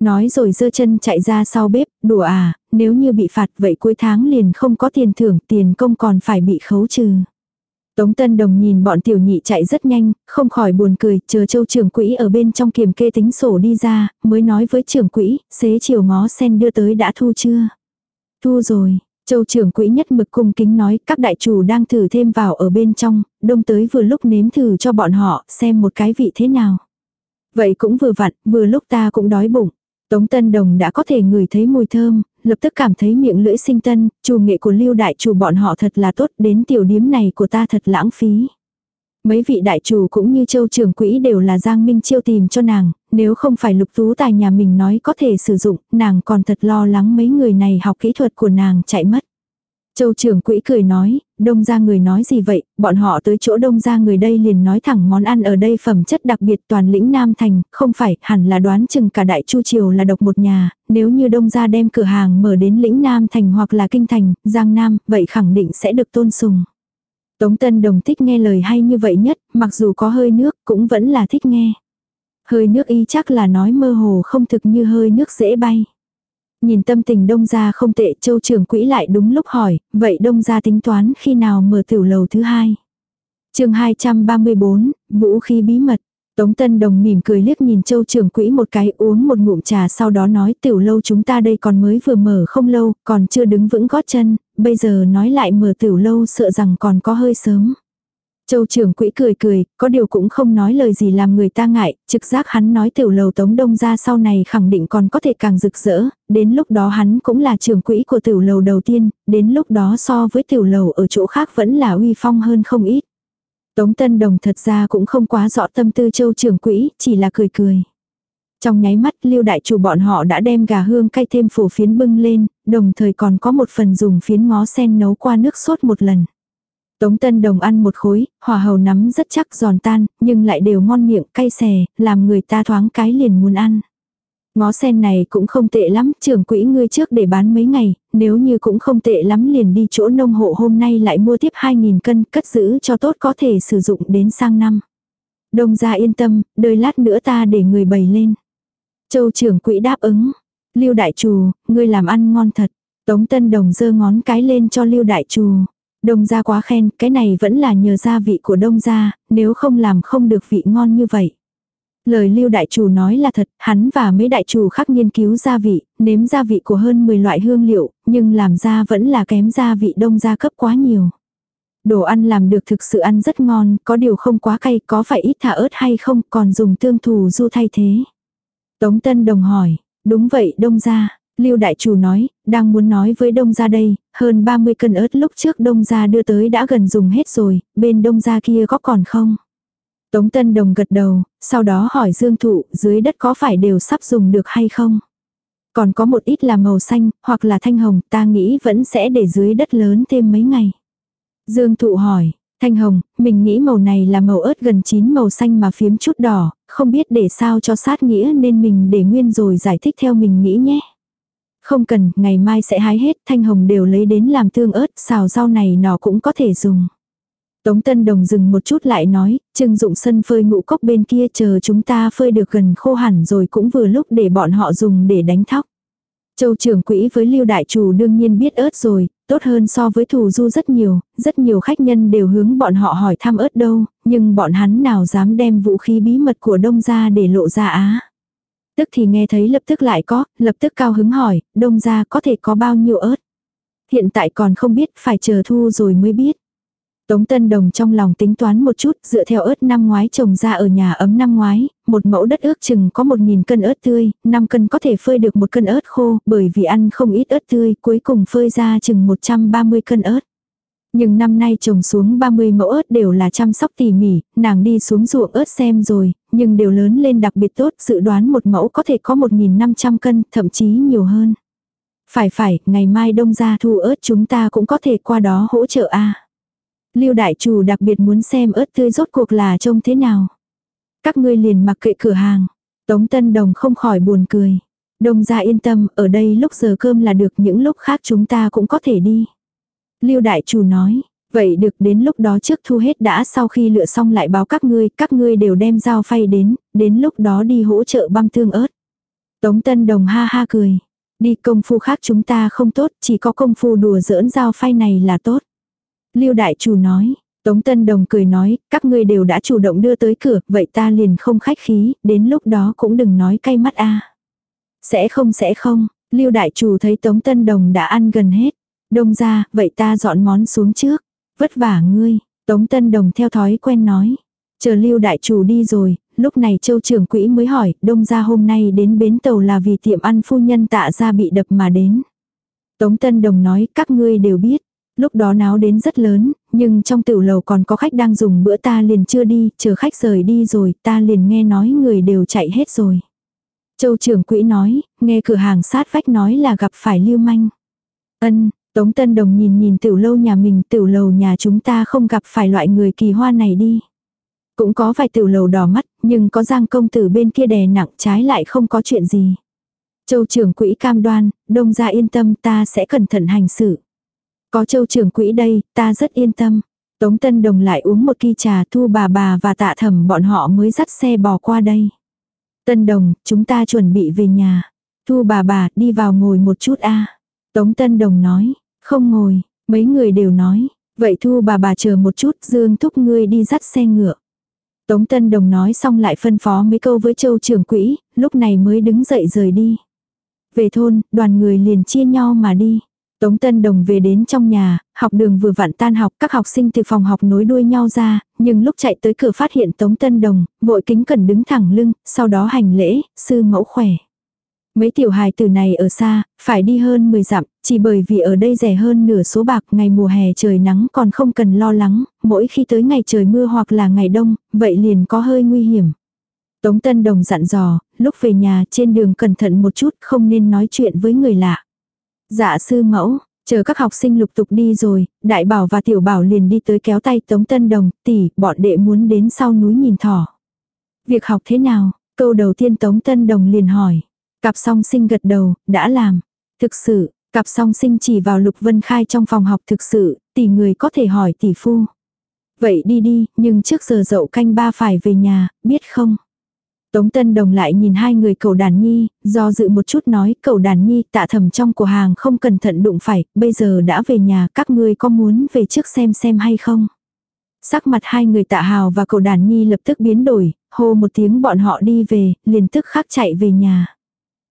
Nói rồi giơ chân chạy ra sau bếp, đùa à, nếu như bị phạt vậy cuối tháng liền không có tiền thưởng, tiền công còn phải bị khấu trừ. Tống Tân Đồng nhìn bọn tiểu nhị chạy rất nhanh, không khỏi buồn cười, chờ châu trưởng quỹ ở bên trong kiềm kê tính sổ đi ra, mới nói với trưởng quỹ, xế chiều ngó sen đưa tới đã thu chưa? Thu rồi, châu trưởng quỹ nhất mực cung kính nói các đại chủ đang thử thêm vào ở bên trong, đông tới vừa lúc nếm thử cho bọn họ xem một cái vị thế nào. Vậy cũng vừa vặn, vừa lúc ta cũng đói bụng. Tống Tân Đồng đã có thể ngửi thấy mùi thơm, lập tức cảm thấy miệng lưỡi sinh tân, chủ nghệ của lưu đại chủ bọn họ thật là tốt, đến tiểu điếm này của ta thật lãng phí. Mấy vị đại chủ cũng như châu trưởng quỹ đều là Giang Minh Chiêu tìm cho nàng, nếu không phải lục tú tài nhà mình nói có thể sử dụng, nàng còn thật lo lắng mấy người này học kỹ thuật của nàng chạy mất. Châu trưởng quỹ cười nói, đông ra người nói gì vậy, bọn họ tới chỗ đông ra người đây liền nói thẳng món ăn ở đây phẩm chất đặc biệt toàn lĩnh Nam Thành, không phải, hẳn là đoán chừng cả đại chu triều là độc một nhà, nếu như đông ra đem cửa hàng mở đến lĩnh Nam Thành hoặc là kinh thành, Giang Nam, vậy khẳng định sẽ được tôn sùng. Tống Tân Đồng thích nghe lời hay như vậy nhất, mặc dù có hơi nước, cũng vẫn là thích nghe. Hơi nước y chắc là nói mơ hồ không thực như hơi nước dễ bay. Nhìn tâm tình đông gia không tệ châu trưởng quỹ lại đúng lúc hỏi, vậy đông gia tính toán khi nào mở tiểu lầu thứ hai. chương 234, vũ khí bí mật. Tống Tân Đồng mỉm cười liếc nhìn châu trưởng quỹ một cái uống một ngụm trà sau đó nói tiểu lâu chúng ta đây còn mới vừa mở không lâu, còn chưa đứng vững gót chân, bây giờ nói lại mở tiểu lâu sợ rằng còn có hơi sớm. Châu trưởng quỹ cười cười, có điều cũng không nói lời gì làm người ta ngại, trực giác hắn nói tiểu lầu tống đông ra sau này khẳng định còn có thể càng rực rỡ, đến lúc đó hắn cũng là trưởng quỹ của tiểu lầu đầu tiên, đến lúc đó so với tiểu lầu ở chỗ khác vẫn là uy phong hơn không ít. Tống Tân Đồng thật ra cũng không quá rõ tâm tư châu trưởng quỹ, chỉ là cười cười. Trong nháy mắt lưu đại chủ bọn họ đã đem gà hương cay thêm phổ phiến bưng lên, đồng thời còn có một phần dùng phiến ngó sen nấu qua nước sốt một lần. Tống Tân Đồng ăn một khối, hòa hầu nắm rất chắc giòn tan, nhưng lại đều ngon miệng cay xè, làm người ta thoáng cái liền muốn ăn. Ngó sen này cũng không tệ lắm, trưởng quỹ ngươi trước để bán mấy ngày, nếu như cũng không tệ lắm liền đi chỗ nông hộ hôm nay lại mua tiếp 2.000 cân, cất giữ cho tốt có thể sử dụng đến sang năm. Đông gia yên tâm, đợi lát nữa ta để người bày lên. Châu trưởng quỹ đáp ứng. Lưu đại trù, ngươi làm ăn ngon thật. Tống Tân Đồng giơ ngón cái lên cho Lưu đại trù. Đông gia quá khen, cái này vẫn là nhờ gia vị của đông gia, nếu không làm không được vị ngon như vậy. Lời lưu đại chủ nói là thật, hắn và mấy đại chủ khác nghiên cứu gia vị, nếm gia vị của hơn 10 loại hương liệu, nhưng làm ra vẫn là kém gia vị đông gia cấp quá nhiều. Đồ ăn làm được thực sự ăn rất ngon, có điều không quá cay, có phải ít thả ớt hay không, còn dùng tương thù du thay thế. Tống Tân Đồng hỏi, đúng vậy đông gia, Lưu đại chủ nói, đang muốn nói với đông gia đây, hơn 30 cân ớt lúc trước đông gia đưa tới đã gần dùng hết rồi, bên đông gia kia có còn không? Tống Tân Đồng gật đầu, sau đó hỏi Dương Thụ dưới đất có phải đều sắp dùng được hay không? Còn có một ít là màu xanh, hoặc là thanh hồng, ta nghĩ vẫn sẽ để dưới đất lớn thêm mấy ngày. Dương Thụ hỏi, thanh hồng, mình nghĩ màu này là màu ớt gần chín màu xanh mà phiếm chút đỏ, không biết để sao cho sát nghĩa nên mình để nguyên rồi giải thích theo mình nghĩ nhé. Không cần, ngày mai sẽ hái hết, thanh hồng đều lấy đến làm tương ớt, xào rau này nó cũng có thể dùng. Tống Tân Đồng dừng một chút lại nói, trưng dụng sân phơi ngũ cốc bên kia chờ chúng ta phơi được gần khô hẳn rồi cũng vừa lúc để bọn họ dùng để đánh thóc. Châu trưởng quỹ với lưu đại chủ đương nhiên biết ớt rồi, tốt hơn so với thù du rất nhiều, rất nhiều khách nhân đều hướng bọn họ hỏi thăm ớt đâu, nhưng bọn hắn nào dám đem vũ khí bí mật của đông ra để lộ ra á. Tức thì nghe thấy lập tức lại có, lập tức cao hứng hỏi, đông ra có thể có bao nhiêu ớt. Hiện tại còn không biết, phải chờ thu rồi mới biết. Tống Tân Đồng trong lòng tính toán một chút, dựa theo ớt năm ngoái trồng ra ở nhà ấm năm ngoái, một mẫu đất ước chừng có 1.000 cân ớt tươi, 5 cân có thể phơi được một cân ớt khô, bởi vì ăn không ít ớt tươi, cuối cùng phơi ra chừng 130 cân ớt. Nhưng năm nay trồng xuống 30 mẫu ớt đều là chăm sóc tỉ mỉ, nàng đi xuống ruộng ớt xem rồi, nhưng đều lớn lên đặc biệt tốt, dự đoán một mẫu có thể có 1.500 cân, thậm chí nhiều hơn. Phải phải, ngày mai đông ra thu ớt chúng ta cũng có thể qua đó hỗ trợ a Lưu đại chủ đặc biệt muốn xem ớt tươi rốt cuộc là trông thế nào. Các ngươi liền mặc kệ cửa hàng. Tống Tân Đồng không khỏi buồn cười. Đông ra yên tâm, ở đây lúc giờ cơm là được những lúc khác chúng ta cũng có thể đi. Lưu đại chủ nói, vậy được đến lúc đó trước thu hết đã sau khi lựa xong lại báo các ngươi, các ngươi đều đem dao phay đến, đến lúc đó đi hỗ trợ băm tương ớt. Tống Tân Đồng ha ha cười, đi công phu khác chúng ta không tốt, chỉ có công phu đùa giỡn dao phay này là tốt. Lưu đại chủ nói, Tống Tân Đồng cười nói, các ngươi đều đã chủ động đưa tới cửa, vậy ta liền không khách khí, đến lúc đó cũng đừng nói cay mắt a. Sẽ không sẽ không, Lưu đại chủ thấy Tống Tân Đồng đã ăn gần hết. Đông ra, vậy ta dọn món xuống trước. Vất vả ngươi, Tống Tân Đồng theo thói quen nói. Chờ Lưu đại chủ đi rồi, lúc này châu trưởng quỹ mới hỏi, đông ra hôm nay đến bến tàu là vì tiệm ăn phu nhân tạ ra bị đập mà đến. Tống Tân Đồng nói, các ngươi đều biết. Lúc đó náo đến rất lớn, nhưng trong tiểu lầu còn có khách đang dùng bữa ta liền chưa đi, chờ khách rời đi rồi, ta liền nghe nói người đều chạy hết rồi. Châu trưởng quỹ nói, nghe cửa hàng sát vách nói là gặp phải lưu manh. Ân, Tống Tân Đồng nhìn nhìn tiểu lâu nhà mình, tiểu lầu nhà chúng ta không gặp phải loại người kỳ hoa này đi. Cũng có vài tiểu lầu đỏ mắt, nhưng có giang công tử bên kia đè nặng trái lại không có chuyện gì. Châu trưởng quỹ cam đoan, đông ra yên tâm ta sẽ cẩn thận hành xử. Có châu trưởng quỹ đây, ta rất yên tâm. Tống Tân Đồng lại uống một ly trà thu bà bà và tạ thẩm bọn họ mới dắt xe bò qua đây. Tân Đồng, chúng ta chuẩn bị về nhà. Thu bà bà đi vào ngồi một chút a Tống Tân Đồng nói, không ngồi, mấy người đều nói, vậy Thu bà bà chờ một chút Dương thúc ngươi đi dắt xe ngựa. Tống Tân Đồng nói xong lại phân phó mấy câu với châu trưởng quỹ, lúc này mới đứng dậy rời đi. Về thôn, đoàn người liền chia nhau mà đi. Tống Tân Đồng về đến trong nhà, học đường vừa vặn tan học, các học sinh từ phòng học nối đuôi nhau ra, nhưng lúc chạy tới cửa phát hiện Tống Tân Đồng, vội kính cẩn đứng thẳng lưng, sau đó hành lễ, sư mẫu khỏe. Mấy tiểu hài từ này ở xa, phải đi hơn 10 dặm, chỉ bởi vì ở đây rẻ hơn nửa số bạc, ngày mùa hè trời nắng còn không cần lo lắng, mỗi khi tới ngày trời mưa hoặc là ngày đông, vậy liền có hơi nguy hiểm. Tống Tân Đồng dặn dò, lúc về nhà trên đường cẩn thận một chút không nên nói chuyện với người lạ. Dạ sư mẫu, chờ các học sinh lục tục đi rồi, đại bảo và tiểu bảo liền đi tới kéo tay Tống Tân Đồng, tỷ, bọn đệ muốn đến sau núi nhìn thỏ. Việc học thế nào? Câu đầu tiên Tống Tân Đồng liền hỏi. Cặp song sinh gật đầu, đã làm. Thực sự, cặp song sinh chỉ vào Lục Vân Khai trong phòng học thực sự, tỷ người có thể hỏi tỷ phu. Vậy đi đi, nhưng trước giờ dậu canh ba phải về nhà, biết không? Tống Tân Đồng lại nhìn hai người cầu đàn nhi, do dự một chút nói cầu đàn nhi tạ thầm trong cửa hàng không cẩn thận đụng phải, bây giờ đã về nhà các ngươi có muốn về trước xem xem hay không. Sắc mặt hai người tạ hào và cầu đàn nhi lập tức biến đổi, hô một tiếng bọn họ đi về, liền tức khắc chạy về nhà.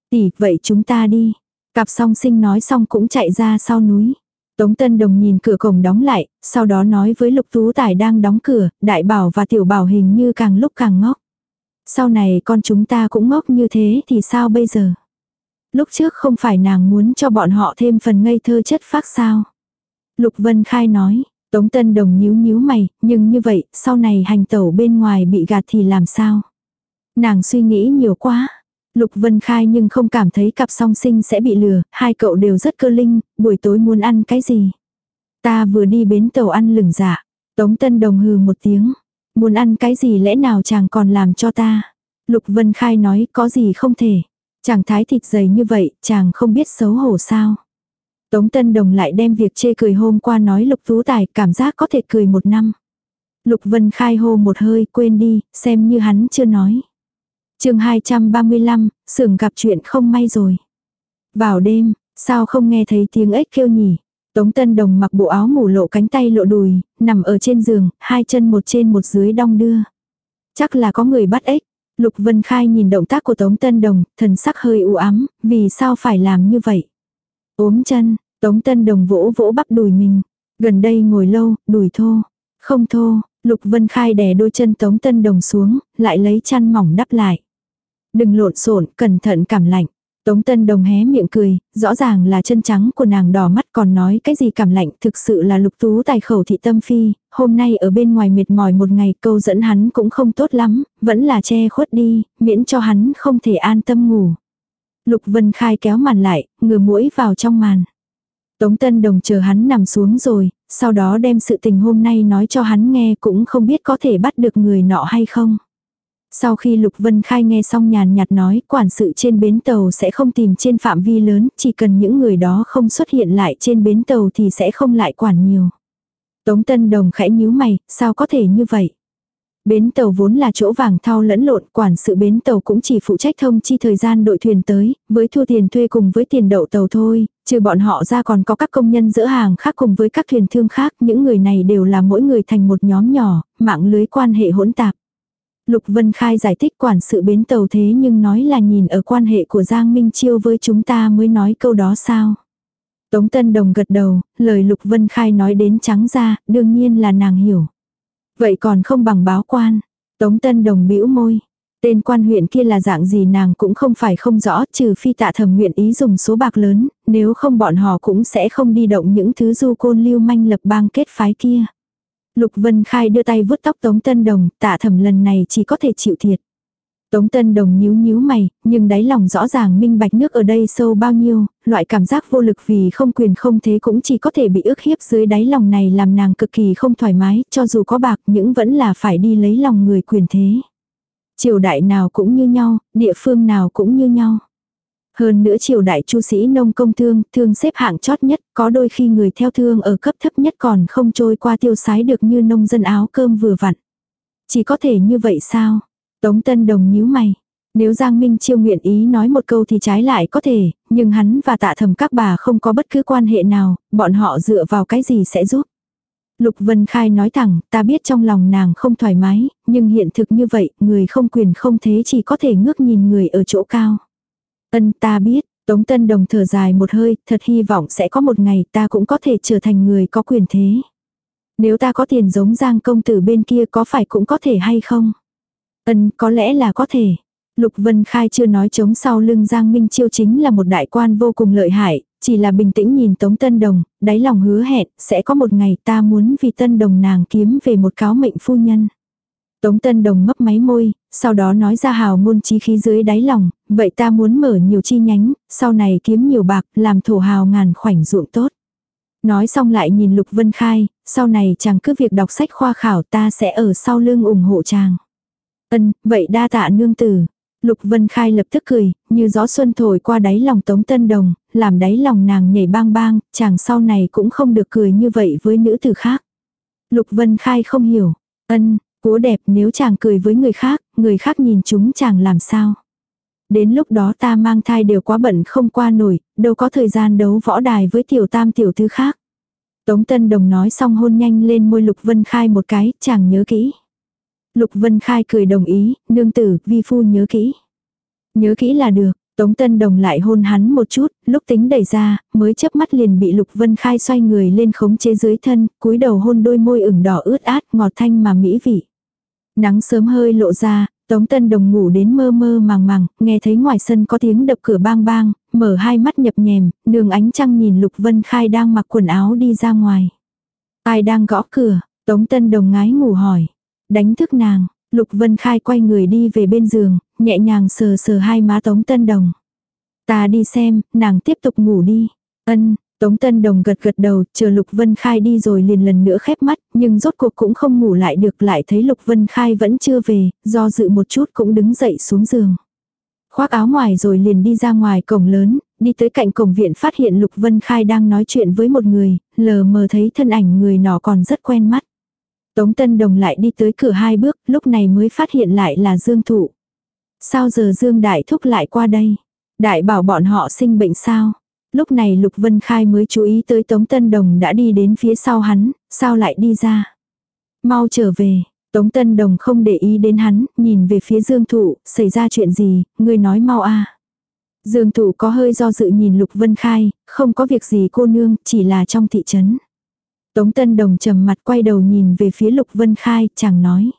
Tỷ, vậy chúng ta đi. Cặp song sinh nói xong cũng chạy ra sau núi. Tống Tân Đồng nhìn cửa cổng đóng lại, sau đó nói với Lục Tú Tài đang đóng cửa, Đại Bảo và Tiểu Bảo hình như càng lúc càng ngốc. Sau này con chúng ta cũng ngốc như thế thì sao bây giờ? Lúc trước không phải nàng muốn cho bọn họ thêm phần ngây thơ chất phác sao? Lục Vân Khai nói, Tống Tân Đồng nhíu nhíu mày, nhưng như vậy, sau này hành tẩu bên ngoài bị gạt thì làm sao? Nàng suy nghĩ nhiều quá. Lục Vân Khai nhưng không cảm thấy cặp song sinh sẽ bị lừa, hai cậu đều rất cơ linh, buổi tối muốn ăn cái gì? Ta vừa đi bến tàu ăn lửng dạ. Tống Tân Đồng hừ một tiếng. Muốn ăn cái gì lẽ nào chàng còn làm cho ta? Lục Vân Khai nói có gì không thể. Chàng thái thịt dày như vậy, chàng không biết xấu hổ sao. Tống Tân Đồng lại đem việc chê cười hôm qua nói Lục Tú Tài cảm giác có thể cười một năm. Lục Vân Khai hô một hơi quên đi, xem như hắn chưa nói chương 235, sưởng gặp chuyện không may rồi. Vào đêm, sao không nghe thấy tiếng ếch kêu nhỉ? Tống Tân Đồng mặc bộ áo mù lộ cánh tay lộ đùi, nằm ở trên giường, hai chân một trên một dưới đong đưa. Chắc là có người bắt ếch. Lục Vân Khai nhìn động tác của Tống Tân Đồng, thần sắc hơi u ám, vì sao phải làm như vậy? Ốm chân, Tống Tân Đồng vỗ vỗ bắp đùi mình. Gần đây ngồi lâu, đùi thô. Không thô, Lục Vân Khai đè đôi chân Tống Tân Đồng xuống, lại lấy chăn mỏng đắp lại. Đừng lộn xộn, cẩn thận cảm lạnh. Tống Tân Đồng hé miệng cười, rõ ràng là chân trắng của nàng đỏ mắt còn nói cái gì cảm lạnh, thực sự là lục tú tài khẩu thị tâm phi, hôm nay ở bên ngoài mệt mỏi một ngày câu dẫn hắn cũng không tốt lắm, vẫn là che khuất đi, miễn cho hắn không thể an tâm ngủ. Lục Vân Khai kéo màn lại, ngừa mũi vào trong màn. Tống Tân Đồng chờ hắn nằm xuống rồi, sau đó đem sự tình hôm nay nói cho hắn nghe cũng không biết có thể bắt được người nọ hay không. Sau khi Lục Vân Khai nghe xong nhàn nhạt nói quản sự trên bến tàu sẽ không tìm trên phạm vi lớn, chỉ cần những người đó không xuất hiện lại trên bến tàu thì sẽ không lại quản nhiều. Tống Tân Đồng khẽ nhíu mày, sao có thể như vậy? Bến tàu vốn là chỗ vàng thao lẫn lộn, quản sự bến tàu cũng chỉ phụ trách thông chi thời gian đội thuyền tới, với thua tiền thuê cùng với tiền đậu tàu thôi, trừ bọn họ ra còn có các công nhân dỡ hàng khác cùng với các thuyền thương khác, những người này đều là mỗi người thành một nhóm nhỏ, mạng lưới quan hệ hỗn tạp. Lục Vân Khai giải thích quản sự bến tàu thế nhưng nói là nhìn ở quan hệ của Giang Minh Chiêu với chúng ta mới nói câu đó sao. Tống Tân Đồng gật đầu, lời Lục Vân Khai nói đến trắng ra, đương nhiên là nàng hiểu. Vậy còn không bằng báo quan. Tống Tân Đồng bĩu môi. Tên quan huyện kia là dạng gì nàng cũng không phải không rõ trừ phi tạ thầm nguyện ý dùng số bạc lớn, nếu không bọn họ cũng sẽ không đi động những thứ du côn lưu manh lập bang kết phái kia. Lục Vân Khai đưa tay vuốt tóc Tống Tân Đồng, tạ thẩm lần này chỉ có thể chịu thiệt. Tống Tân Đồng nhíu nhíu mày, nhưng đáy lòng rõ ràng minh bạch nước ở đây sâu bao nhiêu, loại cảm giác vô lực vì không quyền không thế cũng chỉ có thể bị ức hiếp dưới đáy lòng này làm nàng cực kỳ không thoải mái, cho dù có bạc những vẫn là phải đi lấy lòng người quyền thế. Triều đại nào cũng như nhau, địa phương nào cũng như nhau. Hơn nữa triều đại chu sĩ nông công thương, thương xếp hạng chót nhất, có đôi khi người theo thương ở cấp thấp nhất còn không trôi qua tiêu sái được như nông dân áo cơm vừa vặn. Chỉ có thể như vậy sao? Tống Tân Đồng nhíu mày. Nếu Giang Minh Chiêu nguyện ý nói một câu thì trái lại có thể, nhưng hắn và tạ thầm các bà không có bất cứ quan hệ nào, bọn họ dựa vào cái gì sẽ giúp. Lục Vân Khai nói thẳng, ta biết trong lòng nàng không thoải mái, nhưng hiện thực như vậy, người không quyền không thế chỉ có thể ngước nhìn người ở chỗ cao. Ân ta biết, Tống Tân Đồng thở dài một hơi, thật hy vọng sẽ có một ngày ta cũng có thể trở thành người có quyền thế. Nếu ta có tiền giống Giang công tử bên kia có phải cũng có thể hay không? Ân, có lẽ là có thể. Lục Vân Khai chưa nói chống sau lưng Giang Minh Chiêu chính là một đại quan vô cùng lợi hại, chỉ là bình tĩnh nhìn Tống Tân Đồng, đáy lòng hứa hẹn, sẽ có một ngày ta muốn vì Tân Đồng nàng kiếm về một cáo mệnh phu nhân. Tống Tân Đồng mấp máy môi, sau đó nói ra hào ngôn chí khí dưới đáy lòng, vậy ta muốn mở nhiều chi nhánh, sau này kiếm nhiều bạc, làm thổ hào ngàn khoảnh ruộng tốt. Nói xong lại nhìn Lục Vân Khai, sau này chàng cứ việc đọc sách khoa khảo ta sẽ ở sau lưng ủng hộ chàng. Ân, vậy đa tạ nương tử. Lục Vân Khai lập tức cười, như gió xuân thổi qua đáy lòng Tống Tân Đồng, làm đáy lòng nàng nhảy bang bang, chàng sau này cũng không được cười như vậy với nữ tử khác. Lục Vân Khai không hiểu. Ân, Cúa đẹp nếu chàng cười với người khác, người khác nhìn chúng chàng làm sao. Đến lúc đó ta mang thai đều quá bận không qua nổi, đâu có thời gian đấu võ đài với tiểu tam tiểu thư khác. Tống Tân Đồng nói xong hôn nhanh lên môi Lục Vân Khai một cái, chàng nhớ kỹ. Lục Vân Khai cười đồng ý, nương tử, vi phu nhớ kỹ. Nhớ kỹ là được, Tống Tân Đồng lại hôn hắn một chút, lúc tính đẩy ra, mới chớp mắt liền bị Lục Vân Khai xoay người lên khống chế dưới thân, cúi đầu hôn đôi môi ửng đỏ ướt át, ngọt thanh mà mỹ vị. Nắng sớm hơi lộ ra, Tống Tân Đồng ngủ đến mơ mơ màng màng, nghe thấy ngoài sân có tiếng đập cửa bang bang, mở hai mắt nhập nhèm, đường ánh trăng nhìn Lục Vân Khai đang mặc quần áo đi ra ngoài. Ai đang gõ cửa, Tống Tân Đồng ngái ngủ hỏi. Đánh thức nàng, Lục Vân Khai quay người đi về bên giường, nhẹ nhàng sờ sờ hai má Tống Tân Đồng. Ta đi xem, nàng tiếp tục ngủ đi. Ân, Tống Tân Đồng gật gật đầu, chờ Lục Vân Khai đi rồi liền lần nữa khép mắt, nhưng rốt cuộc cũng không ngủ lại được lại thấy Lục Vân Khai vẫn chưa về, do dự một chút cũng đứng dậy xuống giường. Khoác áo ngoài rồi liền đi ra ngoài cổng lớn, đi tới cạnh cổng viện phát hiện Lục Vân Khai đang nói chuyện với một người, lờ mờ thấy thân ảnh người nọ còn rất quen mắt. Tống Tân Đồng lại đi tới cửa hai bước, lúc này mới phát hiện lại là Dương Thụ. Sao giờ Dương Đại Thúc lại qua đây? Đại bảo bọn họ sinh bệnh sao? Lúc này Lục Vân Khai mới chú ý tới Tống Tân Đồng đã đi đến phía sau hắn, sao lại đi ra? Mau trở về, Tống Tân Đồng không để ý đến hắn, nhìn về phía Dương Thụ, xảy ra chuyện gì, ngươi nói mau a. Dương Thụ có hơi do dự nhìn Lục Vân Khai, không có việc gì cô nương, chỉ là trong thị trấn. Tống Tân Đồng trầm mặt quay đầu nhìn về phía Lục Vân Khai, chẳng nói.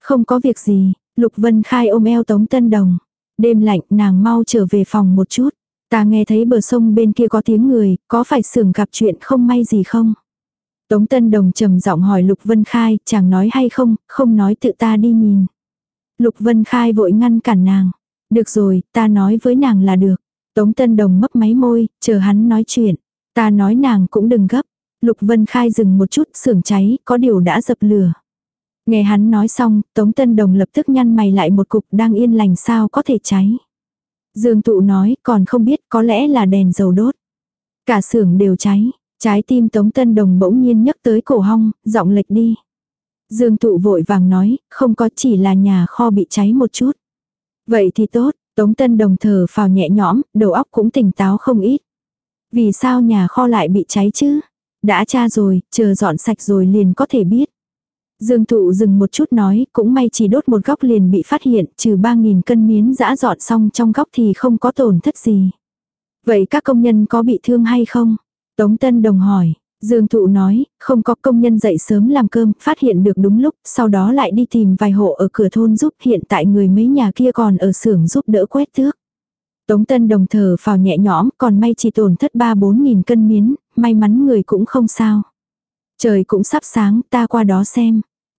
Không có việc gì, Lục Vân Khai ôm eo Tống Tân Đồng. Đêm lạnh nàng mau trở về phòng một chút. Ta nghe thấy bờ sông bên kia có tiếng người, có phải sưởng gặp chuyện không may gì không? Tống Tân Đồng trầm giọng hỏi Lục Vân Khai, chàng nói hay không, không nói tự ta đi nhìn. Lục Vân Khai vội ngăn cản nàng. Được rồi, ta nói với nàng là được. Tống Tân Đồng mấp máy môi, chờ hắn nói chuyện. Ta nói nàng cũng đừng gấp. Lục Vân Khai dừng một chút, sưởng cháy, có điều đã dập lửa. Nghe hắn nói xong, Tống Tân Đồng lập tức nhăn mày lại một cục đang yên lành sao có thể cháy. Dương Tụ nói, còn không biết có lẽ là đèn dầu đốt. Cả xưởng đều cháy, trái tim Tống Tân Đồng bỗng nhiên nhấc tới cổ hong, giọng lệch đi. Dương Tụ vội vàng nói, không có chỉ là nhà kho bị cháy một chút. Vậy thì tốt, Tống Tân Đồng thở phào nhẹ nhõm, đầu óc cũng tỉnh táo không ít. Vì sao nhà kho lại bị cháy chứ? Đã tra rồi, chờ dọn sạch rồi liền có thể biết. Dương thụ dừng một chút nói, cũng may chỉ đốt một góc liền bị phát hiện, trừ 3.000 cân miến dã dọn xong trong góc thì không có tổn thất gì. Vậy các công nhân có bị thương hay không? Tống Tân Đồng hỏi. Dương thụ nói, không có công nhân dậy sớm làm cơm, phát hiện được đúng lúc, sau đó lại đi tìm vài hộ ở cửa thôn giúp hiện tại người mấy nhà kia còn ở xưởng giúp đỡ quét tước. Tống Tân Đồng thở phào nhẹ nhõm, còn may chỉ tổn thất 3-4 nghìn cân miến, may mắn người cũng không sao. Trời cũng sắp sáng, ta qua đó xem.